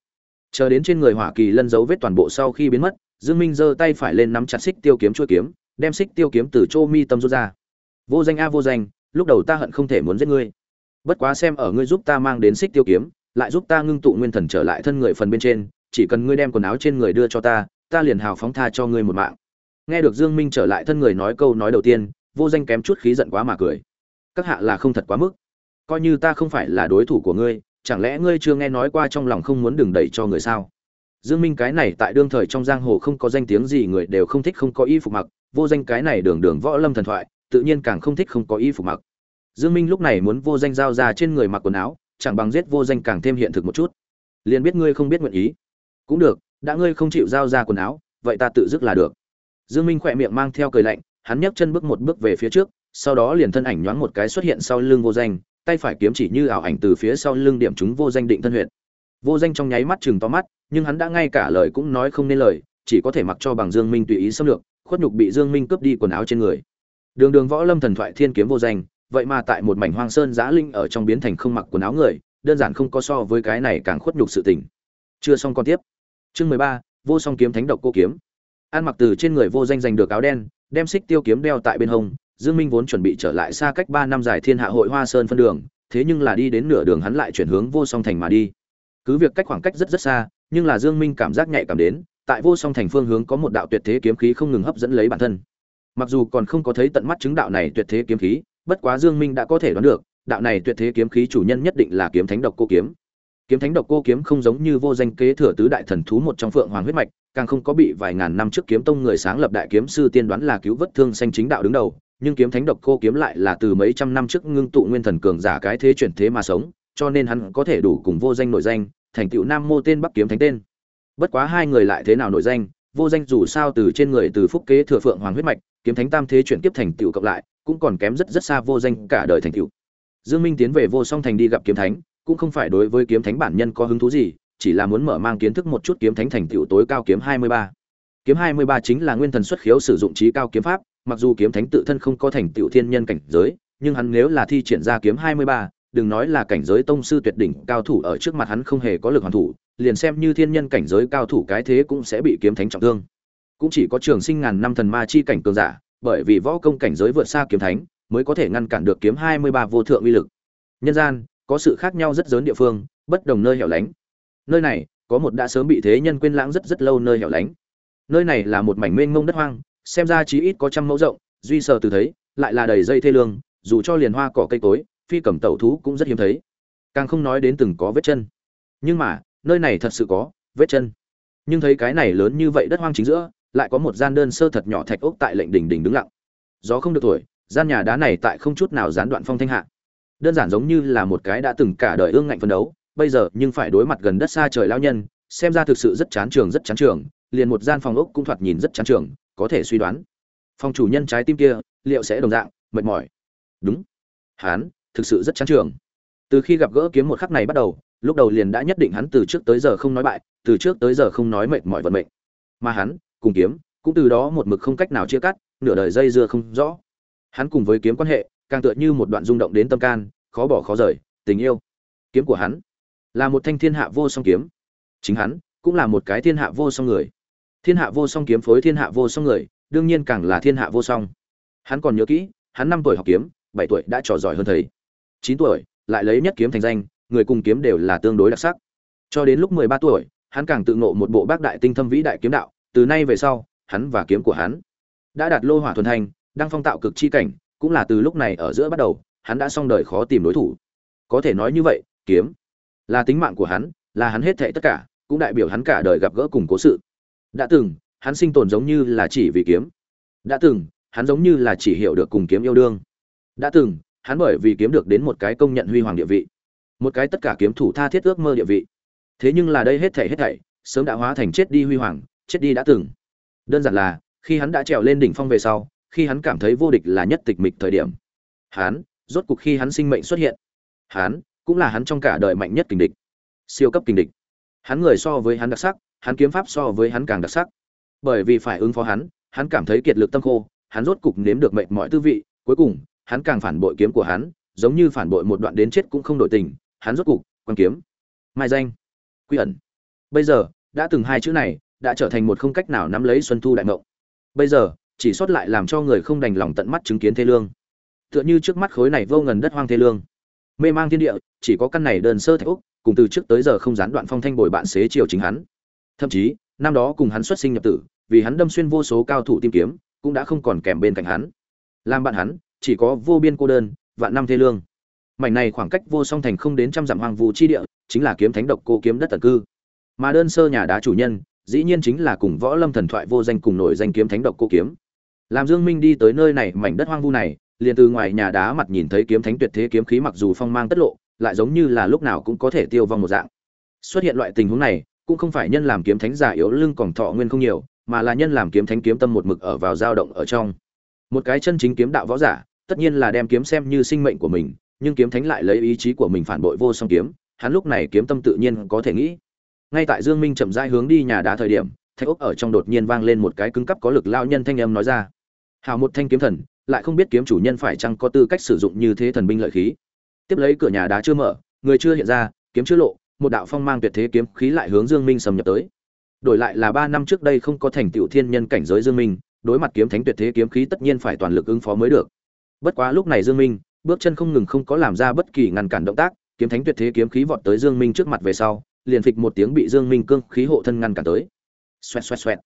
chờ đến trên người hỏa kỳ lân dấu vết toàn bộ sau khi biến mất, dương minh giơ tay phải lên nắm chặt xích tiêu kiếm chuôi kiếm, đem xích tiêu kiếm từ chỗ mi tâm rút ra. Vô danh a, vô danh, lúc đầu ta hận không thể muốn giết ngươi. Bất quá xem ở ngươi giúp ta mang đến xích tiêu kiếm, lại giúp ta ngưng tụ nguyên thần trở lại thân người phần bên trên, chỉ cần ngươi đem quần áo trên người đưa cho ta ta liền hào phóng tha cho ngươi một mạng. Nghe được dương minh trở lại thân người nói câu nói đầu tiên, vô danh kém chút khí giận quá mà cười. Các hạ là không thật quá mức. Coi như ta không phải là đối thủ của ngươi chẳng lẽ ngươi chưa nghe nói qua trong lòng không muốn đừng đẩy cho người sao? Dương minh cái này tại đương thời trong giang hồ không có danh tiếng gì người đều không thích không có y phục mặc, vô danh cái này đường đường võ lâm thần thoại, tự nhiên càng không thích không có y phục mặc. Dương minh lúc này muốn vô danh giao ra trên người mặc quần áo, chẳng bằng giết vô danh càng thêm hiện thực một chút. Liền biết ngươi không biết nguyện ý. Cũng được, đã ngươi không chịu giao ra quần áo, vậy ta tự dứt là được. Dương minh khỏe miệng mang theo cười lạnh, hắn nhấc chân bước một bước về phía trước, sau đó liền thân ảnh nhoáng một cái xuất hiện sau lưng vô danh tay phải kiếm chỉ như ảo ảnh từ phía sau lưng điểm chúng vô danh định thân huyệt. Vô danh trong nháy mắt chừng to mắt, nhưng hắn đã ngay cả lời cũng nói không nên lời, chỉ có thể mặc cho bằng dương minh tùy ý xâm lược, khuất nhục bị dương minh cướp đi quần áo trên người. Đường đường võ lâm thần thoại thiên kiếm vô danh, vậy mà tại một mảnh hoang sơn giã linh ở trong biến thành không mặc quần áo người, đơn giản không có so với cái này càng khuất nhục sự tình. Chưa xong con tiếp. Chương mười ba, vô song kiếm thánh độc cô kiếm. An mặc từ trên người vô danh giành được áo đen, đem xích tiêu kiếm đeo tại bên hông dương minh vốn chuẩn bị trở lại xa cách ba năm dài thiên hạ hội hoa sơn phân đường, thế nhưng là đi đến nửa đường hắn lại chuyển hướng vô song thành mà đi. Cứ việc cách khoảng cách rất rất xa, nhưng là dương minh cảm giác nhạy cảm đến, tại vô song thành phương hướng có một đạo tuyệt thế kiếm khí không ngừng hấp dẫn lấy bản thân. Mặc dù còn không có thấy tận mắt chứng đạo này tuyệt thế kiếm khí, bất quá dương minh đã có thể đoán được, đạo này tuyệt thế kiếm khí chủ nhân nhất định là kiếm thánh độc cô kiếm. Kiếm thánh độc cô kiếm không giống như vô danh kế thừa tứ đại thần thú một trong phượng hoàng huyết mạch, càng không có bị vài ngàn năm trước kiếm tông người sáng lập đại kiếm sư tiên đoán là cứu vớt thương sanh chính đạo đứng đầu nhưng kiếm thánh độc cô kiếm lại là từ mấy trăm năm trước ngưng tụ nguyên thần cường giả cái thế chuyển thế mà sống, cho nên hắn có thể đủ cùng vô danh nổi danh, thành tựu nam mô tên bắc kiếm thánh tên bất quá hai người lại thế nào nổi danh, vô danh dù sao từ trên người từ phúc kế thừa phượng hoàng huyết mạch, kiếm thánh tam thế chuyển tiếp thành tựu cộng lại, cũng còn kém rất rất xa vô danh cả đời thành tựu dương minh tiến về vô song thành đi gặp kiếm thánh, cũng không phải đối với kiếm thánh bản nhân có hứng thú gì, chỉ là muốn mở mang kiến thức một chút kiếm thánh thành tựu tối cao kiếm 23. kiếm 23 chính là nguyên thần xuất khiếu sử dụng trí cao kiếm pháp mặc dù kiếm thánh tự thân không có thành tựu thiên nhân cảnh giới nhưng hắn nếu là thi triển ra kiếm 23, đừng nói là cảnh giới tông sư tuyệt đỉnh cao thủ ở trước mặt hắn không hề có lực hoàn thủ liền xem như thiên nhân cảnh giới cao thủ cái thế cũng sẽ bị kiếm thánh trọng thương. Cũng chỉ có trường sinh ngàn năm thần ma chi cảnh cường giả bởi vì võ công cảnh giới vượt xa kiếm thánh mới có thể ngăn cản được kiếm 23 vô thượng uy lực. Nhân gian có sự khác nhau rất lớn địa phương bất đồng nơi hẻo lánh. Nơi này có một đã sớm bị thế nhân quên lãng rất rất lâu nơi hẻo lánh. Nơi này là một mảnh mênh mông đất hoang xem ra chí ít có trăm mẫu rộng, duy sờ từ thấy, lại là đầy dây thê lương, dù cho liền hoa cỏ cây cối, phi cầm tẩu thú cũng rất hiếm thấy. Càng không nói đến từng có vết chân. Nhưng mà, nơi này thật sự có vết chân. Nhưng thấy cái này lớn như vậy đất hoang chính giữa, lại có một gian đơn sơ thật nhỏ thạch ốc tại lệnh đỉnh đỉnh đứng lặng. Gió không được tuổi gian nhà đá này tại không chút nào gián đoạn phong thanh hạ. Đơn giản giống như là một cái đã từng cả đời ương ngạnh phấn đấu, bây giờ nhưng phải đối mặt gần đất xa trời lao nhân, xem ra thực sự rất chán trường, rất chán trường, liền một gian phòng ốc cũng thoạt nhìn rất chán trường có thể suy đoán. Phòng chủ nhân trái tim kia, liệu sẽ đồng dạng, mệt mỏi. Đúng. Hắn thực sự rất chán trường. Từ khi gặp gỡ kiếm một khắc này bắt đầu, lúc đầu liền đã nhất định hắn từ trước tới giờ không nói bại, từ trước tới giờ không nói mệt mỏi vận mệnh. Mà hắn, cùng kiếm, cũng từ đó một mực không cách nào chia cắt, nửa đời dây dưa không rõ. Hắn cùng với kiếm quan hệ, càng tựa như một đoạn rung động đến tâm can, khó bỏ khó rời, tình yêu. Kiếm của hắn, là một thanh thiên hạ vô song kiếm. Chính hắn, cũng là một cái thiên hạ vô song người thiên hạ vô song kiếm phối thiên hạ vô song người, đương nhiên càng là thiên hạ vô song. Hắn còn nhớ kỹ, hắn năm tuổi học kiếm, bảy tuổi đã trò giỏi hơn thầy. Chín tuổi, lại lấy nhất kiếm thành danh, người cùng kiếm đều là tương đối đặc sắc. Cho đến lúc mười ba tuổi, hắn càng tự ngộ một bộ bác đại tinh thâm vĩ đại kiếm đạo, từ nay về sau, hắn và kiếm của hắn đã đạt lô hỏa thuần thành, đang phong tạo cực chi cảnh, cũng là từ lúc này ở giữa bắt đầu, hắn đã xong đời khó tìm đối thủ. Có thể nói như vậy, kiếm là tính mạng của hắn, là hắn hết thệ tất cả, cũng đại biểu hắn cả đời gặp gỡ cùng cố sự đã từng, hắn sinh tồn giống như là chỉ vì kiếm. Đã từng, hắn giống như là chỉ hiểu được cùng kiếm yêu đương. Đã từng, hắn bởi vì kiếm được đến một cái công nhận huy hoàng địa vị. Một cái tất cả kiếm thủ tha thiết ước mơ địa vị. Thế nhưng là đây hết thảy hết thảy, sớm đã hóa thành chết đi huy hoàng, chết đi đã từng. Đơn giản là, khi hắn đã trèo lên đỉnh phong về sau, khi hắn cảm thấy vô địch là nhất tịch mịch thời điểm. Hắn, rốt cuộc khi hắn sinh mệnh xuất hiện. Hắn, cũng là hắn trong cả đời mạnh nhất kình địch. Siêu cấp kình địch. Hắn người so với hắn đặc sắc hắn kiếm pháp so với hắn càng đặc sắc. Bởi vì phải ứng phó hắn hắn cảm thấy kiệt lực tâm khô, hắn rốt cục nếm được mệnh mọi tư vị, cuối cùng, hắn càng phản bội kiếm của hắn, giống như phản bội một đoạn đến chết cũng không đổi tình, hắn rốt cục quan kiếm. Mai danh. Quy ẩn. Bây giờ, đã từng hai chữ này, đã trở thành một không cách nào nắm lấy xuân thu đại ngộng. bây giờ, chỉ sót lại làm cho người không đành lòng tận mắt chứng kiến thế lương. Tựa như trước mắt khối này vô ngần đất hoang thế lương. Mê mang thiên địa, chỉ có căn này đơn sơ thạch úc, cùng từ trước tới giờ không gián đoạn phong thanh bồi bạn xế chiều chính hắn thậm chí, năm đó cùng hắn xuất sinh nhập tử, vì hắn đâm xuyên vô số cao thủ tìm kiếm, cũng đã không còn kèm bên cạnh hắn. Làm bạn hắn, chỉ có vô biên cô đơn, vạn năm thê lương. Mảnh này khoảng cách vô song thành không đến trăm dặm hoang vu chi địa, chính là kiếm thánh độc cô kiếm đất tận cư. Mà đơn sơ nhà đá chủ nhân, dĩ nhiên chính là cùng võ lâm thần thoại vô danh cùng nổi danh kiếm thánh độc cô kiếm. Làm dương minh đi tới nơi này, mảnh đất hoang vu này, liền từ ngoài nhà đá mặt nhìn thấy kiếm thánh tuyệt thế kiếm khí mặc dù phong mang tất lộ, lại giống như là lúc nào cũng có thể tiêu vong một dạng. Xuất hiện loại tình huống này cũng không phải nhân làm kiếm thánh giả yếu lưng còn thọ nguyên không nhiều, mà là nhân làm kiếm thánh kiếm tâm một mực ở vào dao động ở trong. Một cái chân chính kiếm đạo võ giả, tất nhiên là đem kiếm xem như sinh mệnh của mình, nhưng kiếm thánh lại lấy ý chí của mình phản bội vô song kiếm, hắn lúc này kiếm tâm tự nhiên có thể nghĩ. Ngay tại dương minh chậm rãi hướng đi nhà đá thời điểm, thạch ốc ở trong đột nhiên vang lên một cái cứng cắp có lực lao nhân thanh âm nói ra. Hào một thanh kiếm thần, lại không biết kiếm chủ nhân phải chăng có tư cách sử dụng như thế thần binh lợi khí. Tiếp lấy cửa nhà đá chưa mở, người chưa hiện ra, kiếm chưa lộ một đạo phong mang tuyệt thế kiếm khí lại hướng dương minh xâm nhập tới. Đổi lại là ba năm trước đây không có thành tựu thiên nhân cảnh giới dương minh, đối mặt kiếm thánh tuyệt thế kiếm khí tất nhiên phải toàn lực ứng phó mới được. Bất quá lúc này dương minh, bước chân không ngừng không có làm ra bất kỳ ngăn cản động tác, kiếm thánh tuyệt thế kiếm khí vọt tới dương minh trước mặt về sau, liền phịch một tiếng bị dương minh cương khí hộ thân ngăn cản tới. Xoẹt xoẹt xoẹt.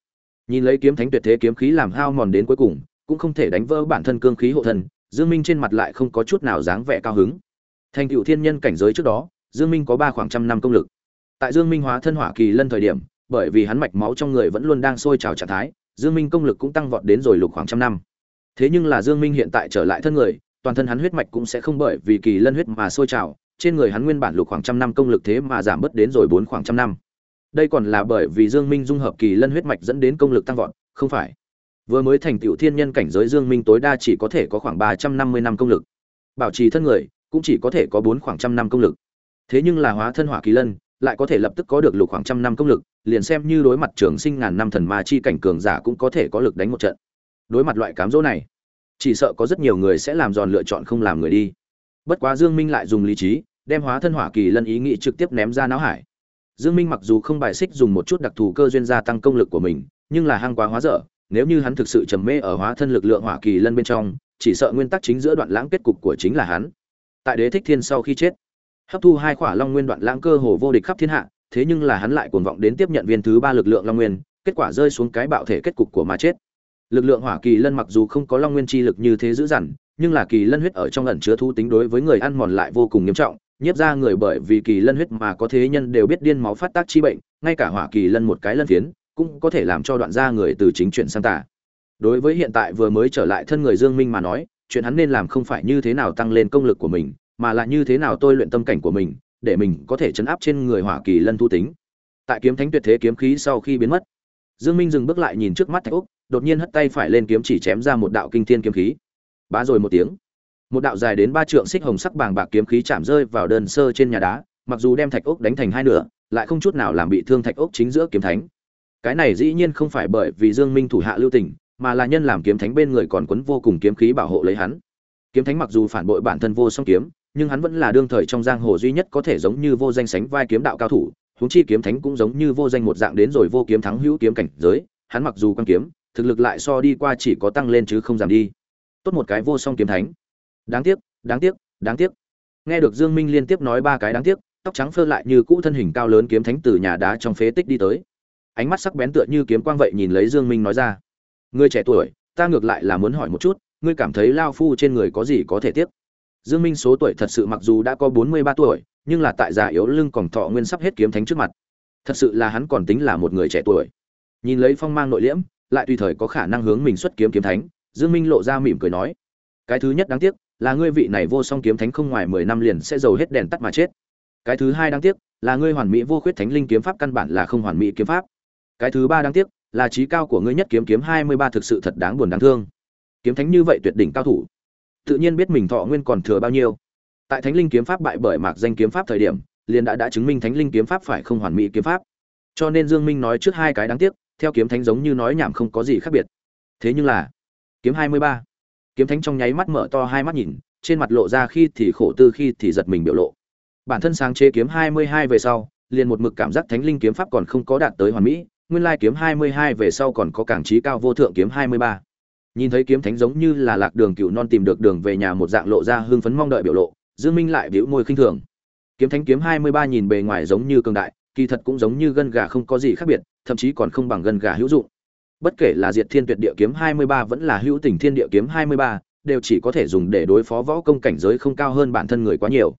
Nhìn lấy kiếm thánh tuyệt thế kiếm khí làm hao mòn đến cuối cùng, cũng không thể đánh vỡ bản thân cương khí hộ thân, dương minh trên mặt lại không có chút nào dáng vẻ cao hứng. Thành tựu thiên nhân cảnh giới trước đó dương minh có ba khoảng trăm năm công lực. Tại dương minh hóa thân hỏa kỳ lân thời điểm, bởi vì hắn mạch máu trong người vẫn luôn đang sôi trào trạng thái, dương minh công lực cũng tăng vọt đến rồi lục khoảng trăm năm. Thế nhưng là dương minh hiện tại trở lại thân người, toàn thân hắn huyết mạch cũng sẽ không bởi vì kỳ lân huyết mà sôi trào, trên người hắn nguyên bản lục khoảng trăm năm công lực thế mà giảm bớt đến rồi bốn khoảng trăm năm. Đây còn là bởi vì dương minh dung hợp kỳ lân huyết mạch dẫn đến công lực tăng vọt, không phải. Vừa mới thành tiểu thiên nhân cảnh giới dương minh tối đa chỉ có thể có khoảng ba trăm năm mươi năm công lực. Bảo trì thân người cũng chỉ có thể có bốn khoảng trăm năm công lực thế nhưng là hóa thân hỏa kỳ lân, lại có thể lập tức có được lục khoảng trăm năm công lực, liền xem như đối mặt trường sinh ngàn năm thần ma chi cảnh cường giả cũng có thể có lực đánh một trận. Đối mặt loại cám dỗ này, chỉ sợ có rất nhiều người sẽ làm giòn lựa chọn không làm người đi. Bất quá dương minh lại dùng lý trí, đem hóa thân hỏa kỳ lân ý nghĩ trực tiếp ném ra não hải. Dương minh mặc dù không bài xích dùng một chút đặc thù cơ duyên gia tăng công lực của mình, nhưng là hang quá hóa dở, nếu như hắn thực sự trầm mê ở hóa thân lực lượng hỏa kỳ lân bên trong, chỉ sợ nguyên tắc chính giữa đoạn lãng kết cục của chính là hắn. Tại đế thích thiên sau khi chết hấp thu hai khỏa long nguyên đoạn lãng cơ hồ vô địch khắp thiên hạ, thế nhưng là hắn lại cuồng vọng đến tiếp nhận viên thứ ba lực lượng long nguyên, kết quả rơi xuống cái bạo thể kết cục của mà chết. Lực lượng hỏa kỳ lân mặc dù không có long nguyên chi lực như thế dữ dằn, nhưng là kỳ lân huyết ở trong ẩn chứa thu tính đối với người ăn mòn lại vô cùng nghiêm trọng, nhiếp ra người bởi vì kỳ lân huyết mà có thế nhân đều biết điên máu phát tác chi bệnh, ngay cả hỏa kỳ lân một cái lân phiến, cũng có thể làm cho đoạn da người từ chính chuyển sang tả đối với hiện tại vừa mới trở lại thân người dương minh mà nói, chuyện hắn nên làm không phải như thế nào tăng lên công lực của mình mà là như thế nào tôi luyện tâm cảnh của mình, để mình có thể chấn áp trên người hỏa kỳ lân thu tính. Tại kiếm thánh tuyệt thế kiếm khí sau khi biến mất, dương minh dừng bước lại nhìn trước mắt thạch úc, đột nhiên hất tay phải lên kiếm chỉ chém ra một đạo kinh thiên kiếm khí. Bá rồi một tiếng. Một đạo dài đến ba trượng xích hồng sắc bàng bạc kiếm khí chạm rơi vào đơn sơ trên nhà đá, mặc dù đem thạch úc đánh thành hai nửa, lại không chút nào làm bị thương thạch úc chính giữa kiếm thánh. Cái này dĩ nhiên không phải bởi vì dương minh thủ hạ lưu tình, mà là nhân làm kiếm thánh bên người còn quấn vô cùng kiếm khí bảo hộ lấy hắn. Kiếm thánh mặc dù phản bội bản thân vô song kiếm nhưng hắn vẫn là đương thời trong giang hồ duy nhất có thể giống như vô danh sánh vai kiếm đạo cao thủ, huống chi kiếm thánh cũng giống như vô danh một dạng đến rồi vô kiếm thắng hữu kiếm cảnh giới, hắn mặc dù quan kiếm, thực lực lại so đi qua chỉ có tăng lên chứ không giảm đi. Tốt một cái vô song kiếm thánh. Đáng tiếc đáng tiếc đáng tiếc. Nghe được dương minh liên tiếp nói ba cái đáng tiếc, tóc trắng phơ lại như cũ thân hình cao lớn kiếm thánh từ nhà đá trong phế tích đi tới. Ánh mắt sắc bén tựa như kiếm quang vậy nhìn lấy dương minh nói ra. Ngươi trẻ tuổi, ta ngược lại là muốn hỏi một chút, ngươi cảm thấy lao phu trên người có gì có thể tiếc? Dương minh số tuổi thật sự mặc dù đã có 43 tuổi, nhưng là tại già yếu lưng còn thọ nguyên sắp hết kiếm thánh trước mặt. Thật sự là hắn còn tính là một người trẻ tuổi. Nhìn lấy phong mang nội liễm, lại tùy thời có khả năng hướng mình xuất kiếm kiếm thánh, dương minh lộ ra mỉm cười nói, cái thứ nhất đáng tiếc là ngươi vị này vô song kiếm thánh không ngoài 10 năm liền sẽ dầu hết đèn tắt mà chết. Cái thứ hai đáng tiếc là ngươi hoàn mỹ vô khuyết thánh linh kiếm pháp căn bản là không hoàn mỹ kiếm pháp. Cái thứ ba đáng tiếc là trí cao của ngươi nhất kiếm kiếm 23 thực sự thật đáng buồn đáng thương. Kiếm thánh như vậy tuyệt đỉnh cao thủ tự nhiên biết mình thọ nguyên còn thừa bao nhiêu. Tại thánh linh kiếm pháp bại bởi mạc danh kiếm pháp thời điểm, liền đã đã chứng minh thánh linh kiếm pháp phải không hoàn mỹ kiếm pháp. Cho nên dương minh nói trước hai cái đáng tiếc, theo kiếm thánh giống như nói nhảm không có gì khác biệt. Thế nhưng là, kiếm 23. kiếm thánh trong nháy mắt mở to hai mắt nhìn, trên mặt lộ ra khi thì khổ tư khi thì giật mình biểu lộ. Bản thân sáng chế kiếm 22 về sau, liền một mực cảm giác thánh linh kiếm pháp còn không có đạt tới hoàn mỹ, nguyên lai kiếm 22 về sau còn có cảng trí cao vô thượng kiếm 23 nhìn thấy kiếm thánh giống như là lạc đường cựu non tìm được đường về nhà một dạng lộ ra hưng phấn mong đợi biểu lộ, dương minh lại bĩu môi khinh thường. Kiếm thánh kiếm hai mươi ba nhìn bề ngoài giống như cường đại, kỳ thật cũng giống như gân gà không có gì khác biệt, thậm chí còn không bằng gân gà hữu dụng. Bất kể là diệt thiên tuyệt địa kiếm hai mươi ba vẫn là hữu tình thiên địa kiếm hai mươi ba, đều chỉ có thể dùng để đối phó võ công cảnh giới không cao hơn bản thân người quá nhiều.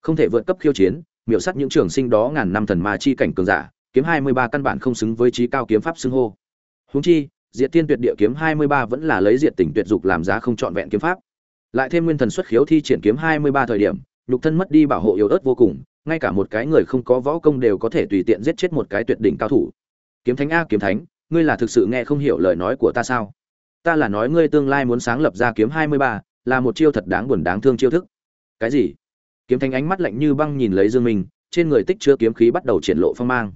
Không thể vượt cấp khiêu chiến, miểu sát những trường sinh đó ngàn năm thần ma chi cảnh cường giả, kiếm hai mươi ba căn bản không xứng với trí cao kiếm pháp xưng hô. Huống chi Diệt Tiên Tuyệt Địa kiếm 23 vẫn là lấy diệt tình tuyệt dục làm giá không chọn vẹn kiếm pháp. Lại thêm nguyên thần xuất khiếu thi triển kiếm 23 thời điểm, nhục thân mất đi bảo hộ yếu ớt vô cùng, ngay cả một cái người không có võ công đều có thể tùy tiện giết chết một cái tuyệt đỉnh cao thủ. Kiếm Thánh a kiếm thánh, ngươi là thực sự nghe không hiểu lời nói của ta sao? Ta là nói ngươi tương lai muốn sáng lập ra kiếm 23, là một chiêu thật đáng buồn đáng thương chiêu thức. Cái gì? Kiếm Thánh ánh mắt lạnh như băng nhìn lấy Dương Minh, trên người tích chứa kiếm khí bắt đầu triển lộ phong mang.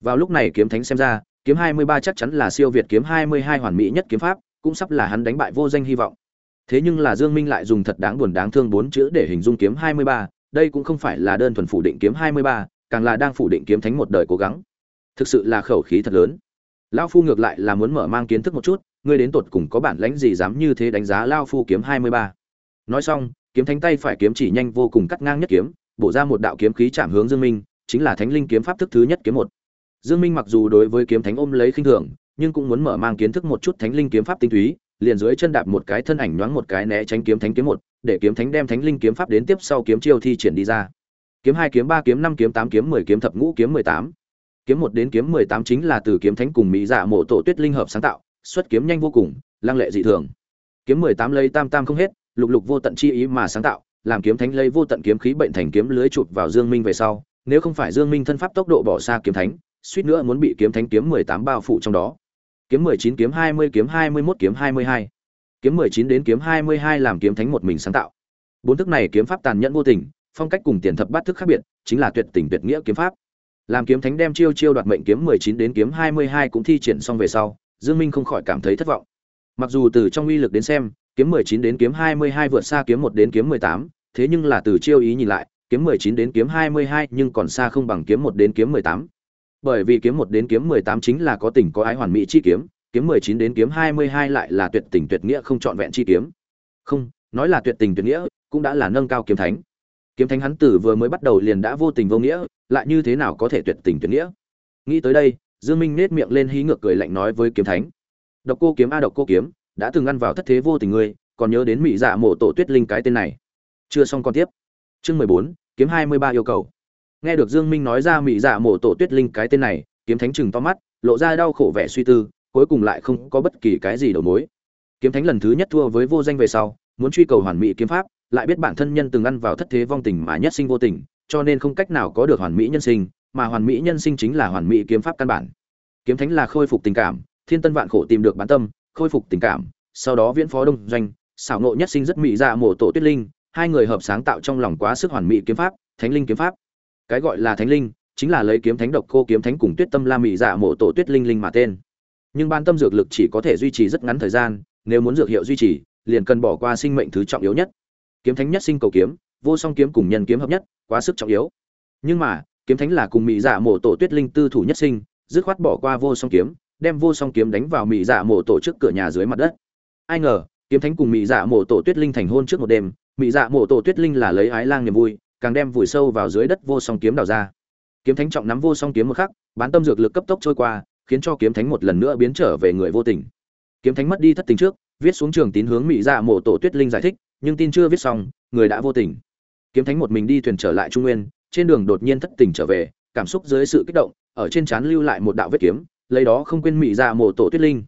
Vào lúc này kiếm thánh xem ra, kiếm 23 chắc chắn là siêu việt kiếm 22 hoàn mỹ nhất kiếm pháp, cũng sắp là hắn đánh bại vô danh hy vọng. Thế nhưng là Dương Minh lại dùng thật đáng buồn đáng thương bốn chữ để hình dung kiếm 23, đây cũng không phải là đơn thuần phủ định kiếm 23, càng là đang phủ định kiếm thánh một đời cố gắng. Thực sự là khẩu khí thật lớn. Lão phu ngược lại là muốn mở mang kiến thức một chút, ngươi đến tột cùng có bản lãnh gì dám như thế đánh giá lão phu kiếm 23. Nói xong, kiếm thánh tay phải kiếm chỉ nhanh vô cùng cắt ngang nhất kiếm, bổ ra một đạo kiếm khí chạm hướng Dương Minh, chính là Thánh Linh kiếm pháp thức thứ nhất kiếm một. Dương Minh mặc dù đối với kiếm thánh ôm lấy khinh thường, nhưng cũng muốn mở mang kiến thức một chút thánh linh kiếm pháp tinh túy, liền dưới chân đạp một cái thân ảnh nhoáng một cái né tránh kiếm thánh kiếm một, để kiếm thánh đem thánh linh kiếm pháp đến tiếp sau kiếm chiêu thi triển đi ra. Kiếm hai kiếm ba kiếm năm kiếm tám kiếm 10 kiếm thập ngũ kiếm 18. Kiếm một đến kiếm 18 chính là từ kiếm thánh cùng mỹ dạ mộ tổ tuyết linh hợp sáng tạo, xuất kiếm nhanh vô cùng, lăng lệ dị thường. Kiếm 18 lấy tam tam không hết, lục lục vô tận chi ý mà sáng tạo, làm kiếm thánh lấy vô tận kiếm khí bệnh thành kiếm lưới chụp vào Dương Minh về sau, nếu không phải Dương Minh thân pháp tốc độ bỏ xa kiếm thánh, suýt nữa muốn bị kiếm thánh kiếm 18 bao phủ trong đó. kiếm mười chín, kiếm hai mươi, kiếm hai mươi 21 kiếm hai mươi hai. Kiếm mười chín đến kiếm hai mươi hai làm kiếm thánh một mình sáng tạo. Bốn thức này kiếm pháp tàn nhẫn vô tình, phong cách cùng tiền thập bát thức khác biệt, chính là tuyệt tình tuyệt nghĩa kiếm pháp. Làm kiếm thánh đem chiêu chiêu đoạt mệnh kiếm mười chín đến kiếm hai mươi hai cũng thi triển xong về sau, dương minh không khỏi cảm thấy thất vọng. Mặc dù từ trong uy lực đến xem, kiếm mười chín đến kiếm hai mươi hai vượt xa kiếm 1 đến kiếm mười tám, thế nhưng là từ chiêu ý nhìn lại, kiếm mười chín đến kiếm hai mươi hai nhưng còn xa không bằng kiếm 1 đến kiếm mười tám bởi vì kiếm một đến kiếm mười tám chính là có tình có ái hoàn mỹ chi kiếm kiếm mười chín đến kiếm hai mươi hai lại là tuyệt tình tuyệt nghĩa không trọn vẹn chi kiếm. Không, nói là tuyệt tình tuyệt nghĩa, cũng đã là nâng cao kiếm thánh. Kiếm thánh hắn tử vừa mới bắt đầu liền đã vô tình vô nghĩa, lại như thế nào có thể tuyệt tình tuyệt nghĩa? Nghĩ tới đây, dương minh nết miệng lên hí ngược cười lạnh nói với kiếm thánh. Độc cô kiếm a độc cô kiếm, đã từng ăn vào thất thế vô tình ngươi, còn nhớ đến mỹ dạ mộ tổ tuyết linh cái tên này. Chưa xong còn tiếp. Chương mười bốn, kiếm hai mươi ba yêu cầu nghe được dương minh nói ra mỹ dạ mổ tổ tuyết linh cái tên này, kiếm thánh chừng to mắt, lộ ra đau khổ vẻ suy tư, cuối cùng lại không có bất kỳ cái gì đầu mối. Kiếm thánh lần thứ nhất thua với vô danh về sau, muốn truy cầu hoàn mỹ kiếm pháp, lại biết bản thân nhân từng ăn vào thất thế vong tình mà nhất sinh vô tình, cho nên không cách nào có được hoàn mỹ nhân sinh, mà hoàn mỹ nhân sinh chính là hoàn mỹ kiếm pháp căn bản. Kiếm thánh là khôi phục tình cảm, thiên tân vạn khổ tìm được bản tâm, khôi phục tình cảm, sau đó viễn phó đông doanh, xảo nộ nhất sinh rất mỹ dạ mổ tổ tuyết linh, hai người hợp sáng tạo trong lòng quá sức hoàn mỹ kiếm pháp, thánh linh kiếm pháp cái gọi là thánh linh, chính là lấy kiếm thánh độc cô kiếm thánh cùng tuyết tâm la mị dạ mộ tổ tuyết linh linh mà tên. Nhưng ban tâm dược lực chỉ có thể duy trì rất ngắn thời gian, nếu muốn dược hiệu duy trì, liền cần bỏ qua sinh mệnh thứ trọng yếu nhất. Kiếm thánh nhất sinh cầu kiếm, vô song kiếm cùng nhân kiếm hợp nhất, quá sức trọng yếu. Nhưng mà, kiếm thánh là cùng mỹ dạ mộ tổ tuyết linh tư thủ nhất sinh, dứt khoát bỏ qua vô song kiếm, đem vô song kiếm đánh vào mỹ dạ mộ tổ trước cửa nhà dưới mặt đất. Ai ngờ, kiếm thánh cùng mỹ dạ mộ tổ tuyết linh thành hôn trước một đêm mỹ dạ mộ tổ tuyết linh là lấy ái lang niềm vui càng đem vùi sâu vào dưới đất vô song kiếm đào ra. Kiếm thánh trọng nắm vô song kiếm một khắc, bán tâm dược lực cấp tốc trôi qua, khiến cho kiếm thánh một lần nữa biến trở về người vô tình. Kiếm thánh mất đi thất tình trước, viết xuống trường tín hướng mỹ dạ mộ tổ tuyết linh giải thích, nhưng tin chưa viết xong, người đã vô tình. Kiếm thánh một mình đi thuyền trở lại trung nguyên, trên đường đột nhiên thất tình trở về, cảm xúc dưới sự kích động, ở trên trán lưu lại một đạo vết kiếm, lấy đó không quên mỹ dạ mộ tổ tuyết linh.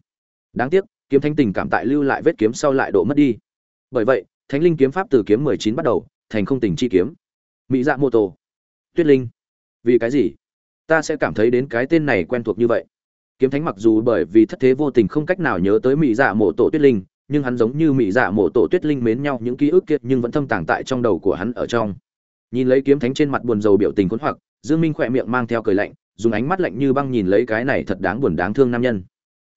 Đáng tiếc, kiếm thánh tình cảm tại lưu lại vết kiếm sau lại độ mất đi. Bởi vậy, thánh linh kiếm pháp từ kiếm mười chín bắt đầu, thành không tình chi kiếm mỹ dạ mô Tô, tuyết linh. Vì cái gì? Ta sẽ cảm thấy đến cái tên này quen thuộc như vậy. Kiếm thánh mặc dù bởi vì thất thế vô tình không cách nào nhớ tới mỹ dạ mộ tổ tuyết linh nhưng hắn giống như mỹ dạ mộ tổ tuyết linh mến nhau những ký ức kiệt nhưng vẫn thâm tàng tại trong đầu của hắn ở trong. Nhìn lấy kiếm thánh trên mặt buồn rầu biểu tình khốn hoặc dương minh khỏe miệng mang theo cười lạnh dùng ánh mắt lạnh như băng nhìn lấy cái này thật đáng buồn đáng thương nam nhân.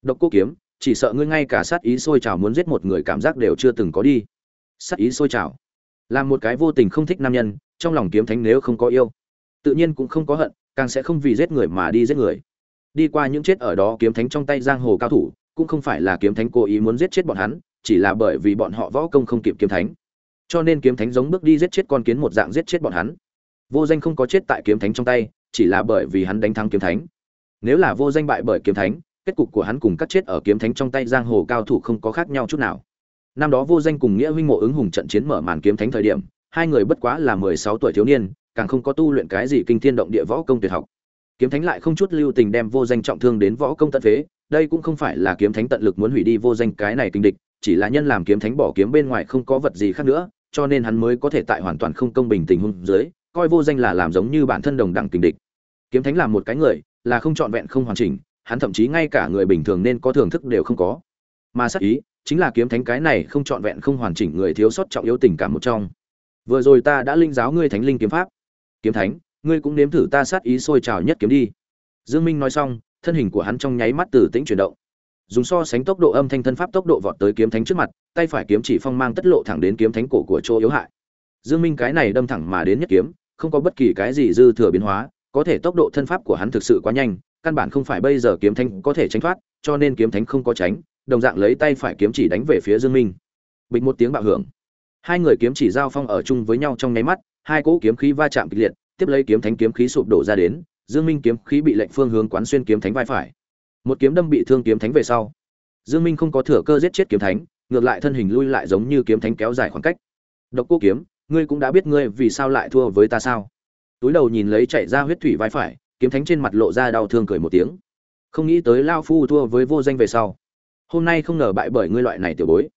Độc cô kiếm chỉ sợ ngươi ngay cả sát ý sôi trào muốn giết một người cảm giác đều chưa từng có đi. Sát ý sôi trào làm một cái vô tình không thích nam nhân, trong lòng kiếm thánh nếu không có yêu, tự nhiên cũng không có hận, càng sẽ không vì giết người mà đi giết người. Đi qua những chết ở đó kiếm thánh trong tay giang hồ cao thủ, cũng không phải là kiếm thánh cố ý muốn giết chết bọn hắn, chỉ là bởi vì bọn họ võ công không kịp kiếm thánh. Cho nên kiếm thánh giống bước đi giết chết con kiến một dạng giết chết bọn hắn. Vô danh không có chết tại kiếm thánh trong tay, chỉ là bởi vì hắn đánh thắng kiếm thánh. Nếu là vô danh bại bởi kiếm thánh, kết cục của hắn cùng các chết ở kiếm thánh trong tay giang hồ cao thủ không có khác nhau chút nào năm đó vô danh cùng nghĩa huynh mộ ứng hùng trận chiến mở màn kiếm thánh thời điểm, hai người bất quá là mười sáu tuổi thiếu niên, càng không có tu luyện cái gì kinh thiên động địa võ công tuyệt học. Kiếm thánh lại không chút lưu tình đem vô danh trọng thương đến võ công tận phế, đây cũng không phải là kiếm thánh tận lực muốn hủy đi vô danh cái này kinh địch, chỉ là nhân làm kiếm thánh bỏ kiếm bên ngoài không có vật gì khác nữa, cho nên hắn mới có thể tại hoàn toàn không công bình tình huống dưới, coi vô danh là làm giống như bản thân đồng đẳng kinh địch. Kiếm thánh là một cái người, là không trọn vẹn không hoàn chỉnh, hắn thậm chí ngay cả người bình thường nên có thưởng thức đều không có. Mà sắc ý chính là kiếm thánh cái này không trọn vẹn không hoàn chỉnh người thiếu sót trọng yếu tình cảm một trong. Vừa rồi ta đã linh giáo ngươi thánh linh kiếm pháp. Kiếm thánh, ngươi cũng nếm thử ta sát ý sôi trào nhất kiếm đi. Dương minh nói xong, thân hình của hắn trong nháy mắt từ tĩnh chuyển động. Dùng so sánh tốc độ âm thanh thân pháp tốc độ vọt tới kiếm thánh trước mặt, tay phải kiếm chỉ phong mang tất lộ thẳng đến kiếm thánh cổ của chỗ yếu hại. Dương minh cái này đâm thẳng mà đến nhất kiếm, không có bất kỳ cái gì dư thừa biến hóa, có thể tốc độ thân pháp của hắn thực sự quá nhanh, căn bản không phải bây giờ kiếm thánh có thể tránh thoát, cho nên kiếm thánh không có tránh đồng dạng lấy tay phải kiếm chỉ đánh về phía dương minh. Bịch một tiếng bạo hưởng. Hai người kiếm chỉ giao phong ở chung với nhau trong nháy mắt, hai cỗ kiếm khí va chạm kịch liệt, tiếp lấy kiếm thánh kiếm khí sụp đổ ra đến, dương minh kiếm khí bị lệnh phương hướng quán xuyên kiếm thánh vai phải. Một kiếm đâm bị thương kiếm thánh về sau. Dương minh không có thừa cơ giết chết kiếm thánh, ngược lại thân hình lui lại giống như kiếm thánh kéo dài khoảng cách. Độc cô kiếm, ngươi cũng đã biết ngươi vì sao lại thua với ta sao? Túi đầu nhìn lấy chảy ra huyết thủy vai phải, kiếm thánh trên mặt lộ ra đau thương cười một tiếng. Không nghĩ tới lao phu thua với vô danh về sau hôm nay không ngờ bại bởi ngươi loại này tiểu bối.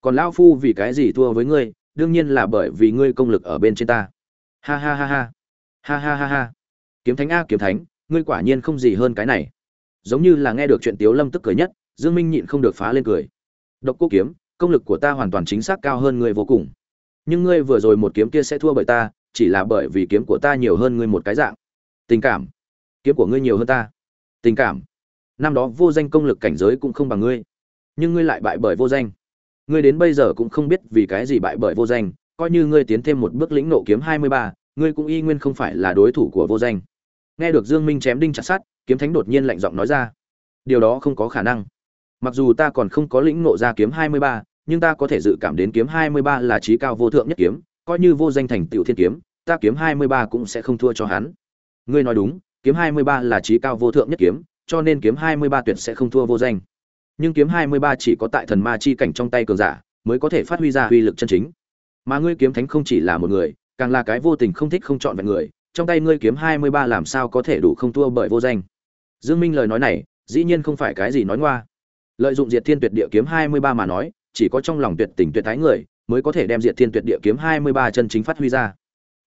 Còn lao phu vì cái gì thua với ngươi, đương nhiên là bởi vì ngươi công lực ở bên trên ta. Ha ha ha ha. Ha ha ha ha. Kiếm thánh a, kiếm thánh, ngươi quả nhiên không gì hơn cái này. Giống như là nghe được chuyện tiếu lâm tức cười nhất, dương minh nhịn không được phá lên cười. Độc cô kiếm, công lực của ta hoàn toàn chính xác cao hơn ngươi vô cùng. Nhưng ngươi vừa rồi một kiếm kia sẽ thua bởi ta, chỉ là bởi vì kiếm của ta nhiều hơn ngươi một cái dạng. Tình cảm. Kiếm của ngươi nhiều hơn ta. Tình cảm. Năm đó vô danh công lực cảnh giới cũng không bằng ngươi nhưng ngươi lại bại bởi vô danh. Ngươi đến bây giờ cũng không biết vì cái gì bại bởi vô danh, coi như ngươi tiến thêm một bước lĩnh nộ kiếm hai mươi ba, ngươi cũng y nguyên không phải là đối thủ của vô danh. Nghe được dương minh chém đinh chặt sắt, kiếm thánh đột nhiên lạnh giọng nói ra, điều đó không có khả năng. Mặc dù ta còn không có lĩnh nộ ra kiếm hai mươi ba, nhưng ta có thể dự cảm đến kiếm hai mươi ba là trí cao vô thượng nhất kiếm, coi như vô danh thành tựu thiên kiếm, ta kiếm hai mươi ba cũng sẽ không thua cho hắn. Ngươi nói đúng, kiếm hai mươi ba là trí cao vô thượng nhất kiếm, cho nên kiếm hai mươi ba tuyệt sẽ không thua vô danh nhưng kiếm hai mươi ba chỉ có tại thần ma chi cảnh trong tay cường giả, mới có thể phát huy ra uy lực chân chính. Mà ngươi kiếm thánh không chỉ là một người, càng là cái vô tình không thích không chọn vẹn người, trong tay ngươi kiếm hai mươi ba làm sao có thể đủ không thua bởi vô danh? Dương minh lời nói này, dĩ nhiên không phải cái gì nói ngoa. Lợi dụng diệt thiên tuyệt địa kiếm hai mươi ba mà nói, chỉ có trong lòng tuyệt tình tuyệt thái người, mới có thể đem diệt thiên tuyệt địa kiếm hai mươi ba chân chính phát huy ra.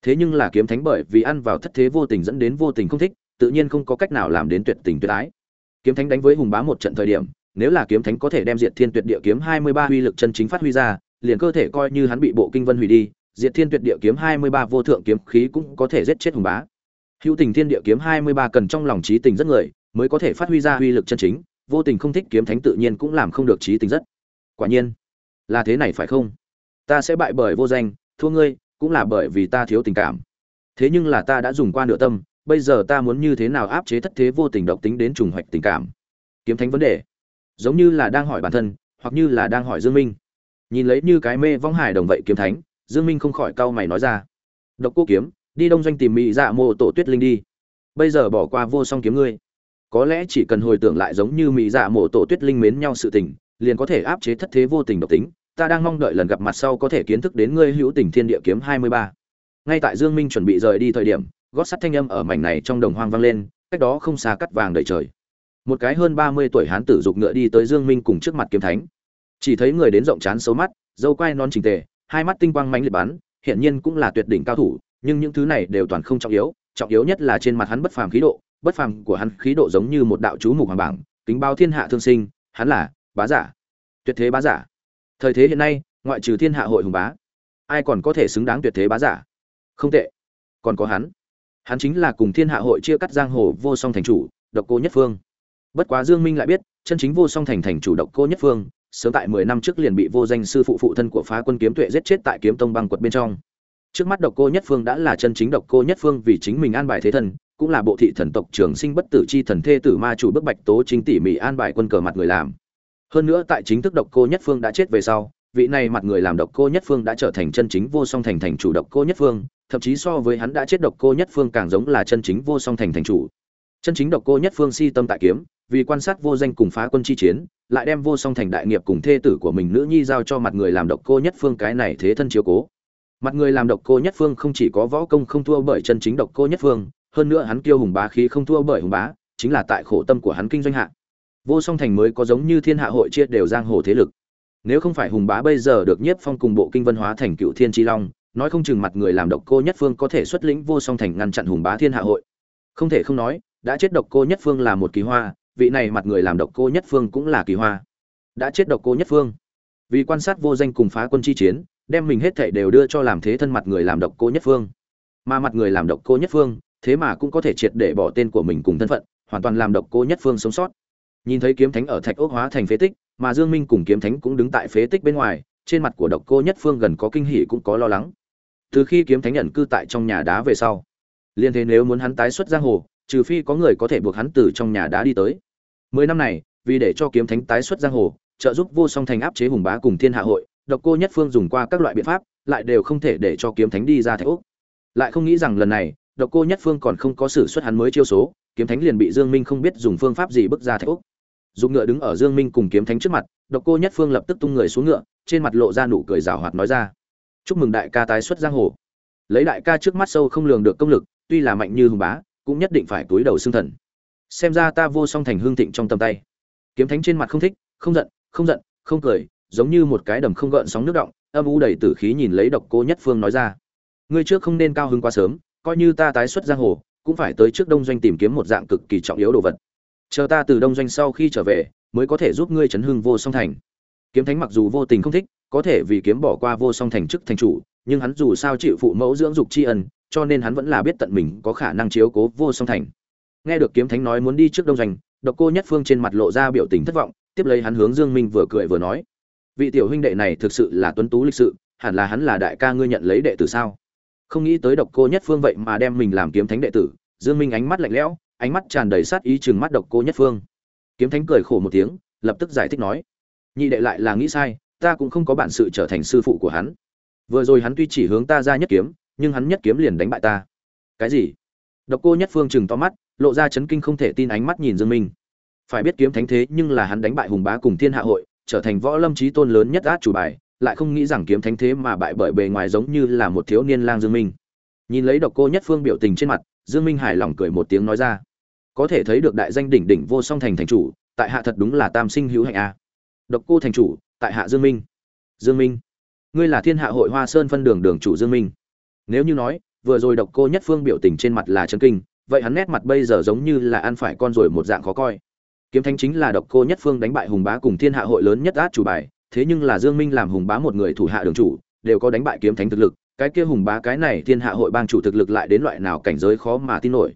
Thế nhưng là kiếm thánh bởi vì ăn vào thất thế vô tình dẫn đến vô tình không thích, tự nhiên không có cách nào làm đến tuyệt tình tuyệt ái. Kiếm thánh đánh với hùng bá một trận thời điểm nếu là kiếm thánh có thể đem diệt thiên tuyệt địa kiếm hai mươi ba uy lực chân chính phát huy ra, liền cơ thể coi như hắn bị bộ kinh vân hủy đi, diệt thiên tuyệt địa kiếm hai mươi ba vô thượng kiếm khí cũng có thể giết chết hùng bá. Hữu tình thiên địa kiếm hai mươi ba cần trong lòng trí tình rất người, mới có thể phát huy ra uy lực chân chính, vô tình không thích kiếm thánh tự nhiên cũng làm không được trí tình rất. Quả nhiên, là thế này phải không? Ta sẽ bại bởi vô danh, thua ngươi, cũng là bởi vì ta thiếu tình cảm. Thế nhưng là ta đã dùng qua nửa tâm, bây giờ ta muốn như thế nào áp chế thất thế vô tình độc tính đến trùng hoạch tình cảm? Kiếm thánh vấn đề giống như là đang hỏi bản thân, hoặc như là đang hỏi dương minh. Nhìn lấy như cái mê vong hải đồng vậy kiếm thánh, dương minh không khỏi cau mày nói ra. Độc cô kiếm, đi đông doanh tìm mỹ dạ mộ tổ tuyết linh đi. Bây giờ bỏ qua vô song kiếm ngươi. Có lẽ chỉ cần hồi tưởng lại giống như mỹ dạ mộ tổ tuyết linh mến nhau sự tình, liền có thể áp chế thất thế vô tình độc tính. Ta đang mong đợi lần gặp mặt sau có thể kiến thức đến ngươi hữu tình thiên địa kiếm 23. ngay tại dương minh chuẩn bị rời đi thời điểm, gót sắt thanh âm ở mảnh này trong đồng hoang vang lên, cách đó không xa cắt vàng đầy trời một cái hơn 30 tuổi hán tử dục ngựa đi tới dương minh cùng trước mặt kiếm thánh. Chỉ thấy người đến rộng chán xấu mắt, dâu quai non chỉnh tề, hai mắt tinh quang mãnh liệt bắn hiện nhiên cũng là tuyệt đỉnh cao thủ, nhưng những thứ này đều toàn không trọng yếu trọng yếu nhất là trên mặt hắn bất phàm khí độ, bất phàm của hắn khí độ giống như một đạo chú mục hoàng bảng, kính bao thiên hạ thương sinh, hắn là bá giả, tuyệt thế bá giả. Thời thế hiện nay, ngoại trừ thiên hạ hội hùng bá, ai còn có thể xứng đáng tuyệt thế bá giả? Không tệ. Còn có hắn. Hắn chính là cùng thiên hạ hội chia cắt giang hồ vô song thành chủ, độc cô nhất phương bất quá dương minh lại biết, chân chính vô song thành thành chủ độc cô nhất phương, sớm tại 10 năm trước liền bị vô danh sư phụ phụ thân của phá quân kiếm tuệ giết chết tại kiếm tông băng quật bên trong. Trước mắt độc cô nhất phương đã là chân chính độc cô nhất phương vì chính mình an bài thế thần, cũng là bộ thị thần tộc trường sinh bất tử chi thần thê tử ma chủ bức bạch tố chính tỉ mỉ an bài quân cờ mặt người làm. Hơn nữa tại chính thức độc cô nhất phương đã chết về sau, vị này mặt người làm độc cô nhất phương đã trở thành chân chính vô song thành thành chủ độc cô nhất phương, thậm chí so với hắn đã chết độc cô nhất phương càng giống là chân chính vô song thành thành chủ. Chân chính độc cô nhất phương si tâm tại kiếm vì quan sát vô danh cùng phá quân chi chiến, lại đem vô song thành đại nghiệp cùng thê tử của mình nữ nhi giao cho mặt người làm độc cô nhất phương cái này thế thân chiếu cố. Mặt người làm độc cô nhất phương không chỉ có võ công không thua bởi chân chính độc cô nhất phương, hơn nữa hắn kiêu hùng bá khí không thua bởi hùng bá, chính là tại khổ tâm của hắn kinh doanh hạ. Vô song thành mới có giống như thiên hạ hội chia đều giang hồ thế lực. Nếu không phải hùng bá bây giờ được nhiếp phong cùng bộ kinh văn hóa thành cựu thiên chi long, nói không chừng mặt người làm độc cô nhất phương có thể xuất lĩnh vô song thành ngăn chặn hùng bá thiên hạ hội. Không thể không nói, đã chết độc cô nhất phương là một kỳ hoa vị này mặt người làm độc cô nhất phương cũng là kỳ hoa. Đã chết độc cô nhất phương. Vì quan sát vô danh cùng phá quân chi chiến, đem mình hết thảy đều đưa cho làm thế thân mặt người làm độc cô nhất phương. Mà mặt người làm độc cô nhất phương, thế mà cũng có thể triệt để bỏ tên của mình cùng thân phận, hoàn toàn làm độc cô nhất phương sống sót. Nhìn thấy kiếm thánh ở thạch ốc hóa thành phế tích, mà dương minh cùng kiếm thánh cũng đứng tại phế tích bên ngoài, trên mặt của độc cô nhất phương gần có kinh hỉ cũng có lo lắng. Từ khi kiếm thánh nhận cư tại trong nhà đá về sau liên thế nếu muốn hắn tái xuất giang hồ, trừ phi có người có thể buộc hắn từ trong nhà đá đi tới mười năm này, vì để cho kiếm thánh tái xuất giang hồ, trợ giúp vô song thành áp chế hùng bá cùng thiên hạ hội, độc cô nhất phương dùng qua các loại biện pháp, lại đều không thể để cho kiếm thánh đi ra thạch úc lại không nghĩ rằng lần này, độc cô nhất phương còn không có sử xuất hắn mới chiêu số, kiếm thánh liền bị dương minh không biết dùng phương pháp gì bước ra thạch úc dùng ngựa đứng ở dương minh cùng kiếm thánh trước mặt, độc cô nhất phương lập tức tung người xuống ngựa, trên mặt lộ ra nụ cười rào hoạt nói ra. Chúc mừng đại ca tái xuất giang hồ. Lấy đại ca trước mắt sâu không lường được công lực, tuy là mạnh như hùng bá, cũng nhất định phải túi đầu xương thần xem ra ta vô song thành hương thịnh trong tầm tay. Kiếm thánh trên mặt không thích, không giận không giận, không cười, giống như một cái đầm không gợn sóng nước động, âm u đầy tử khí nhìn lấy độc cô nhất phương nói ra. Ngươi trước không nên cao hứng quá sớm, coi như ta tái xuất giang hồ, cũng phải tới trước đông doanh tìm kiếm một dạng cực kỳ trọng yếu đồ vật. Chờ ta từ đông doanh sau khi trở về, mới có thể giúp ngươi chấn hưng vô song thành. Kiếm thánh mặc dù vô tình không thích, có thể vì kiếm bỏ qua vô song thành chức thành chủ, nhưng hắn dù sao chịu phụ mẫu dưỡng dục tri ân, cho nên hắn vẫn là biết tận mình có khả năng chiếu cố vô song thành nghe được kiếm thánh nói muốn đi trước đông doanh, độc cô nhất phương trên mặt lộ ra biểu tình thất vọng, tiếp lấy hắn hướng dương minh vừa cười vừa nói, vị tiểu huynh đệ này thực sự là tuấn tú lịch sự, hẳn là hắn là đại ca ngươi nhận lấy đệ tử sao? Không nghĩ tới độc cô nhất phương vậy mà đem mình làm kiếm thánh đệ tử, dương minh ánh mắt lạnh lẽo, ánh mắt tràn đầy sát ý chừng mắt độc cô nhất phương. Kiếm thánh cười khổ một tiếng, lập tức giải thích nói, nhị đệ lại là nghĩ sai, ta cũng không có bản sự trở thành sư phụ của hắn. Vừa rồi hắn tuy chỉ hướng ta ra nhất kiếm, nhưng hắn nhất kiếm liền đánh bại ta. Cái gì? Độc cô nhất phương chừng to mắt lộ ra chấn kinh không thể tin ánh mắt nhìn dương minh. Phải biết kiếm thánh thế nhưng là hắn đánh bại hùng bá cùng thiên hạ hội, trở thành võ lâm trí tôn lớn nhất át chủ bài, lại không nghĩ rằng kiếm thánh thế mà bại bởi bề ngoài giống như là một thiếu niên lang dương minh. Nhìn lấy độc cô nhất phương biểu tình trên mặt, dương minh hài lòng cười một tiếng nói ra. Có thể thấy được đại danh đỉnh đỉnh vô song thành thành chủ, tại hạ thật đúng là tam sinh hữu hạnh a. Độc cô thành chủ, tại hạ dương minh. Dương minh, ngươi là thiên hạ hội hoa sơn phân đường đường chủ dương minh. Nếu như nói, vừa rồi độc cô nhất phương biểu tình trên mặt là chấn kinh vậy hắn nét mặt bây giờ giống như là ăn phải con rồi một dạng khó coi. Kiếm thánh chính là độc cô nhất phương đánh bại hùng bá cùng thiên hạ hội lớn nhất át chủ bài, thế nhưng là dương minh làm hùng bá một người thủ hạ đường chủ, đều có đánh bại kiếm thánh thực lực, cái kia hùng bá cái này thiên hạ hội bang chủ thực lực lại đến loại nào cảnh giới khó mà tin nổi.